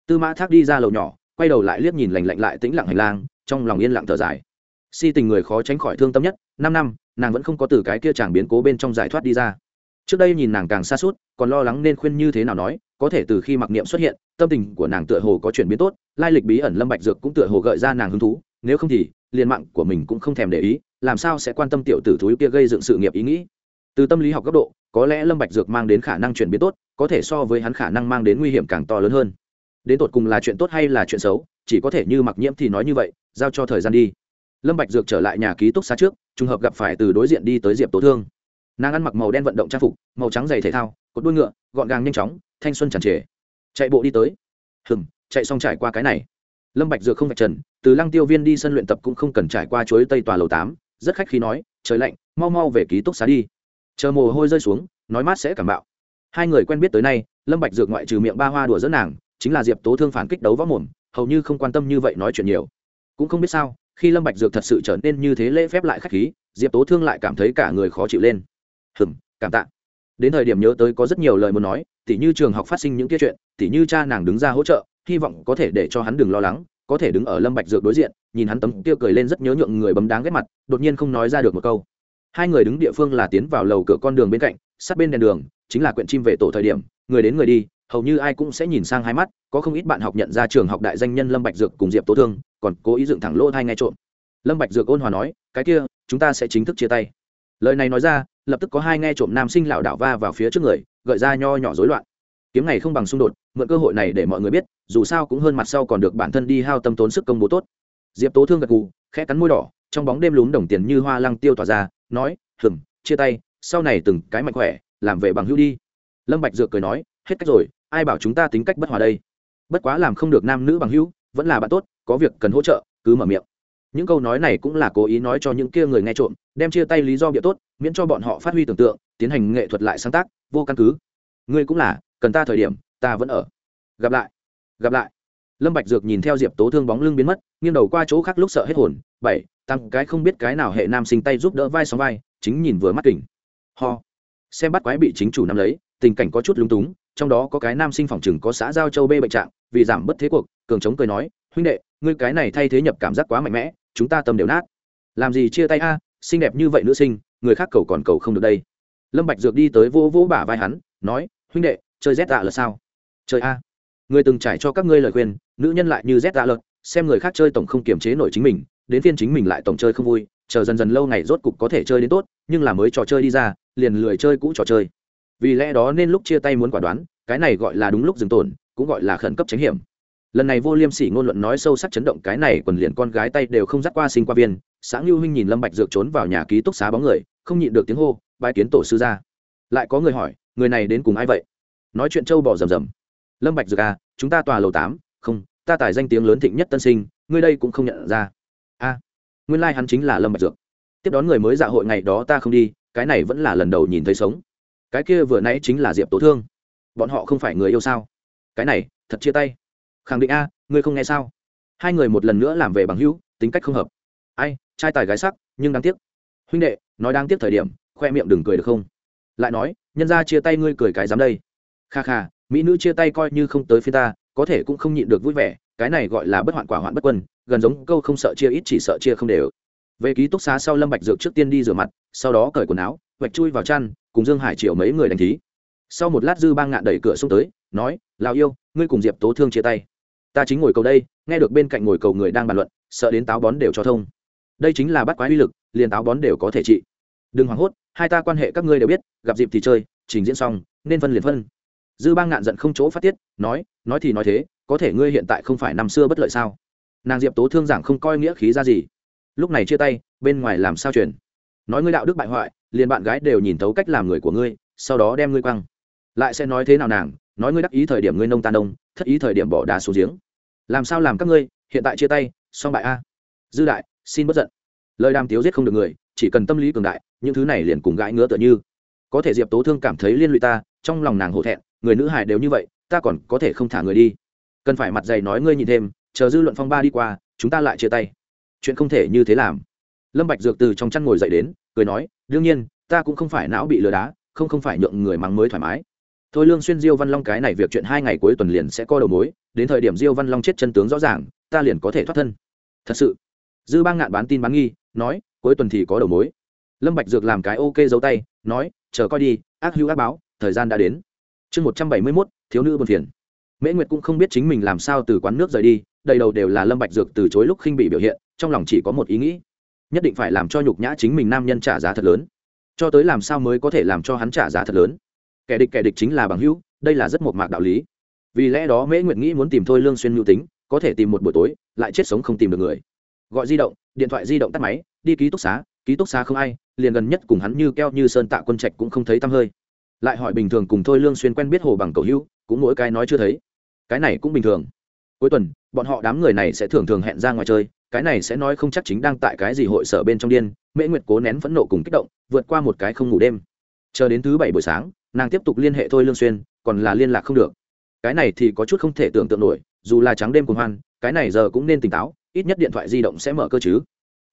Tư mã thác đi ra lầu nhỏ, quay đầu lại liếc nhìn lành lạnh lại tĩnh lặng hành lang, trong lòng yên lặng thở dài. Si tình người khó tránh khỏi thương tâm nhất, năm năm, nàng vẫn không có từ cái kia chàng biến cố bên trong giải thoát đi ra. Trước đây nhìn nàng càng xa suốt, còn lo lắng nên khuyên như thế nào nói, có thể từ khi mặc niệm xuất hiện, tâm tình của nàng tựa hồ có chuyển biến tốt, lai lịch bí ẩn lâm bạch dược cũng tựa hồ gợi ra nàng hứng thú, nếu không thì, liền mạng của mình cũng không thèm để ý, làm sao sẽ quan tâm tiểu tử thúi kia gây dựng sự nghiệp ý nghĩ. Từ tâm lý học góc độ, có lẽ lâm bạch dược mang đến khả năng chuyển biến tốt có thể so với hắn khả năng mang đến nguy hiểm càng to lớn hơn. Đến tột cùng là chuyện tốt hay là chuyện xấu, chỉ có thể như mặc nhiễm thì nói như vậy, giao cho thời gian đi. Lâm bạch dược trở lại nhà ký túc xá trước, trùng hợp gặp phải từ đối diện đi tới diệp tố thương. Nàng ăn mặc màu đen vận động trang phục, màu trắng giày thể thao, cột đuôi ngựa, gọn gàng nhanh chóng, thanh xuân tràn trề. Chạy bộ đi tới. Hừm, chạy xong trải qua cái này. Lâm bạch dược không vạch trần, từ lăng tiêu viên đi sân luyện tập cũng không cần trải qua chuối tây tòa lầu tám, rất khách khí nói, trời lạnh, mau mau về ký túc xá đi. Chờ mồ hôi rơi xuống, nói mát sẽ cảm bạo hai người quen biết tới nay, lâm bạch dược ngoại trừ miệng ba hoa đùa dẫn nàng, chính là diệp tố thương phản kích đấu võ mồm, hầu như không quan tâm như vậy nói chuyện nhiều. Cũng không biết sao, khi lâm bạch dược thật sự trở nên như thế lễ phép lại khách khí, diệp tố thương lại cảm thấy cả người khó chịu lên. Hừm, cảm tạ. Đến thời điểm nhớ tới có rất nhiều lời muốn nói, tỉ như trường học phát sinh những kia chuyện, tỉ như cha nàng đứng ra hỗ trợ, hy vọng có thể để cho hắn đừng lo lắng, có thể đứng ở lâm bạch dược đối diện, nhìn hắn tấm kia cười lên rất nhớ nhượng người bấm đáng ghét mặt, đột nhiên không nói ra được một câu. Hai người đứng địa phương là tiến vào lầu cửa con đường bên cạnh, sát bên đèn đường chính là quyện chim về tổ thời điểm, người đến người đi, hầu như ai cũng sẽ nhìn sang hai mắt, có không ít bạn học nhận ra trường học đại danh nhân lâm bạch dược cùng diệp tố thương, còn cố ý dựng thẳng lỗ thay nghe trộm. Lâm bạch dược ôn hòa nói, cái kia, chúng ta sẽ chính thức chia tay. Lời này nói ra, lập tức có hai nghe trộm nam sinh lảo đảo va vào phía trước người, gợi ra nho nhỏ rối loạn. Kiếm này không bằng xung đột, mượn cơ hội này để mọi người biết, dù sao cũng hơn mặt sau còn được bản thân đi hao tâm tốn sức công bố tốt. Diệp tố thương gật gù, khẽ cắn môi đỏ, trong bóng đêm lún đồng tiền như hoa lăng tiêu tỏa ra, nói, hừm, chia tay, sau này từng cái mạnh khỏe làm về bằng hữu đi. Lâm bạch dược cười nói, hết cách rồi, ai bảo chúng ta tính cách bất hòa đây? Bất quá làm không được nam nữ bằng hữu, vẫn là bạn tốt, có việc cần hỗ trợ, cứ mở miệng. Những câu nói này cũng là cố ý nói cho những kia người nghe trộm, đem chia tay lý do bịa tốt, miễn cho bọn họ phát huy tưởng tượng, tiến hành nghệ thuật lại sáng tác, vô căn cứ. Ngươi cũng là, cần ta thời điểm, ta vẫn ở. Gặp lại gặp lại. Lâm bạch dược nhìn theo diệp tố thương bóng lưng biến mất, nghiêng đầu qua chỗ khác lúc sợ hết hồn, bảy tăng cái không biết cái nào hệ nam sinh tay giúp đỡ vai sóng vai, chính nhìn vừa mắt kỉnh ho xem bắt quái bị chính chủ nắm lấy, tình cảnh có chút lúng túng, trong đó có cái nam sinh phòng chừng có xã giao châu bê bệnh trạng, vì giảm bất thế cuộc, cường chống cười nói, huynh đệ, ngươi cái này thay thế nhập cảm giác quá mạnh mẽ, chúng ta tâm đều nát. Làm gì chia tay a, xinh đẹp như vậy nữ sinh, người khác cầu còn cầu không được đây. Lâm bạch dược đi tới vô vỗ bả vai hắn, nói, huynh đệ, chơi z dạ là sao? Chơi a. Người từng trải cho các ngươi lời khuyên, nữ nhân lại như z dạ lợt xem người khác chơi tổng không kiềm chế nổi chính mình, đến phiên chính mình lại tổng chơi không vui, chờ dần dần lâu ngày rốt cục có thể chơi đến tốt, nhưng là mới trò chơi đi ra liền lười chơi cũ trò chơi. Vì lẽ đó nên lúc chia tay muốn quả đoán, cái này gọi là đúng lúc dừng tổn cũng gọi là khẩn cấp tránh hiểm. Lần này vô liêm sỉ ngôn luận nói sâu sắc chấn động cái này quần liền con gái tay đều không dắt qua sinh qua viên. Sáng lưu huynh nhìn lâm bạch dược trốn vào nhà ký túc xá bóng người, không nhịn được tiếng hô, bái kiến tổ sư ra lại có người hỏi, người này đến cùng ai vậy? Nói chuyện châu bỏ rầm rầm. Lâm bạch dược à chúng ta tòa lầu tám, không, ta tài danh tiếng lớn thịnh nhất tân sinh, ngươi đây cũng không nhận ra. A nguyên lai like hắn chính là lâm bạch dược. Tiếp đón người mới dạ hội ngày đó ta không đi cái này vẫn là lần đầu nhìn thấy sống. Cái kia vừa nãy chính là diệp tố thương. Bọn họ không phải người yêu sao? Cái này, thật chia tay. Khẳng định a, ngươi không nghe sao? Hai người một lần nữa làm về bằng hữu, tính cách không hợp. Ai, trai tài gái sắc, nhưng đáng tiếc. Huynh đệ, nói đáng tiếc thời điểm, khoe miệng đừng cười được không? Lại nói, nhân ra chia tay ngươi cười cái dám đây. Kha kha, mỹ nữ chia tay coi như không tới phía ta, có thể cũng không nhịn được vui vẻ, cái này gọi là bất hoạn quả hoạn bất quân, gần giống câu không sợ chia ít chỉ sợ chia không đều về ký túc xá sau lâm bạch dược trước tiên đi rửa mặt, sau đó cởi quần áo, vạch chui vào chăn, cùng dương hải triệu mấy người đánh thí. Sau một lát dư bang ngạn đẩy cửa xuống tới, nói lào yêu, ngươi cùng diệp tố thương chia tay. Ta chính ngồi cầu đây, nghe được bên cạnh ngồi cầu người đang bàn luận, sợ đến táo bón đều cho thông. Đây chính là bắt quái uy lực, liền táo bón đều có thể trị. Đừng hoảng hốt, hai ta quan hệ các ngươi đều biết, gặp dịp thì chơi, trình diễn xong, nên phân liền phân. Dư bang ngạn giận không chỗ phát tiết, nói nói thì nói thế, có thể ngươi hiện tại không phải năm xưa bất lợi sao? Nàng diệp tố thương giảng không coi nghĩa khí ra gì lúc này chia tay, bên ngoài làm sao truyền? Nói ngươi đạo đức bại hoại, liền bạn gái đều nhìn thấu cách làm người của ngươi, sau đó đem ngươi quăng. Lại sẽ nói thế nào nàng, nói ngươi đắc ý thời điểm ngươi nông tan đông thất ý thời điểm bỏ đá xuống giếng. Làm sao làm các ngươi, hiện tại chia tay song bại a. Dư đại, xin bất giận. Lời đàm tiếu giết không được người, chỉ cần tâm lý cường đại, những thứ này liền cùng gãi ngứa tựa như. Có thể diệp tố thương cảm thấy liên lụy ta, trong lòng nàng hổ thẹn, người nữ hài đều như vậy, ta còn có thể không thả người đi. Cần phải mặt dày nói ngươi nhìn thêm, chờ dư luận phong ba đi qua, chúng ta lại chia tay chuyện không thể như thế làm. Lâm bạch dược từ trong chăn ngồi dậy đến cười nói đương nhiên ta cũng không phải não bị lừa đá không không phải nhượng người mắng mới thoải mái. Thôi lương xuyên diêu văn long cái này việc chuyện hai ngày cuối tuần liền sẽ co đầu mối đến thời điểm diêu văn long chết chân tướng rõ ràng ta liền có thể thoát thân. Thật sự dư bang ngạn bán tin bán nghi nói cuối tuần thì có đầu mối. Lâm bạch dược làm cái ok giấu tay nói chờ coi đi ác hữu ác báo thời gian đã đến. Chương một trăm bảy mươi 171, thiếu nữ buồn phiền. Mễ nguyệt cũng không biết chính mình làm sao từ quán nước rời đi đầy đầu đều là lâm bạch dược từ chối lúc khinh bị biểu hiện, trong lòng chỉ có một ý nghĩ. Nhất định phải làm cho nhục nhã chính mình nam nhân trả giá thật lớn. Cho tới làm sao mới có thể làm cho hắn trả giá thật lớn? Kẻ địch kẻ địch chính là bằng hữu, đây là rất một mạc đạo lý. Vì lẽ đó mễ nguyệt nghĩ muốn tìm thôi lương xuyên mưu tính, có thể tìm một buổi tối, lại chết sống không tìm được người. Gọi di động, điện thoại di động tắt máy, đi ký túc xá, ký túc xá không ai, liền gần nhất cùng hắn như keo như sơn tạ quân trạch cũng không thấy tăm hơi. Lại hỏi bình thường cùng thôi lương xuyên quen biết hồ bằng cầu hữu, cũng mỗi cái nói chưa thấy. Cái này cũng bình thường cuối tuần, bọn họ đám người này sẽ thường thường hẹn ra ngoài chơi, cái này sẽ nói không chắc chính đang tại cái gì hội sở bên trong điên, mễ nguyệt cố nén phẫn nộ cùng kích động, vượt qua một cái không ngủ đêm. Chờ đến thứ bảy buổi sáng, nàng tiếp tục liên hệ thôi lương xuyên, còn là liên lạc không được. Cái này thì có chút không thể tưởng tượng nổi, dù là trắng đêm cùng hoan, cái này giờ cũng nên tỉnh táo, ít nhất điện thoại di động sẽ mở cơ chứ.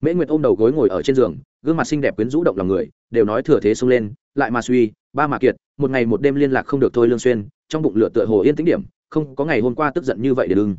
Mễ nguyệt ôm đầu gối ngồi ở trên giường, gương mặt xinh đẹp quyến rũ động lòng người, đều nói thừa thế xông lên, lại mà suy, ba mà kiệt, một ngày một đêm liên lạc không được thôi lương xuyên, trong bụng lửa tựa hồ yên tĩnh điểm không có ngày hôm qua tức giận như vậy để đừng.